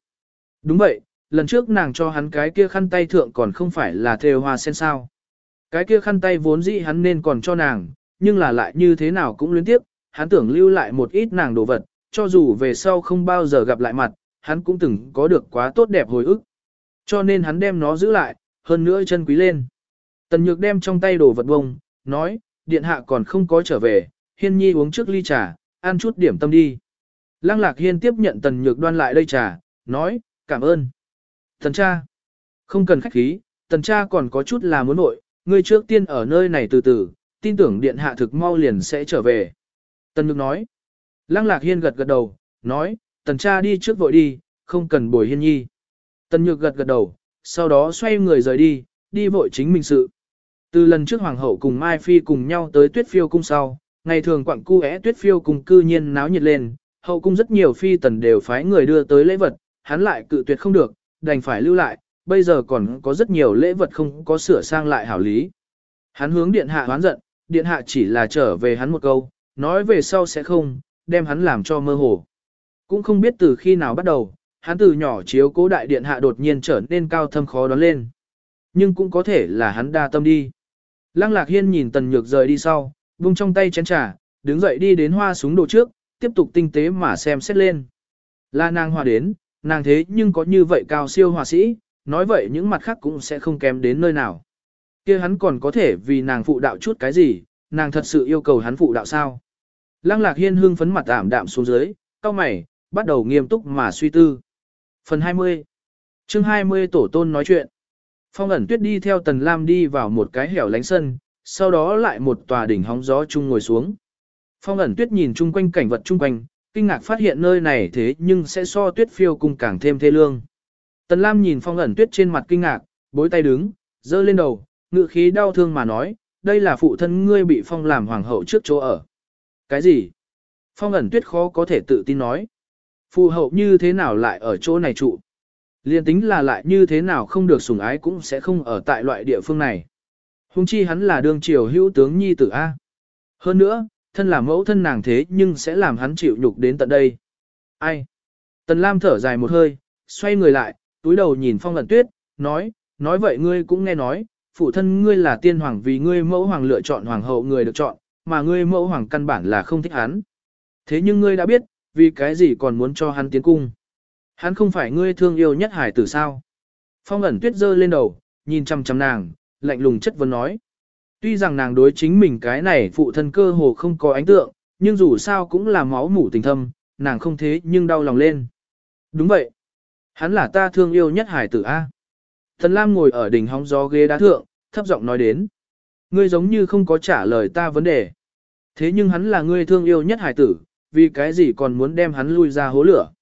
Đúng vậy, lần trước nàng cho hắn cái kia khăn tay thượng còn không phải là thêu hoa sen sao. Cái kia khăn tay vốn dĩ hắn nên còn cho nàng, nhưng là lại như thế nào cũng luyến tiếp, hắn tưởng lưu lại một ít nàng đồ vật, cho dù về sau không bao giờ gặp lại mặt, hắn cũng từng có được quá tốt đẹp hồi ức. Cho nên hắn đem nó giữ lại, hơn nữa chân quý lên. Tần Nhược đem trong tay đồ vật bông, nói, điện hạ còn không có trở về, hiên nhi uống trước ly trà, ăn chút điểm tâm đi. Lăng lạc hiên tiếp nhận tần nhược đoan lại đây trà, nói, cảm ơn. Tần cha, không cần khách khí, tần cha còn có chút là muốn nội, ngươi trước tiên ở nơi này từ từ, tin tưởng điện hạ thực mau liền sẽ trở về. Tần Nhược nói. Lăng Lạc Hiên gật gật đầu, nói, tần cha đi trước vội đi, không cần bồi hiên nhi. Tần Nhược gật gật đầu, sau đó xoay người rời đi, đi vội chính mình sự. Từ lần trước Hoàng hậu cùng Mai Phi cùng nhau tới tuyết phiêu cung sau, ngày thường quặng cu é tuyết phiêu cung cư nhiên náo nhiệt lên, hậu cung rất nhiều phi tần đều phái người đưa tới lễ vật, hắn lại cự tuyệt không được, đành phải lưu lại, bây giờ còn có rất nhiều lễ vật không có sửa sang lại hảo lý. Hắn hướng điện hạ hoán giận, điện hạ chỉ là trở về hắn một câu, nói về sau sẽ không, đem hắn làm cho mơ hồ. Cũng không biết từ khi nào bắt đầu, hắn từ nhỏ chiếu cố đại điện hạ đột nhiên trở nên cao thâm khó đoán lên. Nhưng cũng có thể là hắn đa tâm đi. Lăng lạc hiên nhìn tần nhược rời đi sau, vung trong tay chén trà, đứng dậy đi đến hoa súng đồ trước, tiếp tục tinh tế mà xem xét lên. Là nàng hòa đến, nàng thế nhưng có như vậy cao siêu hòa sĩ, nói vậy những mặt khác cũng sẽ không kém đến nơi nào. kia hắn còn có thể vì nàng phụ đạo chút cái gì, nàng thật sự yêu cầu hắn phụ đạo sao. Lăng lạc hiên hương phấn mặt ảm đạm xuống dưới, cao mày, bắt đầu nghiêm túc mà suy tư. Phần 20 chương 20 tổ tôn nói chuyện. Phong ẩn tuyết đi theo tần lam đi vào một cái hẻo lánh sân, sau đó lại một tòa đỉnh hóng gió chung ngồi xuống. Phong ẩn tuyết nhìn chung quanh cảnh vật chung quanh, kinh ngạc phát hiện nơi này thế nhưng sẽ so tuyết phiêu cùng càng thêm thê lương. Tần lam nhìn phong ẩn tuyết trên mặt kinh ngạc, bối tay đứng, dơ lên đầu, ngự khí đau thương mà nói, đây là phụ thân ngươi bị phong làm hoàng hậu trước chỗ ở. Cái gì? Phong ẩn tuyết khó có thể tự tin nói. Phụ hậu như thế nào lại ở chỗ này trụ? Liên tính là lại như thế nào không được sủng ái cũng sẽ không ở tại loại địa phương này. Hùng chi hắn là đương triều hữu tướng nhi tử A. Hơn nữa, thân là mẫu thân nàng thế nhưng sẽ làm hắn chịu nhục đến tận đây. Ai? Tần Lam thở dài một hơi, xoay người lại, túi đầu nhìn phong ẩn tuyết, nói, nói vậy ngươi cũng nghe nói, phụ thân ngươi là tiên hoàng vì ngươi mẫu hoàng lựa chọn hoàng hậu người được chọn, mà ngươi mẫu hoàng căn bản là không thích hắn. Thế nhưng ngươi đã biết, vì cái gì còn muốn cho hắn tiến cung. Hắn không phải ngươi thương yêu nhất hải tử sao. Phong ẩn tuyết dơ lên đầu, nhìn chăm chăm nàng, lạnh lùng chất vấn nói. Tuy rằng nàng đối chính mình cái này phụ thân cơ hồ không có ánh tượng, nhưng dù sao cũng là máu mủ tình thâm, nàng không thế nhưng đau lòng lên. Đúng vậy. Hắn là ta thương yêu nhất hải tử A. Thần Lam ngồi ở đỉnh hóng gió ghế đá thượng, thấp giọng nói đến. Ngươi giống như không có trả lời ta vấn đề. Thế nhưng hắn là ngươi thương yêu nhất hải tử, vì cái gì còn muốn đem hắn lui ra hố lửa.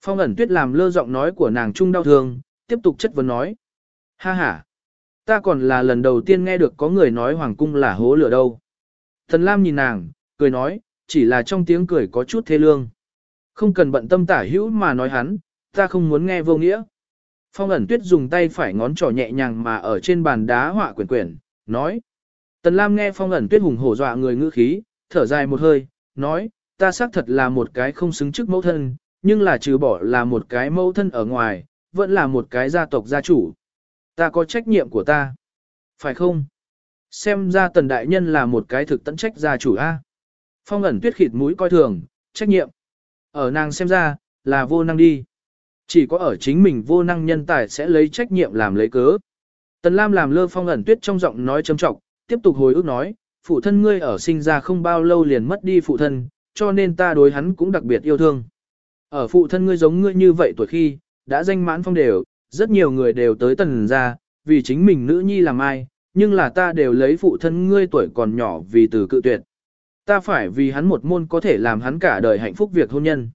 Phong ẩn tuyết làm lơ giọng nói của nàng trung đau thương, tiếp tục chất vấn nói. Ha ha, ta còn là lần đầu tiên nghe được có người nói hoàng cung là hố lửa đâu. Thần Lam nhìn nàng, cười nói, chỉ là trong tiếng cười có chút thê lương. Không cần bận tâm tả hữu mà nói hắn, ta không muốn nghe vô nghĩa. Phong ẩn tuyết dùng tay phải ngón trỏ nhẹ nhàng mà ở trên bàn đá họa quyển quyển, nói. Tần Lam nghe phong ẩn tuyết hùng hổ dọa người ngữ khí, thở dài một hơi, nói, ta xác thật là một cái không xứng chức mẫu thân, nhưng là trừ bỏ là một cái mẫu thân ở ngoài, vẫn là một cái gia tộc gia chủ. Ta có trách nhiệm của ta. Phải không? Xem ra tần đại nhân là một cái thực tận trách gia chủ A. Phong ẩn tuyết khịt mũi coi thường, trách nhiệm. Ở nàng xem ra, là vô năng đi. Chỉ có ở chính mình vô năng nhân tài sẽ lấy trách nhiệm làm lấy cớ. Tần Lam làm lơ phong ẩn tuyết trong giọng nói châm trọng, tiếp tục hồi ức nói, phụ thân ngươi ở sinh ra không bao lâu liền mất đi phụ thân, cho nên ta đối hắn cũng đặc biệt yêu thương. Ở phụ thân ngươi giống ngươi như vậy tuổi khi, đã danh mãn phong đều, rất nhiều người đều tới tần ra, vì chính mình nữ nhi làm ai, nhưng là ta đều lấy phụ thân ngươi tuổi còn nhỏ vì từ cự tuyệt. Ta phải vì hắn một môn có thể làm hắn cả đời hạnh phúc việc hôn nhân.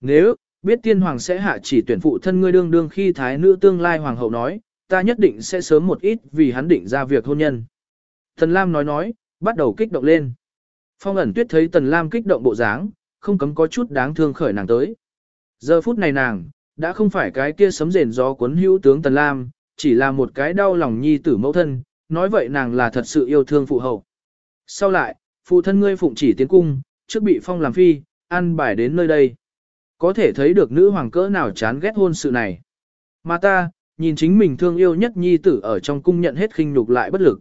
Nếu, biết tiên hoàng sẽ hạ chỉ tuyển phụ thân ngươi đương đương khi thái nữ tương lai hoàng hậu nói, ta nhất định sẽ sớm một ít vì hắn định ra việc hôn nhân. Thần Lam nói nói, bắt đầu kích động lên. Phong ẩn tuyết thấy Tần Lam kích động bộ dáng, không cấm có chút đáng thương khởi nàng tới. Giờ phút này nàng, đã không phải cái kia sấm rền gió cuốn hữu tướng Tần Lam, chỉ là một cái đau lòng nhi tử mẫu thân, nói vậy nàng là thật sự yêu thương phụ hậu. Sau lại, phụ thân ngươi phụng chỉ tiến cung, trước bị phong làm phi, ăn bài đến nơi đây. Có thể thấy được nữ hoàng cỡ nào chán ghét hôn sự này. Mà ta, nhìn chính mình thương yêu nhất nhi tử ở trong cung nhận hết khinh nhục lại bất lực.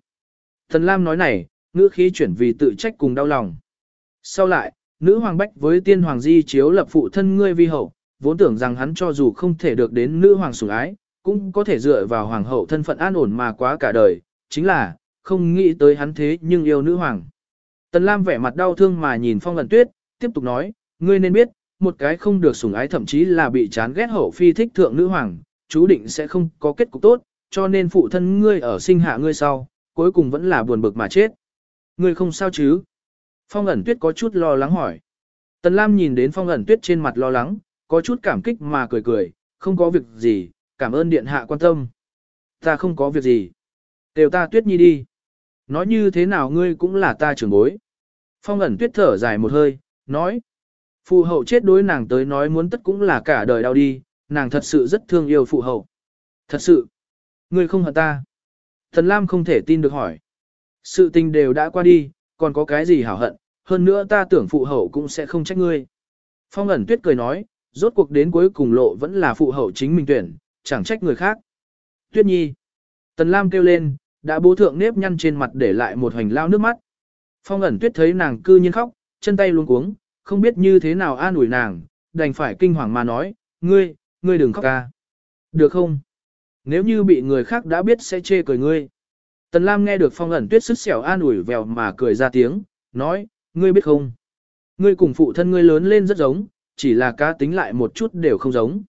Thần Lam nói này, ngữ khí chuyển vì tự trách cùng đau lòng. Sau lại, nữ hoàng bách với tiên hoàng di chiếu lập phụ thân ngươi vi hậu, vốn tưởng rằng hắn cho dù không thể được đến nữ hoàng sủng ái, cũng có thể dựa vào hoàng hậu thân phận an ổn mà quá cả đời, chính là, không nghĩ tới hắn thế nhưng yêu nữ hoàng. Tần Lam vẻ mặt đau thương mà nhìn phong lần tuyết, tiếp tục nói, ngươi nên biết, một cái không được sủng ái thậm chí là bị chán ghét hậu phi thích thượng nữ hoàng, chú định sẽ không có kết cục tốt, cho nên phụ thân ngươi ở sinh hạ ngươi sau, cuối cùng vẫn là buồn bực mà chết. Ngươi không sao chứ? Phong ẩn tuyết có chút lo lắng hỏi. Tần Lam nhìn đến phong ẩn tuyết trên mặt lo lắng, có chút cảm kích mà cười cười, không có việc gì, cảm ơn điện hạ quan tâm. Ta không có việc gì. Đều ta tuyết nhi đi. Nói như thế nào ngươi cũng là ta trưởng bối. Phong ẩn tuyết thở dài một hơi, nói. Phụ hậu chết đối nàng tới nói muốn tất cũng là cả đời đau đi, nàng thật sự rất thương yêu phụ hậu. Thật sự. Ngươi không hận ta. Thần Lam không thể tin được hỏi. Sự tình đều đã qua đi, còn có cái gì hảo hận, hơn nữa ta tưởng phụ hậu cũng sẽ không trách ngươi. Phong ẩn tuyết cười nói, rốt cuộc đến cuối cùng lộ vẫn là phụ hậu chính mình tuyển, chẳng trách người khác. Tuyết nhi. Tần Lam kêu lên, đã bố thượng nếp nhăn trên mặt để lại một hoành lao nước mắt. Phong ẩn tuyết thấy nàng cư nhiên khóc, chân tay luôn cuống, không biết như thế nào an ủi nàng, đành phải kinh hoàng mà nói, ngươi, ngươi đừng khóc ca. Được không? Nếu như bị người khác đã biết sẽ chê cười ngươi. Tần Lam nghe được phong ẩn tuyết sức xẻo an ủi vèo mà cười ra tiếng, nói, ngươi biết không? Ngươi cùng phụ thân ngươi lớn lên rất giống, chỉ là cá tính lại một chút đều không giống.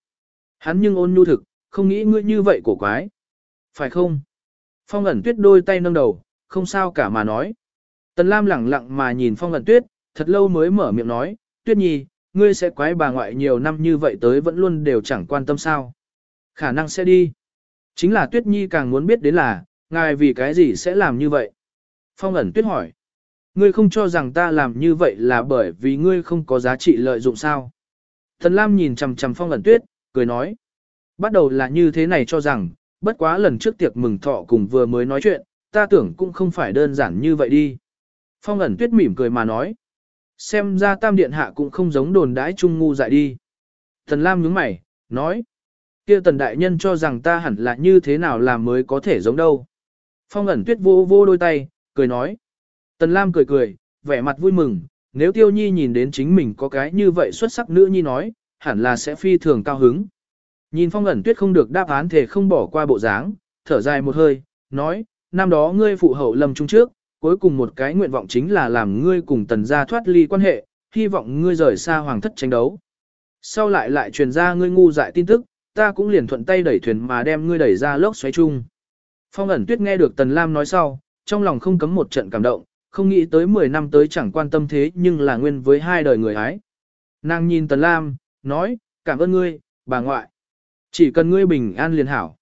Hắn nhưng ôn nhu thực, không nghĩ ngươi như vậy cổ quái. Phải không? Phong ẩn tuyết đôi tay nâng đầu, không sao cả mà nói. Tần Lam lẳng lặng mà nhìn phong ẩn tuyết, thật lâu mới mở miệng nói, tuyết nhi, ngươi sẽ quái bà ngoại nhiều năm như vậy tới vẫn luôn đều chẳng quan tâm sao. Khả năng sẽ đi. Chính là tuyết nhi càng muốn biết đến là, ngài vì cái gì sẽ làm như vậy. Phong ẩn tuyết hỏi. Ngươi không cho rằng ta làm như vậy là bởi vì ngươi không có giá trị lợi dụng sao. Thần Lam nhìn chầm chầm phong ẩn tuyết, cười nói. Bắt đầu là như thế này cho rằng, bất quá lần trước tiệc mừng thọ cùng vừa mới nói chuyện, ta tưởng cũng không phải đơn giản như vậy đi. Phong ẩn tuyết mỉm cười mà nói. Xem ra tam điện hạ cũng không giống đồn đãi trung ngu dại đi. Thần Lam nhướng mày, nói. kia tần đại nhân cho rằng ta hẳn là như thế nào làm mới có thể giống đâu. Phong ẩn tuyết vô vô đôi tay, cười nói. Tần Lam cười cười, vẻ mặt vui mừng, nếu tiêu nhi nhìn đến chính mình có cái như vậy xuất sắc nữ nhi nói, hẳn là sẽ phi thường cao hứng. Nhìn phong ẩn tuyết không được đáp án thể không bỏ qua bộ dáng, thở dài một hơi, nói, năm đó ngươi phụ hậu lầm trung trước, cuối cùng một cái nguyện vọng chính là làm ngươi cùng tần gia thoát ly quan hệ, hy vọng ngươi rời xa hoàng thất tranh đấu. Sau lại lại truyền ra ngươi ngu dại tin tức, ta cũng liền thuận tay đẩy thuyền mà đem ngươi đẩy ra lốc xoáy chung. Phong ẩn tuyết nghe được tần lam nói sau, trong lòng không cấm một trận cảm động, không nghĩ tới 10 năm tới chẳng quan tâm thế nhưng là nguyên với hai đời người ái. Nàng nhìn tần lam, nói, cảm ơn ngươi, bà ngoại. Chỉ cần ngươi bình an liền hảo.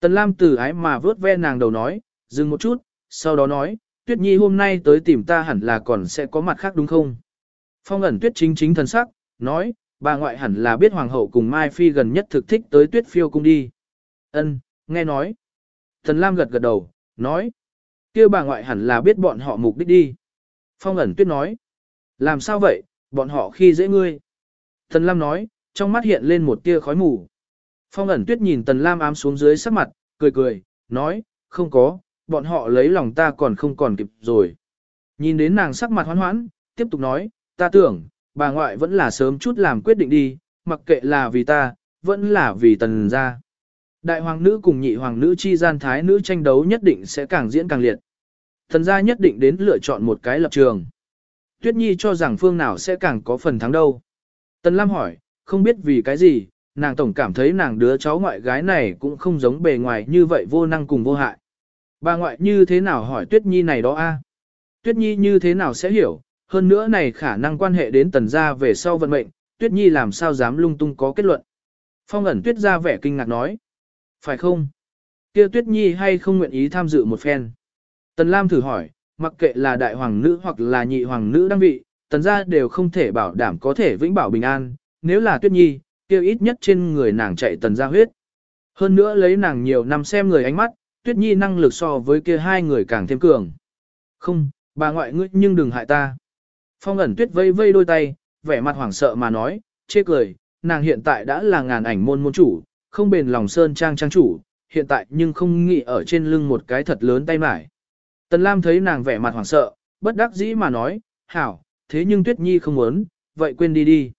Tần lam từ ái mà vớt ve nàng đầu nói, dừng một chút, sau đó nói, Tuyết Nhi hôm nay tới tìm ta hẳn là còn sẽ có mặt khác đúng không? Phong ẩn Tuyết chính chính thần sắc, nói, bà ngoại hẳn là biết Hoàng hậu cùng Mai Phi gần nhất thực thích tới Tuyết Phiêu cung đi. Ân, nghe nói. Thần Lam gật gật đầu, nói, kia bà ngoại hẳn là biết bọn họ mục đích đi. Phong ẩn Tuyết nói, làm sao vậy, bọn họ khi dễ ngươi. Thần Lam nói, trong mắt hiện lên một tia khói mù. Phong ẩn Tuyết nhìn Tần Lam ám xuống dưới sắc mặt, cười cười, nói, không có, bọn họ lấy lòng ta còn không còn kịp rồi. Nhìn đến nàng sắc mặt hoán hoãn, tiếp tục nói, ta tưởng, bà ngoại vẫn là sớm chút làm quyết định đi, mặc kệ là vì ta, vẫn là vì tần gia. Đại hoàng nữ cùng nhị hoàng nữ chi gian thái nữ tranh đấu nhất định sẽ càng diễn càng liệt. Thần gia nhất định đến lựa chọn một cái lập trường. Tuyết Nhi cho rằng phương nào sẽ càng có phần thắng đâu. Tần Lam hỏi, không biết vì cái gì, nàng tổng cảm thấy nàng đứa cháu ngoại gái này cũng không giống bề ngoài như vậy vô năng cùng vô hại. Bà ngoại như thế nào hỏi Tuyết Nhi này đó a? Tuyết Nhi như thế nào sẽ hiểu, hơn nữa này khả năng quan hệ đến tần gia về sau vận mệnh, Tuyết Nhi làm sao dám lung tung có kết luận. Phong ẩn Tuyết ra vẻ kinh ngạc nói. Phải không? kia Tuyết Nhi hay không nguyện ý tham dự một phen? Tần Lam thử hỏi, mặc kệ là đại hoàng nữ hoặc là nhị hoàng nữ đăng vị, tần gia đều không thể bảo đảm có thể vĩnh bảo bình an, nếu là Tuyết Nhi, kia ít nhất trên người nàng chạy tần gia huyết. Hơn nữa lấy nàng nhiều năm xem người ánh mắt, Tuyết Nhi năng lực so với kia hai người càng thêm cường. Không, bà ngoại ngươi nhưng đừng hại ta. Phong ẩn tuyết vây vây đôi tay, vẻ mặt hoảng sợ mà nói, chê cười, nàng hiện tại đã là ngàn ảnh môn môn chủ, không bền lòng sơn trang trang chủ, hiện tại nhưng không nghĩ ở trên lưng một cái thật lớn tay mải. Tần Lam thấy nàng vẻ mặt hoảng sợ, bất đắc dĩ mà nói, hảo, thế nhưng Tuyết Nhi không muốn, vậy quên đi đi.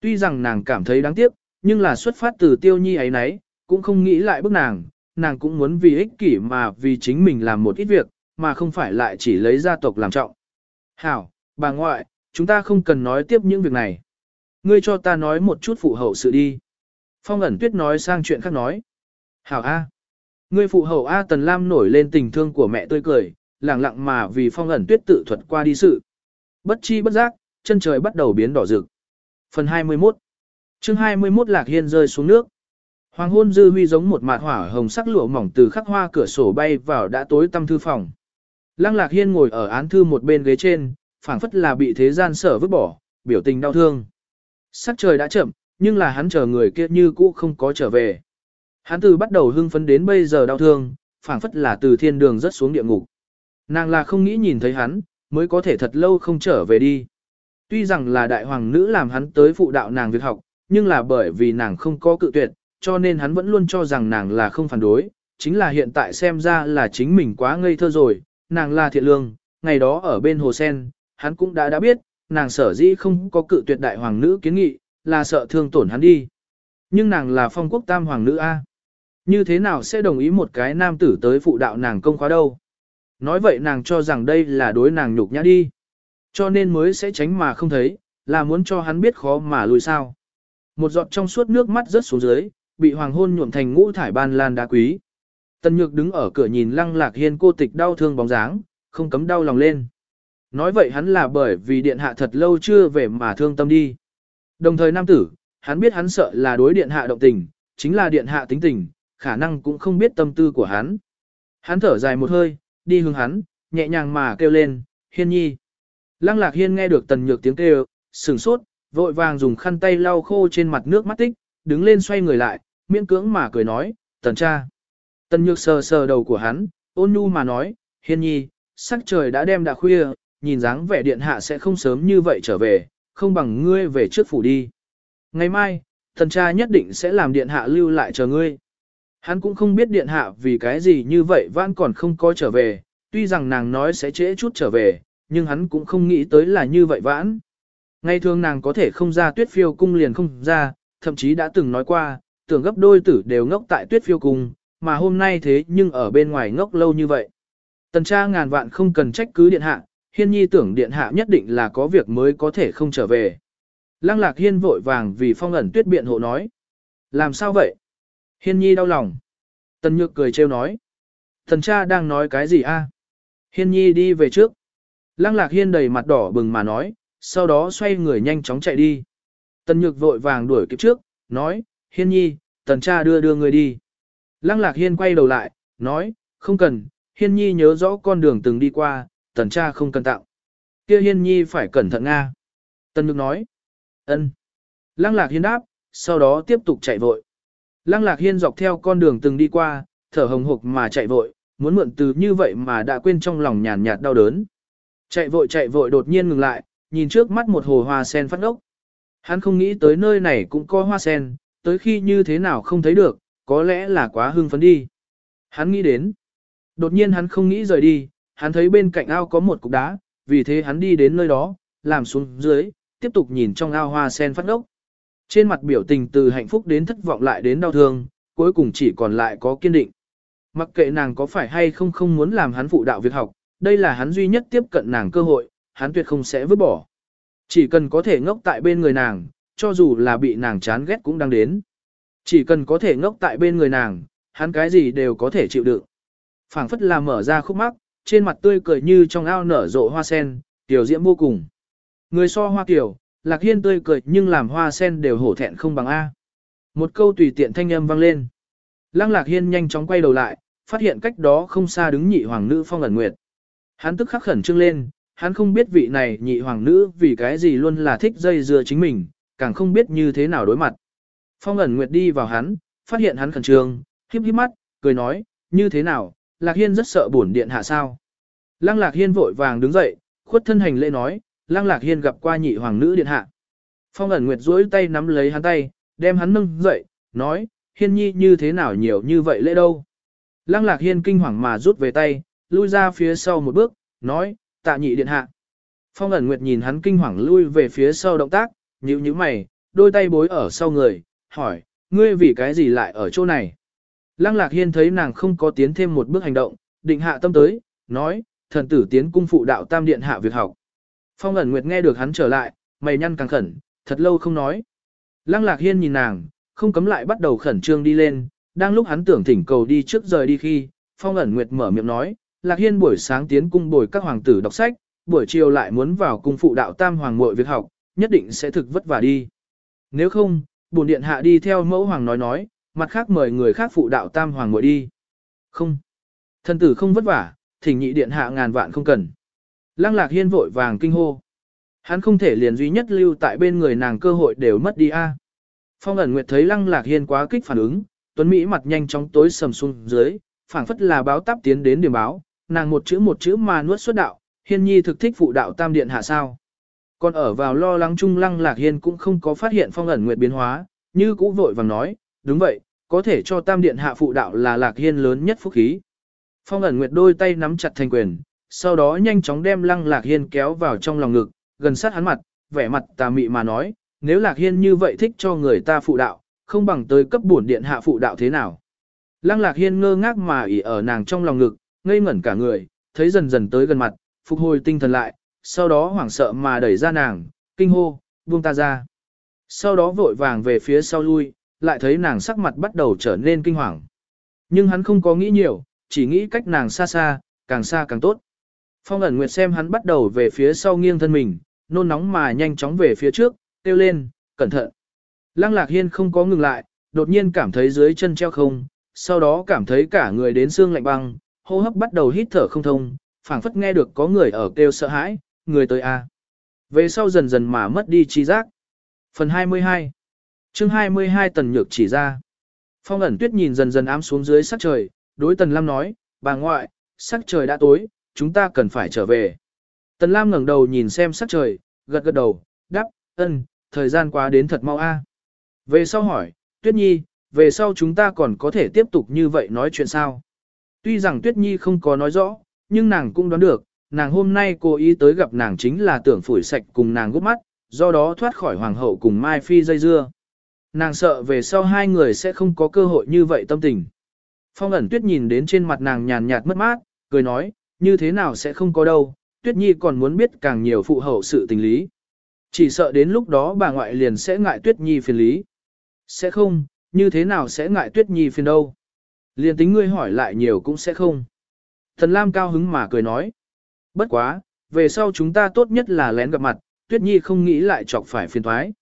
Tuy rằng nàng cảm thấy đáng tiếc, nhưng là xuất phát từ tiêu nhi ấy nấy, cũng không nghĩ lại bức nàng, nàng cũng muốn vì ích kỷ mà vì chính mình làm một ít việc, mà không phải lại chỉ lấy gia tộc làm trọng. Hảo, bà ngoại, chúng ta không cần nói tiếp những việc này. Ngươi cho ta nói một chút phụ hậu sự đi. Phong ẩn tuyết nói sang chuyện khác nói. Hảo A. Ngươi phụ hậu A Tần Lam nổi lên tình thương của mẹ tươi cười, lặng lặng mà vì phong ẩn tuyết tự thuật qua đi sự. Bất chi bất giác, chân trời bắt đầu biến đỏ rực. Phần 21 chương 21 Lạc Hiên rơi xuống nước. Hoàng hôn dư huy giống một mạt hỏa hồng sắc lụa mỏng từ khắc hoa cửa sổ bay vào đã tối tăm thư phòng. Lăng Lạc Hiên ngồi ở án thư một bên ghế trên, phảng phất là bị thế gian sở vứt bỏ, biểu tình đau thương. Sắc trời đã chậm, nhưng là hắn chờ người kia như cũ không có trở về. Hắn từ bắt đầu hưng phấn đến bây giờ đau thương, phảng phất là từ thiên đường rất xuống địa ngục. Nàng là không nghĩ nhìn thấy hắn, mới có thể thật lâu không trở về đi. Tuy rằng là đại hoàng nữ làm hắn tới phụ đạo nàng việc học, nhưng là bởi vì nàng không có cự tuyệt, cho nên hắn vẫn luôn cho rằng nàng là không phản đối, chính là hiện tại xem ra là chính mình quá ngây thơ rồi, nàng là thiện lương, ngày đó ở bên hồ sen, hắn cũng đã đã biết, nàng sở dĩ không có cự tuyệt đại hoàng nữ kiến nghị, là sợ thương tổn hắn đi. Nhưng nàng là phong quốc tam hoàng nữ A. Như thế nào sẽ đồng ý một cái nam tử tới phụ đạo nàng công khóa đâu? Nói vậy nàng cho rằng đây là đối nàng nhục nhã đi. Cho nên mới sẽ tránh mà không thấy, là muốn cho hắn biết khó mà lùi sao. Một giọt trong suốt nước mắt rớt xuống dưới, bị hoàng hôn nhuộm thành ngũ thải ban lan đá quý. Tần Nhược đứng ở cửa nhìn Lăng Lạc Hiên cô tịch đau thương bóng dáng, không cấm đau lòng lên. Nói vậy hắn là bởi vì điện hạ thật lâu chưa về mà thương tâm đi. Đồng thời nam tử, hắn biết hắn sợ là đối điện hạ động tình, chính là điện hạ tính tình, khả năng cũng không biết tâm tư của hắn. Hắn thở dài một hơi, đi hướng hắn, nhẹ nhàng mà kêu lên, hiên nhi. Lăng lạc hiên nghe được tần nhược tiếng kêu, sừng sốt, vội vàng dùng khăn tay lau khô trên mặt nước mắt tích, đứng lên xoay người lại, miễn cưỡng mà cười nói, tần cha. Tần nhược sờ sờ đầu của hắn, ôn nhu mà nói, hiên nhi, sắc trời đã đem đã khuya, nhìn dáng vẻ điện hạ sẽ không sớm như vậy trở về, không bằng ngươi về trước phủ đi. Ngày mai, tần cha nhất định sẽ làm điện hạ lưu lại chờ ngươi. Hắn cũng không biết điện hạ vì cái gì như vậy vẫn còn không có trở về, tuy rằng nàng nói sẽ trễ chút trở về, nhưng hắn cũng không nghĩ tới là như vậy vãn. Ngày thường nàng có thể không ra tuyết phiêu cung liền không ra, thậm chí đã từng nói qua, tưởng gấp đôi tử đều ngốc tại tuyết phiêu cung, mà hôm nay thế nhưng ở bên ngoài ngốc lâu như vậy. Tần tra ngàn vạn không cần trách cứ điện hạ, hiên nhi tưởng điện hạ nhất định là có việc mới có thể không trở về. Lăng lạc hiên vội vàng vì phong ẩn tuyết biện hộ nói. Làm sao vậy? Hiên nhi đau lòng. Tần nhược cười trêu nói. tần cha đang nói cái gì a? Hiên nhi đi về trước. Lăng lạc hiên đầy mặt đỏ bừng mà nói, sau đó xoay người nhanh chóng chạy đi. Tần nhược vội vàng đuổi kịp trước, nói, hiên nhi, tần cha đưa đưa người đi. Lăng lạc hiên quay đầu lại, nói, không cần, hiên nhi nhớ rõ con đường từng đi qua, tần cha không cần tặng, kia hiên nhi phải cẩn thận Nga. Tần nhược nói, ân. Lăng lạc hiên đáp, sau đó tiếp tục chạy vội. Lăng lạc hiên dọc theo con đường từng đi qua, thở hồng hộc mà chạy vội, muốn mượn từ như vậy mà đã quên trong lòng nhàn nhạt đau đớn. Chạy vội chạy vội đột nhiên ngừng lại, nhìn trước mắt một hồ hoa sen phát ốc. Hắn không nghĩ tới nơi này cũng có hoa sen, tới khi như thế nào không thấy được, có lẽ là quá hưng phấn đi. Hắn nghĩ đến. Đột nhiên hắn không nghĩ rời đi, hắn thấy bên cạnh ao có một cục đá, vì thế hắn đi đến nơi đó, làm xuống dưới, tiếp tục nhìn trong ao hoa sen phát ốc. Trên mặt biểu tình từ hạnh phúc đến thất vọng lại đến đau thương, cuối cùng chỉ còn lại có kiên định. Mặc kệ nàng có phải hay không không muốn làm hắn phụ đạo việc học, đây là hắn duy nhất tiếp cận nàng cơ hội, hắn tuyệt không sẽ vứt bỏ. Chỉ cần có thể ngốc tại bên người nàng, cho dù là bị nàng chán ghét cũng đang đến. Chỉ cần có thể ngốc tại bên người nàng, hắn cái gì đều có thể chịu đựng. phảng phất là mở ra khúc mắc, trên mặt tươi cười như trong ao nở rộ hoa sen, tiểu diễm vô cùng. Người so hoa kiểu, lạc hiên tươi cười nhưng làm hoa sen đều hổ thẹn không bằng A. Một câu tùy tiện thanh âm vang lên. Lăng lạc hiên nhanh chóng quay đầu lại, phát hiện cách đó không xa đứng nhị hoàng nữ phong ẩn nguyệt. Hắn tức khắc khẩn trương lên, hắn không biết vị này nhị hoàng nữ vì cái gì luôn là thích dây dưa chính mình, càng không biết như thế nào đối mặt. Phong ẩn nguyệt đi vào hắn, phát hiện hắn khẩn trương, khiếp khiếp mắt, cười nói, như thế nào, lạc hiên rất sợ bổn điện hạ sao. Lăng lạc hiên vội vàng đứng dậy, khuất thân hành lễ nói, lăng lạc hiên gặp qua nhị hoàng nữ điện hạ. Phong ẩn nguyệt duỗi tay nắm lấy hắn tay, đem hắn nâng dậy, nói, hiên nhi như thế nào nhiều như vậy lễ đâu. Lăng lạc hiên kinh hoàng mà rút về tay, lui ra phía sau một bước, nói, tạ nhị điện hạ. Phong ẩn nguyệt nhìn hắn kinh hoàng lui về phía sau động tác, nhíu nhíu mày, đôi tay bối ở sau người, hỏi, ngươi vì cái gì lại ở chỗ này? Lăng lạc hiên thấy nàng không có tiến thêm một bước hành động, định hạ tâm tới, nói, thần tử tiến cung phụ đạo tam điện hạ việc học. Phong ẩn nguyệt nghe được hắn trở lại, mày nhăn càng khẩn, thật lâu không nói. Lăng lạc hiên nhìn nàng, không cấm lại bắt đầu khẩn trương đi lên, đang lúc hắn tưởng thỉnh cầu đi trước rời đi khi, phong ẩn nguyệt mở miệng nói, Lạc Hiên buổi sáng tiến cung bồi các hoàng tử đọc sách, buổi chiều lại muốn vào cung phụ đạo tam hoàng muội việc học, nhất định sẽ thực vất vả đi. Nếu không, bổn điện hạ đi theo mẫu hoàng nói nói, mặt khác mời người khác phụ đạo tam hoàng ngồi đi. Không. Thân tử không vất vả, thỉnh nhị điện hạ ngàn vạn không cần. Lăng lạc hiên vội vàng kinh hô. Hắn không thể liền duy nhất lưu tại bên người nàng cơ hội đều mất đi a. Phong ẩn nguyệt thấy lăng lạc hiên quá kích phản ứng, tuấn Mỹ mặt nhanh chóng tối sầm xuống dưới, phảng phất là báo táp tiến đến điểm báo, nàng một chữ một chữ mà nuốt xuất đạo, hiên nhi thực thích phụ đạo tam điện hạ sao. Còn ở vào lo lắng chung lăng lạc hiên cũng không có phát hiện phong ẩn nguyệt biến hóa, như cũ vội vàng nói, đúng vậy, có thể cho tam điện hạ phụ đạo là lạc hiên lớn nhất phúc khí. Phong ẩn nguyệt đôi tay nắm chặt thành quyền, sau đó nhanh chóng đem lăng lạc hiên kéo vào trong lòng ngực, gần sát hắn mặt, vẻ mặt tà mị mà nói, nếu lạc hiên như vậy thích cho người ta phụ đạo, không bằng tới cấp bổn điện hạ phụ đạo thế nào. Lăng lạc hiên ngơ ngác mà ỉ ở nàng trong lòng ngực, ngây ngẩn cả người, thấy dần dần tới gần mặt, phục hồi tinh thần lại, sau đó hoảng sợ mà đẩy ra nàng, kinh hô, buông ta ra. Sau đó vội vàng về phía sau lui, lại thấy nàng sắc mặt bắt đầu trở nên kinh hoàng. Nhưng hắn không có nghĩ nhiều, chỉ nghĩ cách nàng xa xa, càng xa càng tốt. Phong ẩn nguyệt xem hắn bắt đầu về phía sau nghiêng thân mình, nôn nóng mà nhanh chóng về phía trước, kêu lên, cẩn thận. Lăng lạc hiên không có ngừng lại, đột nhiên cảm thấy dưới chân treo không, sau đó cảm thấy cả người đến xương lạnh băng, hô hấp bắt đầu hít thở không thông, phảng phất nghe được có người ở kêu sợ hãi, người tới a. Về sau dần dần mà mất đi trí giác. Phần 22 chương 22 tần nhược chỉ ra. Phong ẩn tuyết nhìn dần dần ám xuống dưới sắc trời, đối tần lam nói, bà ngoại, sắc trời đã tối, chúng ta cần phải trở về. Tần lam ngẩng đầu nhìn xem sắc trời, gật gật đầu, đáp, ân, thời gian quá đến thật mau a. Về sau hỏi, tuyết nhi, về sau chúng ta còn có thể tiếp tục như vậy nói chuyện sao? Tuy rằng tuyết nhi không có nói rõ, nhưng nàng cũng đoán được, nàng hôm nay cố ý tới gặp nàng chính là tưởng phủi sạch cùng nàng gút mắt, do đó thoát khỏi hoàng hậu cùng Mai Phi dây dưa. Nàng sợ về sau hai người sẽ không có cơ hội như vậy tâm tình. Phong ẩn tuyết nhìn đến trên mặt nàng nhàn nhạt mất mát, cười nói, như thế nào sẽ không có đâu, tuyết nhi còn muốn biết càng nhiều phụ hậu sự tình lý. Chỉ sợ đến lúc đó bà ngoại liền sẽ ngại tuyết nhi phiền lý. Sẽ không, như thế nào sẽ ngại tuyết nhi phiền đâu. Liền tính ngươi hỏi lại nhiều cũng sẽ không. Thần Lam cao hứng mà cười nói. Bất quá, về sau chúng ta tốt nhất là lén gặp mặt, tuyết nhi không nghĩ lại chọc phải phiền thoái.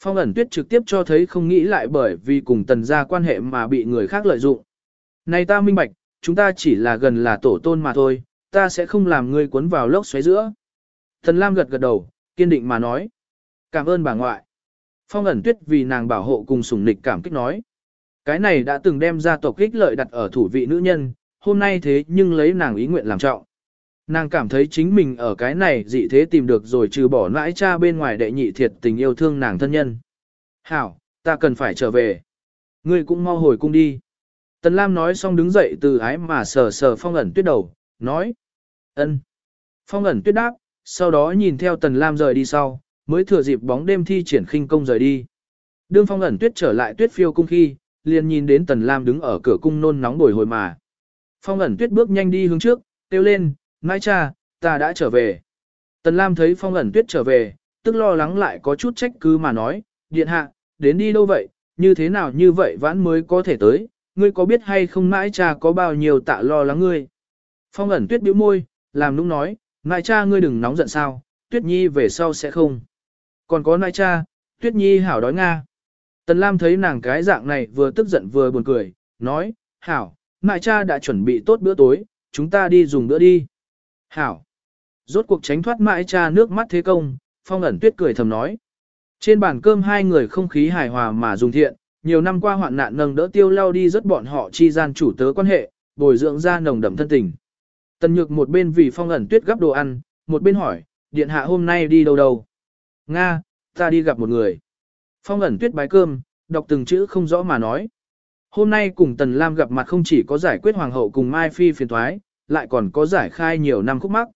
Phong ẩn tuyết trực tiếp cho thấy không nghĩ lại bởi vì cùng tần gia quan hệ mà bị người khác lợi dụng. Này ta minh bạch, chúng ta chỉ là gần là tổ tôn mà thôi, ta sẽ không làm ngươi cuốn vào lốc xoáy giữa. Thần Lam gật gật đầu, kiên định mà nói. Cảm ơn bà ngoại. Phong ẩn tuyết vì nàng bảo hộ cùng sủng nịch cảm kích nói. Cái này đã từng đem ra tộc kích lợi đặt ở thủ vị nữ nhân, hôm nay thế nhưng lấy nàng ý nguyện làm trọng. Nàng cảm thấy chính mình ở cái này dị thế tìm được rồi trừ bỏ nãi cha bên ngoài đệ nhị thiệt tình yêu thương nàng thân nhân. Hảo, ta cần phải trở về. Ngươi cũng mau hồi cung đi. Tần Lam nói xong đứng dậy từ ái mà sờ sờ phong ẩn tuyết đầu, nói. ân. Phong ẩn tuyết đáp, sau đó nhìn theo Tần Lam rời đi sau, mới thừa dịp bóng đêm thi triển khinh công rời đi. Đương phong ẩn tuyết trở lại tuyết phiêu cung khi, liền nhìn đến Tần Lam đứng ở cửa cung nôn nóng bồi hồi mà. Phong ẩn tuyết bước nhanh đi hướng trước, kêu lên, nãi cha, ta đã trở về. Tần Lam thấy phong ẩn tuyết trở về, tức lo lắng lại có chút trách cứ mà nói, điện hạ, đến đi đâu vậy, như thế nào như vậy vãn mới có thể tới, ngươi có biết hay không nãi cha có bao nhiêu tạ lo lắng ngươi. Phong ẩn tuyết biểu môi, làm nũng nói, nãi cha ngươi đừng nóng giận sao, tuyết nhi về sau sẽ không. Còn có nãi cha, tuyết nhi hảo đói nga. Tần Lam thấy nàng cái dạng này vừa tức giận vừa buồn cười, nói, hảo, nãi cha đã chuẩn bị tốt bữa tối, chúng ta đi dùng bữa đi. Hảo. Rốt cuộc tránh thoát mãi cha nước mắt thế công, phong ẩn tuyết cười thầm nói. Trên bàn cơm hai người không khí hài hòa mà dùng thiện, nhiều năm qua hoạn nạn nâng đỡ tiêu lao đi rất bọn họ chi gian chủ tớ quan hệ, bồi dưỡng ra nồng đậm thân tình. Tần nhược một bên vì phong ẩn tuyết gấp đồ ăn, một bên hỏi, điện hạ hôm nay đi đâu đâu? Nga, ta đi gặp một người. Phong ẩn tuyết bái cơm, đọc từng chữ không rõ mà nói. Hôm nay cùng Tần Lam gặp mặt không chỉ có giải quyết hoàng hậu cùng Mai Phi phiền thoái, lại còn có giải khai nhiều năm khúc mắc.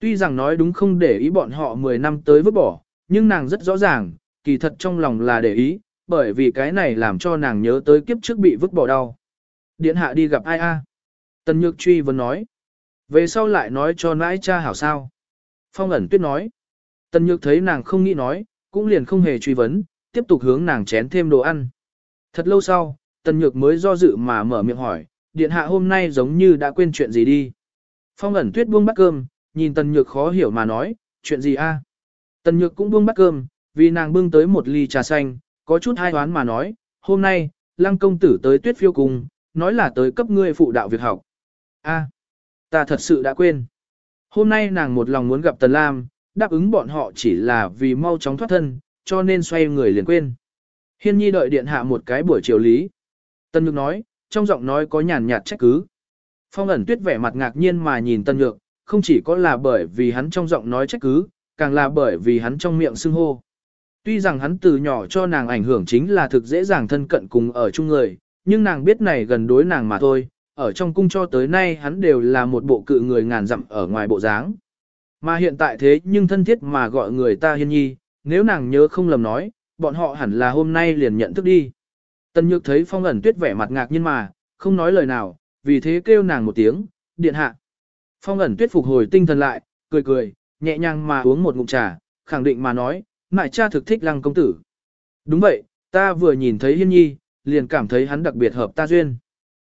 Tuy rằng nói đúng không để ý bọn họ 10 năm tới vứt bỏ, nhưng nàng rất rõ ràng, kỳ thật trong lòng là để ý, bởi vì cái này làm cho nàng nhớ tới kiếp trước bị vứt bỏ đau. Điện hạ đi gặp ai a? Tần Nhược truy vấn nói. Về sau lại nói cho nãi cha hảo sao. Phong ẩn tuyết nói. Tần Nhược thấy nàng không nghĩ nói, cũng liền không hề truy vấn, tiếp tục hướng nàng chén thêm đồ ăn. Thật lâu sau, Tần Nhược mới do dự mà mở miệng hỏi, điện hạ hôm nay giống như đã quên chuyện gì đi. Phong ẩn tuyết buông bát cơm, nhìn tần nhược khó hiểu mà nói, chuyện gì a? Tần nhược cũng buông bát cơm, vì nàng bưng tới một ly trà xanh, có chút hai đoán mà nói, hôm nay, lăng công tử tới tuyết phiêu cùng, nói là tới cấp ngươi phụ đạo việc học. a ta thật sự đã quên. Hôm nay nàng một lòng muốn gặp Tần Lam, đáp ứng bọn họ chỉ là vì mau chóng thoát thân, cho nên xoay người liền quên. Hiên nhi đợi điện hạ một cái buổi chiều lý. Tân Nhược nói, trong giọng nói có nhàn nhạt trách cứ. Phong ẩn tuyết vẻ mặt ngạc nhiên mà nhìn Tân Nhược, không chỉ có là bởi vì hắn trong giọng nói trách cứ, càng là bởi vì hắn trong miệng xưng hô. Tuy rằng hắn từ nhỏ cho nàng ảnh hưởng chính là thực dễ dàng thân cận cùng ở chung người, nhưng nàng biết này gần đối nàng mà thôi, ở trong cung cho tới nay hắn đều là một bộ cự người ngàn dặm ở ngoài bộ dáng. Mà hiện tại thế nhưng thân thiết mà gọi người ta hiên nhi, nếu nàng nhớ không lầm nói, bọn họ hẳn là hôm nay liền nhận thức đi. Tần Nhược thấy Phong ẩn tuyết vẻ mặt ngạc nhiên mà, không nói lời nào, vì thế kêu nàng một tiếng, điện hạ. Phong ẩn tuyết phục hồi tinh thần lại, cười cười, nhẹ nhàng mà uống một ngụm trà, khẳng định mà nói, mại cha thực thích lăng công tử. Đúng vậy, ta vừa nhìn thấy hiên nhi, liền cảm thấy hắn đặc biệt hợp ta duyên.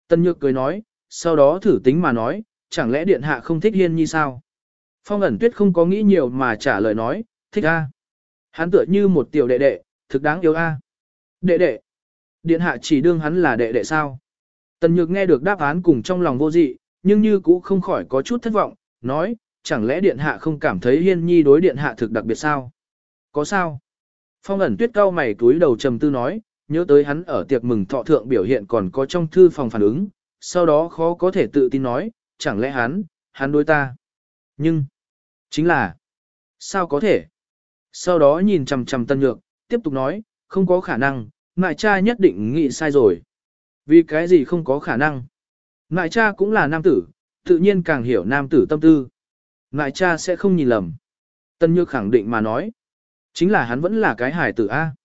Tần Nhược cười nói, sau đó thử tính mà nói, chẳng lẽ điện hạ không thích hiên nhi sao? Phong ẩn tuyết không có nghĩ nhiều mà trả lời nói, thích a. Hắn tựa như một tiểu đệ đệ, thực đáng yêu a. Đệ đệ. Điện hạ chỉ đương hắn là đệ đệ sao. Tần Nhược nghe được đáp án cùng trong lòng vô dị, nhưng như cũng không khỏi có chút thất vọng, nói, chẳng lẽ điện hạ không cảm thấy hiên nhi đối điện hạ thực đặc biệt sao? Có sao? Phong ẩn tuyết cao mày túi đầu trầm tư nói, nhớ tới hắn ở tiệc mừng thọ thượng biểu hiện còn có trong thư phòng phản ứng, sau đó khó có thể tự tin nói, chẳng lẽ hắn, hắn đối ta. Nhưng, chính là, sao có thể? Sau đó nhìn chầm chầm tân nhược, tiếp tục nói, không có khả năng, ngại cha nhất định nghĩ sai rồi. Vì cái gì không có khả năng? Ngại cha cũng là nam tử, tự nhiên càng hiểu nam tử tâm tư. Ngại cha sẽ không nhìn lầm. Tân Nhược khẳng định mà nói. Chính là hắn vẫn là cái hài tử A.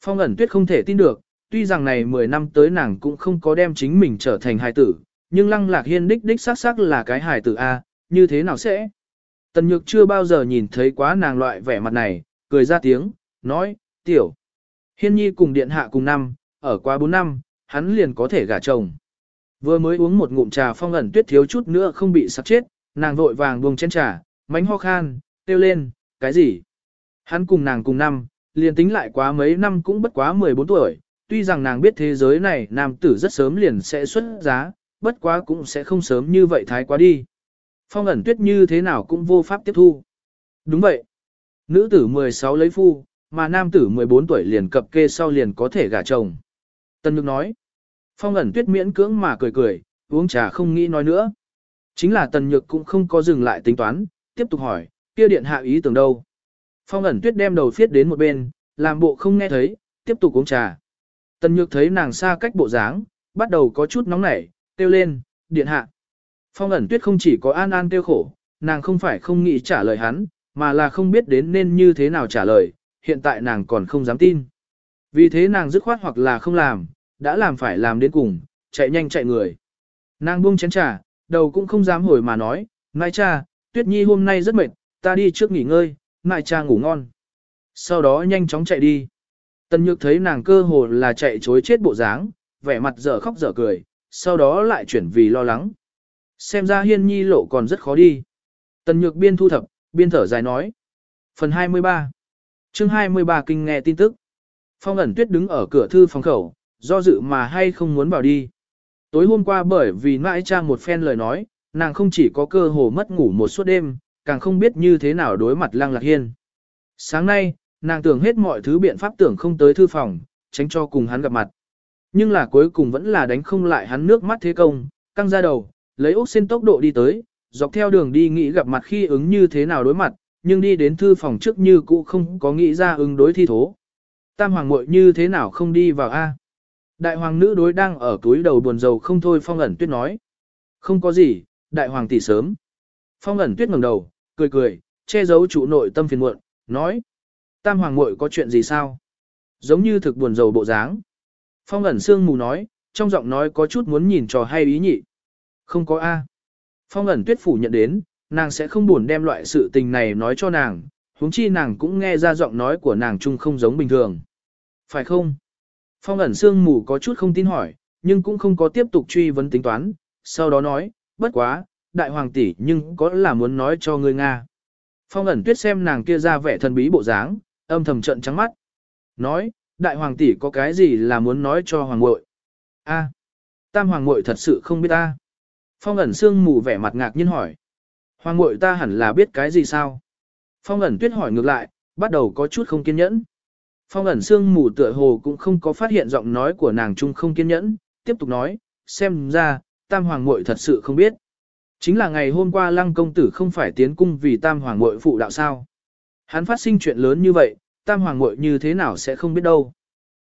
Phong ẩn tuyết không thể tin được, tuy rằng này 10 năm tới nàng cũng không có đem chính mình trở thành hài tử, nhưng lăng lạc hiên đích đích xác xác là cái hài tử A, như thế nào sẽ? Tần Nhược chưa bao giờ nhìn thấy quá nàng loại vẻ mặt này, cười ra tiếng, nói, tiểu. Hiên nhi cùng điện hạ cùng năm, ở qua 4 năm, hắn liền có thể gả chồng. Vừa mới uống một ngụm trà phong ẩn tuyết thiếu chút nữa không bị sặc chết, nàng vội vàng buông chén trà, mánh ho khan, tiêu lên, cái gì? Hắn cùng nàng cùng năm, liền tính lại quá mấy năm cũng bất quá 14 tuổi, tuy rằng nàng biết thế giới này nam tử rất sớm liền sẽ xuất giá, bất quá cũng sẽ không sớm như vậy thái quá đi. Phong ẩn tuyết như thế nào cũng vô pháp tiếp thu. Đúng vậy. Nữ tử 16 lấy phu, mà nam tử 14 tuổi liền cập kê sau liền có thể gả chồng. Tân Nhược nói. Phong ẩn tuyết miễn cưỡng mà cười cười, uống trà không nghĩ nói nữa. Chính là Tần Nhược cũng không có dừng lại tính toán, tiếp tục hỏi, kia điện hạ ý tưởng đâu. Phong ẩn tuyết đem đầu phiết đến một bên, làm bộ không nghe thấy, tiếp tục uống trà. Tần Nhược thấy nàng xa cách bộ dáng, bắt đầu có chút nóng nảy, kêu lên, điện hạ. Phong ẩn tuyết không chỉ có an an tiêu khổ, nàng không phải không nghĩ trả lời hắn, mà là không biết đến nên như thế nào trả lời, hiện tại nàng còn không dám tin. Vì thế nàng dứt khoát hoặc là không làm, đã làm phải làm đến cùng, chạy nhanh chạy người. Nàng buông chén trà, đầu cũng không dám hồi mà nói, Mai cha, Tuyết Nhi hôm nay rất mệt, ta đi trước nghỉ ngơi, Mai cha ngủ ngon. Sau đó nhanh chóng chạy đi. Tần Nhược thấy nàng cơ hồ là chạy chối chết bộ dáng, vẻ mặt dở khóc dở cười, sau đó lại chuyển vì lo lắng. Xem ra Hiên Nhi lộ còn rất khó đi. Tần Nhược biên thu thập, biên thở dài nói. Phần 23 chương 23 kinh nghe tin tức. Phong ẩn tuyết đứng ở cửa thư phòng khẩu, do dự mà hay không muốn vào đi. Tối hôm qua bởi vì mãi cha một phen lời nói, nàng không chỉ có cơ hồ mất ngủ một suốt đêm, càng không biết như thế nào đối mặt lăng lạc hiên. Sáng nay, nàng tưởng hết mọi thứ biện pháp tưởng không tới thư phòng, tránh cho cùng hắn gặp mặt. Nhưng là cuối cùng vẫn là đánh không lại hắn nước mắt thế công, căng ra đầu, lấy ốc xin tốc độ đi tới, dọc theo đường đi nghĩ gặp mặt khi ứng như thế nào đối mặt, nhưng đi đến thư phòng trước như cũ không có nghĩ ra ứng đối thi thố. Tam hoàng muội như thế nào không đi vào A. Đại hoàng nữ đối đang ở túi đầu buồn rầu không thôi phong ẩn tuyết nói. Không có gì, đại hoàng tỷ sớm. Phong ẩn tuyết ngẩng đầu, cười cười, che giấu chủ nội tâm phiền muộn, nói. Tam hoàng muội có chuyện gì sao? Giống như thực buồn rầu bộ dáng. Phong ẩn sương mù nói, trong giọng nói có chút muốn nhìn trò hay ý nhị. Không có A. Phong ẩn tuyết phủ nhận đến, nàng sẽ không buồn đem loại sự tình này nói cho nàng, huống chi nàng cũng nghe ra giọng nói của nàng chung không giống bình thường. Phải không? Phong ẩn sương mù có chút không tin hỏi, nhưng cũng không có tiếp tục truy vấn tính toán, sau đó nói, bất quá, đại hoàng tỷ nhưng có là muốn nói cho người Nga. Phong ẩn tuyết xem nàng kia ra vẻ thần bí bộ dáng, âm thầm trận trắng mắt. Nói, đại hoàng tỷ có cái gì là muốn nói cho hoàng muội? A, tam hoàng muội thật sự không biết ta. Phong ẩn sương mù vẻ mặt ngạc nhiên hỏi. Hoàng muội ta hẳn là biết cái gì sao? Phong ẩn tuyết hỏi ngược lại, bắt đầu có chút không kiên nhẫn. Phong ẩn sương mù tựa hồ cũng không có phát hiện giọng nói của nàng trung không kiên nhẫn, tiếp tục nói, xem ra, tam hoàng muội thật sự không biết. Chính là ngày hôm qua lăng công tử không phải tiến cung vì tam hoàng muội phụ đạo sao. Hắn phát sinh chuyện lớn như vậy, tam hoàng muội như thế nào sẽ không biết đâu.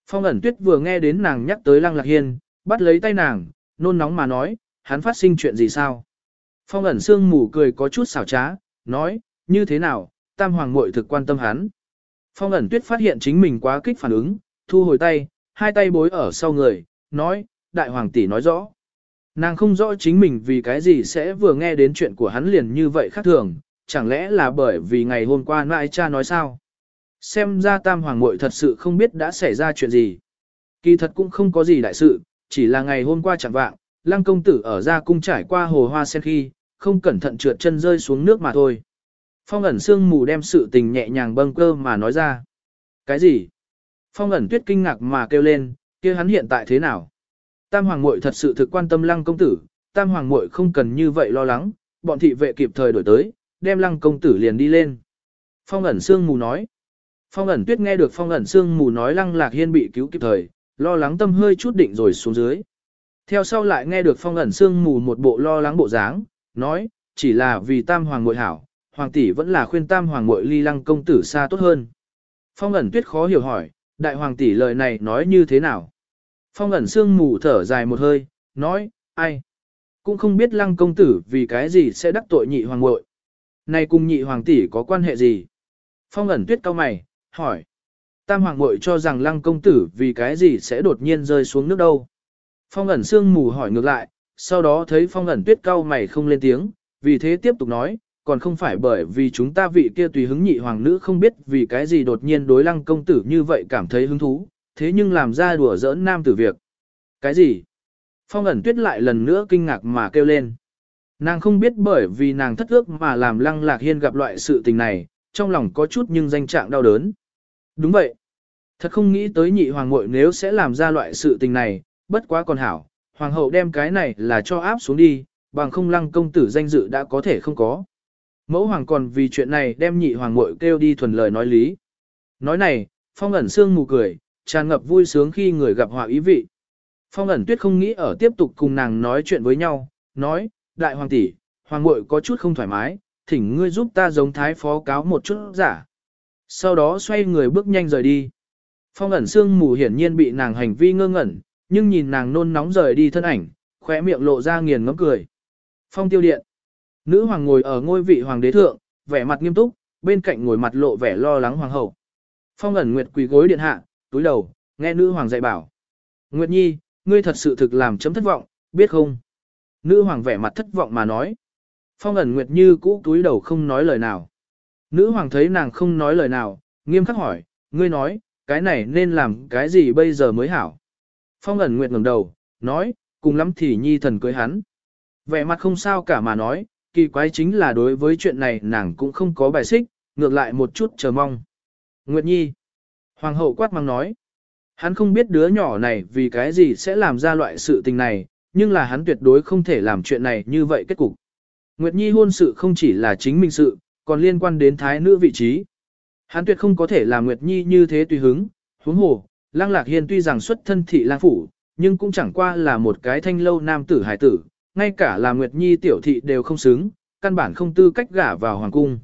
Phong ẩn tuyết vừa nghe đến nàng nhắc tới lăng lạc hiên, bắt lấy tay nàng, nôn nóng mà nói, hắn phát sinh chuyện gì sao? Phong ẩn sương mù cười có chút xảo trá, nói, như thế nào, tam hoàng muội thực quan tâm hắn. Phong ẩn tuyết phát hiện chính mình quá kích phản ứng, thu hồi tay, hai tay bối ở sau người, nói, đại hoàng tỷ nói rõ. Nàng không rõ chính mình vì cái gì sẽ vừa nghe đến chuyện của hắn liền như vậy khác thường, chẳng lẽ là bởi vì ngày hôm qua nãi cha nói sao? Xem ra tam hoàng muội thật sự không biết đã xảy ra chuyện gì. Kỳ thật cũng không có gì đại sự, chỉ là ngày hôm qua chẳng vạng, lăng công tử ở ra cung trải qua hồ hoa sen khi, không cẩn thận trượt chân rơi xuống nước mà thôi. Phong ẩn sương mù đem sự tình nhẹ nhàng bâng cơ mà nói ra. Cái gì? Phong ẩn tuyết kinh ngạc mà kêu lên, kia hắn hiện tại thế nào? Tam hoàng muội thật sự thực quan tâm lăng công tử, tam hoàng muội không cần như vậy lo lắng, bọn thị vệ kịp thời đổi tới, đem lăng công tử liền đi lên. Phong ẩn sương mù nói. Phong ẩn tuyết nghe được phong ẩn sương mù nói lăng lạc hiên bị cứu kịp thời, lo lắng tâm hơi chút định rồi xuống dưới. Theo sau lại nghe được phong ẩn sương mù một bộ lo lắng bộ dáng, nói, chỉ là vì tam hoàng muội hảo, hoàng tỷ vẫn là khuyên tam hoàng muội ly lăng công tử xa tốt hơn. Phong ẩn tuyết khó hiểu hỏi, đại hoàng tỷ lời này nói như thế nào? Phong ẩn sương mù thở dài một hơi, nói, ai? Cũng không biết lăng công tử vì cái gì sẽ đắc tội nhị hoàng muội. Này cùng nhị hoàng tỷ có quan hệ gì? Phong ẩn tuyết cao mày, hỏi. Tam hoàng muội cho rằng lăng công tử vì cái gì sẽ đột nhiên rơi xuống nước đâu. Phong ẩn sương mù hỏi ngược lại, sau đó thấy phong ẩn tuyết cao mày không lên tiếng, vì thế tiếp tục nói, còn không phải bởi vì chúng ta vị kia tùy hứng nhị hoàng nữ không biết vì cái gì đột nhiên đối lăng công tử như vậy cảm thấy hứng thú, thế nhưng làm ra đùa giỡn nam tử việc. Cái gì? Phong ẩn tuyết lại lần nữa kinh ngạc mà kêu lên. Nàng không biết bởi vì nàng thất ước mà làm lăng lạc hiên gặp loại sự tình này, trong lòng có chút nhưng danh trạng đau đớn. Đúng vậy. Thật không nghĩ tới nhị hoàng muội nếu sẽ làm ra loại sự tình này, bất quá còn hảo, hoàng hậu đem cái này là cho áp xuống đi, bằng không lăng công tử danh dự đã có thể không có. Mẫu hoàng còn vì chuyện này đem nhị hoàng muội kêu đi thuần lời nói lý. Nói này, phong ẩn sương mù cười, tràn ngập vui sướng khi người gặp họa ý vị. Phong ẩn tuyết không nghĩ ở tiếp tục cùng nàng nói chuyện với nhau, nói, đại hoàng tỷ, hoàng muội có chút không thoải mái, thỉnh ngươi giúp ta giống thái phó cáo một chút giả. Sau đó xoay người bước nhanh rời đi. Phong ẩn sương mù hiển nhiên bị nàng hành vi ngơ ngẩn, nhưng nhìn nàng nôn nóng rời đi thân ảnh, khóe miệng lộ ra nghiền ngấm cười. Phong tiêu điện. Nữ hoàng ngồi ở ngôi vị hoàng đế thượng, vẻ mặt nghiêm túc, bên cạnh ngồi mặt lộ vẻ lo lắng hoàng hậu. Phong ẩn nguyệt quỳ gối điện hạ, túi đầu, nghe nữ hoàng dạy bảo. Nguyệt nhi, ngươi thật sự thực làm chấm thất vọng, biết không? Nữ hoàng vẻ mặt thất vọng mà nói. Phong ẩn nguyệt như cũ túi đầu không nói lời nào. Nữ hoàng thấy nàng không nói lời nào, nghiêm khắc hỏi, ngươi nói, cái này nên làm cái gì bây giờ mới hảo? Phong ẩn nguyệt ngẩng đầu, nói, cùng lắm thì nhi thần cưới hắn. Vẻ mặt không sao cả mà nói, kỳ quái chính là đối với chuyện này nàng cũng không có bài xích, ngược lại một chút chờ mong. Nguyệt nhi. Hoàng hậu quát mang nói. Hắn không biết đứa nhỏ này vì cái gì sẽ làm ra loại sự tình này, nhưng là hắn tuyệt đối không thể làm chuyện này như vậy kết cục. Nguyệt Nhi hôn sự không chỉ là chính mình sự, còn liên quan đến thái nữ vị trí. Hắn tuyệt không có thể làm Nguyệt Nhi như thế tùy hứng, huống hồ, Lăng Lạc Hiên tuy rằng xuất thân thị lang phủ, nhưng cũng chẳng qua là một cái thanh lâu nam tử hải tử, ngay cả là Nguyệt Nhi tiểu thị đều không xứng, căn bản không tư cách gả vào hoàng cung.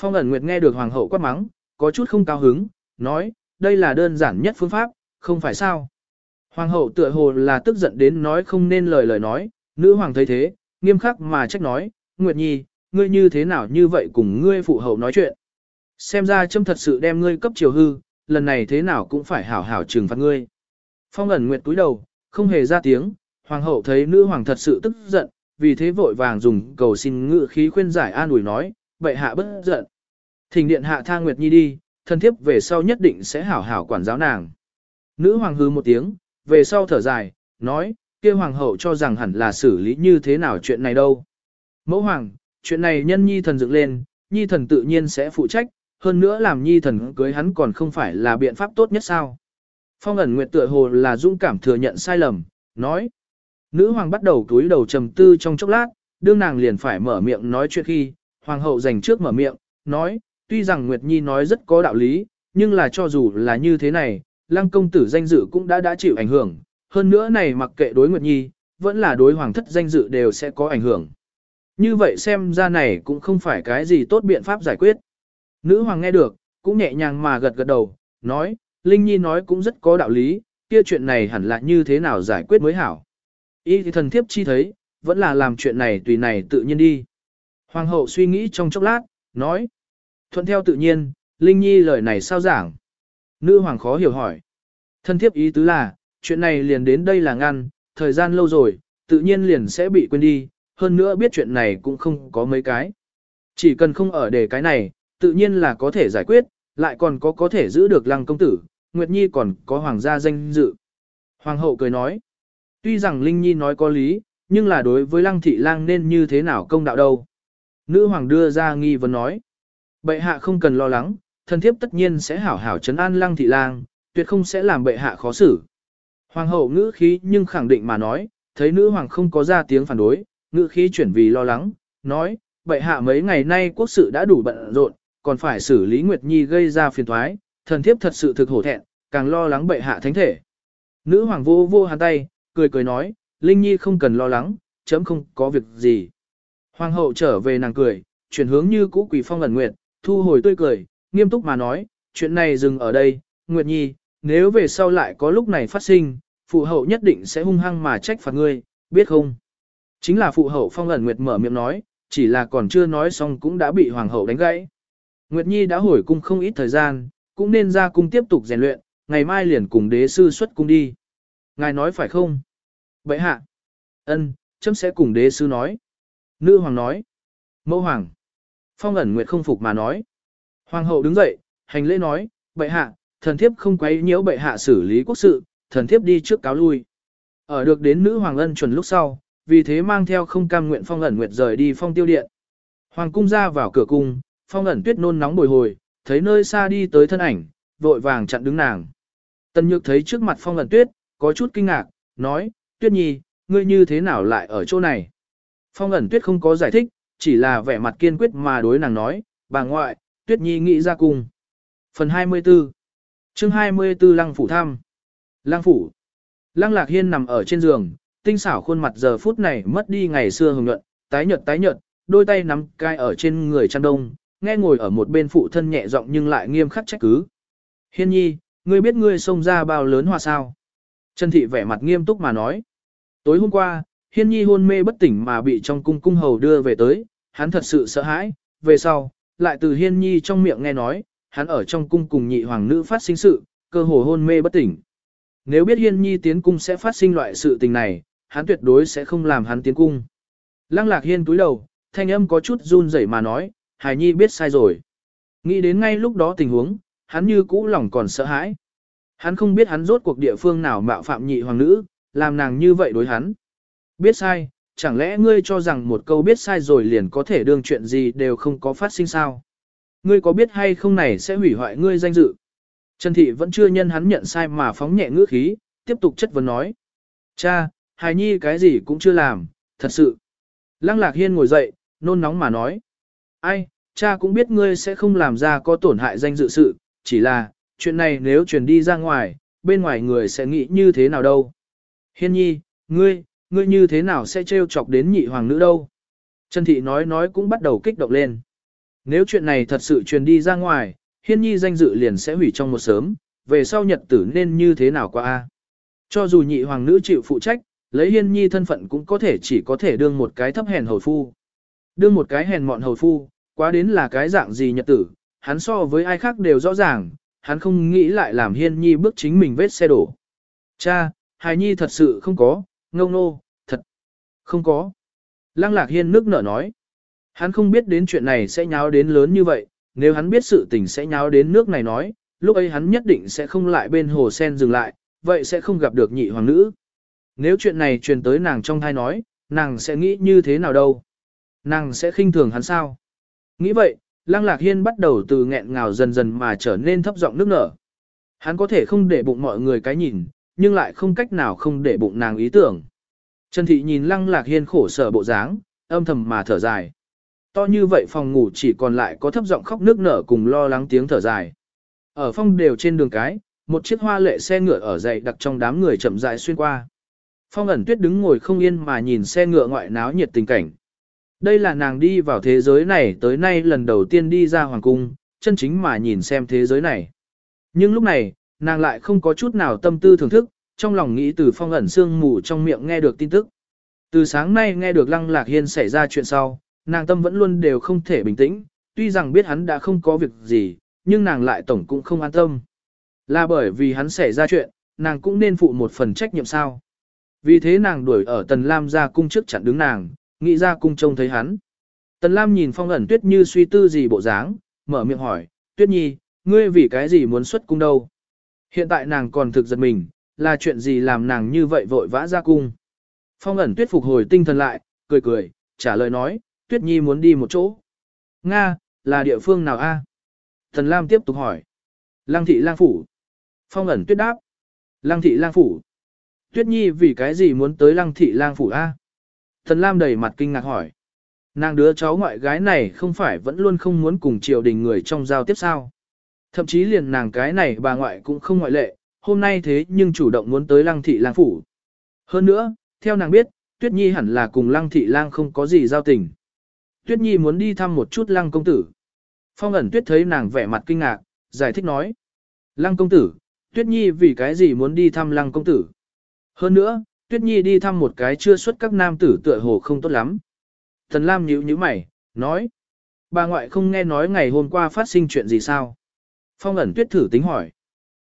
Phong ẩn Nguyệt nghe được hoàng hậu quát mắng, có chút không cao hứng, nói, đây là đơn giản nhất phương pháp, không phải sao. Hoàng hậu tựa hồ là tức giận đến nói không nên lời lời nói, nữ hoàng thấy thế, nghiêm khắc mà trách nói, Nguyệt Nhi, ngươi như thế nào như vậy cùng ngươi phụ hậu nói chuyện. Xem ra châm thật sự đem ngươi cấp chiều hư, lần này thế nào cũng phải hảo hảo trừng phạt ngươi. Phong ẩn Nguyệt túi đầu, không hề ra tiếng, hoàng hậu thấy nữ hoàng thật sự tức giận, vì thế vội vàng dùng cầu xin ngự khí khuyên giải an ủi nói, vậy hạ bất giận. Thỉnh điện hạ tha Nguyệt Nhi đi, thân thiếp về sau nhất định sẽ hảo hảo quản giáo nàng. Nữ hoàng hư một tiếng, về sau thở dài, nói, kia hoàng hậu cho rằng hẳn là xử lý như thế nào chuyện này đâu. Mẫu hoàng, chuyện này nhân nhi thần dựng lên, nhi thần tự nhiên sẽ phụ trách, hơn nữa làm nhi thần cưới hắn còn không phải là biện pháp tốt nhất sao. Phong ẩn nguyệt tựa hồ là dũng cảm thừa nhận sai lầm, nói. Nữ hoàng bắt đầu túi đầu trầm tư trong chốc lát, đương nàng liền phải mở miệng nói chuyện khi, hoàng hậu dành trước mở miệng, nói, tuy rằng Nguyệt Nhi nói rất có đạo lý, nhưng là cho dù là như thế này, lăng công tử danh dự cũng đã đã chịu ảnh hưởng, hơn nữa này mặc kệ đối Nguyệt Nhi, vẫn là đối hoàng thất danh dự đều sẽ có ảnh hưởng. Như vậy xem ra này cũng không phải cái gì tốt biện pháp giải quyết. Nữ hoàng nghe được, cũng nhẹ nhàng mà gật gật đầu, nói, Linh Nhi nói cũng rất có đạo lý, kia chuyện này hẳn là như thế nào giải quyết mới hảo. Y thì thần thiếp chi thấy, vẫn là làm chuyện này tùy này tự nhiên đi. Hoàng hậu suy nghĩ trong chốc lát, nói, thuận theo tự nhiên, Linh Nhi lời này sao giảng. Nữ hoàng khó hiểu hỏi. Thân thiếp ý tứ là, chuyện này liền đến đây là ngăn, thời gian lâu rồi, tự nhiên liền sẽ bị quên đi, hơn nữa biết chuyện này cũng không có mấy cái. Chỉ cần không ở để cái này, tự nhiên là có thể giải quyết, lại còn có có thể giữ được lăng công tử, Nguyệt Nhi còn có hoàng gia danh dự. Hoàng hậu cười nói, tuy rằng Linh Nhi nói có lý, nhưng là đối với lăng thị lang nên như thế nào công đạo đâu. Nữ hoàng đưa ra nghi vấn nói, bệ hạ không cần lo lắng, thần thiếp tất nhiên sẽ hảo hảo chấn an lăng thị lang, tuyệt không sẽ làm bệ hạ khó xử. Hoàng hậu ngữ khí nhưng khẳng định mà nói, thấy nữ hoàng không có ra tiếng phản đối, ngữ khí chuyển vì lo lắng, nói, bệ hạ mấy ngày nay quốc sự đã đủ bận rộn, còn phải xử lý Nguyệt Nhi gây ra phiền thoái, thần thiếp thật sự thực hổ thẹn, càng lo lắng bệ hạ thánh thể. Nữ hoàng vô vô hàn tay, cười cười nói, Linh Nhi không cần lo lắng, chấm không có việc gì. Hoàng hậu trở về nàng cười, chuyển hướng như cũ quỷ phong ẩn nguyệt, thu hồi tươi cười, nghiêm túc mà nói, chuyện này dừng ở đây, Nguyệt Nhi, nếu về sau lại có lúc này phát sinh, phụ hậu nhất định sẽ hung hăng mà trách phạt ngươi, biết không? Chính là phụ hậu phong ẩn Nguyệt mở miệng nói, chỉ là còn chưa nói xong cũng đã bị hoàng hậu đánh gãy. Nguyệt Nhi đã hồi cung không ít thời gian, cũng nên ra cung tiếp tục rèn luyện, ngày mai liền cùng đế sư xuất cung đi. Ngài nói phải không? Vậy hạ. ân, chấm sẽ cùng đế sư nói. Nữ hoàng nói. Mẫu hoàng. Phong ẩn Nguyệt không phục mà nói. Hoàng hậu đứng dậy, hành lễ nói, bệ hạ, thần thiếp không quấy nhiễu bệ hạ xử lý quốc sự, thần thiếp đi trước cáo lui. Ở được đến nữ hoàng ân chuẩn lúc sau, vì thế mang theo không cam nguyện phong ẩn nguyệt rời đi phong tiêu điện. Hoàng cung ra vào cửa cung, phong ẩn tuyết nôn nóng bồi hồi, thấy nơi xa đi tới thân ảnh, vội vàng chặn đứng nàng. Tần nhược thấy trước mặt phong ẩn tuyết, có chút kinh ngạc, nói, tuyết nhi, ngươi như thế nào lại ở chỗ này? Phong ẩn tuyết không có giải thích, chỉ là vẻ mặt kiên quyết mà đối nàng nói, bà ngoại, tuyết nhi nghĩ ra cùng. Phần 24 chương 24 Lăng Phủ Thăm Lăng Phủ Lăng Lạc Hiên nằm ở trên giường, tinh xảo khuôn mặt giờ phút này mất đi ngày xưa hồng nhuận, tái nhợt tái nhợt, đôi tay nắm cai ở trên người chăn đông, nghe ngồi ở một bên phụ thân nhẹ giọng nhưng lại nghiêm khắc trách cứ. Hiên nhi, ngươi biết ngươi xông ra bao lớn hoa sao? Trần thị vẻ mặt nghiêm túc mà nói. Tối hôm qua, hiên nhi hôn mê bất tỉnh mà bị trong cung cung hầu đưa về tới, hắn thật sự sợ hãi, về sau, lại từ hiên nhi trong miệng nghe nói, hắn ở trong cung cùng nhị hoàng nữ phát sinh sự, cơ hồ hôn mê bất tỉnh. Nếu biết hiên nhi tiến cung sẽ phát sinh loại sự tình này, hắn tuyệt đối sẽ không làm hắn tiến cung. Lăng lạc hiên túi đầu, thanh âm có chút run rẩy mà nói, hài nhi biết sai rồi. Nghĩ đến ngay lúc đó tình huống, hắn như cũ lòng còn sợ hãi. Hắn không biết hắn rốt cuộc địa phương nào mạo phạm nhị hoàng nữ, làm nàng như vậy đối hắn. Biết sai, chẳng lẽ ngươi cho rằng một câu biết sai rồi liền có thể đương chuyện gì đều không có phát sinh sao? Ngươi có biết hay không này sẽ hủy hoại ngươi danh dự? Trần Thị vẫn chưa nhân hắn nhận sai mà phóng nhẹ ngữ khí, tiếp tục chất vấn nói. Cha, hài nhi cái gì cũng chưa làm, thật sự. Lăng Lạc Hiên ngồi dậy, nôn nóng mà nói. Ai, cha cũng biết ngươi sẽ không làm ra có tổn hại danh dự sự, chỉ là, chuyện này nếu truyền đi ra ngoài, bên ngoài người sẽ nghĩ như thế nào đâu. Hiên nhi, ngươi, ngươi như thế nào sẽ trêu chọc đến nhị hoàng nữ đâu. Trần Thị nói nói cũng bắt đầu kích động lên. Nếu chuyện này thật sự truyền đi ra ngoài, hiên nhi danh dự liền sẽ hủy trong một sớm, về sau nhật tử nên như thế nào qua a? Cho dù nhị hoàng nữ chịu phụ trách, lấy hiên nhi thân phận cũng có thể chỉ có thể đương một cái thấp hèn hồi phu. Đương một cái hèn mọn hầu phu, quá đến là cái dạng gì nhật tử, hắn so với ai khác đều rõ ràng, hắn không nghĩ lại làm hiên nhi bước chính mình vết xe đổ. Cha, hài nhi thật sự không có, ngông nô, thật, không có. Lăng lạc hiên nước nở nói. Hắn không biết đến chuyện này sẽ nháo đến lớn như vậy, nếu hắn biết sự tình sẽ nháo đến nước này nói, lúc ấy hắn nhất định sẽ không lại bên hồ sen dừng lại, vậy sẽ không gặp được nhị hoàng nữ. Nếu chuyện này truyền tới nàng trong thai nói, nàng sẽ nghĩ như thế nào đâu. Nàng sẽ khinh thường hắn sao? Nghĩ vậy, Lăng Lạc Hiên bắt đầu từ nghẹn ngào dần dần mà trở nên thấp giọng nước nở. Hắn có thể không để bụng mọi người cái nhìn, nhưng lại không cách nào không để bụng nàng ý tưởng. Trần Thị nhìn Lăng Lạc Hiên khổ sở bộ dáng, âm thầm mà thở dài. To như vậy phòng ngủ chỉ còn lại có thấp giọng khóc nước nở cùng lo lắng tiếng thở dài. Ở phong đều trên đường cái, một chiếc hoa lệ xe ngựa ở dậy đặc trong đám người chậm rãi xuyên qua. Phong ẩn tuyết đứng ngồi không yên mà nhìn xe ngựa ngoại náo nhiệt tình cảnh. Đây là nàng đi vào thế giới này tới nay lần đầu tiên đi ra hoàng cung, chân chính mà nhìn xem thế giới này. Nhưng lúc này, nàng lại không có chút nào tâm tư thưởng thức, trong lòng nghĩ từ phong ẩn sương mù trong miệng nghe được tin tức. Từ sáng nay nghe được Lăng Lạc Hiên xảy ra chuyện sau, nàng tâm vẫn luôn đều không thể bình tĩnh, tuy rằng biết hắn đã không có việc gì, nhưng nàng lại tổng cũng không an tâm. Là bởi vì hắn xảy ra chuyện, nàng cũng nên phụ một phần trách nhiệm sao. Vì thế nàng đuổi ở Tần Lam ra cung trước chặn đứng nàng, nghĩ ra cung trông thấy hắn. Tần Lam nhìn phong ẩn tuyết như suy tư gì bộ dáng, mở miệng hỏi, tuyết nhi, ngươi vì cái gì muốn xuất cung đâu? Hiện tại nàng còn thực giật mình, là chuyện gì làm nàng như vậy vội vã ra cung? Phong ẩn tuyết phục hồi tinh thần lại, cười cười, trả lời nói, tuyết nhi muốn đi một chỗ. Nga, là địa phương nào a? Tần Lam tiếp tục hỏi. Lăng thị lang phủ. Phong ẩn tuyết đáp. Lăng thị lang phủ. Tuyết nhi vì cái gì muốn tới lăng thị lang phủ a? Thần Lam đầy mặt kinh ngạc hỏi. Nàng đứa cháu ngoại gái này không phải vẫn luôn không muốn cùng triều đình người trong giao tiếp sao. Thậm chí liền nàng cái này bà ngoại cũng không ngoại lệ, hôm nay thế nhưng chủ động muốn tới lăng thị lang phủ. Hơn nữa, theo nàng biết, Tuyết Nhi hẳn là cùng lăng thị lang không có gì giao tình. Tuyết Nhi muốn đi thăm một chút lăng công tử. Phong ẩn Tuyết thấy nàng vẻ mặt kinh ngạc, giải thích nói. Lăng công tử, Tuyết Nhi vì cái gì muốn đi thăm lăng công tử? Hơn nữa, Tuyết Nhi đi thăm một cái chưa xuất các nam tử tựa hồ không tốt lắm. Thần Lam nhíu nhíu mày, nói. Bà ngoại không nghe nói ngày hôm qua phát sinh chuyện gì sao? Phong ẩn tuyết thử tính hỏi.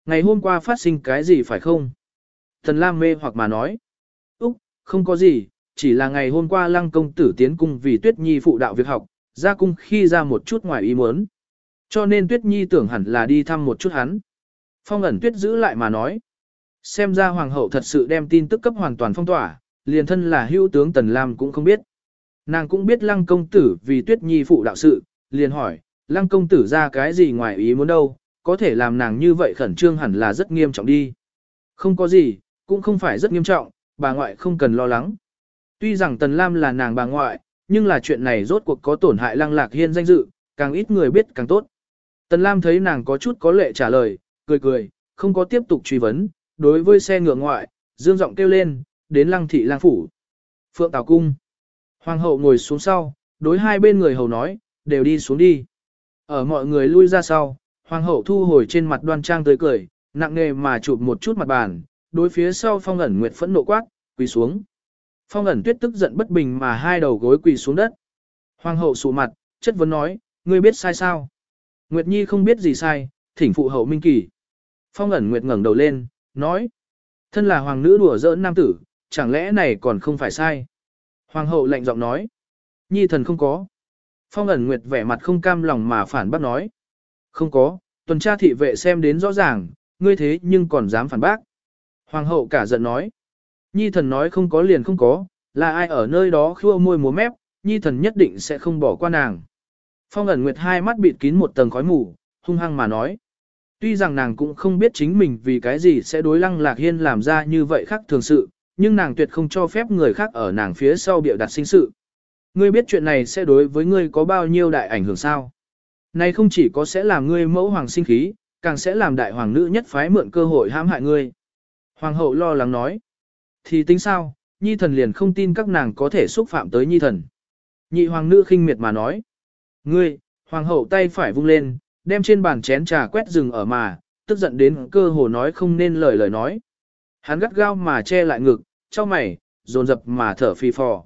Ngày hôm qua phát sinh cái gì phải không? Thần Lam mê hoặc mà nói. Úc, không có gì, chỉ là ngày hôm qua lăng công tử tiến cung vì Tuyết Nhi phụ đạo việc học, ra cung khi ra một chút ngoài ý muốn. Cho nên Tuyết Nhi tưởng hẳn là đi thăm một chút hắn. Phong ẩn tuyết giữ lại mà nói. Xem ra hoàng hậu thật sự đem tin tức cấp hoàn toàn phong tỏa, liền thân là hữu tướng Tần Lam cũng không biết. Nàng cũng biết lăng công tử vì tuyết nhi phụ đạo sự, liền hỏi, lăng công tử ra cái gì ngoài ý muốn đâu, có thể làm nàng như vậy khẩn trương hẳn là rất nghiêm trọng đi. Không có gì, cũng không phải rất nghiêm trọng, bà ngoại không cần lo lắng. Tuy rằng Tần Lam là nàng bà ngoại, nhưng là chuyện này rốt cuộc có tổn hại lăng lạc hiên danh dự, càng ít người biết càng tốt. Tần Lam thấy nàng có chút có lệ trả lời, cười cười, không có tiếp tục truy vấn, đối với xe ngựa ngoại, dương giọng kêu lên, đến lăng thị lang phủ. Phượng Tào Cung. Hoàng hậu ngồi xuống sau, đối hai bên người hầu nói, đều đi xuống đi. Ở mọi người lui ra sau, hoàng hậu thu hồi trên mặt đoan trang tới cười, nặng nề mà chụp một chút mặt bàn, đối phía sau phong ẩn nguyệt phẫn nộ quát, quỳ xuống. Phong ẩn tuyết tức giận bất bình mà hai đầu gối quỳ xuống đất. Hoàng hậu sụ mặt, chất vấn nói, ngươi biết sai sao? Nguyệt Nhi không biết gì sai, thỉnh phụ hậu minh kỳ. Phong ẩn Nguyệt ngẩng đầu lên, nói. Thân là hoàng nữ đùa giỡn nam tử, chẳng lẽ này còn không phải sai? Hoàng hậu lạnh giọng nói. Nhi thần không có. Phong ẩn nguyệt vẻ mặt không cam lòng mà phản bác nói. Không có, tuần tra thị vệ xem đến rõ ràng, ngươi thế nhưng còn dám phản bác. Hoàng hậu cả giận nói. Nhi thần nói không có liền không có, là ai ở nơi đó khua môi múa mép, nhi thần nhất định sẽ không bỏ qua nàng. Phong ẩn nguyệt hai mắt bịt kín một tầng khói mù, hung hăng mà nói. Tuy rằng nàng cũng không biết chính mình vì cái gì sẽ đối lăng lạc hiên làm ra như vậy khác thường sự, nhưng nàng tuyệt không cho phép người khác ở nàng phía sau biểu đặt sinh sự. Ngươi biết chuyện này sẽ đối với ngươi có bao nhiêu đại ảnh hưởng sao? Này không chỉ có sẽ làm ngươi mẫu hoàng sinh khí, càng sẽ làm đại hoàng nữ nhất phái mượn cơ hội hãm hại ngươi. Hoàng hậu lo lắng nói. Thì tính sao, nhi thần liền không tin các nàng có thể xúc phạm tới nhi thần. Nhị hoàng nữ khinh miệt mà nói. Ngươi, hoàng hậu tay phải vung lên, đem trên bàn chén trà quét rừng ở mà, tức giận đến cơ hồ nói không nên lời lời nói. Hắn gắt gao mà che lại ngực, cho mày, dồn dập mà thở phì phò.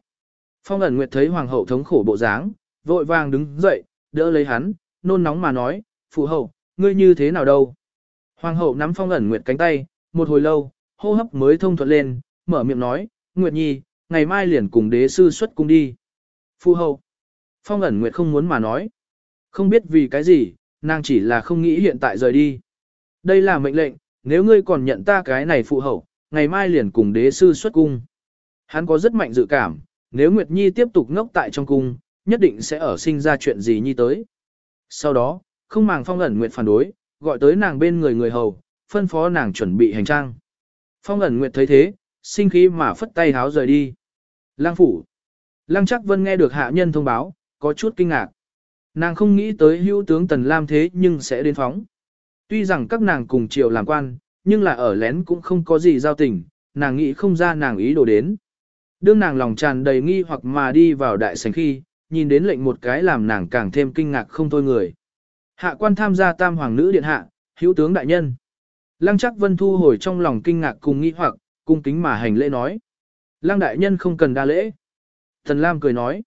Phong ẩn nguyệt thấy hoàng hậu thống khổ bộ dáng, vội vàng đứng dậy, đỡ lấy hắn, nôn nóng mà nói, phụ hậu, ngươi như thế nào đâu. Hoàng hậu nắm phong ẩn nguyệt cánh tay, một hồi lâu, hô hấp mới thông thuận lên, mở miệng nói, Nguyệt Nhi, ngày mai liền cùng đế sư xuất cung đi. Phụ hậu, phong ẩn nguyệt không muốn mà nói. Không biết vì cái gì, nàng chỉ là không nghĩ hiện tại rời đi. Đây là mệnh lệnh, nếu ngươi còn nhận ta cái này phụ hậu, ngày mai liền cùng đế sư xuất cung. Hắn có rất mạnh dự cảm, nếu Nguyệt Nhi tiếp tục ngốc tại trong cung, nhất định sẽ ở sinh ra chuyện gì nhi tới. Sau đó, không màng phong ẩn nguyệt phản đối, gọi tới nàng bên người người hầu, phân phó nàng chuẩn bị hành trang. Phong ẩn nguyệt thấy thế, sinh khí mà phất tay háo rời đi. Lang phủ. Lăng chắc vân nghe được hạ nhân thông báo, có chút kinh ngạc. Nàng không nghĩ tới hữu tướng Tần Lam thế nhưng sẽ đến phóng. Tuy rằng các nàng cùng triều làm quan, nhưng là ở lén cũng không có gì giao tình, nàng nghĩ không ra nàng ý đồ đến. Đương nàng lòng tràn đầy nghi hoặc mà đi vào đại sảnh khi, nhìn đến lệnh một cái làm nàng càng thêm kinh ngạc không thôi người. Hạ quan tham gia tam hoàng nữ điện hạ, hữu tướng đại nhân. Lăng chắc vân thu hồi trong lòng kinh ngạc cùng nghi hoặc, cung kính mà hành lễ nói. Lăng đại nhân không cần đa lễ. Tần Lam cười nói.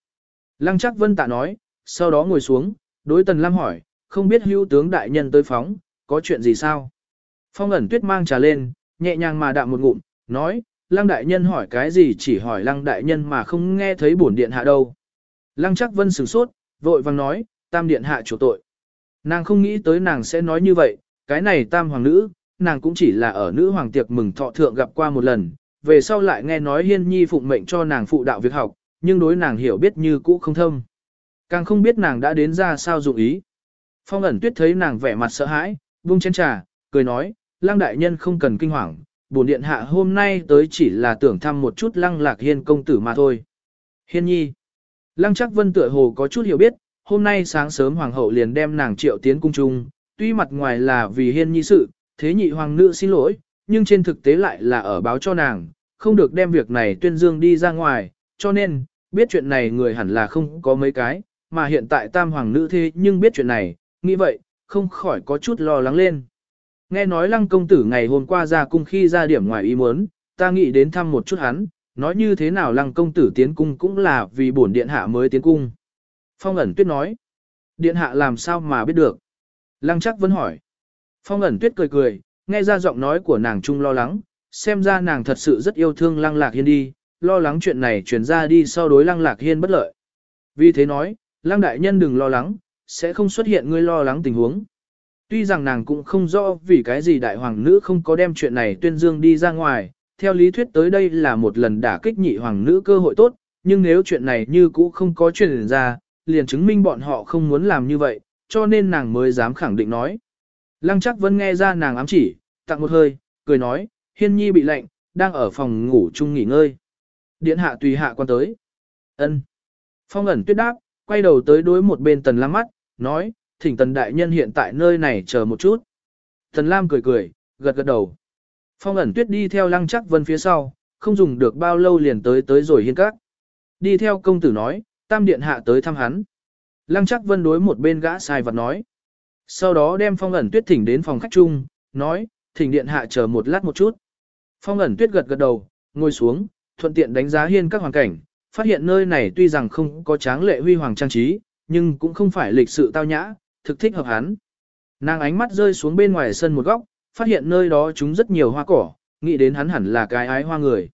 Lăng chắc vân tạ nói, sau đó ngồi xuống, đối Tần Lam hỏi, không biết hữu tướng đại nhân tới phóng, có chuyện gì sao? Phong ẩn tuyết mang trà lên, nhẹ nhàng mà đạm một ngụm, nói, lăng đại nhân hỏi cái gì chỉ hỏi lăng đại nhân mà không nghe thấy bổn điện hạ đâu. Lăng chắc vân sửng sốt, vội vàng nói, tam điện hạ chủ tội. Nàng không nghĩ tới nàng sẽ nói như vậy, cái này tam hoàng nữ, nàng cũng chỉ là ở nữ hoàng tiệc mừng thọ thượng gặp qua một lần, về sau lại nghe nói hiên nhi phụng mệnh cho nàng phụ đạo việc học, nhưng đối nàng hiểu biết như cũ không thâm. Càng không biết nàng đã đến ra sao dụng ý. Phong ẩn tuyết thấy nàng vẻ mặt sợ hãi, buông chén trà, cười nói, lăng đại nhân không cần kinh hoàng, bổn điện hạ hôm nay tới chỉ là tưởng thăm một chút lăng lạc hiên công tử mà thôi. Hiên nhi. Lăng chắc vân tựa hồ có chút hiểu biết, hôm nay sáng sớm hoàng hậu liền đem nàng triệu tiến cung trung, tuy mặt ngoài là vì hiên nhi sự, thế nhị hoàng nữ xin lỗi, nhưng trên thực tế lại là ở báo cho nàng, không được đem việc này tuyên dương đi ra ngoài, cho nên, biết chuyện này người hẳn là không có mấy cái, mà hiện tại tam hoàng nữ thế nhưng biết chuyện này, nghĩ vậy, không khỏi có chút lo lắng lên. Nghe nói lăng công tử ngày hôm qua ra cung khi ra điểm ngoài ý muốn, ta nghĩ đến thăm một chút hắn, nói như thế nào lăng công tử tiến cung cũng là vì bổn điện hạ mới tiến cung. Phong ẩn tuyết nói, điện hạ làm sao mà biết được. Lăng chắc vẫn hỏi. Phong ẩn tuyết cười cười, nghe ra giọng nói của nàng trung lo lắng, xem ra nàng thật sự rất yêu thương lăng lạc hiên đi, lo lắng chuyện này truyền ra đi sau đối lăng lạc hiên bất lợi. Vì thế nói, Lang đại nhân đừng lo lắng, sẽ không xuất hiện ngươi lo lắng tình huống. Tuy rằng nàng cũng không rõ vì cái gì đại hoàng nữ không có đem chuyện này tuyên dương đi ra ngoài, theo lý thuyết tới đây là một lần đả kích nhị hoàng nữ cơ hội tốt, nhưng nếu chuyện này như cũ không có chuyện ra, liền chứng minh bọn họ không muốn làm như vậy, cho nên nàng mới dám khẳng định nói. Lăng chắc vẫn nghe ra nàng ám chỉ, tặng một hơi, cười nói, hiên nhi bị lạnh, đang ở phòng ngủ chung nghỉ ngơi. Điện hạ tùy hạ quan tới. ân Phong ẩn tuyết đáp, quay đầu tới đối một bên tần lam mắt, nói, thỉnh tần đại nhân hiện tại nơi này chờ một chút. Tần lam cười cười, gật gật đầu. Phong ẩn tuyết đi theo lăng chắc vân phía sau, không dùng được bao lâu liền tới tới rồi hiên các. Đi theo công tử nói, tam điện hạ tới thăm hắn. Lăng chắc vân đối một bên gã sai vật nói. Sau đó đem phong ẩn tuyết thỉnh đến phòng khách chung, nói, thỉnh điện hạ chờ một lát một chút. Phong ẩn tuyết gật gật đầu, ngồi xuống, thuận tiện đánh giá hiên các hoàn cảnh, phát hiện nơi này tuy rằng không có tráng lệ huy hoàng trang trí, nhưng cũng không phải lịch sự tao nhã, thực thích hợp hắn. Nàng ánh mắt rơi xuống bên ngoài sân một góc, phát hiện nơi đó chúng rất nhiều hoa cỏ, nghĩ đến hắn hẳn là cái ái hoa người.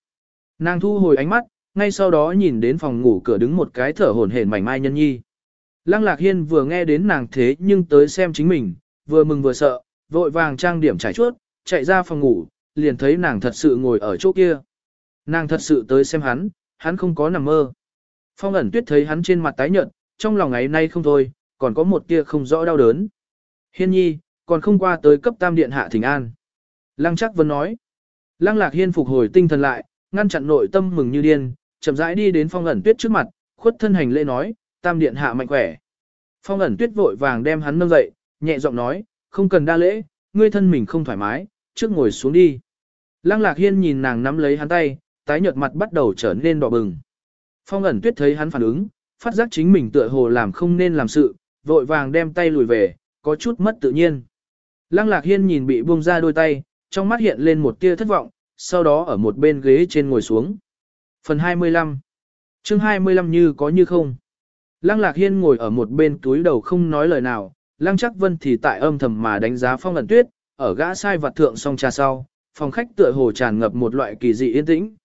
Nàng thu hồi ánh mắt, ngay sau đó nhìn đến phòng ngủ cửa đứng một cái thở hổn hển mảnh mai nhân nhi. Lăng Lạc Hiên vừa nghe đến nàng thế nhưng tới xem chính mình, vừa mừng vừa sợ, vội vàng trang điểm trải chuốt, chạy ra phòng ngủ, liền thấy nàng thật sự ngồi ở chỗ kia. Nàng thật sự tới xem hắn, hắn không có nằm mơ. Phong ẩn tuyết thấy hắn trên mặt tái nhợt, trong lòng ấy nay không thôi, còn có một tia không rõ đau đớn. Hiên nhi, còn không qua tới cấp tam điện hạ thỉnh an. Lăng chắc vẫn nói. Lăng lạc hiên phục hồi tinh thần lại, ngăn chặn nội tâm mừng như điên, chậm rãi đi đến phong ẩn tuyết trước mặt, khuất thân hành lễ nói, tam điện hạ mạnh khỏe. Phong ẩn tuyết vội vàng đem hắn nâng dậy, nhẹ giọng nói, không cần đa lễ, ngươi thân mình không thoải mái, trước ngồi xuống đi. Lăng lạc hiên nhìn nàng nắm lấy hắn tay, tái nhợt mặt bắt đầu trở nên đỏ bừng. Phong ẩn tuyết thấy hắn phản ứng, phát giác chính mình tựa hồ làm không nên làm sự, vội vàng đem tay lùi về, có chút mất tự nhiên. Lăng lạc hiên nhìn bị buông ra đôi tay, trong mắt hiện lên một tia thất vọng, sau đó ở một bên ghế trên ngồi xuống. Phần 25 chương 25 như có như không. Lăng lạc hiên ngồi ở một bên túi đầu không nói lời nào, lăng chắc vân thì tại âm thầm mà đánh giá phong ẩn tuyết, ở gã sai vặt thượng song trà sau, phòng khách tựa hồ tràn ngập một loại kỳ dị yên tĩnh.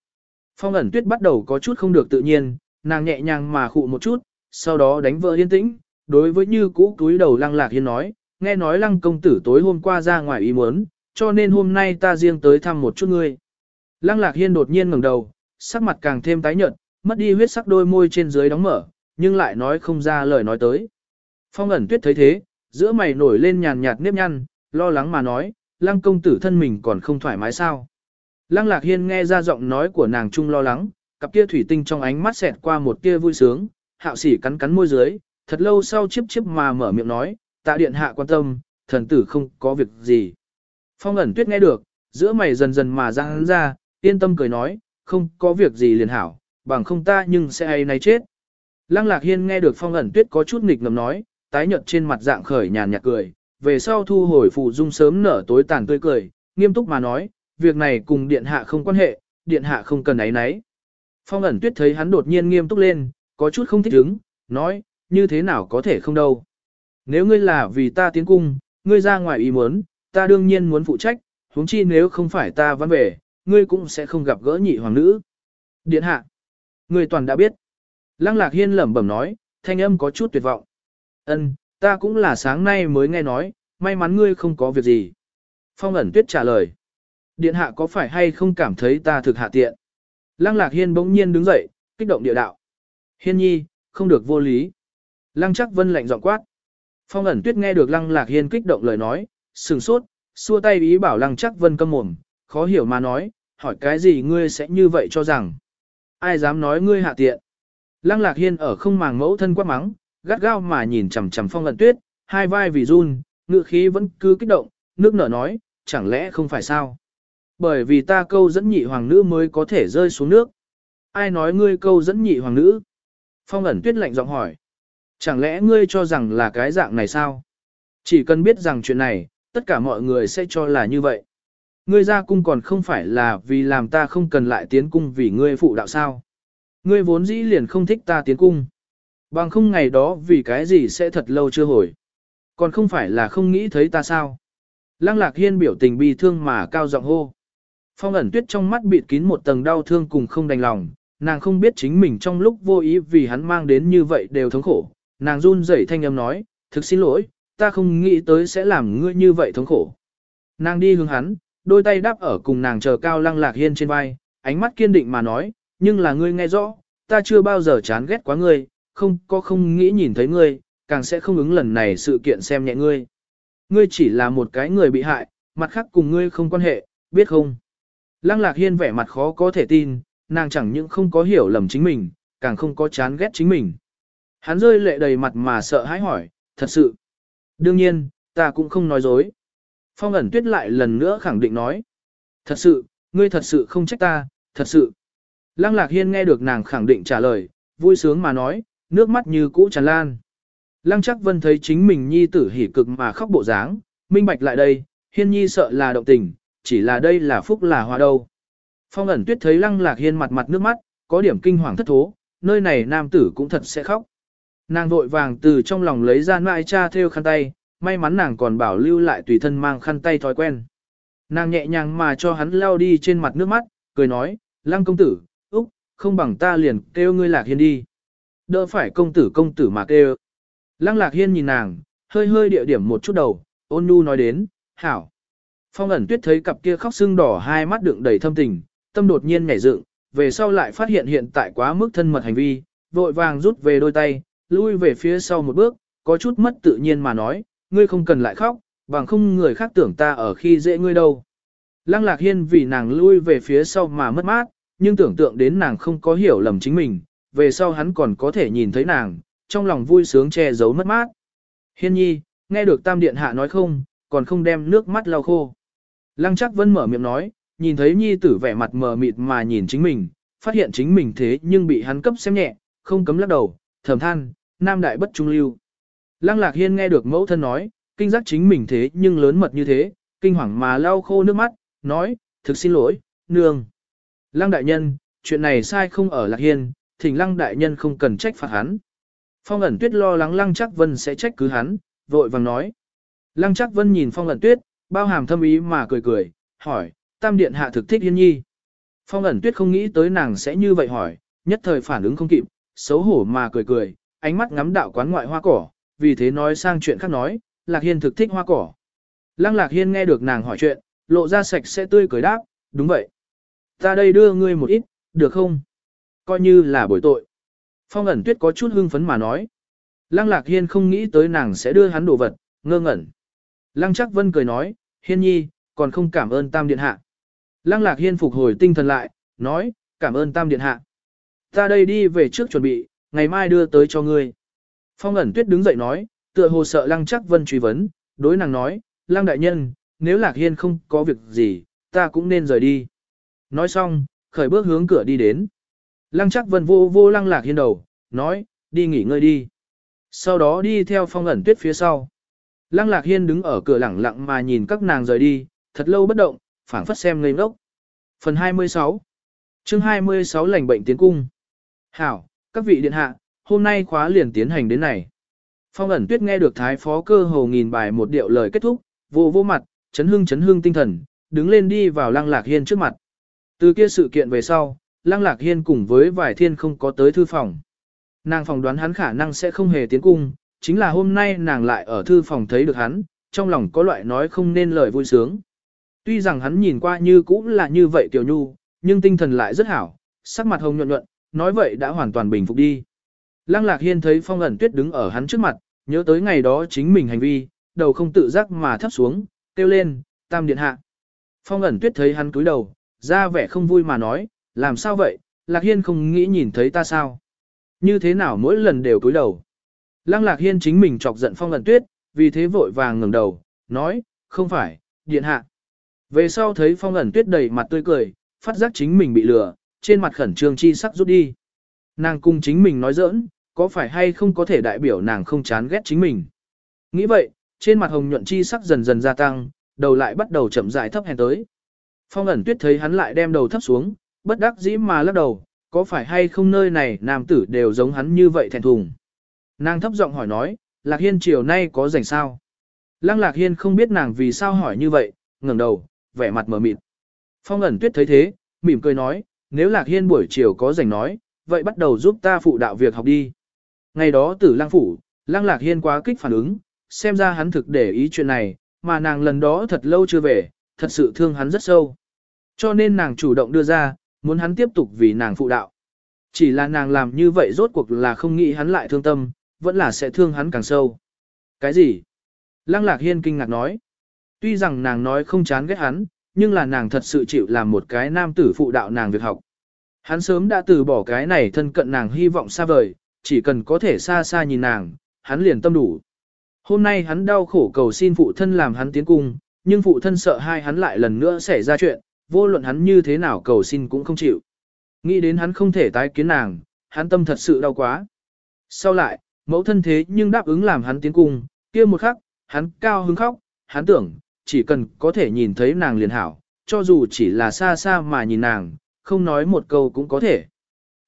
Phong ẩn tuyết bắt đầu có chút không được tự nhiên, nàng nhẹ nhàng mà khụ một chút, sau đó đánh vỡ yên tĩnh, đối với như cũ túi đầu lăng lạc hiên nói, nghe nói lăng công tử tối hôm qua ra ngoài ý muốn, cho nên hôm nay ta riêng tới thăm một chút ngươi. Lăng lạc hiên đột nhiên ngẩng đầu, sắc mặt càng thêm tái nhợt, mất đi huyết sắc đôi môi trên dưới đóng mở, nhưng lại nói không ra lời nói tới. Phong ẩn tuyết thấy thế, giữa mày nổi lên nhàn nhạt nếp nhăn, lo lắng mà nói, lăng công tử thân mình còn không thoải mái sao. Lăng lạc hiên nghe ra giọng nói của nàng trung lo lắng, cặp kia thủy tinh trong ánh mắt xẹt qua một tia vui sướng, hạo sỉ cắn cắn môi dưới, thật lâu sau chiếp chiếp mà mở miệng nói, tạ điện hạ quan tâm, thần tử không có việc gì. Phong ẩn tuyết nghe được, giữa mày dần dần mà ra hắn ra, yên tâm cười nói, không có việc gì liền hảo, bằng không ta nhưng sẽ ai nay chết. Lăng lạc hiên nghe được phong ẩn tuyết có chút nghịch ngầm nói, tái nhợt trên mặt dạng khởi nhàn nhạt cười, về sau thu hồi phụ dung sớm nở tối tàn tươi cười, nghiêm túc mà nói, việc này cùng điện hạ không quan hệ, điện hạ không cần ấy nấy. Phong ẩn tuyết thấy hắn đột nhiên nghiêm túc lên, có chút không thích ứng, nói, như thế nào có thể không đâu. Nếu ngươi là vì ta tiến cung, ngươi ra ngoài ý muốn, ta đương nhiên muốn phụ trách, huống chi nếu không phải ta văn về, ngươi cũng sẽ không gặp gỡ nhị hoàng nữ. Điện hạ, ngươi toàn đã biết. Lăng lạc hiên lẩm bẩm nói, thanh âm có chút tuyệt vọng. Ân, ta cũng là sáng nay mới nghe nói, may mắn ngươi không có việc gì. Phong ẩn tuyết trả lời. Điện hạ có phải hay không cảm thấy ta thực hạ tiện? Lăng lạc hiên bỗng nhiên đứng dậy, kích động địa đạo. Hiên nhi, không được vô lý. Lăng chắc vân lạnh giọng quát. Phong ẩn tuyết nghe được lăng lạc hiên kích động lời nói, sừng sốt, xua tay ý bảo lăng chắc vân câm mồm, khó hiểu mà nói, hỏi cái gì ngươi sẽ như vậy cho rằng. Ai dám nói ngươi hạ tiện. Lăng lạc hiên ở không màng mẫu thân quát mắng, gắt gao mà nhìn chằm chằm phong ẩn tuyết, hai vai vì run, ngựa khí vẫn cứ kích động, nước nở nói, chẳng lẽ không phải sao? Bởi vì ta câu dẫn nhị hoàng nữ mới có thể rơi xuống nước. Ai nói ngươi câu dẫn nhị hoàng nữ? Phong ẩn tuyết lạnh giọng hỏi. Chẳng lẽ ngươi cho rằng là cái dạng này sao? Chỉ cần biết rằng chuyện này, tất cả mọi người sẽ cho là như vậy. Ngươi ra cung còn không phải là vì làm ta không cần lại tiến cung vì ngươi phụ đạo sao. Ngươi vốn dĩ liền không thích ta tiến cung. Bằng không ngày đó vì cái gì sẽ thật lâu chưa hồi. Còn không phải là không nghĩ thấy ta sao. Lăng lạc hiên biểu tình bi thương mà cao giọng hô. Phong ẩn tuyết trong mắt bịt kín một tầng đau thương cùng không đành lòng, nàng không biết chính mình trong lúc vô ý vì hắn mang đến như vậy đều thống khổ. Nàng run rẩy thanh âm nói, thực xin lỗi, ta không nghĩ tới sẽ làm ngươi như vậy thống khổ. Nàng đi hướng hắn, đôi tay đáp ở cùng nàng chờ cao lăng lạc hiên trên vai, ánh mắt kiên định mà nói, nhưng là ngươi nghe rõ, ta chưa bao giờ chán ghét quá ngươi, không có không nghĩ nhìn thấy ngươi, càng sẽ không ứng lần này sự kiện xem nhẹ ngươi. Ngươi chỉ là một cái người bị hại, mặt khác cùng ngươi không quan hệ, biết không? Lăng lạc hiên vẻ mặt khó có thể tin, nàng chẳng những không có hiểu lầm chính mình, càng không có chán ghét chính mình. Hắn rơi lệ đầy mặt mà sợ hãi hỏi, thật sự. Đương nhiên, ta cũng không nói dối. Phong ẩn tuyết lại lần nữa khẳng định nói. Thật sự, ngươi thật sự không trách ta, thật sự. Lăng lạc hiên nghe được nàng khẳng định trả lời, vui sướng mà nói, nước mắt như cũ tràn lan. Lăng chắc vân thấy chính mình nhi tử hỉ cực mà khóc bộ dáng, minh bạch lại đây, hiên nhi sợ là động tình, chỉ là đây là phúc là hoa đâu. Phong ẩn tuyết thấy lăng lạc hiên mặt mặt nước mắt, có điểm kinh hoàng thất thố, nơi này nam tử cũng thật sẽ khóc. Nàng vội vàng từ trong lòng lấy ra nại cha theo khăn tay, may mắn nàng còn bảo lưu lại tùy thân mang khăn tay thói quen. Nàng nhẹ nhàng mà cho hắn lao đi trên mặt nước mắt, cười nói, lăng công tử, úc, không bằng ta liền kêu ngươi lạc hiên đi. Đỡ phải công tử công tử mà kêu. Lăng lạc hiên nhìn nàng, hơi hơi địa điểm một chút đầu, ôn nhu nói đến, hảo. Phong ẩn tuyết thấy cặp kia khóc sưng đỏ hai mắt đựng đầy thâm tình, tâm đột nhiên nhảy dựng, về sau lại phát hiện hiện tại quá mức thân mật hành vi, vội vàng rút về đôi tay, lui về phía sau một bước, có chút mất tự nhiên mà nói, ngươi không cần lại khóc, bằng không người khác tưởng ta ở khi dễ ngươi đâu. Lăng lạc hiên vì nàng lui về phía sau mà mất mát, nhưng tưởng tượng đến nàng không có hiểu lầm chính mình, về sau hắn còn có thể nhìn thấy nàng, trong lòng vui sướng che giấu mất mát. Hiên nhi, nghe được tam điện hạ nói không, còn không đem nước mắt lau khô. Lăng chắc vân mở miệng nói, nhìn thấy nhi tử vẻ mặt mờ mịt mà nhìn chính mình, phát hiện chính mình thế nhưng bị hắn cấp xem nhẹ, không cấm lắc đầu, thầm than, nam đại bất trung lưu. Lăng lạc hiên nghe được mẫu thân nói, kinh giác chính mình thế nhưng lớn mật như thế, kinh hoàng mà lau khô nước mắt, nói, thực xin lỗi, nương. Lăng đại nhân, chuyện này sai không ở lạc hiên, thỉnh lăng đại nhân không cần trách phạt hắn. Phong ẩn tuyết lo lắng lăng chắc vân sẽ trách cứ hắn, vội vàng nói. Lăng chắc vân nhìn phong ẩn tuyết, bao hàm thâm ý mà cười cười, hỏi, tam điện hạ thực thích hiên nhi. Phong ẩn tuyết không nghĩ tới nàng sẽ như vậy hỏi, nhất thời phản ứng không kịp, xấu hổ mà cười cười, ánh mắt ngắm đạo quán ngoại hoa cỏ, vì thế nói sang chuyện khác nói, lạc hiên thực thích hoa cỏ. Lăng lạc hiên nghe được nàng hỏi chuyện, lộ ra sạch sẽ tươi cười đáp, đúng vậy. Ta đây đưa ngươi một ít, được không? Coi như là bồi tội. Phong ẩn tuyết có chút hưng phấn mà nói. Lăng lạc hiên không nghĩ tới nàng sẽ đưa hắn đồ vật, ngơ ngẩn. Lăng chắc vân cười nói, hiên nhi, còn không cảm ơn tam điện hạ. Lăng lạc hiên phục hồi tinh thần lại, nói, cảm ơn tam điện hạ. Ta đây đi về trước chuẩn bị, ngày mai đưa tới cho ngươi. Phong ẩn tuyết đứng dậy nói, tựa hồ sợ lăng chắc vân truy vấn, đối nàng nói, lăng đại nhân, nếu lạc hiên không có việc gì, ta cũng nên rời đi. Nói xong, khởi bước hướng cửa đi đến. Lăng chắc vân vô vô lăng lạc hiên đầu, nói, đi nghỉ ngơi đi. Sau đó đi theo phong ẩn tuyết phía sau. Lăng lạc hiên đứng ở cửa lẳng lặng mà nhìn các nàng rời đi, thật lâu bất động, phảng phất xem ngây ngốc. Phần 26 chương 26 lành bệnh tiến cung. Hảo, các vị điện hạ, hôm nay khóa liền tiến hành đến này. Phong ẩn tuyết nghe được thái phó cơ hồ nghìn bài một điệu lời kết thúc, vô vô mặt, chấn hưng chấn hưng tinh thần, đứng lên đi vào lăng lạc hiên trước mặt. Từ kia sự kiện về sau, lăng lạc hiên cùng với vài thiên không có tới thư phòng. Nàng phòng đoán hắn khả năng sẽ không hề tiến cung, chính là hôm nay nàng lại ở thư phòng thấy được hắn, trong lòng có loại nói không nên lời vui sướng. Tuy rằng hắn nhìn qua như cũng là như vậy tiểu nhu, nhưng tinh thần lại rất hảo, sắc mặt hồng nhuận nhuận, nói vậy đã hoàn toàn bình phục đi. Lăng lạc hiên thấy phong ẩn tuyết đứng ở hắn trước mặt, nhớ tới ngày đó chính mình hành vi, đầu không tự giác mà thấp xuống, kêu lên, tam điện hạ. Phong ẩn tuyết thấy hắn cúi đầu, ra vẻ không vui mà nói, làm sao vậy, lạc hiên không nghĩ nhìn thấy ta sao. Như thế nào mỗi lần đều cúi đầu. Lăng lạc hiên chính mình chọc giận phong ẩn tuyết, vì thế vội vàng ngẩng đầu, nói, không phải, điện hạ. Về sau thấy phong ẩn tuyết đầy mặt tươi cười, phát giác chính mình bị lừa, trên mặt khẩn trương chi sắc rút đi. Nàng cùng chính mình nói giỡn, có phải hay không có thể đại biểu nàng không chán ghét chính mình. Nghĩ vậy, trên mặt hồng nhuận chi sắc dần dần gia tăng, đầu lại bắt đầu chậm rãi thấp hèn tới. Phong ẩn tuyết thấy hắn lại đem đầu thấp xuống, bất đắc dĩ mà lắc đầu, có phải hay không nơi này nam tử đều giống hắn như vậy thèn thùng. Nàng thấp giọng hỏi nói, Lạc Hiên chiều nay có rảnh sao? Lăng Lạc Hiên không biết nàng vì sao hỏi như vậy, ngẩng đầu, vẻ mặt mờ mịt. Phong ẩn tuyết thấy thế, mỉm cười nói, nếu Lạc Hiên buổi chiều có rảnh nói, vậy bắt đầu giúp ta phụ đạo việc học đi. Ngày đó tử lang phủ, Lăng Lạc Hiên quá kích phản ứng, xem ra hắn thực để ý chuyện này, mà nàng lần đó thật lâu chưa về, thật sự thương hắn rất sâu. Cho nên nàng chủ động đưa ra, muốn hắn tiếp tục vì nàng phụ đạo. Chỉ là nàng làm như vậy rốt cuộc là không nghĩ hắn lại thương tâm, vẫn là sẽ thương hắn càng sâu. Cái gì? Lăng Lạc Hiên kinh ngạc nói. Tuy rằng nàng nói không chán ghét hắn, nhưng là nàng thật sự chịu làm một cái nam tử phụ đạo nàng việc học. Hắn sớm đã từ bỏ cái này thân cận nàng hy vọng xa vời, chỉ cần có thể xa xa nhìn nàng, hắn liền tâm đủ. Hôm nay hắn đau khổ cầu xin phụ thân làm hắn tiến cung, nhưng phụ thân sợ hai hắn lại lần nữa xảy ra chuyện, vô luận hắn như thế nào cầu xin cũng không chịu. Nghĩ đến hắn không thể tái kiến nàng, hắn tâm thật sự đau quá. Sau lại, mẫu thân thế nhưng đáp ứng làm hắn tiến cung, kia một khắc, hắn cao hứng khóc, hắn tưởng, chỉ cần có thể nhìn thấy nàng liền hảo, cho dù chỉ là xa xa mà nhìn nàng, không nói một câu cũng có thể.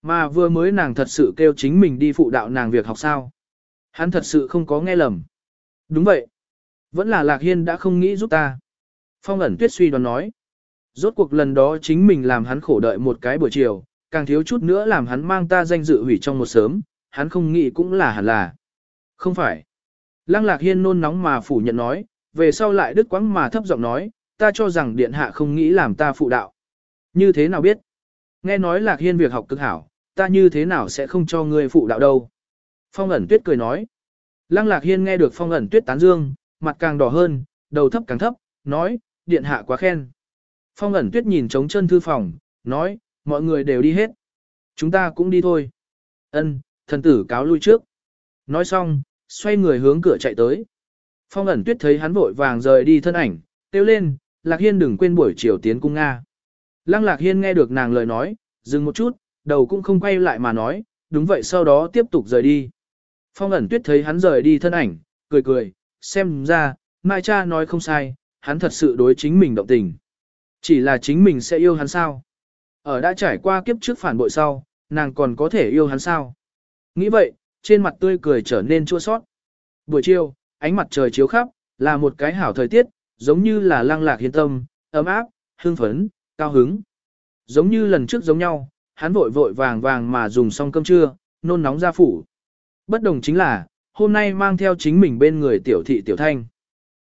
Mà vừa mới nàng thật sự kêu chính mình đi phụ đạo nàng việc học sao. Hắn thật sự không có nghe lầm. Đúng vậy. Vẫn là Lạc Hiên đã không nghĩ giúp ta. Phong ẩn tuyết suy đoán nói. Rốt cuộc lần đó chính mình làm hắn khổ đợi một cái buổi chiều, càng thiếu chút nữa làm hắn mang ta danh dự hủy trong một sớm, hắn không nghĩ cũng là hẳn là. Không phải. Lăng Lạc Hiên nôn nóng mà phủ nhận nói, về sau lại đứt quãng mà thấp giọng nói, ta cho rằng điện hạ không nghĩ làm ta phụ đạo. Như thế nào biết? Nghe nói Lạc Hiên việc học cực hảo, ta như thế nào sẽ không cho ngươi phụ đạo đâu? Phong ẩn tuyết cười nói. Lăng Lạc Hiên nghe được phong ẩn tuyết tán dương, mặt càng đỏ hơn, đầu thấp càng thấp, nói, điện hạ quá khen. Phong ẩn tuyết nhìn trống chân thư phòng, nói, mọi người đều đi hết. Chúng ta cũng đi thôi. Ân, thần tử cáo lui trước. Nói xong, xoay người hướng cửa chạy tới. Phong ẩn tuyết thấy hắn vội vàng rời đi thân ảnh, kêu lên, Lạc Hiên đừng quên buổi chiều tiến cung Nga. Lăng Lạc Hiên nghe được nàng lời nói, dừng một chút, đầu cũng không quay lại mà nói, đúng vậy sau đó tiếp tục rời đi. Phong ẩn tuyết thấy hắn rời đi thân ảnh, cười cười, xem ra, Mai cha nói không sai, hắn thật sự đối chính mình động tình. Chỉ là chính mình sẽ yêu hắn sao? Ở đã trải qua kiếp trước phản bội sau, nàng còn có thể yêu hắn sao? Nghĩ vậy, trên mặt tươi cười trở nên chua sót. Buổi chiều, ánh mặt trời chiếu khắp, là một cái hảo thời tiết, giống như là lang lạc hiên tâm, ấm áp, hương phấn, cao hứng. Giống như lần trước giống nhau, hắn vội vội vàng vàng mà dùng xong cơm trưa, nôn nóng ra phủ. Bất đồng chính là, hôm nay mang theo chính mình bên người tiểu thị tiểu thanh.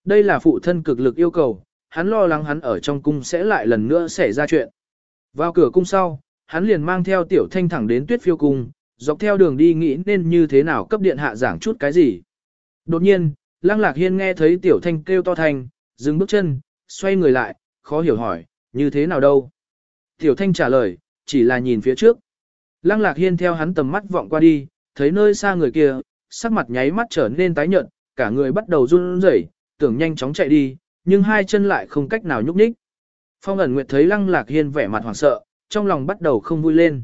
Đây là phụ thân cực lực yêu cầu, hắn lo lắng hắn ở trong cung sẽ lại lần nữa xảy ra chuyện. Vào cửa cung sau, hắn liền mang theo tiểu thanh thẳng đến tuyết phiêu cung, dọc theo đường đi nghĩ nên như thế nào cấp điện hạ giảng chút cái gì. Đột nhiên, Lăng Lạc Hiên nghe thấy Tiểu Thanh kêu to thành, dừng bước chân, xoay người lại, khó hiểu hỏi, như thế nào đâu. Tiểu Thanh trả lời, chỉ là nhìn phía trước. Lăng Lạc Hiên theo hắn tầm mắt vọng qua đi, thấy nơi xa người kia, sắc mặt nháy mắt trở nên tái nhợt, cả người bắt đầu run rẩy, tưởng nhanh chóng chạy đi, nhưng hai chân lại không cách nào nhúc nhích. Phong ẩn nguyệt thấy Lăng Lạc Hiên vẻ mặt hoảng sợ, trong lòng bắt đầu không vui lên.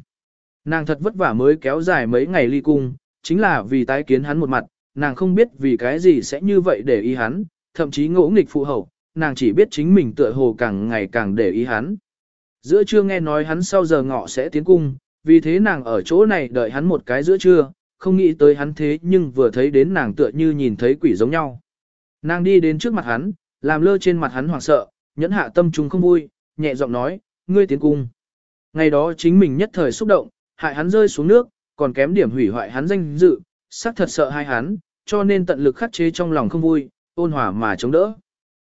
Nàng thật vất vả mới kéo dài mấy ngày ly cung, chính là vì tái kiến hắn một mặt, nàng không biết vì cái gì sẽ như vậy để ý hắn, thậm chí ngỗ nghịch phụ hậu, nàng chỉ biết chính mình tựa hồ càng ngày càng để ý hắn. Giữa trưa nghe nói hắn sau giờ ngọ sẽ tiến cung, vì thế nàng ở chỗ này đợi hắn một cái giữa trưa, không nghĩ tới hắn thế nhưng vừa thấy đến nàng tựa như nhìn thấy quỷ giống nhau. Nàng đi đến trước mặt hắn, làm lơ trên mặt hắn hoảng sợ, nhẫn hạ tâm trung không vui, nhẹ giọng nói, ngươi tiến cung. Ngày đó chính mình nhất thời xúc động, hại hắn rơi xuống nước, còn kém điểm hủy hoại hắn danh dự, sắc thật sợ hai hắn, cho nên tận lực khắc chế trong lòng không vui, ôn hòa mà chống đỡ.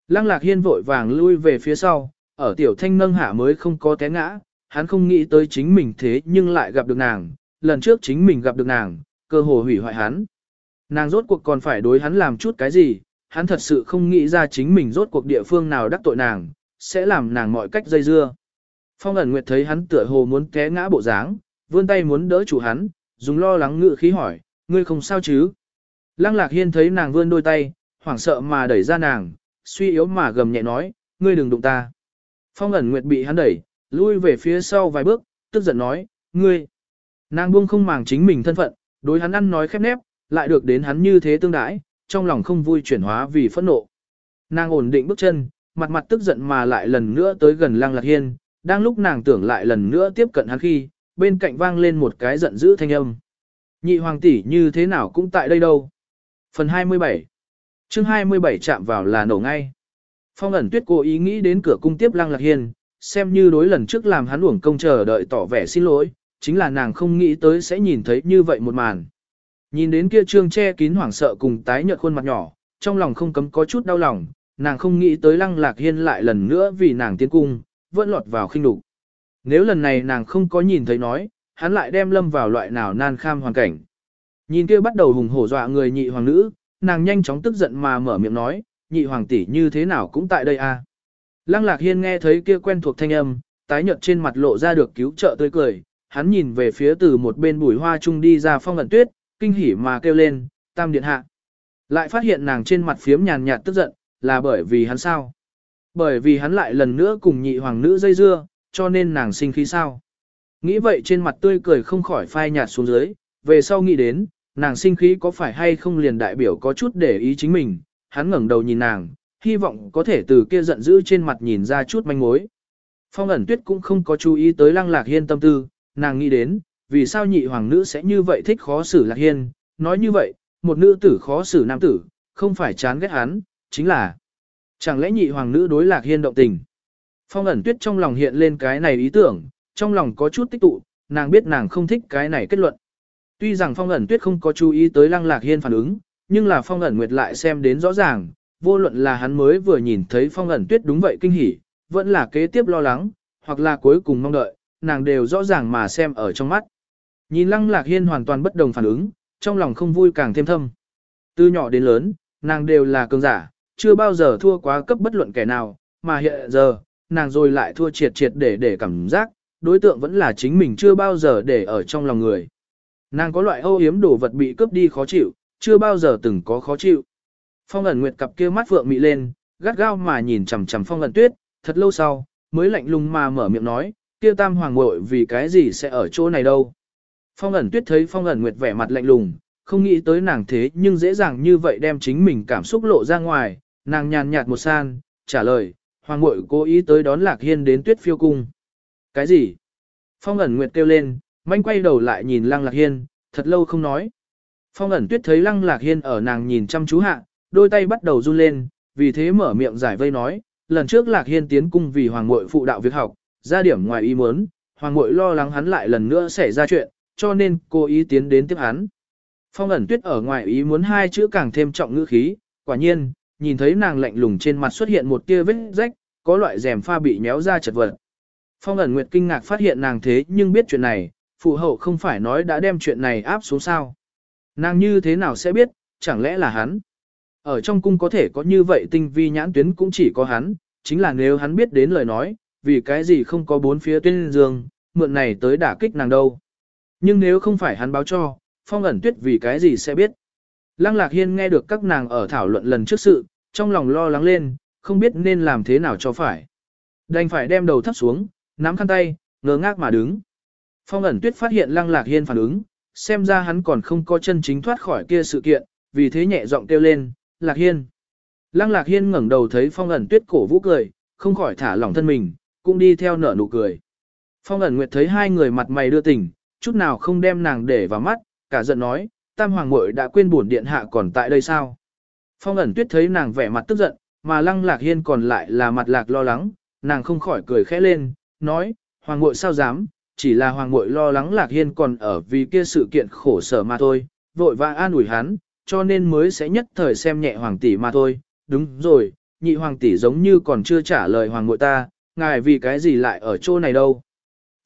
Lăng lạc hiên vội vàng lui về phía sau, ở tiểu thanh nâng hạ mới không có té ngã, hắn không nghĩ tới chính mình thế nhưng lại gặp được nàng, lần trước chính mình gặp được nàng, cơ hồ hủy hoại hắn. Nàng rốt cuộc còn phải đối hắn làm chút cái gì, hắn thật sự không nghĩ ra chính mình rốt cuộc địa phương nào đắc tội nàng, sẽ làm nàng mọi cách dây dưa. Phong ẩn nguyệt thấy hắn tựa hồ muốn té ngã bộ dáng, vươn tay muốn đỡ chủ hắn, dùng lo lắng ngự khí hỏi, ngươi không sao chứ? Lăng lạc hiên thấy nàng vươn đôi tay, hoảng sợ mà đẩy ra nàng, suy yếu mà gầm nhẹ nói, ngươi đừng đụng ta. Phong ẩn nguyệt bị hắn đẩy, lui về phía sau vài bước, tức giận nói, ngươi. Nàng buông không màng chính mình thân phận, đối hắn ăn nói khép nép, lại được đến hắn như thế tương đãi, trong lòng không vui chuyển hóa vì phẫn nộ. Nàng ổn định bước chân, mặt mặt tức giận mà lại lần nữa tới gần Lăng Lạc Hiên, đang lúc nàng tưởng lại lần nữa tiếp cận hắn khi, bên cạnh vang lên một cái giận dữ thanh âm. Nhị hoàng tỷ như thế nào cũng tại đây đâu. Phần 27 chương 27 chạm vào là nổ ngay. Phong ẩn tuyết cố ý nghĩ đến cửa cung tiếp Lăng Lạc Hiên, xem như đối lần trước làm hắn uổng công chờ đợi tỏ vẻ xin lỗi, chính là nàng không nghĩ tới sẽ nhìn thấy như vậy một màn. Nhìn đến kia trương che kín hoảng sợ cùng tái nhợt khuôn mặt nhỏ, trong lòng không cấm có chút đau lòng, nàng không nghĩ tới lăng lạc hiên lại lần nữa vì nàng tiến cung, vẫn lọt vào khinh đục. Nếu lần này nàng không có nhìn thấy nói, hắn lại đem lâm vào loại nào nan kham hoàn cảnh. Nhìn kia bắt đầu hùng hổ dọa người nhị hoàng nữ, nàng nhanh chóng tức giận mà mở miệng nói, nhị hoàng tỷ như thế nào cũng tại đây a. À. Lăng lạc hiên nghe thấy kia quen thuộc thanh âm, tái nhợt trên mặt lộ ra được cứu trợ tươi cười, hắn nhìn về phía từ một bên bùi hoa trung đi ra phong ẩn tuyết, kinh hỉ mà kêu lên, tam điện hạ. Lại phát hiện nàng trên mặt phiếm nhàn nhạt tức giận, là bởi vì hắn sao? Bởi vì hắn lại lần nữa cùng nhị hoàng nữ dây dưa, cho nên nàng sinh khí sao? Nghĩ vậy trên mặt tươi cười không khỏi phai nhạt xuống dưới, về sau nghĩ đến, nàng sinh khí có phải hay không liền đại biểu có chút để ý chính mình, hắn ngẩng đầu nhìn nàng, hy vọng có thể từ kia giận dữ trên mặt nhìn ra chút manh mối. Phong ẩn tuyết cũng không có chú ý tới lăng lạc hiên tâm tư, nàng nghĩ đến, vì sao nhị hoàng nữ sẽ như vậy thích khó xử lạc hiên, nói như vậy, một nữ tử khó xử nam tử, không phải chán ghét hắn, chính là chẳng lẽ nhị hoàng nữ đối lạc hiên động tình. Phong ẩn tuyết trong lòng hiện lên cái này ý tưởng, trong lòng có chút tích tụ, nàng biết nàng không thích cái này kết luận. Tuy rằng phong ẩn tuyết không có chú ý tới lăng lạc hiên phản ứng, nhưng là phong ẩn nguyệt lại xem đến rõ ràng, vô luận là hắn mới vừa nhìn thấy phong ẩn tuyết đúng vậy kinh hỉ, vẫn là kế tiếp lo lắng, hoặc là cuối cùng mong đợi, nàng đều rõ ràng mà xem ở trong mắt. Nhìn lăng lạc hiên hoàn toàn bất đồng phản ứng, trong lòng không vui càng thêm thâm. Từ nhỏ đến lớn, nàng đều là cường giả, chưa bao giờ thua quá cấp bất luận kẻ nào, mà hiện giờ, nàng rồi lại thua triệt triệt để để cảm giác, đối tượng vẫn là chính mình chưa bao giờ để ở trong lòng người. Nàng có loại âu yếm đồ vật bị cướp đi khó chịu, chưa bao giờ từng có khó chịu. Phong ẩn nguyệt cặp kia mắt vượng mị lên, gắt gao mà nhìn chằm chằm phong ẩn tuyết, thật lâu sau, mới lạnh lùng mà mở miệng nói, kia tam hoàng muội vì cái gì sẽ ở chỗ này đâu. Phong ẩn tuyết thấy phong ẩn nguyệt vẻ mặt lạnh lùng, không nghĩ tới nàng thế nhưng dễ dàng như vậy đem chính mình cảm xúc lộ ra ngoài, nàng nhàn nhạt một san, trả lời, hoàng muội cố ý tới đón lạc hiên đến tuyết phiêu cung. Cái gì? Phong ẩn nguyệt kêu lên, manh quay đầu lại nhìn lăng lạc hiên, thật lâu không nói. Phong ẩn tuyết thấy lăng lạc hiên ở nàng nhìn chăm chú hạ, đôi tay bắt đầu run lên, vì thế mở miệng giải vây nói, lần trước lạc hiên tiến cung vì hoàng muội phụ đạo việc học, ra điểm ngoài ý muốn, hoàng muội lo lắng hắn lại lần nữa xảy ra chuyện, cho nên cô ý tiến đến tiếp hắn. Phong ẩn tuyết ở ngoài ý muốn hai chữ càng thêm trọng ngữ khí, quả nhiên, nhìn thấy nàng lạnh lùng trên mặt xuất hiện một tia vết rách, có loại rèm pha bị méo ra chật vật. Phong ẩn nguyệt kinh ngạc phát hiện nàng thế nhưng biết chuyện này, phụ hậu không phải nói đã đem chuyện này áp xuống sao. Nàng như thế nào sẽ biết, chẳng lẽ là hắn. Ở trong cung có thể có như vậy tinh vi nhãn tuyến cũng chỉ có hắn, chính là nếu hắn biết đến lời nói, vì cái gì không có bốn phía tuyên dương, mượn này tới đả kích nàng đâu. Nhưng nếu không phải hắn báo cho, phong ẩn tuyết vì cái gì sẽ biết. Lăng Lạc Hiên nghe được các nàng ở thảo luận lần trước sự, trong lòng lo lắng lên, không biết nên làm thế nào cho phải. Đành phải đem đầu thấp xuống, nắm khăn tay, ngơ ngác mà đứng. Phong ẩn tuyết phát hiện Lăng Lạc Hiên phản ứng, xem ra hắn còn không có chân chính thoát khỏi kia sự kiện, vì thế nhẹ giọng kêu lên, Lạc Hiên. Lăng Lạc Hiên ngẩng đầu thấy Phong ẩn tuyết cổ vũ cười, không khỏi thả lỏng thân mình, cũng đi theo nở nụ cười. Phong ẩn nguyệt thấy hai người mặt mày đưa tình, chút nào không đem nàng để vào mắt, cả giận nói, tam hoàng muội đã quên bổn điện hạ còn tại đây sao? Phong ẩn tuyết thấy nàng vẻ mặt tức giận, mà lăng lạc hiên còn lại là mặt lạc lo lắng, nàng không khỏi cười khẽ lên, nói, hoàng muội sao dám, chỉ là hoàng muội lo lắng lạc hiên còn ở vì kia sự kiện khổ sở mà thôi, vội vã an ủi hắn, cho nên mới sẽ nhất thời xem nhẹ hoàng tỷ mà thôi, đúng rồi, nhị hoàng tỷ giống như còn chưa trả lời hoàng muội ta, ngài vì cái gì lại ở chỗ này đâu.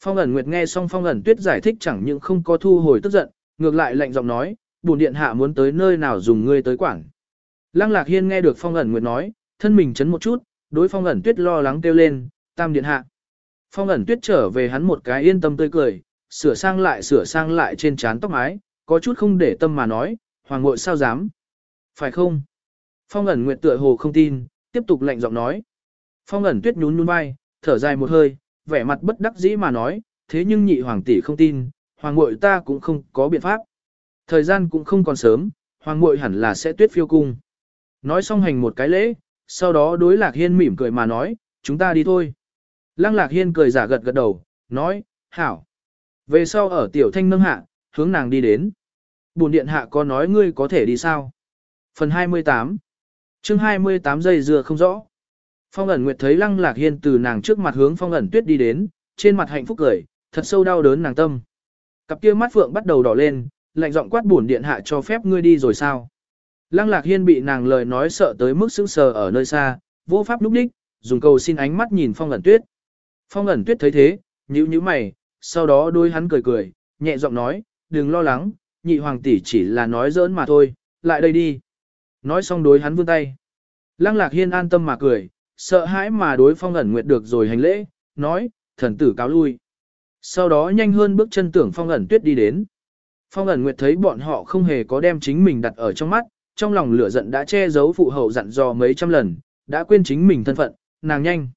Phong ẩn nguyệt nghe xong phong ẩn tuyết giải thích chẳng những không có thu hồi tức giận, ngược lại lạnh giọng nói, bổn điện hạ muốn tới nơi nào dùng ngươi tới quản. Lăng lạc hiên nghe được phong ẩn nguyệt nói, thân mình chấn một chút, đối phong ẩn tuyết lo lắng kêu lên, tam điện hạ. Phong ẩn tuyết trở về hắn một cái yên tâm tươi cười, sửa sang lại sửa sang lại trên trán tóc mái, có chút không để tâm mà nói, hoàng ngội sao dám. Phải không? Phong ẩn nguyệt tựa hồ không tin, tiếp tục lạnh giọng nói. Phong ẩn tuyết nhún nhún vai, thở dài một hơi, vẻ mặt bất đắc dĩ mà nói, thế nhưng nhị hoàng tỷ không tin, hoàng muội ta cũng không có biện pháp. Thời gian cũng không còn sớm, hoàng muội hẳn là sẽ tuyết phiêu cung. Nói xong hành một cái lễ, sau đó đối lạc hiên mỉm cười mà nói, chúng ta đi thôi. Lăng lạc hiên cười giả gật gật đầu, nói, hảo. Về sau ở tiểu thanh nâng hạ, hướng nàng đi đến. Bùn điện hạ có nói ngươi có thể đi sao? Phần 28 chương 28 giây dừa không rõ. Phong ẩn nguyệt thấy lăng lạc hiên từ nàng trước mặt hướng phong ẩn tuyết đi đến, trên mặt hạnh phúc cười, thật sâu đau đớn nàng tâm. Cặp kia mắt phượng bắt đầu đỏ lên, lạnh giọng quát buồn điện hạ cho phép ngươi đi rồi sao. Lăng lạc hiên bị nàng lời nói sợ tới mức sững sờ ở nơi xa, vô pháp lúc đích, dùng cầu xin ánh mắt nhìn phong ẩn tuyết. Phong ẩn tuyết thấy thế, nhíu nhíu mày, sau đó đôi hắn cười cười, nhẹ giọng nói, đừng lo lắng, nhị hoàng tỷ chỉ là nói giỡn mà thôi, lại đây đi. Nói xong đối hắn vươn tay. Lăng lạc hiên an tâm mà cười, sợ hãi mà đối phong ẩn nguyệt được rồi hành lễ, nói, thần tử cáo lui. Sau đó nhanh hơn bước chân tưởng phong ẩn tuyết đi đến. Phong ẩn nguyệt thấy bọn họ không hề có đem chính mình đặt ở trong mắt, trong lòng lửa giận đã che giấu phụ hậu dặn dò mấy trăm lần, đã quên chính mình thân phận, nàng nhanh.